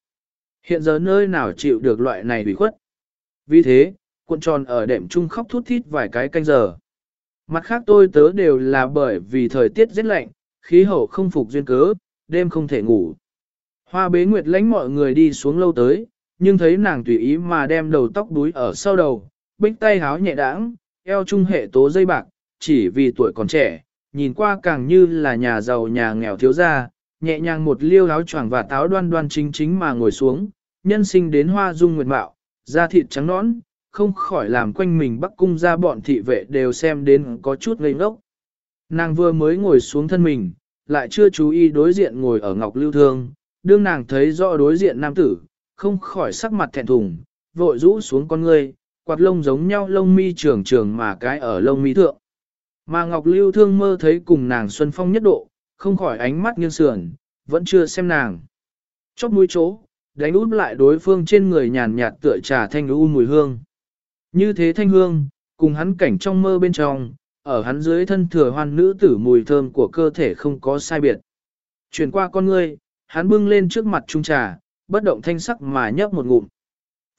Hiện giờ nơi nào chịu được loại này bị khuất. Vì thế, cuộn tròn ở đệm chung khóc thút thít vài cái canh giờ. Mặt khác tôi tớ đều là bởi vì thời tiết rất lạnh, khí hậu không phục duyên cớ, đêm không thể ngủ. Hoa bế nguyệt lãnh mọi người đi xuống lâu tới, nhưng thấy nàng tùy ý mà đem đầu tóc đuối ở sau đầu, bích tay háo nhẹ đãng, eo trung hệ tố dây bạc, chỉ vì tuổi còn trẻ, nhìn qua càng như là nhà giàu nhà nghèo thiếu gia, nhẹ nhàng một liêu áo choàng và táo đoan đoan chính chính mà ngồi xuống, nhân sinh đến hoa dung nguyệt mạo, da thịt trắng nõn, không khỏi làm quanh mình bắc cung ra bọn thị vệ đều xem đến có chút ngây ngốc. Nàng vừa mới ngồi xuống thân mình, lại chưa chú ý đối diện ngồi ở ngọc lưu thương, đương nàng thấy rõ đối diện nam tử, không khỏi sắc mặt thẹn thùng, vội rũ xuống con ngươi, quạt lông giống nhau lông mi trường trường mà cái ở lông mi thượng. Mà Ngọc Lưu thương mơ thấy cùng nàng Xuân Phong nhất độ, không khỏi ánh mắt nghiêng sườn, vẫn chưa xem nàng. Chóc mũi chỗ, đánh út lại đối phương trên người nhàn nhạt tựa trà thanh u mùi hương. Như thế thanh hương, cùng hắn cảnh trong mơ bên trong, ở hắn dưới thân thừa hoan nữ tử mùi thơm của cơ thể không có sai biệt. Chuyển qua con ngươi, hắn bưng lên trước mặt trung trà, bất động thanh sắc mà nhấp một ngụm.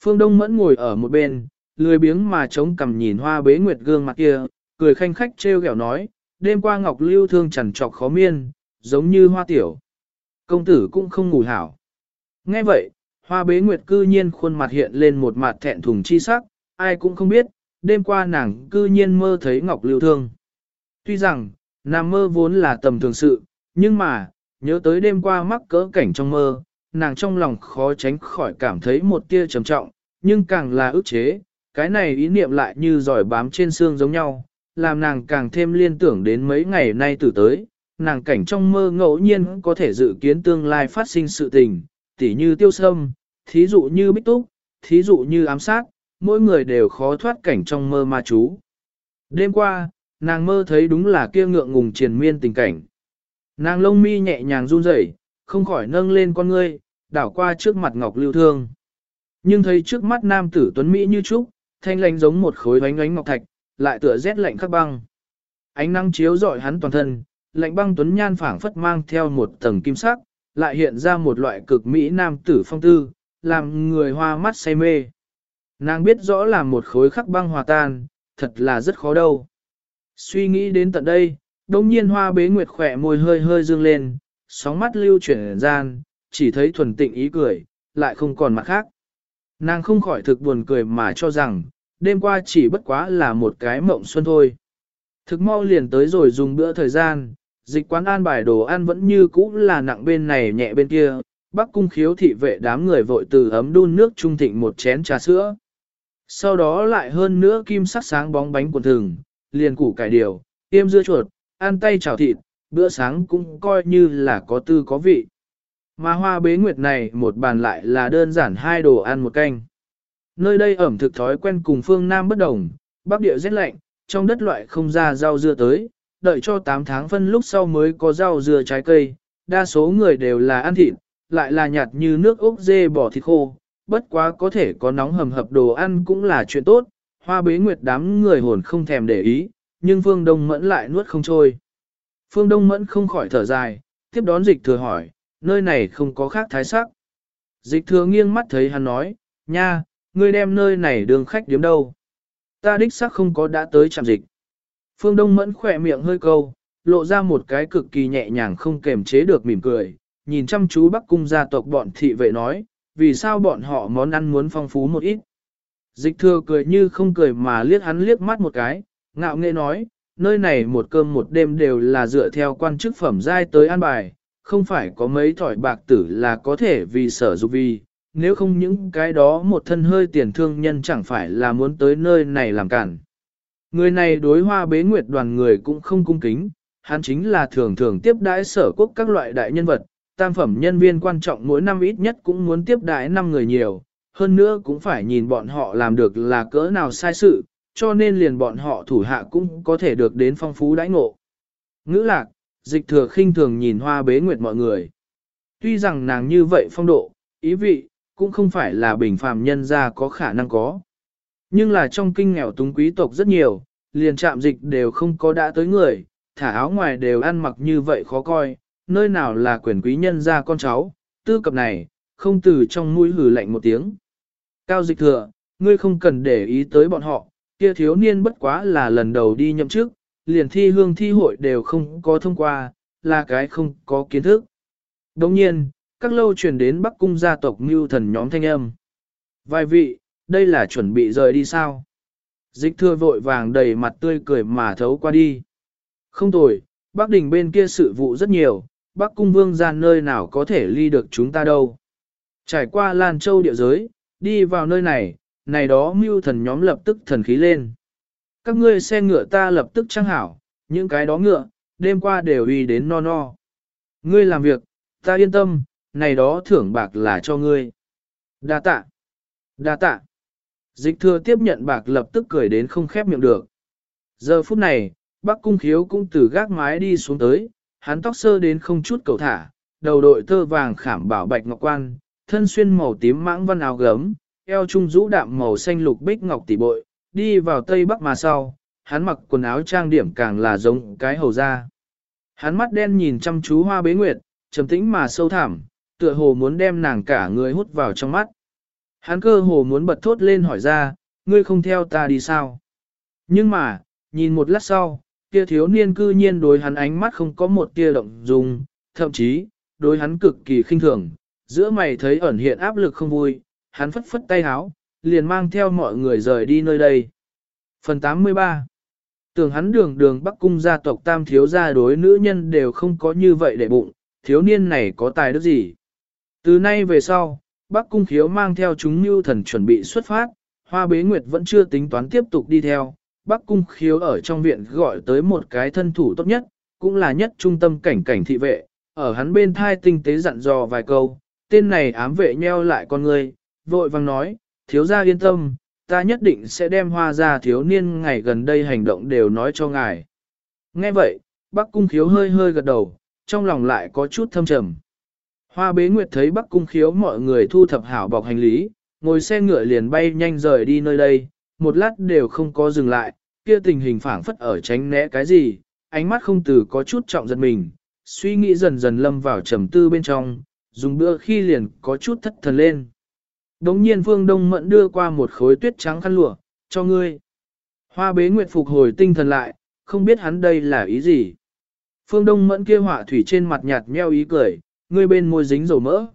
Phương Đông Mẫn ngồi ở một bên, lười biếng mà chống cằm nhìn hoa bế nguyệt gương mặt kia, cười khanh khách trêu ghẹo nói, đêm qua Ngọc Lưu thương chằn trọc khó miên, giống như hoa tiểu. Công tử cũng không ngủ hảo. Nghe vậy, hoa bế nguyệt cư nhiên khuôn mặt hiện lên một mặt thẹn thùng chi sắc, ai cũng không biết, đêm qua nàng cư nhiên mơ thấy Ngọc Lưu thương. Tuy rằng, nàng mơ vốn là tầm thường sự, nhưng mà, nhớ tới đêm qua mắc cỡ cảnh trong mơ, nàng trong lòng khó tránh khỏi cảm thấy một tia trầm trọng, nhưng càng là ức chế, cái này ý niệm lại như giỏi bám trên xương giống nhau, làm nàng càng thêm liên tưởng đến mấy ngày nay từ tới, nàng cảnh trong mơ ngẫu nhiên có thể dự kiến tương lai phát sinh sự tình, tỉ như tiêu sâm, thí dụ như bích túc, thí dụ như ám sát, mỗi người đều khó thoát cảnh trong mơ ma chú. Đêm qua, nàng mơ thấy đúng là kia ngượng ngùng triền miên tình cảnh. Nàng lông mi nhẹ nhàng run rẩy, không khỏi nâng lên con ngươi, đảo qua trước mặt Ngọc Lưu Thương. Nhưng thấy trước mắt nam tử tuấn Mỹ như trúc, thanh lãnh giống một khối bánh ánh ngọc thạch, lại tựa rét lạnh khắc băng. Ánh nắng chiếu rọi hắn toàn thân, lạnh băng tuấn nhan phảng phất mang theo một tầng kim sắc, lại hiện ra một loại cực mỹ nam tử phong tư, làm người hoa mắt say mê. Nàng biết rõ là một khối khắc băng hòa tan, thật là rất khó đâu. Suy nghĩ đến tận đây, đông nhiên hoa bế nguyệt khỏe môi hơi hơi dương lên, sóng mắt lưu chuyển gian, chỉ thấy thuần tịnh ý cười, lại không còn mặt khác. Nàng không khỏi thực buồn cười mà cho rằng, đêm qua chỉ bất quá là một cái mộng xuân thôi. Thực mau liền tới rồi dùng bữa thời gian, dịch quán an bài đồ ăn vẫn như cũ là nặng bên này nhẹ bên kia, bắc cung khiếu thị vệ đám người vội từ ấm đun nước trung thịnh một chén trà sữa. Sau đó lại hơn nữa kim sắc sáng bóng bánh quần thường, liền củ cải điều, tiêm dưa chuột, ăn tay chảo thịt, bữa sáng cũng coi như là có tư có vị. Mà hoa bế nguyệt này một bàn lại là đơn giản hai đồ ăn một canh. Nơi đây ẩm thực thói quen cùng phương Nam bất đồng, bắc địa rét lạnh, trong đất loại không ra rau dưa tới, đợi cho 8 tháng phân lúc sau mới có rau dưa trái cây, đa số người đều là ăn thịt, lại là nhạt như nước ốc dê bỏ thịt khô, bất quá có thể có nóng hầm hập đồ ăn cũng là chuyện tốt, hoa bế nguyệt đám người hồn không thèm để ý, nhưng phương đông mẫn lại nuốt không trôi. Phương đông mẫn không khỏi thở dài, tiếp đón dịch thừa hỏi, nơi này không có khác thái sắc. Dịch thừa nghiêng mắt thấy hắn nói, nha, ngươi đem nơi này đường khách điếm đâu. Ta đích xác không có đã tới chạm dịch. Phương Đông Mẫn khỏe miệng hơi câu, lộ ra một cái cực kỳ nhẹ nhàng không kềm chế được mỉm cười, nhìn chăm chú Bắc Cung gia tộc bọn thị vệ nói, vì sao bọn họ món ăn muốn phong phú một ít, Dịch thừa cười như không cười mà liếc hắn liếc mắt một cái, ngạo nghễ nói, nơi này một cơm một đêm đều là dựa theo quan chức phẩm giai tới an bài, không phải có mấy thỏi bạc tử là có thể vì sở dục vì, nếu không những cái đó một thân hơi tiền thương nhân chẳng phải là muốn tới nơi này làm cản. Người này đối hoa bế nguyệt đoàn người cũng không cung kính, hắn chính là thường thường tiếp đãi sở quốc các loại đại nhân vật, tam phẩm nhân viên quan trọng mỗi năm ít nhất cũng muốn tiếp đãi 5 người nhiều, hơn nữa cũng phải nhìn bọn họ làm được là cỡ nào sai sự, cho nên liền bọn họ thủ hạ cũng có thể được đến phong phú đãi ngộ. Ngữ lạc, dịch thừa khinh thường nhìn hoa bế nguyệt mọi người. Tuy rằng nàng như vậy phong độ, ý vị, cũng không phải là bình phàm nhân ra có khả năng có. Nhưng là trong kinh nghèo túng quý tộc rất nhiều, liền chạm dịch đều không có đã tới người, thả áo ngoài đều ăn mặc như vậy khó coi, nơi nào là quyền quý nhân ra con cháu, tư cập này, không từ trong mũi hử lạnh một tiếng. Cao dịch thừa, ngươi không cần để ý tới bọn họ, kia thiếu niên bất quá là lần đầu đi nhậm chức, liền thi hương thi hội đều không có thông qua, là cái không có kiến thức. Đồng nhiên, các lâu truyền đến Bắc Cung gia tộc mưu thần nhóm thanh âm. Vài vị, đây là chuẩn bị rời đi sao? Dịch thưa vội vàng đầy mặt tươi cười mà thấu qua đi. Không tồi, Bắc Đình bên kia sự vụ rất nhiều, Bắc Cung Vương ra nơi nào có thể ly được chúng ta đâu. Trải qua Lan Châu địa giới, đi vào nơi này, này đó mưu thần nhóm lập tức thần khí lên. Các ngươi xe ngựa ta lập tức trang hảo, những cái đó ngựa, đêm qua đều uy đến no no. Ngươi làm việc, ta yên tâm, này đó thưởng bạc là cho ngươi. Đa tạ. Đa tạ. Dịch thừa tiếp nhận bạc lập tức cười đến không khép miệng được. Giờ phút này, bác cung khiếu cũng từ gác mái đi xuống tới, hắn tóc sơ đến không chút cầu thả, đầu đội tơ vàng khảm bảo bạch ngọc quan, thân xuyên màu tím mãng văn áo gấm, eo trung rũ đạm màu xanh lục bích ngọc tỷ bội, đi vào tây bắc mà sau, hắn mặc quần áo trang điểm càng là giống cái hầu ra. Hắn mắt đen nhìn chăm chú hoa bế nguyệt, trầm tĩnh mà sâu thẳm, tựa hồ muốn đem nàng cả người hút vào trong mắt. Hắn cơ hồ muốn bật thốt lên hỏi ra, ngươi không theo ta đi sao? Nhưng mà, nhìn một lát sau, kia thiếu niên cư nhiên đối hắn ánh mắt không có một tia động dung, thậm chí, đối hắn cực kỳ khinh thường, giữa mày thấy ẩn hiện áp lực không vui, hắn phất phất tay háo, liền mang theo mọi người rời đi nơi đây. Phần 83 Tưởng hắn đường đường Bắc Cung gia tộc tam thiếu gia đối nữ nhân đều không có như vậy để bụng, thiếu niên này có tài đức gì. Từ nay về sau, Bắc Cung khiếu mang theo chúng như thần chuẩn bị xuất phát, Hoa Bế Nguyệt vẫn chưa tính toán tiếp tục đi theo. Bắc Cung khiếu ở trong viện gọi tới một cái thân thủ tốt nhất, cũng là nhất trung tâm cảnh cảnh thị vệ, ở hắn bên thai tinh tế dặn dò vài câu, tên này ám vệ nheo lại con người, vội vang nói, thiếu gia yên tâm, ta nhất định sẽ đem hoa ra thiếu niên ngày gần đây hành động đều nói cho ngài. Nghe vậy, Bắc Cung khiếu hơi hơi gật đầu, trong lòng lại có chút thâm trầm. Hoa bế nguyệt thấy Bắc Cung khiếu mọi người thu thập hảo bọc hành lý, ngồi xe ngựa liền bay nhanh rời đi nơi đây, một lát đều không có dừng lại, kia tình hình phảng phất ở tránh né cái gì, ánh mắt không từ có chút trọng giật mình, suy nghĩ dần dần lâm vào trầm tư bên trong, dùng bữa khi liền có chút thất thần lên. Đống nhiên Phương Đông Mẫn đưa qua một khối tuyết trắng khăn lụa, cho ngươi. Hoa bế nguyệt phục hồi tinh thần lại, không biết hắn đây là ý gì. Phương Đông Mẫn kia họa thủy trên mặt nhạt meo ý cười, ngươi bên môi dính dầu mỡ.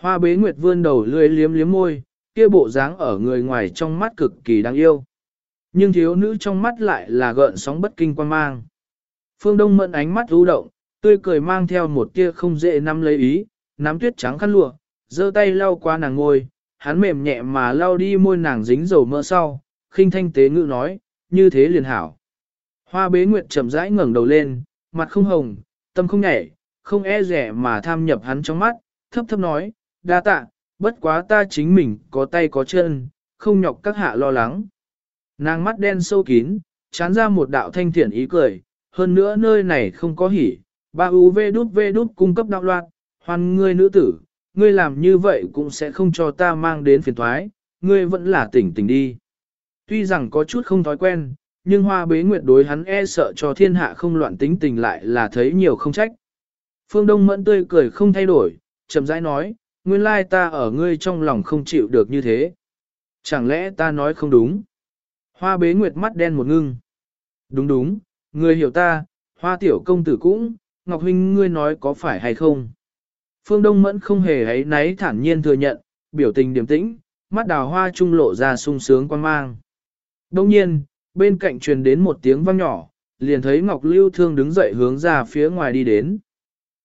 Hoa bế nguyệt vươn đầu lưỡi liếm liếm môi, kia bộ dáng ở người ngoài trong mắt cực kỳ đáng yêu. Nhưng thiếu nữ trong mắt lại là gợn sóng bất kinh quan mang. Phương Đông Mẫn ánh mắt u động, tươi cười mang theo một tia không dễ nắm lấy ý, nắm tuyết trắng khăn lụa, giơ tay lau qua nàng ngôi, hắn mềm nhẹ mà lau đi môi nàng dính dầu mỡ sau, khinh thanh tế ngữ nói, như thế liền hảo. Hoa bế nguyệt chậm rãi ngẩng đầu lên, mặt không hồng, tâm không nhảy, không e rẻ mà tham nhập hắn trong mắt, thấp thấp nói, đa tạ, bất quá ta chính mình có tay có chân, không nhọc các hạ lo lắng. Nàng mắt đen sâu kín, chán ra một đạo thanh thiện ý cười, hơn nữa nơi này không có hỉ, ba UV đút V đút cung cấp đạo loạn, hoan ngươi nữ tử, ngươi làm như vậy cũng sẽ không cho ta mang đến phiền thoái, ngươi vẫn là tỉnh tỉnh đi. Tuy rằng có chút không thói quen, nhưng hoa bế nguyệt đối hắn e sợ cho thiên hạ không loạn tính tình lại là thấy nhiều không trách. Phương Đông mẫn tươi cười không thay đổi, chậm rãi nói, nguyên lai ta ở ngươi trong lòng không chịu được như thế. Chẳng lẽ ta nói không đúng? Hoa bế nguyệt mắt đen một ngưng. Đúng đúng, ngươi hiểu ta, hoa tiểu công tử cũng, Ngọc Huynh ngươi nói có phải hay không? Phương Đông Mẫn không hề ấy náy thản nhiên thừa nhận, biểu tình điềm tĩnh, mắt đào hoa trung lộ ra sung sướng quan mang. Đông nhiên, bên cạnh truyền đến một tiếng vang nhỏ, liền thấy Ngọc Lưu Thương đứng dậy hướng ra phía ngoài đi đến.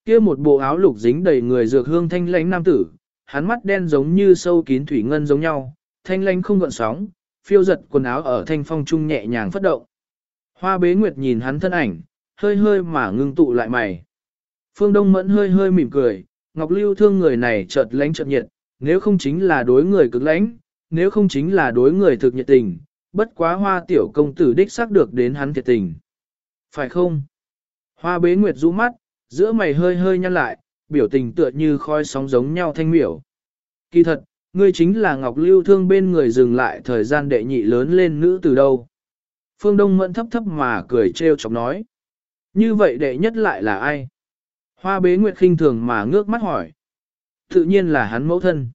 Kia một bộ áo lục dính đầy người dược hương thanh lãnh nam tử, hắn mắt đen giống như sâu kín thủy ngân giống nhau, thanh lãnh không gợn sóng, phiêu giật quần áo ở thanh phong trung nhẹ nhàng phất động. Hoa bế nguyệt nhìn hắn thân ảnh, hơi hơi mà ngưng tụ lại mày. Phương Đông Mẫn hơi hơi mỉm cười, Ngọc Lưu thương người này chợt lánh chợt nhiệt, nếu không chính là đối người cực lãnh, nếu không chính là đối người thực nhiệt tình, bất quá hoa tiểu công tử đích xác được đến hắn thiệt tình. Phải không? Hoa bế nguyệt rũ mắt, giữa mày hơi hơi nhăn lại, biểu tình tựa như khói sóng giống nhau thanh miểu. Kỳ thật, ngươi chính là Ngọc Lưu Thương bên người dừng lại thời gian đệ nhị lớn lên nữ từ đâu. Phương Đông Mẫn thấp thấp mà cười trêu chọc nói. Như vậy đệ nhất lại là ai? Hoa bế nguyệt khinh thường mà ngước mắt hỏi. Tự nhiên là hắn mẫu thân.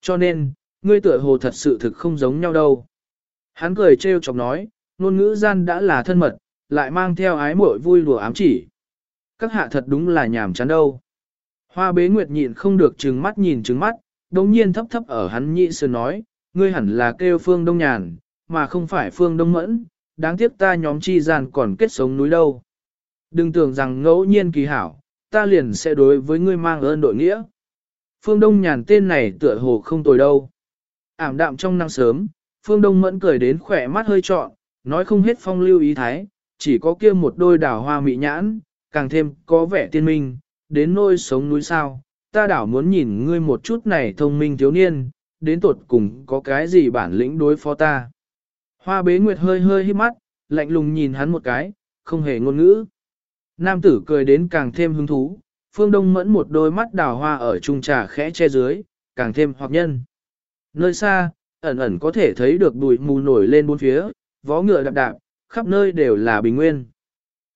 Cho nên, ngươi tựa hồ thật sự thực không giống nhau đâu. Hắn cười trêu chọc nói, ngôn ngữ gian đã là thân mật, lại mang theo ái muội vui đùa ám chỉ. Các hạ thật đúng là nhảm chán đâu. Hoa bế nguyệt nhịn không được trừng mắt nhìn trừng mắt, đồng nhiên thấp thấp ở hắn nhị sơn nói, ngươi hẳn là kêu phương đông nhàn, mà không phải phương đông mẫn, đáng tiếc ta nhóm chi gian còn kết sống núi đâu. Đừng tưởng rằng ngẫu nhiên kỳ hảo, ta liền sẽ đối với ngươi mang ơn đội nghĩa. Phương Đông nhàn tên này tựa hồ không tồi đâu. Ảm đạm trong năng sớm, Phương Đông mẫn cười đến khỏe mắt hơi trọn, nói không hết phong lưu ý thái, chỉ có kia một đôi đảo hoa mị nhãn, càng thêm có vẻ tiên minh, đến nôi sống núi sao, ta đảo muốn nhìn ngươi một chút này thông minh thiếu niên, đến tột cùng có cái gì bản lĩnh đối phó ta. Hoa bế nguyệt hơi hơi hít mắt, lạnh lùng nhìn hắn một cái, không hề ngôn ngữ. Nam tử cười đến càng thêm hứng thú, phương đông mẫn một đôi mắt đào hoa ở trung trà khẽ che dưới, càng thêm hoặc nhân. Nơi xa, ẩn ẩn có thể thấy được bụi mù nổi lên bốn phía, vó ngựa đạp đạp, khắp nơi đều là bình nguyên.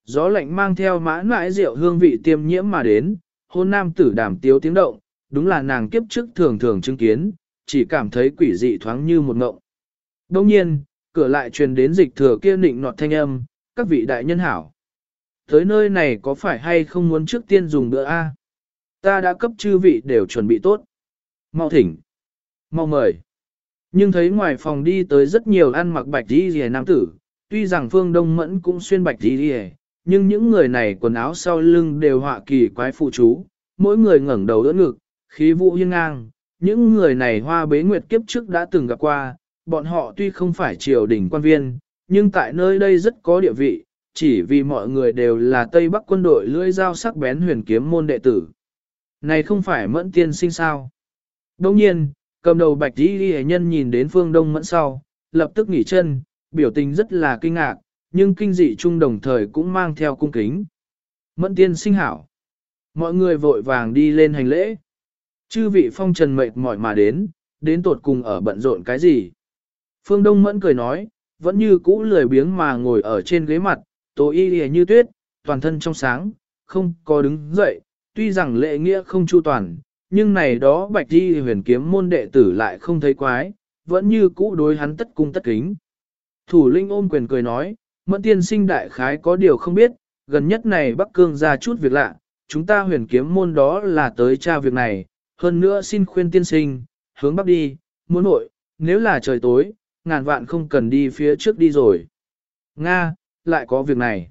Gió lạnh mang theo mãn mãi rượu hương vị tiêm nhiễm mà đến, hôn nam tử đảm tiếu tiếng động, đúng là nàng kiếp trước thường thường chứng kiến, chỉ cảm thấy quỷ dị thoáng như một ngộng. Đông nhiên, cửa lại truyền đến dịch thừa kia nịnh nọt thanh âm, các vị đại nhân hảo. Tới nơi này có phải hay không muốn trước tiên dùng bữa A? Ta đã cấp chư vị đều chuẩn bị tốt. Mau thỉnh. Mau mời. Nhưng thấy ngoài phòng đi tới rất nhiều ăn mặc bạch đi rìa nam tử, tuy rằng phương đông mẫn cũng xuyên bạch đi rìa, nhưng những người này quần áo sau lưng đều họa kỳ quái phụ chú, mỗi người ngẩng đầu đỡ ngực, khí vũ hiên ngang. Những người này hoa bế nguyệt kiếp trước đã từng gặp qua, bọn họ tuy không phải triều đình quan viên, nhưng tại nơi đây rất có địa vị, chỉ vì mọi người đều là Tây Bắc quân đội lưỡi dao sắc bén huyền kiếm môn đệ tử. Này không phải mẫn tiên sinh sao? Đông nhiên, cầm đầu bạch đi ghi nhân nhìn đến phương đông mẫn sau, lập tức nghỉ chân, biểu tình rất là kinh ngạc, nhưng kinh dị chung đồng thời cũng mang theo cung kính. Mẫn tiên sinh hảo. Mọi người vội vàng đi lên hành lễ. Chư vị phong trần mệt mỏi mà đến, đến tột cùng ở bận rộn cái gì? Phương Đông Mẫn cười nói, vẫn như cũ lười biếng mà ngồi ở trên ghế mặt, tố y lìa như tuyết, toàn thân trong sáng, không có đứng dậy, tuy rằng lệ nghĩa không chu toàn, nhưng này đó bạch đi huyền kiếm môn đệ tử lại không thấy quái, vẫn như cũ đối hắn tất cung tất kính. Thủ linh ôm quyền cười nói, mẫn tiên sinh đại khái có điều không biết, gần nhất này Bắc Cương ra chút việc lạ, chúng ta huyền kiếm môn đó là tới tra việc này, hơn nữa xin khuyên tiên sinh, hướng Bắc đi, muốn nội, nếu là trời tối, ngàn vạn không cần đi phía trước đi rồi. Nga, lại có việc này.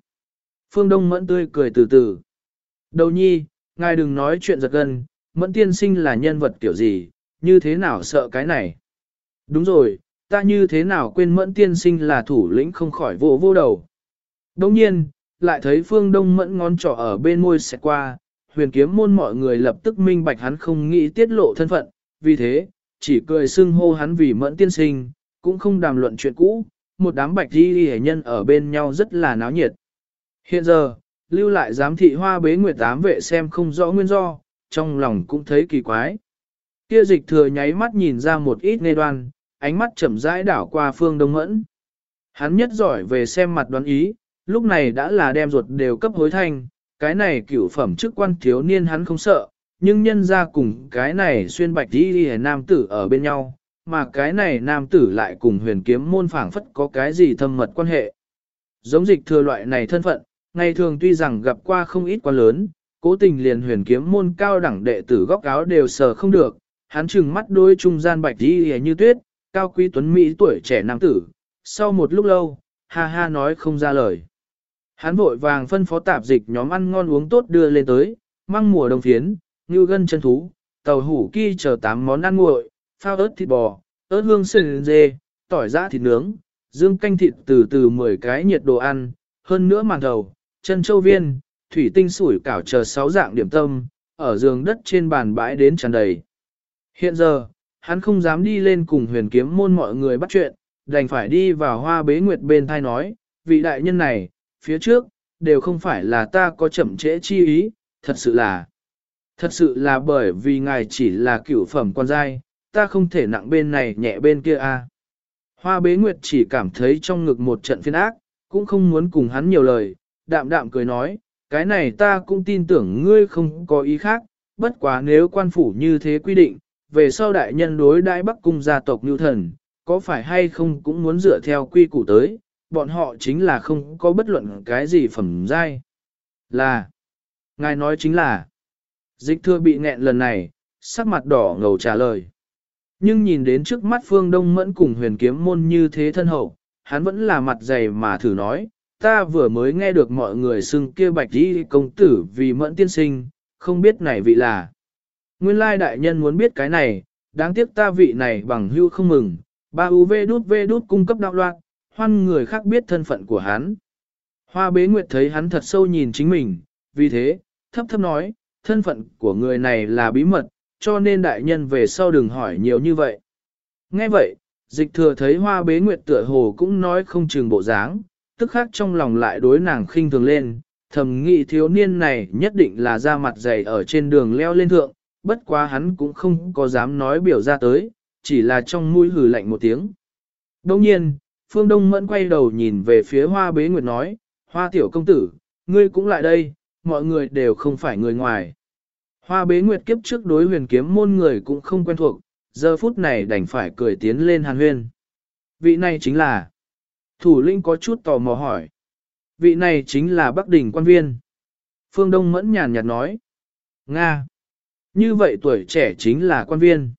Phương Đông mẫn tươi cười từ từ. Đầu nhi, ngài đừng nói chuyện giật gân, mẫn tiên sinh là nhân vật kiểu gì, như thế nào sợ cái này. Đúng rồi, ta như thế nào quên mẫn tiên sinh là thủ lĩnh không khỏi vô vô đầu. Đồng nhiên, lại thấy phương đông mẫn ngón trỏ ở bên môi xẹt qua, huyền kiếm môn mọi người lập tức minh bạch hắn không nghĩ tiết lộ thân phận, vì thế, chỉ cười xưng hô hắn vì mẫn tiên sinh, cũng không đàm luận chuyện cũ, một đám bạch di hệ nhân ở bên nhau rất là náo nhiệt. Hiện giờ, lưu lại giám thị hoa bế nguyệt tám vệ xem không rõ nguyên do, trong lòng cũng thấy kỳ quái. Kia dịch thừa nháy mắt nhìn ra một ít nê đoan, ánh mắt chậm rãi đảo qua phương đông mẫn. Hắn nhất giỏi về xem mặt đoán ý, lúc này đã là đem ruột đều cấp hối thanh, cái này cửu phẩm chức quan thiếu niên hắn không sợ, nhưng nhân ra cùng cái này xuyên bạch đi đi nam tử ở bên nhau, mà cái này nam tử lại cùng huyền kiếm môn phảng phất có cái gì thâm mật quan hệ. Giống dịch thừa loại này thân phận, ngày thường tuy rằng gặp qua không ít quan lớn, cố tình liền huyền kiếm môn cao đẳng đệ tử góc áo đều sờ không được, hắn trừng mắt đôi trung gian bạch đi như tuyết, cao quý tuấn Mỹ tuổi trẻ nam tử, sau một lúc lâu, ha ha nói không ra lời. Hắn vội vàng phân phó tạp dịch nhóm ăn ngon uống tốt đưa lên tới, măng mùa đồng phiến, như gân chân thú, tàu hủ kia chờ tám món ăn nguội, phao ớt thịt bò, ớt hương sườn dê, tỏi giã thịt nướng, dương canh thịt từ từ 10 cái nhiệt đồ ăn, hơn nữa màn đầu, chân châu viên, thủy tinh sủi cảo chờ sáu dạng điểm tâm, ở giường đất trên bàn bãi đến tràn đầy. Hiện giờ, hắn không dám đi lên cùng huyền kiếm môn mọi người bắt chuyện, đành phải đi vào hoa bế nguyệt bên thai nói, vị đại nhân này, phía trước, đều không phải là ta có chậm trễ chi ý, thật sự là, thật sự là bởi vì ngài chỉ là cửu phẩm quan giai, ta không thể nặng bên này nhẹ bên kia a. Hoa bế nguyệt chỉ cảm thấy trong ngực một trận phiên ác, cũng không muốn cùng hắn nhiều lời, đạm đạm cười nói, cái này ta cũng tin tưởng ngươi không có ý khác, bất quá nếu quan phủ như thế quy định, về sau đại nhân đối đại bắc cung gia tộc như thần, có phải hay không cũng muốn dựa theo quy củ tới, bọn họ chính là không có bất luận cái gì phẩm giai. Là, ngài nói chính là, dịch thưa bị nghẹn lần này, sắc mặt đỏ ngầu trả lời. Nhưng nhìn đến trước mắt phương đông mẫn cùng huyền kiếm môn như thế thân hậu, hắn vẫn là mặt dày mà thử nói, ta vừa mới nghe được mọi người xưng kia bạch đi công tử vì mẫn tiên sinh, không biết này vị là. Nguyên lai đại nhân muốn biết cái này, đáng tiếc ta vị này bằng hưu không mừng, ba UV đút V đút cung cấp đạo loạn, hoan người khác biết thân phận của hắn. Hoa bế nguyệt thấy hắn thật sâu nhìn chính mình, vì thế, thấp thấp nói, thân phận của người này là bí mật, cho nên đại nhân về sau đừng hỏi nhiều như vậy. Nghe vậy, dịch thừa thấy hoa bế nguyệt tựa hồ cũng nói không chừng bộ dáng, tức khác trong lòng lại đối nàng khinh thường lên, thầm nghĩ thiếu niên này nhất định là ra mặt dày ở trên đường leo lên thượng, bất quá hắn cũng không có dám nói biểu ra tới, chỉ là trong mũi hử lạnh một tiếng. Đồng nhiên, Phương Đông Mẫn quay đầu nhìn về phía hoa bế nguyệt nói, hoa tiểu công tử, ngươi cũng lại đây, mọi người đều không phải người ngoài. Hoa bế nguyệt kiếp trước đối huyền kiếm môn người cũng không quen thuộc, giờ phút này đành phải cười tiến lên hàn huyên. Vị này chính là, thủ lĩnh có chút tò mò hỏi. Vị này chính là Bắc Đỉnh quan viên. Phương Đông mẫn nhàn nhạt nói. Nga. Như vậy tuổi trẻ chính là quan viên.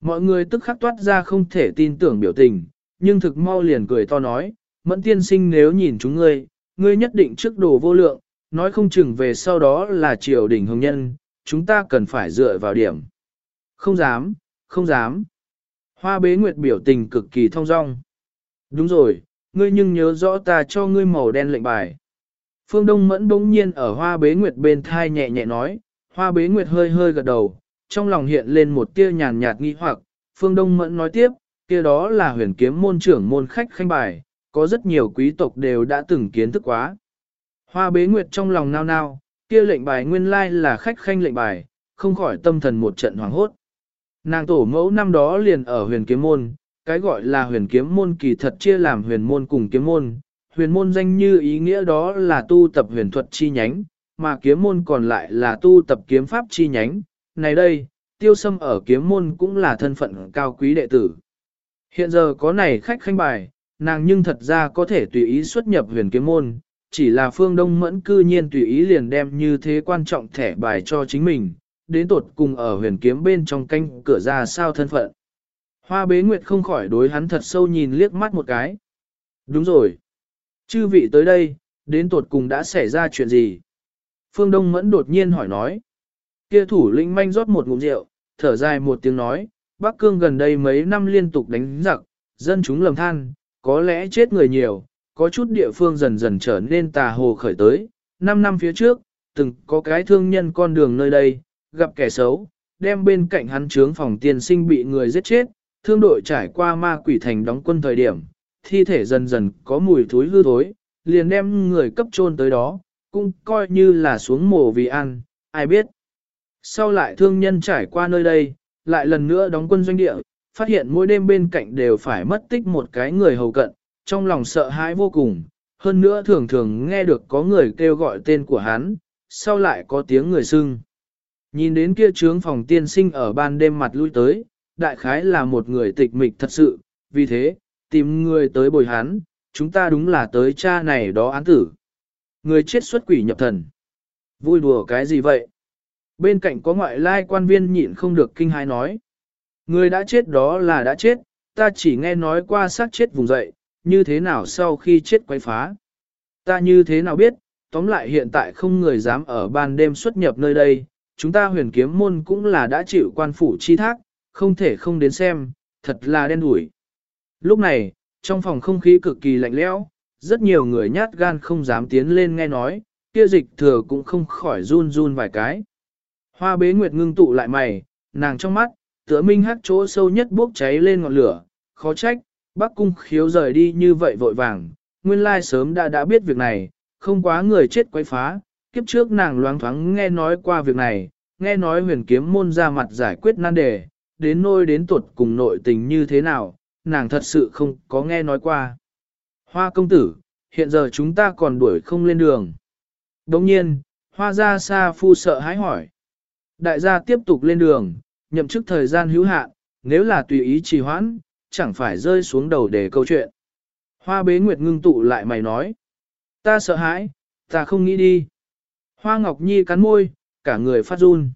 Mọi người tức khắc toát ra không thể tin tưởng biểu tình, nhưng thực mau liền cười to nói, mẫn tiên sinh nếu nhìn chúng ngươi, ngươi nhất định trước đồ vô lượng, nói không chừng về sau đó là triều đình hồng nhân, chúng ta cần phải dựa vào điểm. Không dám, không dám. Hoa bế nguyệt biểu tình cực kỳ thong dong. Đúng rồi, ngươi nhưng nhớ rõ ta cho ngươi màu đen lệnh bài. Phương Đông Mẫn bỗng nhiên ở hoa bế nguyệt bên thai nhẹ nhẹ nói, hoa bế nguyệt hơi hơi gật đầu, trong lòng hiện lên một tia nhàn nhạt nghi hoặc, Phương Đông Mẫn nói tiếp, kia đó là huyền kiếm môn trưởng môn khách khanh bài, có rất nhiều quý tộc đều đã từng kiến thức quá. Hoa bế nguyệt trong lòng nao nao, kia lệnh bài nguyên lai là khách khanh lệnh bài, không khỏi tâm thần một trận hoảng hốt. Nàng tổ mẫu năm đó liền ở huyền kiếm môn, cái gọi là huyền kiếm môn kỳ thật chia làm huyền môn cùng kiếm môn. Huyền môn danh như ý nghĩa đó là tu tập huyền thuật chi nhánh, mà kiếm môn còn lại là tu tập kiếm pháp chi nhánh. Này đây, tiêu sâm ở kiếm môn cũng là thân phận cao quý đệ tử. Hiện giờ có này khách khanh bài, nàng nhưng thật ra có thể tùy ý xuất nhập huyền kiếm môn, chỉ là phương đông mẫn cư nhiên tùy ý liền đem như thế quan trọng thẻ bài cho chính mình, đến tột cùng ở huyền kiếm bên trong canh cửa ra sao thân phận. Hoa bế nguyệt không khỏi đối hắn thật sâu nhìn liếc mắt một cái. Đúng rồi. Chư vị tới đây, đến tột cùng đã xảy ra chuyện gì? Phương Đông Mẫn đột nhiên hỏi nói. Kia thủ lĩnh manh rót một ngụm rượu, thở dài một tiếng nói, Bắc Cương gần đây mấy năm liên tục đánh giặc, dân chúng lầm than, có lẽ chết người nhiều, có chút địa phương dần dần trở nên tà hồ khởi tới. Năm năm phía trước, từng có cái thương nhân con đường nơi đây, gặp kẻ xấu, đem bên cạnh hắn trướng phòng tiền sinh bị người giết chết, thương đội trải qua ma quỷ thành đóng quân thời điểm, thi thể dần dần có mùi thối hư thối, liền đem người cấp chôn tới đó, cũng coi như là xuống mồ vì ăn, ai biết. Sau lại thương nhân trải qua nơi đây, lại lần nữa đóng quân doanh địa, phát hiện mỗi đêm bên cạnh đều phải mất tích một cái người hầu cận, trong lòng sợ hãi vô cùng, hơn nữa thường thường nghe được có người kêu gọi tên của hắn, sau lại có tiếng người xưng. Nhìn đến kia trướng phòng tiên sinh ở ban đêm mặt lui tới, đại khái là một người tịch mịch thật sự, vì thế, tìm người tới bồi hắn, chúng ta đúng là tới cha này đó án tử. Người chết xuất quỷ nhập thần. Vui đùa cái gì vậy? Bên cạnh có ngoại lai quan viên nhịn không được kinh hãi nói. Người đã chết đó là đã chết, ta chỉ nghe nói qua xác chết vùng dậy, như thế nào sau khi chết quay phá. Ta như thế nào biết, tóm lại hiện tại không người dám ở ban đêm xuất nhập nơi đây, chúng ta huyền kiếm môn cũng là đã chịu quan phủ chi thác, không thể không đến xem, thật là đen đủi. Lúc này, trong phòng không khí cực kỳ lạnh lẽo, rất nhiều người nhát gan không dám tiến lên nghe nói, kia dịch thừa cũng không khỏi run run vài cái. Hoa bế nguyệt ngưng tụ lại mày, nàng trong mắt, tựa minh hát chỗ sâu nhất bốc cháy lên ngọn lửa, khó trách, bác cung khiếu rời đi như vậy vội vàng, nguyên lai sớm đã đã biết việc này, không quá người chết quấy phá, kiếp trước nàng loáng thoáng nghe nói qua việc này, nghe nói huyền kiếm môn ra mặt giải quyết nan đề, đến nôi đến tuột cùng nội tình như thế nào, nàng thật sự không có nghe nói qua. Hoa công tử, hiện giờ chúng ta còn đuổi không lên đường. Đồng nhiên, hoa gia sa phu sợ hãi hỏi. Đại gia tiếp tục lên đường, nhậm chức thời gian hữu hạn, nếu là tùy ý trì hoãn, chẳng phải rơi xuống đầu để câu chuyện. Hoa bế nguyệt ngưng tụ lại mày nói. Ta sợ hãi, ta không nghĩ đi. Hoa Ngọc Nhi cắn môi, cả người phát run.